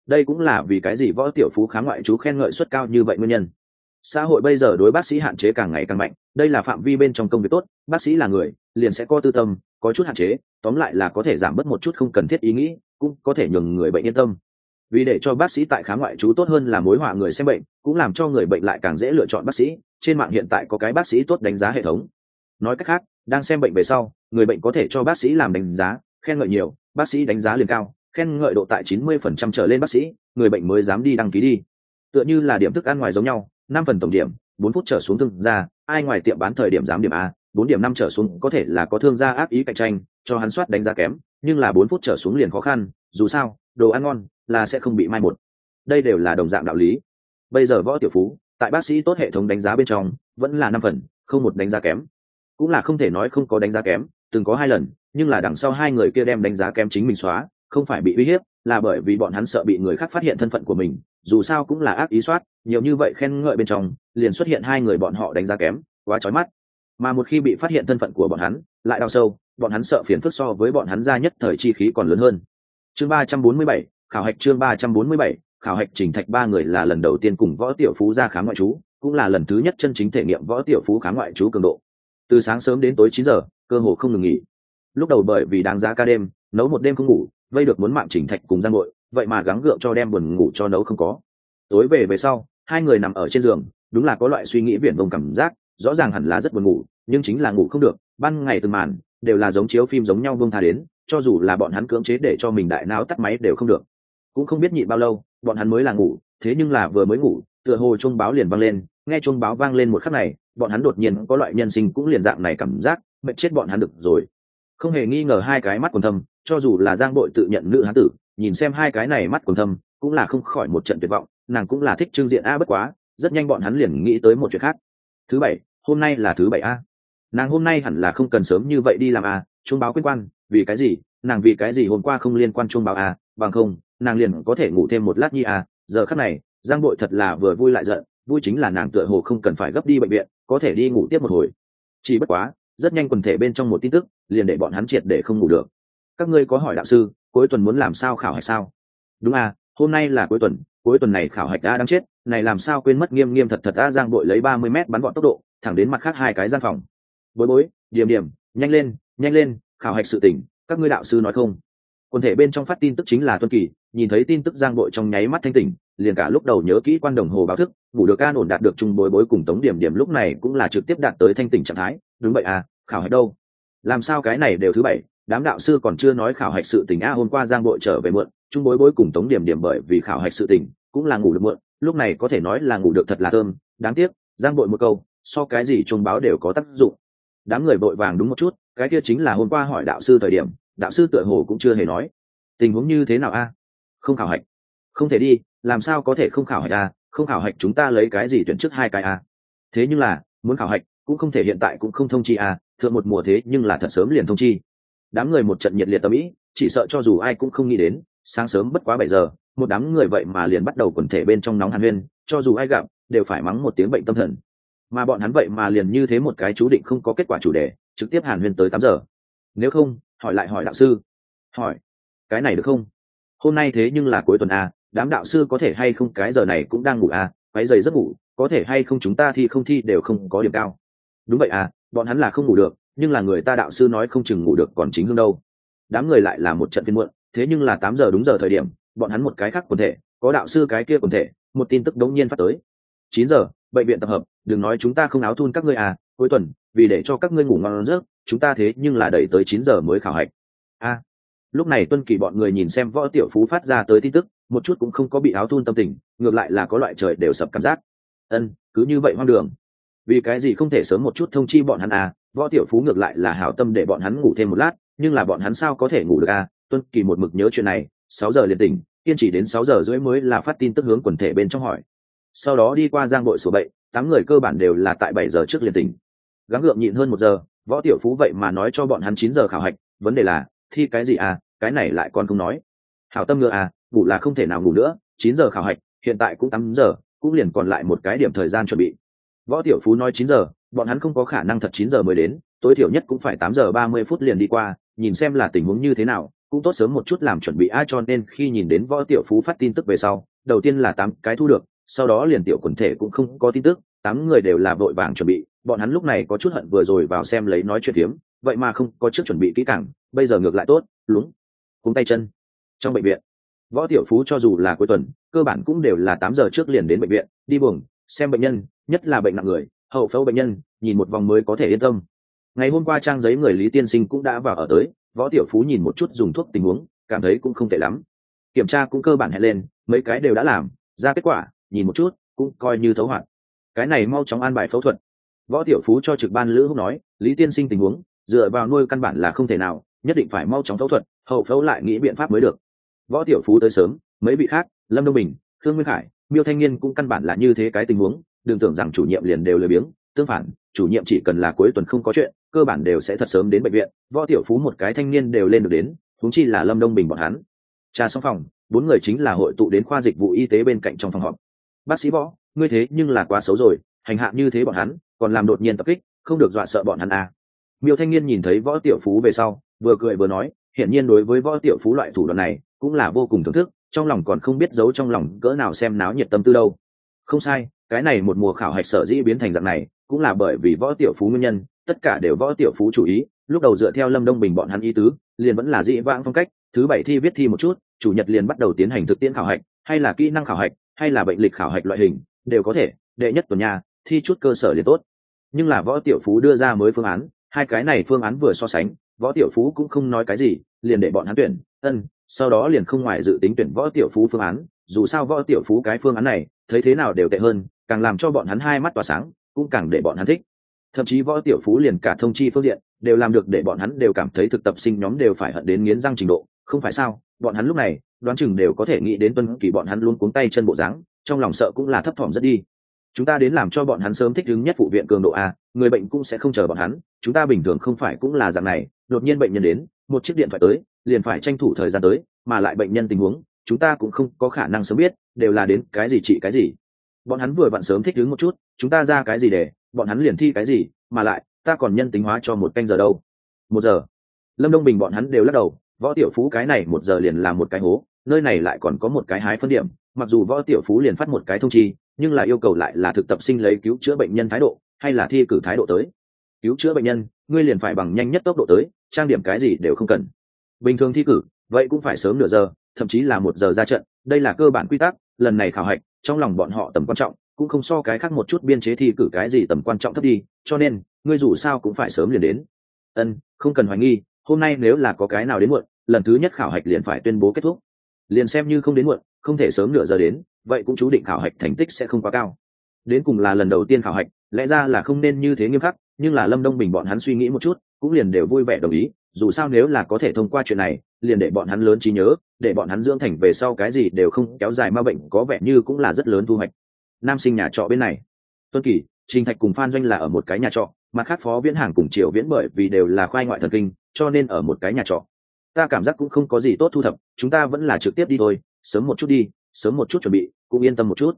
Đây cũng là vì cái gì võ tiểu phú kháng ngoại chú khen ngợi suất cao như vậy nguyên nhân. Xã hội bây giờ đối bác sĩ hạn chế càng ngày càng mạnh, đây là phạm vi bên trong công việc tốt, bác sĩ là người, liền sẽ có tư tâm, có chút hạn chế, tóm lại là có thể giảm bớt một chút không cần thiết ý nghĩ, cũng có thể nhường người bệnh yên tâm vì để cho bác sĩ tại khám ngoại trú tốt hơn là mối họa người xem bệnh, cũng làm cho người bệnh lại càng dễ lựa chọn bác sĩ. Trên mạng hiện tại có cái bác sĩ tốt đánh giá hệ thống. Nói cách khác, đang xem bệnh về sau, người bệnh có thể cho bác sĩ làm đánh giá, khen ngợi nhiều, bác sĩ đánh giá liền cao, khen ngợi độ tại chín mươi phần trăm trở lên bác sĩ, người bệnh mới dám đi đăng ký đi. Tựa như là điểm thức ăn ngoài giống nhau, năm phần tổng điểm, bốn phút trở xuống thương gia, ai ngoài tiệm bán thời điểm dám điểm a, bốn điểm năm trở xuống có thể là có thương gia áp ý cạnh tranh, cho hắn soát đánh giá kém, nhưng là bốn phút trở xuống liền khó khăn, dù sao, đồ ăn ngon là sẽ không bị mai một. Đây đều là đồng dạng đạo lý. Bây giờ võ tiểu phú, tại bác sĩ tốt hệ thống đánh giá bên trong, vẫn là năm phần, không một đánh giá kém. Cũng là không thể nói không có đánh giá kém, từng có hai lần, nhưng là đằng sau hai người kia đem đánh giá kém chính mình xóa, không phải bị uy hiếp, là bởi vì bọn hắn sợ bị người khác phát hiện thân phận của mình, dù sao cũng là ác ý soát, nhiều như vậy khen ngợi bên trong, liền xuất hiện hai người bọn họ đánh giá kém, quá trói mắt. Mà một khi bị phát hiện thân phận của bọn hắn, lại đau sâu, bọn hắn sợ phiền phức so với bọn hắn ra nhất thời chi khí còn lớn hơn. Chương ba trăm bốn mươi bảy khảo hạch chương ba trăm bốn mươi bảy, khảo hạch trình thạch ba người là lần đầu tiên cùng võ tiểu phú ra khám ngoại trú, cũng là lần thứ nhất chân chính thể nghiệm võ tiểu phú khám ngoại trú cường độ. Từ sáng sớm đến tối chín giờ, cơ hồ không ngừng nghỉ. Lúc đầu bởi vì đáng giá ca đêm, nấu một đêm không ngủ, vây được muốn mạng chỉnh thạch cùng giang nội vậy mà gắng gượng cho đem buồn ngủ cho nấu không có. Tối về về sau, hai người nằm ở trên giường, đúng là có loại suy nghĩ viển vông cảm giác, rõ ràng hẳn là rất buồn ngủ, nhưng chính là ngủ không được, ban ngày từng màn, đều là giống chiếu phim giống nhau vương tha đến, cho dù là bọn hắn cưỡng chế để cho mình đại não tắt máy đều không được cũng không biết nhịn bao lâu, bọn hắn mới là ngủ, thế nhưng là vừa mới ngủ, tựa hồ chuông báo liền vang lên, nghe chuông báo vang lên một khắc này, bọn hắn đột nhiên có loại nhân sinh cũng liền dạng này cảm giác, mệt chết bọn hắn được rồi. Không hề nghi ngờ hai cái mắt còn thâm, cho dù là giang bội tự nhận nữ hán tử, nhìn xem hai cái này mắt còn thâm, cũng là không khỏi một trận tuyệt vọng, nàng cũng là thích trương diện a bất quá, rất nhanh bọn hắn liền nghĩ tới một chuyện khác. Thứ bảy, hôm nay là thứ bảy a. Nàng hôm nay hẳn là không cần sớm như vậy đi làm a, chuông báo quyết quan, vì cái gì? Nàng vì cái gì hôm qua không liên quan chuông báo a, bằng không nàng liền có thể ngủ thêm một lát nhi à giờ khắc này, giang bội thật là vừa vui lại giận, vui chính là nàng tựa hồ không cần phải gấp đi bệnh viện, có thể đi ngủ tiếp một hồi. Chỉ bất quá, rất nhanh quần thể bên trong một tin tức, liền để bọn hắn triệt để không ngủ được. Các ngươi có hỏi đạo sư, cuối tuần muốn làm sao khảo hạch sao? Đúng à hôm nay là cuối tuần cuối tuần này khảo hạch đã đang chết, này làm sao quên mất nghiêm nghiêm thật thật a giang bội lấy ba mươi mét bắn gọn tốc độ, thẳng đến mặt khác hai cái gian phòng. Bối bối, điểm điểm, nhanh lên nhanh lên, khảo hạch sự tỉnh các ngươi đạo sư nói không? Quần thể bên trong phát tin tức chính là tuân kỳ, nhìn thấy tin tức giang bội trong nháy mắt thanh tỉnh, liền cả lúc đầu nhớ kỹ quan đồng hồ báo thức, ngủ được an ổn đạt được chung bối bối cùng tống điểm điểm lúc này cũng là trực tiếp đạt tới thanh tỉnh trạng thái. Đúng vậy à khảo hạch đâu? Làm sao cái này đều thứ bảy, đám đạo sư còn chưa nói khảo hạch sự tình a, hôm qua giang bội trở về muộn, chung bối bối cùng tống điểm điểm bởi vì khảo hạch sự tình, cũng là ngủ được muộn, lúc này có thể nói là ngủ được thật là thơm. Đáng tiếc, giang bội một câu, so cái gì chuông báo đều có tác dụng. Đám người vội vàng đúng một chút, cái kia chính là hôm qua hỏi đạo sư thời điểm đạo sư tựa hồ cũng chưa hề nói. Tình huống như thế nào a? Không khảo hạch. Không thể đi, làm sao có thể không khảo hạch a? Không khảo hạch chúng ta lấy cái gì tuyển trước hai cái a? Thế nhưng là, muốn khảo hạch cũng không thể hiện tại cũng không thông chi a, thượng một mùa thế nhưng là thật sớm liền thông chi. Đám người một trận nhiệt liệt tâm ý, chỉ sợ cho dù ai cũng không nghĩ đến, sáng sớm bất quá bảy giờ, một đám người vậy mà liền bắt đầu quần thể bên trong nóng hàn huyên, cho dù ai gặp, đều phải mắng một tiếng bệnh tâm thần. Mà bọn hắn vậy mà liền như thế một cái chú định không có kết quả chủ đề, trực tiếp hàn huyên tới tám giờ. Nếu không hỏi lại hỏi đạo sư. Hỏi cái này được không? Hôm nay thế nhưng là cuối tuần a à, đám đạo sư có thể hay không cái giờ này cũng đang ngủ a à, váy giày giấc ngủ có thể hay không chúng ta thi không thi đều không có điểm cao. Đúng vậy à bọn hắn là không ngủ được nhưng là người ta đạo sư nói không chừng ngủ được còn chính hương đâu. Đám người lại là một trận phiên muộn thế nhưng là tám giờ đúng giờ thời điểm bọn hắn một cái khác quần thể có đạo sư cái kia quần thể một tin tức đống nhiên phát tới. Chín giờ bệnh viện tập hợp đừng nói chúng ta không áo thun các ngươi à cuối tuần vì để cho các ngươi ngủ ngon giấc chúng ta thế nhưng là đẩy tới chín giờ mới khảo hạch. A, lúc này tuân kỳ bọn người nhìn xem võ tiểu phú phát ra tới tin tức, một chút cũng không có bị áo thun tâm tình, ngược lại là có loại trời đều sập cảm giác. Ân, cứ như vậy hoang đường. Vì cái gì không thể sớm một chút thông chi bọn hắn à? Võ tiểu phú ngược lại là hảo tâm để bọn hắn ngủ thêm một lát, nhưng là bọn hắn sao có thể ngủ được à? Tuân kỳ một mực nhớ chuyện này, sáu giờ liền tỉnh, kiên trì đến sáu giờ rưỡi mới là phát tin tức hướng quần thể bên trong hỏi. Sau đó đi qua giang bội số bậy, tám người cơ bản đều là tại bảy giờ trước liền tỉnh. Gắng gượng nhịn hơn một giờ võ tiểu phú vậy mà nói cho bọn hắn chín giờ khảo hạch, vấn đề là, thi cái gì à cái này lại còn không nói. Hảo tâm ngựa à ngủ là không thể nào ngủ nữa, chín giờ khảo hạch, hiện tại cũng tám giờ, cũng liền còn lại một cái điểm thời gian chuẩn bị. Võ tiểu phú nói chín giờ, bọn hắn không có khả năng thật chín giờ mới đến, tối thiểu nhất cũng phải tám giờ ba mươi phút liền đi qua, nhìn xem là tình huống như thế nào, cũng tốt sớm một chút làm chuẩn bị ai cho nên khi nhìn đến võ tiểu phú phát tin tức về sau, đầu tiên là tám cái thu được, sau đó liền tiểu quần thể cũng không có tin tức, tám người đều là vội vàng chuẩn bị bọn hắn lúc này có chút hận vừa rồi vào xem lấy nói chuyện tiếm vậy mà không có trước chuẩn bị kỹ càng, bây giờ ngược lại tốt, lúng cúng tay chân. Trong bệnh viện, võ tiểu phú cho dù là cuối tuần, cơ bản cũng đều là tám giờ trước liền đến bệnh viện, đi buồng, xem bệnh nhân, nhất là bệnh nặng người, hậu phẫu bệnh nhân, nhìn một vòng mới có thể yên tâm. Ngày hôm qua trang giấy người lý tiên sinh cũng đã vào ở tới, võ tiểu phú nhìn một chút dùng thuốc tình huống, cảm thấy cũng không tệ lắm. Kiểm tra cũng cơ bản hẹn lên, mấy cái đều đã làm, ra kết quả, nhìn một chút, cũng coi như thấu hoạt cái này mau chóng an bài phẫu thuật võ tiểu phú cho trực ban lữ húc nói, lý tiên sinh tình huống, dựa vào nuôi căn bản là không thể nào, nhất định phải mau chóng phẫu thuật, hậu phẫu lại nghĩ biện pháp mới được. Võ tiểu phú tới sớm, mấy vị khác, lâm đông bình, khương nguyên khải, miêu thanh niên cũng căn bản là như thế cái tình huống, đừng tưởng rằng chủ nhiệm liền đều lười biếng, tương phản, chủ nhiệm chỉ cần là cuối tuần không có chuyện, cơ bản đều sẽ thật sớm đến bệnh viện, võ tiểu phú một cái thanh niên đều lên được đến thúng chi là lâm đông bình bọn hắn. Trà xong phòng, bốn người chính là hội tụ đến khoa dịch vụ y tế bên cạnh trong phòng họp. Bác sĩ võ, ngươi thế nhưng là quá xấu rồi, hành hạ như thế bọn hắn còn làm đột nhiên tập kích, không được dọa sợ bọn hắn à. miêu thanh niên nhìn thấy võ tiểu phú về sau, vừa cười vừa nói, hiển nhiên đối với võ tiểu phú loại thủ đoạn này, cũng là vô cùng thưởng thức, trong lòng còn không biết giấu trong lòng cỡ nào xem náo nhiệt tâm tư đâu không sai, cái này một mùa khảo hạch sở dĩ biến thành dạng này, cũng là bởi vì võ tiểu phú nguyên nhân, tất cả đều võ tiểu phú chủ ý, lúc đầu dựa theo lâm đông bình bọn hắn ý tứ, liền vẫn là dĩ vãng phong cách, thứ bảy thi viết thi một chút, chủ nhật liền bắt đầu tiến hành thực tiễn khảo hạch, hay là kỹ năng khảo hạch, hay là bệnh lịch khảo hạch loại hình, đều có thể, đệ nhất tuần nhà thi chút cơ sở liền tốt. Nhưng là võ tiểu phú đưa ra mới phương án, hai cái này phương án vừa so sánh, võ tiểu phú cũng không nói cái gì, liền để bọn hắn tuyển, ân, sau đó liền không ngoài dự tính tuyển võ tiểu phú phương án. Dù sao võ tiểu phú cái phương án này, thấy thế nào đều tệ hơn, càng làm cho bọn hắn hai mắt tỏa sáng, cũng càng để bọn hắn thích. Thậm chí võ tiểu phú liền cả thông chi phương diện, đều làm được để bọn hắn đều cảm thấy thực tập sinh nhóm đều phải hận đến nghiến răng trình độ. Không phải sao, bọn hắn lúc này, đoán chừng đều có thể nghĩ đến tuân kỳ bọn hắn luôn cuống tay chân bộ dáng, trong lòng sợ cũng là thấp thỏm rất đi chúng ta đến làm cho bọn hắn sớm thích ứng nhất phụ viện cường độ a, người bệnh cũng sẽ không chờ bọn hắn. Chúng ta bình thường không phải cũng là dạng này. Đột nhiên bệnh nhân đến, một chiếc điện thoại tới, liền phải tranh thủ thời gian tới, mà lại bệnh nhân tình huống, chúng ta cũng không có khả năng sớm biết, đều là đến cái gì trị cái gì. Bọn hắn vừa vặn sớm thích ứng một chút, chúng ta ra cái gì để, bọn hắn liền thi cái gì, mà lại, ta còn nhân tính hóa cho một canh giờ đâu. Một giờ. Lâm đông bình bọn hắn đều lắc đầu, võ tiểu phú cái này một giờ liền là một cái hố, nơi này lại còn có một cái hái phân điểm, mặc dù võ tiểu phú liền phát một cái thông chi nhưng là yêu cầu lại là thực tập sinh lấy cứu chữa bệnh nhân thái độ, hay là thi cử thái độ tới? Cứu chữa bệnh nhân, ngươi liền phải bằng nhanh nhất tốc độ tới, trang điểm cái gì đều không cần. Bình thường thi cử, vậy cũng phải sớm nửa giờ, thậm chí là một giờ ra trận, đây là cơ bản quy tắc, lần này khảo hạch, trong lòng bọn họ tầm quan trọng, cũng không so cái khác một chút biên chế thi cử cái gì tầm quan trọng thấp đi, cho nên, ngươi dù sao cũng phải sớm liền đến. Ân, không cần hoài nghi, hôm nay nếu là có cái nào đến muộn, lần thứ nhất khảo hạch liền phải tuyên bố kết thúc. Liền xem như không đến muộn, không thể sớm nửa giờ đến vậy cũng chú định khảo hạch thành tích sẽ không quá cao. Đến cùng là lần đầu tiên khảo hạch, lẽ ra là không nên như thế nghiêm khắc, nhưng là lâm đông bình bọn hắn suy nghĩ một chút, cũng liền đều vui vẻ đồng ý, dù sao nếu là có thể thông qua chuyện này, liền để bọn hắn lớn trí nhớ, để bọn hắn dưỡng thành về sau cái gì đều không kéo dài ma bệnh, có vẻ như cũng là rất lớn thu hoạch. Nam sinh nhà trọ bên này. Tuân kỳ, trình thạch cùng phan doanh là ở một cái nhà trọ mà khác phó viễn hàng cùng triều viễn bởi vì đều là khoai ngoại thần kinh, cho nên ở một cái nhà trọ. Ta cảm giác cũng không có gì tốt thu thập, chúng ta vẫn là trực tiếp đi thôi, sớm một chút đi, sớm một chút chuẩn bị cũng yên tâm một chút.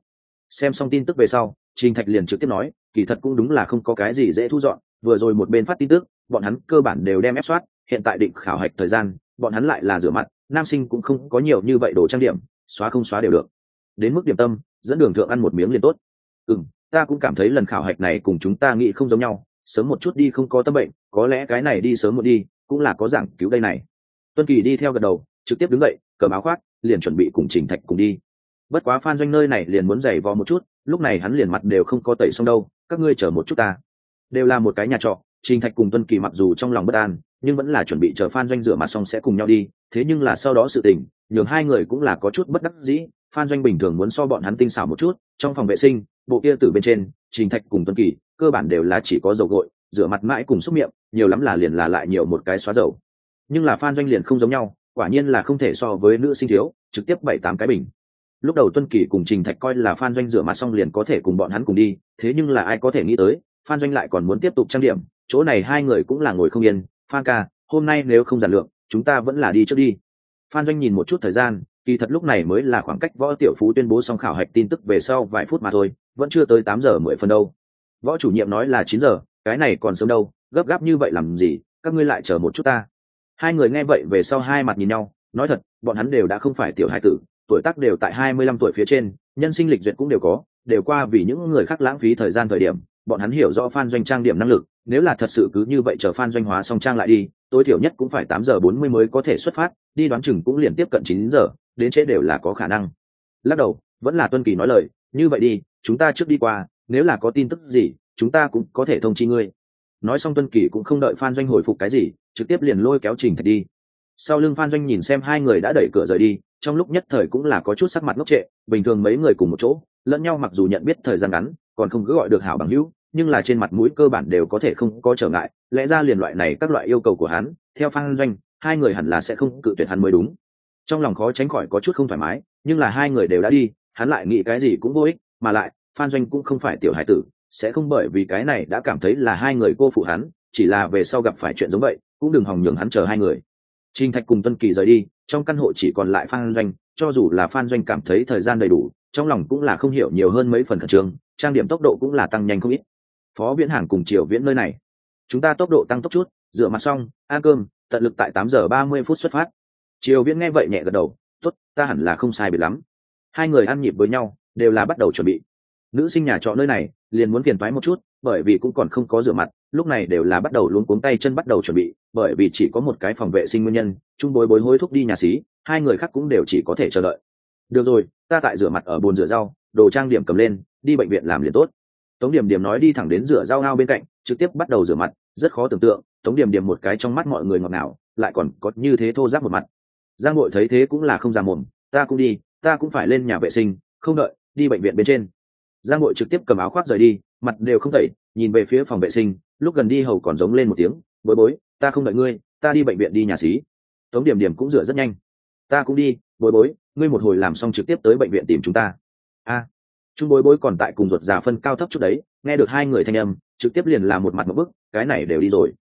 Xem xong tin tức về sau, trình thạch liền trực tiếp nói, kỳ thật cũng đúng là không có cái gì dễ thu dọn, vừa rồi một bên phát tin tức, bọn hắn cơ bản đều đem ép soát, hiện tại định khảo hạch thời gian, bọn hắn lại là rửa mặt, nam sinh cũng không có nhiều như vậy đồ trang điểm, xóa không xóa đều được. Đến mức điểm tâm, dẫn đường thượng ăn một miếng liền tốt. Ừ ta cũng cảm thấy lần khảo hạch này cùng chúng ta nghĩ không giống nhau, sớm một chút đi không có tâm bệnh, có lẽ cái này đi sớm một đi, cũng là có giảng cứu đây này. Tuân kỳ đi theo gật đầu, trực tiếp đứng dậy, cầm áo khoác, liền chuẩn bị cùng trình thạch cùng đi bất quá phan doanh nơi này liền muốn giày vò một chút, lúc này hắn liền mặt đều không có tẩy xong đâu, các ngươi chờ một chút ta. Đều là một cái nhà trọ, trình thạch cùng tuân kỳ mặc dù trong lòng bất an, nhưng vẫn là chuẩn bị chờ phan doanh rửa mặt xong sẽ cùng nhau đi, thế nhưng là sau đó sự tình, nhường hai người cũng là có chút bất đắc dĩ, phan doanh bình thường muốn so bọn hắn tinh xảo một chút, trong phòng vệ sinh, bộ kia từ bên trên, trình thạch cùng tuân kỳ, cơ bản đều là chỉ có dầu gội, rửa mặt mãi cùng xúc miệng, nhiều lắm là liền là lại nhiều một cái xóa dầu. Nhưng là phan doanh liền không giống nhau, quả nhiên là không thể so với nữ sinh thiếu, trực tiếp bảy tám cái bình lúc đầu tuân kỳ cùng trình thạch coi là phan doanh rửa mặt xong liền có thể cùng bọn hắn cùng đi, thế nhưng là ai có thể nghĩ tới phan doanh lại còn muốn tiếp tục trang điểm, chỗ này hai người cũng là ngồi không yên, phan ca, hôm nay nếu không giản lượng chúng ta vẫn là đi trước đi. Phan doanh nhìn một chút thời gian, kỳ thật lúc này mới là khoảng cách võ tiểu phú tuyên bố xong khảo hạch tin tức về sau vài phút mà thôi, vẫn chưa tới tám giờ mười phân đâu. Võ chủ nhiệm nói là chín giờ, cái này còn sớm đâu, gấp gáp như vậy làm gì, các ngươi lại chờ một chút ta. Hai người nghe vậy về sau hai mặt nhìn nhau, nói thật, bọn hắn đều đã không phải tiểu hai tử tuổi tác đều tại hai mươi lăm tuổi phía trên, nhân sinh lịch duyệt cũng đều có, đều qua vì những người khác lãng phí thời gian thời điểm, bọn hắn hiểu rõ phan doanh trang điểm năng lực, nếu là thật sự cứ như vậy chờ phan doanh hóa xong trang lại đi, tối thiểu nhất cũng phải tám giờ bốn mươi mới có thể xuất phát, đi đoán chừng cũng liền tiếp cận chín giờ, đến trễ đều là có khả năng. Lắc đầu, vẫn là tuân kỳ nói lời, như vậy đi, chúng ta trước đi qua, nếu là có tin tức gì, chúng ta cũng có thể thông chi ngươi. Nói xong tuân kỳ cũng không đợi phan doanh hồi phục cái gì, trực tiếp liền lôi kéo trình thạch đi sau lưng phan doanh nhìn xem hai người đã đẩy cửa rời đi, trong lúc nhất thời cũng là có chút sắc mặt ngốc trệ, bình thường mấy người cùng một chỗ, lẫn nhau mặc dù nhận biết thời gian ngắn, còn không cứ gọi được hảo bằng hữu, nhưng là trên mặt mũi cơ bản đều có thể không có trở ngại, lẽ ra liền loại này các loại yêu cầu của hắn, theo phan doanh, hai người hẳn là sẽ không cự tuyệt hắn mới đúng. Trong lòng khó tránh khỏi có chút không thoải mái, nhưng là hai người đều đã đi, hắn lại nghĩ cái gì cũng vô ích, mà lại, phan doanh cũng không phải tiểu hải tử, sẽ không bởi vì cái này đã cảm thấy là hai người cô phụ hắn, chỉ là về sau gặp phải chuyện giống vậy, cũng đừng hòng nhường hắn chờ hai người. Trình Thạch cùng Tuân Kỳ rời đi, trong căn hộ chỉ còn lại Phan Doanh, cho dù là Phan Doanh cảm thấy thời gian đầy đủ, trong lòng cũng là không hiểu nhiều hơn mấy phần khẩn trương, trang điểm tốc độ cũng là tăng nhanh không ít. Phó Viễn Hàng cùng Triều Viễn nơi này, chúng ta tốc độ tăng tốc chút, rửa mặt xong, ăn cơm, tận lực tại 8 giờ ba mươi phút xuất phát. Triều Viễn nghe vậy nhẹ gật đầu, tốt ta hẳn là không sai biệt lắm hai người ăn nhịp với nhau đều là bắt đầu chuẩn bị nữ sinh nhà trọ nơi này liền muốn phiền toái một chút bởi vì cũng còn không có rửa mặt lúc này đều là bắt đầu luống cuống tay chân bắt đầu chuẩn bị, bởi vì chỉ có một cái phòng vệ sinh nguyên nhân chung bối bối hối thúc đi nhà xí, hai người khác cũng đều chỉ có thể chờ đợi. Được rồi, ta tại rửa mặt ở bồn rửa rau, đồ trang điểm cầm lên, đi bệnh viện làm liền tốt. Tống điểm điểm nói đi thẳng đến rửa rau ngao bên cạnh, trực tiếp bắt đầu rửa mặt, rất khó tưởng tượng, tống điểm điểm một cái trong mắt mọi người ngọt ngào, lại còn có như thế thô giáp một mặt. Giang ngội thấy thế cũng là không ra mồm, ta cũng đi, ta cũng phải lên nhà vệ sinh, không đợi, đi bệnh viện bên trên. Giang ngội trực tiếp cầm áo khoác rời đi mặt đều không tẩy nhìn về phía phòng vệ sinh lúc gần đi hầu còn giống lên một tiếng bối bối ta không đợi ngươi ta đi bệnh viện đi nhà xí. Tống điểm điểm cũng rửa rất nhanh. Ta cũng đi bối bối ngươi một hồi làm xong trực tiếp tới bệnh viện tìm chúng ta. A. À, bối bối còn tại cùng ruột già phân cao thấp chút đấy nghe được hai người thanh âm trực tiếp liền làm một mặt một bức cái này đều đi rồi.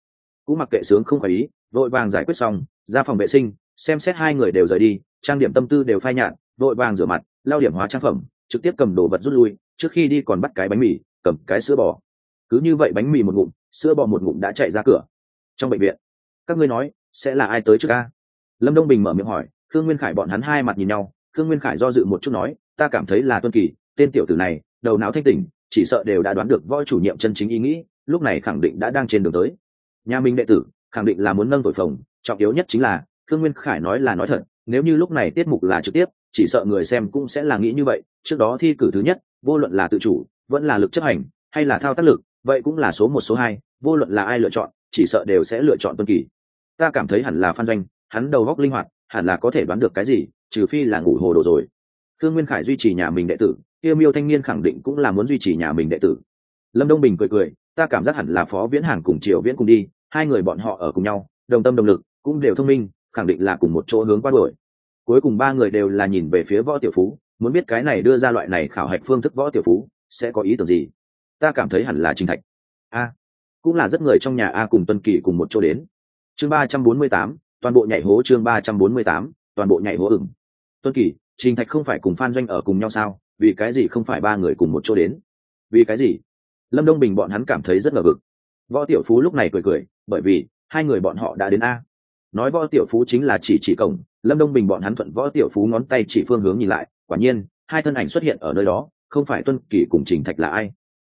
Cũng mặc kệ sướng không phải ý vội vàng giải quyết xong ra phòng vệ sinh xem xét hai người đều rời đi trang điểm tâm tư đều phai nhạt vội vàng rửa mặt lao điểm hóa trang phẩm trực tiếp cầm đồ vật rút lui trước khi đi còn bắt cái bánh mì cầm cái sữa bò. Cứ như vậy bánh mì một ngụm, sữa bò một ngụm đã chạy ra cửa. Trong bệnh viện, các ngươi nói, sẽ là ai tới trước ca? Lâm đông bình mở miệng hỏi, khương nguyên khải bọn hắn hai mặt nhìn nhau, khương nguyên khải do dự một chút nói, ta cảm thấy là tuân kỳ, tên tiểu tử này, đầu não thanh tỉnh, chỉ sợ đều đã đoán được voi chủ nhiệm chân chính ý nghĩ, lúc này khẳng định đã đang trên đường tới. Nhà minh đệ tử, khẳng định là muốn nâng tội phồng, trọng yếu nhất chính là, khương nguyên khải nói là nói thật, nếu như lúc này tiết mục là trực tiếp, chỉ sợ người xem cũng sẽ là nghĩ như vậy, trước đó thi cử thứ nhất, vô luận là tự chủ vẫn là lực chấp hành, hay là thao tác lực, vậy cũng là số một, số hai, vô luận là ai lựa chọn, chỉ sợ đều sẽ lựa chọn tuân kỳ. Ta cảm thấy hẳn là phan doanh, hắn đầu góc linh hoạt, hẳn là có thể đoán được cái gì, trừ phi là ngủ hồ đồ rồi. Thương nguyên khải duy trì nhà mình đệ tử, yêu miêu thanh niên khẳng định cũng là muốn duy trì nhà mình đệ tử. Lâm đông bình cười cười, ta cảm giác hẳn là phó viễn hàng cùng triều viễn cùng đi, hai người bọn họ ở cùng nhau, đồng tâm đồng lực, cũng đều thông minh, khẳng định là cùng một chỗ hướng qua đuổi. Cuối cùng ba người đều là nhìn về phía võ tiểu phú, muốn biết cái này đưa ra loại này khảo hạch phương thức võ tiểu phú sẽ có ý tưởng gì? Ta cảm thấy hẳn là trình thạch. A, cũng là rất người trong nhà a cùng tuân kỳ cùng một chỗ đến. Chương ba trăm bốn mươi tám, toàn bộ nhảy hố chương ba trăm bốn mươi tám, toàn bộ nhảy hố ửng. Tuân kỳ, trình thạch không phải cùng phan doanh ở cùng nhau sao? Vì cái gì không phải ba người cùng một chỗ đến? Vì cái gì? Lâm đông bình bọn hắn cảm thấy rất ngờ vực. Võ tiểu phú lúc này cười cười, bởi vì hai người bọn họ đã đến a. Nói võ tiểu phú chính là chỉ chỉ cổng, lâm đông bình bọn hắn thuận võ tiểu phú ngón tay chỉ phương hướng nhìn lại, quả nhiên, hai thân ảnh xuất hiện ở nơi đó không phải tuân kỷ cùng trình thạch là ai?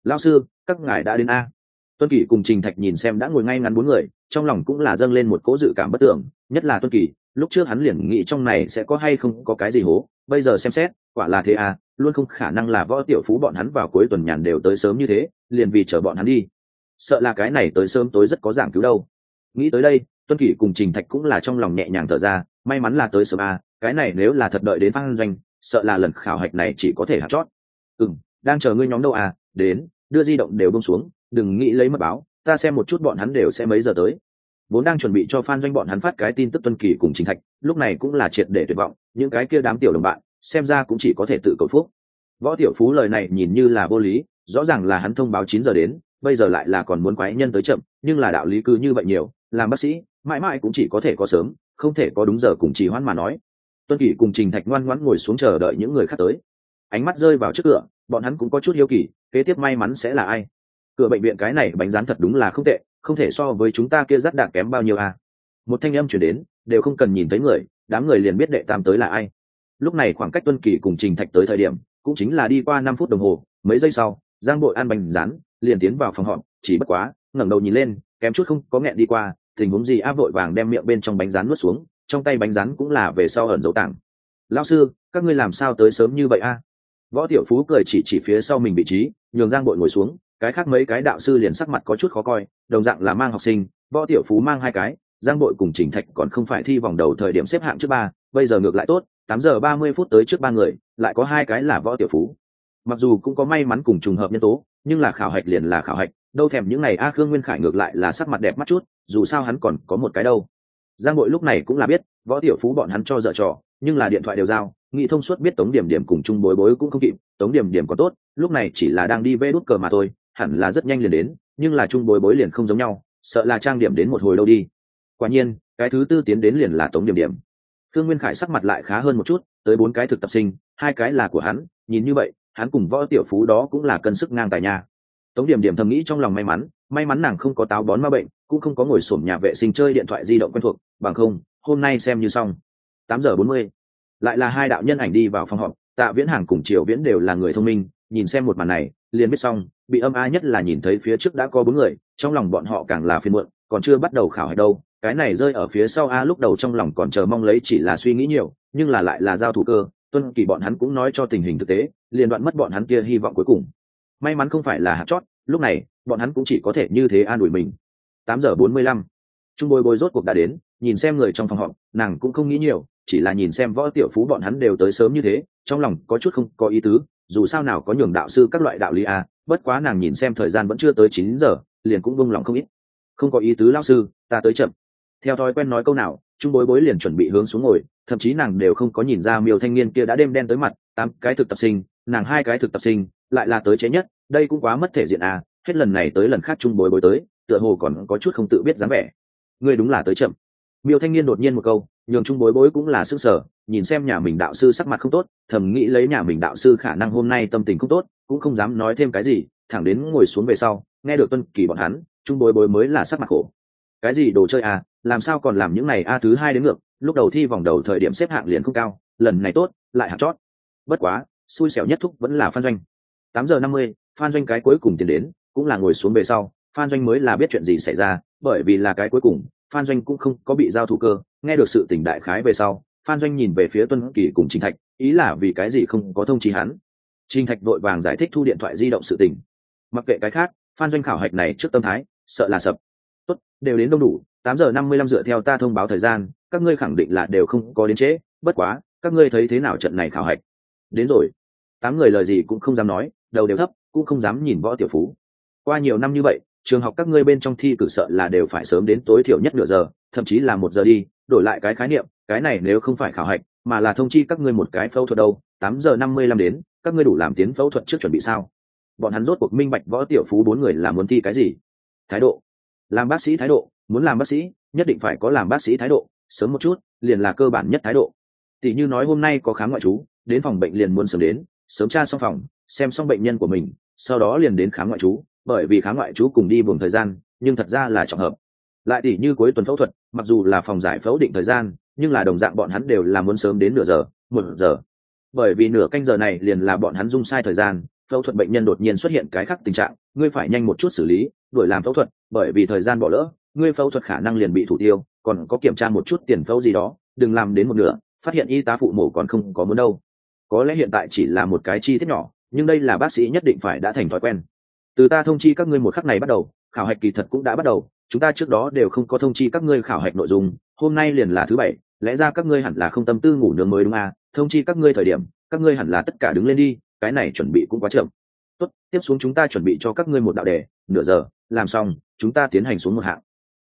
Lao sư, các ngài đã đến a. Tuân kỷ cùng trình thạch nhìn xem đã ngồi ngay ngắn bốn người, trong lòng cũng là dâng lên một cố dự cảm bất tưởng, nhất là tuân kỷ, lúc trước hắn liền nghĩ trong này sẽ có hay không có cái gì hố, bây giờ xem xét, quả là thế à luôn không khả năng là võ tiểu phú bọn hắn vào cuối tuần nhàn đều tới sớm như thế, liền vì chở bọn hắn đi. Sợ là cái này tới sớm tối rất có giảng cứu đâu. Nghĩ tới đây, tuân kỷ cùng trình thạch cũng là trong lòng nhẹ nhàng thở ra, may mắn là tới sớm à cái này nếu là thật đợi đến phan doanh, sợ là lần khảo hạch này chỉ có thể hạt chót ừ m đang chờ ngươi nhóm đâu à? Đến, đưa di động đều bông xuống, đừng nghĩ lấy mật báo, ta xem một chút bọn hắn đều sẽ mấy giờ tới. Vốn đang chuẩn bị cho phan doanh bọn hắn phát cái tin tức tuân kỳ cùng chính thạch, lúc này cũng là triệt để tuyệt vọng, những cái kia đám tiểu đồng bạn, xem ra cũng chỉ có thể tự cầu phúc. Võ tiểu phú lời này nhìn như là vô lý, rõ ràng là hắn thông báo chín giờ đến, bây giờ lại là còn muốn quái nhân tới chậm, nhưng là đạo lý cứ như vậy nhiều, làm bác sĩ, mãi mãi cũng chỉ có thể có sớm, không thể có đúng giờ cùng trì hoãn mà nói. Tuân kỷ cùng trình thạch ngoan ngoãn ngồi xuống chờ đợi những người khác tới ánh mắt rơi vào trước cửa, bọn hắn cũng có chút hiếu kỳ, kế tiếp may mắn sẽ là ai? Cửa bệnh viện cái này bánh rán thật đúng là không tệ, không thể so với chúng ta kia rất đạc kém bao nhiêu à. một thanh âm chuyển đến, đều không cần nhìn thấy người, đám người liền biết đệ tam tới là ai. Lúc này khoảng cách tuân kỳ cùng trình thạch tới thời điểm, cũng chính là đi qua năm phút đồng hồ, mấy giây sau, giang bội ăn bánh rán, liền tiến vào phòng họp, chỉ bất quá, ngẩng đầu nhìn lên, kém chút không có nghẹn đi qua, tình huống gì áp vội vàng đem miệng bên trong bánh rán nuốt xuống, trong tay bánh rán cũng là về sau ẩn dấu tảng. Lao sư, các ngươi làm sao tới sớm như vậy a? Võ tiểu phú cười chỉ chỉ phía sau mình vị trí, nhường giang bội ngồi xuống, cái khác mấy cái đạo sư liền sắc mặt có chút khó coi, đồng dạng là mang học sinh, võ tiểu phú mang hai cái, giang bội cùng trình thạch còn không phải thi vòng đầu thời điểm xếp hạng trước ba, bây giờ ngược lại tốt, tám giờ ba mươi phút tới trước ba người, lại có hai cái là võ tiểu phú. Mặc dù cũng có may mắn cùng trùng hợp nhân tố, nhưng là khảo hạch liền là khảo hạch, đâu thèm những ngày a khương nguyên khải ngược lại là sắc mặt đẹp mắt chút, dù sao hắn còn có một cái đâu. Giang bội lúc này cũng là biết, võ tiểu phú bọn hắn cho dở trò, nhưng là điện thoại đều giao nghĩ thông suốt biết tống điểm điểm cùng chung bối bối cũng không kịp, tống điểm điểm có tốt, lúc này chỉ là đang đi vê đút cờ mà thôi, hẳn là rất nhanh liền đến, nhưng là chung bối bối liền không giống nhau, sợ là trang điểm đến một hồi đâu đi. Quả nhiên, cái thứ tư tiến đến liền là tống điểm điểm. Thương nguyên khải sắc mặt lại khá hơn một chút, tới bốn cái thực tập sinh, hai cái là của hắn, nhìn như vậy, hắn cùng võ tiểu phú đó cũng là cân sức ngang tài nhà tống điểm điểm thầm nghĩ trong lòng may mắn may mắn nàng không có táo bón ma bệnh, cũng không có ngồi sổm nhà vệ sinh chơi điện thoại di động quen thuộc, bằng không, hôm nay xem như xong. Tám giờ bốn mươi lại là hai đạo nhân ảnh đi vào phòng họp, tạ viễn hàng cùng triều viễn đều là người thông minh, nhìn xem một màn này, liền biết xong, bị âm a nhất là nhìn thấy phía trước đã có bốn người, trong lòng bọn họ càng là phiên muộn, còn chưa bắt đầu khảo hạch đâu, cái này rơi ở phía sau a lúc đầu trong lòng còn chờ mong lấy chỉ là suy nghĩ nhiều, nhưng là lại là giao thủ cơ, tuân kỳ bọn hắn cũng nói cho tình hình thực tế, liền đoạn mất bọn hắn kia hy vọng cuối cùng. May mắn không phải là hạt chót, lúc này, bọn hắn cũng chỉ có thể như thế an ủi mình. Tám giờ bốn mươi lăm, trung bồi bồi rốt cuộc đã đến, nhìn xem người trong phòng họp, nàng cũng không nghĩ nhiều chỉ là nhìn xem võ tiểu phú bọn hắn đều tới sớm như thế, trong lòng có chút không có ý tứ, dù sao nào có nhường đạo sư các loại đạo lý à bất quá nàng nhìn xem thời gian vẫn chưa tới chín giờ, liền cũng vung lòng không ít. Không có ý tứ lao sư, ta tới chậm. Theo thói quen nói câu nào, trung bối bối liền chuẩn bị hướng xuống ngồi, thậm chí nàng đều không có nhìn ra miêu thanh niên kia đã đêm đen tới mặt, tám cái thực tập sinh, nàng hai cái thực tập sinh, lại là tới chế nhất, đây cũng quá mất thể diện à hết lần này tới lần khác trung bối bối tới, tựa hồ còn có chút không tự biết dáng vẻ. Ngươi đúng là tới chậm miêu thanh niên đột nhiên một câu, nhường trung bối bối cũng là sức sở nhìn xem nhà mình đạo sư sắc mặt không tốt, thầm nghĩ lấy nhà mình đạo sư khả năng hôm nay tâm tình không tốt, cũng không dám nói thêm cái gì, thẳng đến ngồi xuống về sau, nghe được tuân kỳ bọn hắn, trung bối bối mới là sắc mặt khổ. Cái gì đồ chơi à làm sao còn làm những này a à, thứ hai đến ngược, lúc đầu thi vòng đầu thời điểm xếp hạng liền không cao, lần này tốt, lại hạng chót. Bất quá, xui xẻo nhất thúc vẫn là phan doanh. Tám giờ năm mươi, phan doanh cái cuối cùng tiến đến, cũng là ngồi xuống về sau, phan doanh mới là biết chuyện gì xảy ra, bởi vì là cái cuối cùng phan doanh cũng không có bị giao thủ cơ. Nghe được sự tỉnh đại khái về sau, phan doanh nhìn về phía tuân kỳ cùng trình thạch, ý là vì cái gì không có thông chí hắn. Trình thạch vội vàng giải thích thu điện thoại di động sự tình. Mặc kệ cái khác, phan doanh khảo hạch này trước tâm thái, sợ là sập. Tốt, đều đến đông đủ, tám giờ năm mươi lăm dựa theo ta thông báo thời gian, các ngươi khẳng định là đều không có đến trễ, bất quá, các ngươi thấy thế nào trận này khảo hạch? Đến rồi. Tám người lời gì cũng không dám nói, đầu đều thấp, cũng không dám nhìn võ tiểu phú. Qua nhiều năm như vậy trường học các ngươi bên trong thi cử sợ là đều phải sớm đến tối thiểu nhất nửa giờ, thậm chí là một giờ đi, đổi lại cái khái niệm, cái này nếu không phải khảo hạch, mà là thông chi các ngươi một cái phẫu thuật đâu, tám giờ năm mươi lăm đến, các ngươi đủ làm tiến phẫu thuật trước chuẩn bị sao? Bọn hắn rốt cuộc minh bạch võ tiểu phú bốn người là muốn thi cái gì? Thái độ. Làm bác sĩ thái độ, muốn làm bác sĩ, nhất định phải có làm bác sĩ thái độ, sớm một chút, liền là cơ bản nhất thái độ. Tỷ như nói hôm nay có khám ngoại trú, đến phòng bệnh liền muốn sớm đến, sớm tra xong phòng, xem xong bệnh nhân của mình, sau đó liền đến khám ngoại trú bởi vì khá ngoại chú cùng đi buồng thời gian, nhưng thật ra là trọng hợp. Lại tỷ như cuối tuần phẫu thuật, mặc dù là phòng giải phẫu định thời gian, nhưng là đồng dạng bọn hắn đều là muốn sớm đến nửa giờ, một giờ. Bởi vì nửa canh giờ này liền là bọn hắn dung sai thời gian, phẫu thuật bệnh nhân đột nhiên xuất hiện cái khác tình trạng, ngươi phải nhanh một chút xử lý, đuổi làm phẫu thuật, bởi vì thời gian bỏ lỡ, ngươi phẫu thuật khả năng liền bị thủ tiêu, còn có kiểm tra một chút tiền phẫu gì đó, đừng làm đến một nửa, phát hiện y tá phụ mổ còn không có muốn đâu. Có lẽ hiện tại chỉ là một cái chi tiết nhỏ, nhưng đây là bác sĩ nhất định phải đã thành thói quen từ ta thông chi các ngươi một khắc này bắt đầu, khảo hạch kỳ thật cũng đã bắt đầu, chúng ta trước đó đều không có thông chi các ngươi khảo hạch nội dung, hôm nay liền là thứ bảy, lẽ ra các ngươi hẳn là không tâm tư ngủ nướng mới đúng à thông chi các ngươi thời điểm, các ngươi hẳn là tất cả đứng lên đi, cái này chuẩn bị cũng quá chậm. Tốt, tiếp xuống chúng ta chuẩn bị cho các ngươi một đạo đề, nửa giờ, làm xong, chúng ta tiến hành xuống một hạng.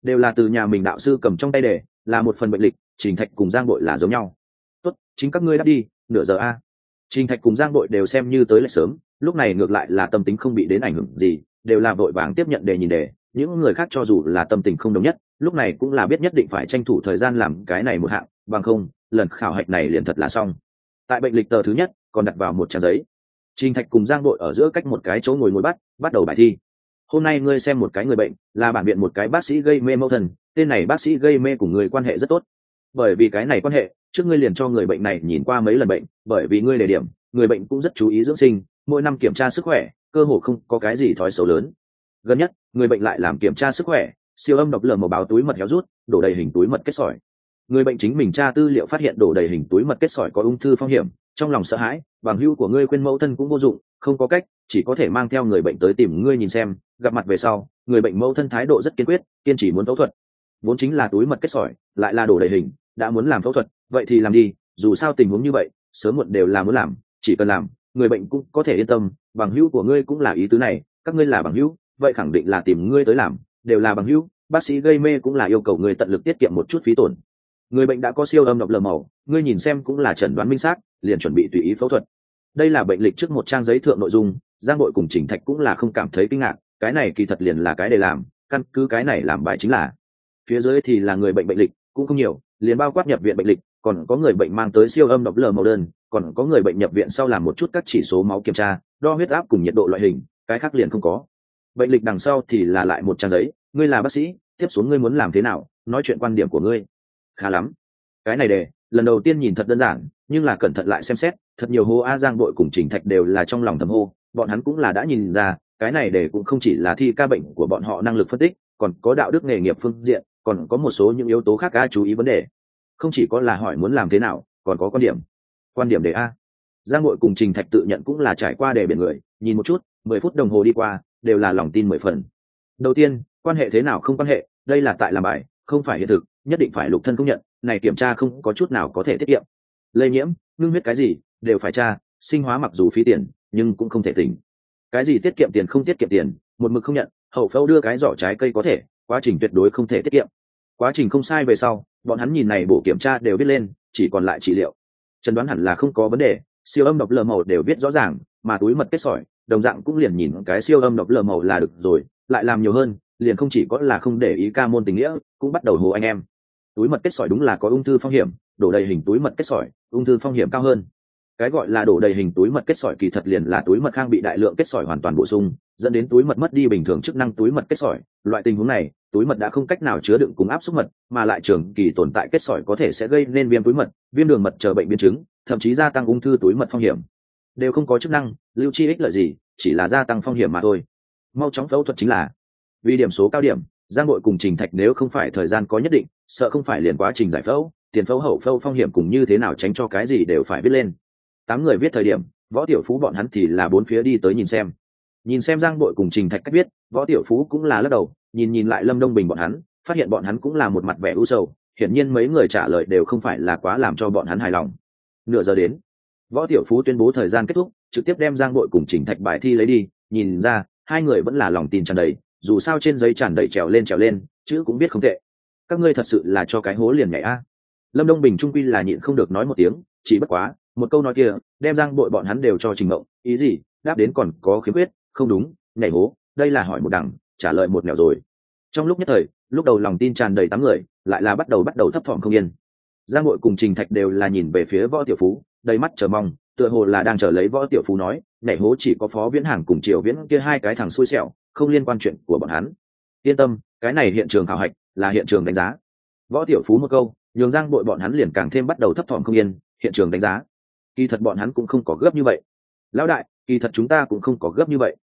Đều là từ nhà mình đạo sư cầm trong tay đề, là một phần bệnh lịch, trình thạch cùng giang bội là giống nhau. Tốt, chính các ngươi đã đi, nửa giờ a. Trình thạch cùng giang bội đều xem như tới lại sớm lúc này ngược lại là tâm tính không bị đến ảnh hưởng gì, đều là vội vàng tiếp nhận đề nhìn đề. Những người khác cho dù là tâm tình không đồng nhất, lúc này cũng là biết nhất định phải tranh thủ thời gian làm cái này một hạng, bằng không, lần khảo hạch này liền thật là xong. Tại bệnh lịch tờ thứ nhất, còn đặt vào một trang giấy. Trình thạch cùng giang đội ở giữa cách một cái chỗ ngồi ngồi bắt bắt đầu bài thi. Hôm nay ngươi xem một cái người bệnh, là bản viện một cái bác sĩ gây mê mâu thần, tên này bác sĩ gây mê của người quan hệ rất tốt. Bởi vì cái này quan hệ, trước ngươi liền cho người bệnh này nhìn qua mấy lần bệnh, bởi vì ngươi đề điểm, người bệnh cũng rất chú ý dưỡng sinh mỗi năm kiểm tra sức khỏe, cơ hồ không có cái gì thói xấu lớn. Gần nhất, người bệnh lại làm kiểm tra sức khỏe, siêu âm độc lờ màu báo túi mật héo rút, đổ đầy hình túi mật kết sỏi. Người bệnh chính mình tra tư liệu phát hiện đổ đầy hình túi mật kết sỏi có ung thư phong hiểm, trong lòng sợ hãi, bằng hữu của ngươi quên mẫu thân cũng vô dụng, không có cách, chỉ có thể mang theo người bệnh tới tìm ngươi nhìn xem, gặp mặt về sau, người bệnh mẫu thân thái độ rất kiên quyết, kiên trì muốn phẫu thuật. Vốn chính là túi mật kết sỏi, lại là đổ đầy hình, đã muốn làm phẫu thuật, vậy thì làm đi, dù sao tình huống như vậy, sớm muộn đều là muốn làm, chỉ cần làm người bệnh cũng có thể yên tâm, bằng hữu của ngươi cũng là ý tứ này, các ngươi là bằng hữu, vậy khẳng định là tìm ngươi tới làm, đều là bằng hữu, bác sĩ gây mê cũng là yêu cầu người tận lực tiết kiệm một chút phí tổn. Người bệnh đã có siêu âm độc lờ màu, ngươi nhìn xem cũng là chẩn đoán minh xác, liền chuẩn bị tùy ý phẫu thuật. Đây là bệnh lịch trước một trang giấy thượng nội dung, giang nội cùng chỉnh thạch cũng là không cảm thấy kinh ngạc, cái này kỳ thật liền là cái để làm, căn cứ cái này làm bài chính là. Phía dưới thì là người bệnh bệnh lịch, cũng không nhiều, liền bao quát nhập viện bệnh lịch, còn có người bệnh mang tới siêu âm độc lờ màu đơn còn có người bệnh nhập viện sau làm một chút các chỉ số máu kiểm tra, đo huyết áp cùng nhiệt độ loại hình, cái khác liền không có. Bệnh lịch đằng sau thì là lại một trang giấy, ngươi là bác sĩ, tiếp xuống ngươi muốn làm thế nào, nói chuyện quan điểm của ngươi. Khá lắm. Cái này đề, lần đầu tiên nhìn thật đơn giản, nhưng là cẩn thận lại xem xét, thật nhiều hô a giang đội cùng trình thạch đều là trong lòng thầm hô, bọn hắn cũng là đã nhìn ra, cái này để cũng không chỉ là thi ca bệnh của bọn họ năng lực phân tích, còn có đạo đức nghề nghiệp phương diện, còn có một số những yếu tố khác a chú ý vấn đề. Không chỉ có là hỏi muốn làm thế nào, còn có quan điểm quan điểm đề a. Giang nội cùng trình thạch tự nhận cũng là trải qua đề biển người, nhìn một chút, mười phút đồng hồ đi qua, đều là lòng tin mười phần. Đầu tiên, quan hệ thế nào không quan hệ, đây là tại làm bài, không phải hiện thực, nhất định phải lục thân công nhận, này kiểm tra không có chút nào có thể tiết kiệm. Lây nhiễm, ngưng huyết cái gì, đều phải tra, sinh hóa mặc dù phí tiền, nhưng cũng không thể tỉnh. Cái gì tiết kiệm tiền không tiết kiệm tiền, một mực không nhận, hậu phẫu đưa cái giỏ trái cây có thể, quá trình tuyệt đối không thể tiết kiệm. Quá trình không sai về sau, bọn hắn nhìn này bộ kiểm tra đều biết lên, chỉ còn lại trị liệu chẩn đoán hẳn là không có vấn đề, siêu âm độc lờ màu đều viết rõ ràng, mà túi mật kết sỏi, đồng dạng cũng liền nhìn cái siêu âm độc lờ màu là được rồi, lại làm nhiều hơn, liền không chỉ có là không để ý ca môn tình nghĩa, cũng bắt đầu hồ anh em. Túi mật kết sỏi đúng là có ung thư phong hiểm, đổ đầy hình túi mật kết sỏi, ung thư phong hiểm cao hơn. Cái gọi là đổ đầy hình túi mật kết sỏi kỳ thật liền là túi mật khang bị đại lượng kết sỏi hoàn toàn bổ sung, dẫn đến túi mật mất đi bình thường chức năng túi mật kết sỏi. Loại tình huống này túi mật đã không cách nào chứa đựng cùng áp suất mật, mà lại trường kỳ tồn tại kết sỏi có thể sẽ gây nên viêm túi mật, viêm đường mật chờ bệnh biến chứng, thậm chí gia tăng ung thư túi mật phong hiểm. Đều không có chức năng, lưu chi ích lợi gì, chỉ là gia tăng phong hiểm mà thôi. Mau chóng phẫu thuật chính là, vì điểm số cao điểm, giang nội cùng trình thạch nếu không phải thời gian có nhất định, sợ không phải liền quá trình giải phẫu, tiền phẫu hậu phẫu phong hiểm cùng như thế nào tránh cho cái gì đều phải viết lên. Tám người viết thời điểm, võ tiểu phú bọn hắn thì là bốn phía đi tới nhìn xem. Nhìn xem giang bội cùng trình thạch cách viết, võ tiểu phú cũng là lắc đầu nhìn nhìn lại lâm đông bình bọn hắn, phát hiện bọn hắn cũng là một mặt vẻ u sầu, hiển nhiên mấy người trả lời đều không phải là quá làm cho bọn hắn hài lòng. Nửa giờ đến, võ tiểu phú tuyên bố thời gian kết thúc, trực tiếp đem giang bội cùng trình thạch bài thi lấy đi, nhìn ra, hai người vẫn là lòng tin tràn đầy, dù sao trên giấy tràn đầy trèo lên trèo lên, chữ cũng biết không tệ. Các ngươi thật sự là cho cái hố liền nhảy a. Lâm đông bình trung quy là nhịn không được nói một tiếng, chỉ bất quá, một câu nói kia, đem giang bội bọn hắn đều cho trình mộng ý gì, đáp đến còn có khiếm khuyết, không đúng, nhảy hố, đây là hỏi một đằng trả lời một nẻo rồi. Trong lúc nhất thời, lúc đầu lòng tin tràn đầy tám người, lại là bắt đầu bắt đầu thấp thỏm không yên. Giang hội cùng trình thạch đều là nhìn về phía võ tiểu phú, đầy mắt chờ mong, tựa hồ là đang chờ lấy võ tiểu phú nói, nhảy hố chỉ có phó viễn hàng cùng triều viễn kia hai cái thằng xui xẻo, không liên quan chuyện của bọn hắn. Yên tâm, cái này hiện trường khảo hạch là hiện trường đánh giá. Võ tiểu phú một câu, nhường giang bội bọn hắn liền càng thêm bắt đầu thấp thỏm không yên, hiện trường đánh giá? Kỳ thật bọn hắn cũng không có gấp như vậy. Lão đại, kỳ thật chúng ta cũng không có gấp như vậy.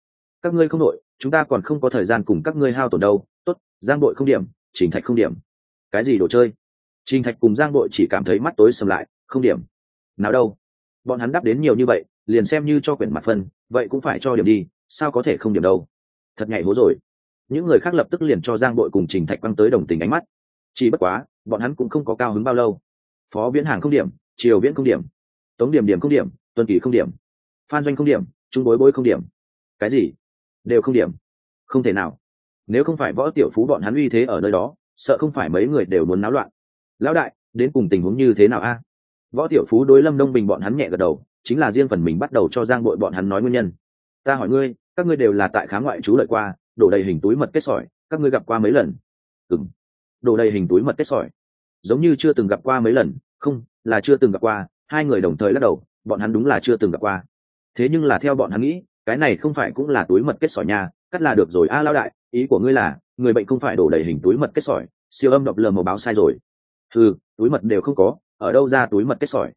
Các ngươi không nội chúng ta còn không có thời gian cùng các ngươi hao tổn đâu. Tốt, giang đội không điểm, trình thạch không điểm. Cái gì đồ chơi? Trình thạch cùng giang đội chỉ cảm thấy mắt tối sầm lại, không điểm. Nào đâu? Bọn hắn đáp đến nhiều như vậy, liền xem như cho quyển mặt phân, vậy cũng phải cho điểm đi, sao có thể không điểm đâu? Thật nhảy hố rồi. Những người khác lập tức liền cho giang đội cùng trình thạch băng tới đồng tình ánh mắt. Chỉ bất quá, bọn hắn cũng không có cao hứng bao lâu. Phó viễn hàng không điểm, triều viễn không điểm, tống điểm điểm không điểm tuần kỳ không điểm, phan doanh không điểm, trung bối bối không điểm. Cái gì? Đều không điểm. Không thể nào. Nếu không phải võ tiểu phú bọn hắn uy thế ở nơi đó, sợ không phải mấy người đều muốn náo loạn. Lão đại, đến cùng tình huống như thế nào a? Võ tiểu phú đối lâm đông bình bọn hắn nhẹ gật đầu, chính là riêng phần mình bắt đầu cho giang bội bọn hắn nói nguyên nhân. Ta hỏi ngươi, các ngươi đều là tại khá ngoại trú lợi qua, đổ đầy hình túi mật kết sỏi, các ngươi gặp qua mấy lần? Ừng đổ đầy hình túi mật kết sỏi. Giống như chưa từng gặp qua mấy lần, không, là chưa từng gặp qua, hai người đồng thời lắc đầu, bọn hắn đúng là chưa từng gặp qua. Thế nhưng là theo bọn hắn nghĩ cái này không phải cũng là túi mật kết sỏi nha cắt là được rồi. A à, lao đại ý của ngươi là người bệnh không phải đổ đầy hình túi mật kết sỏi siêu âm độc lờ màu báo sai rồi. Ừ túi mật đều không có ở đâu ra túi mật kết sỏi?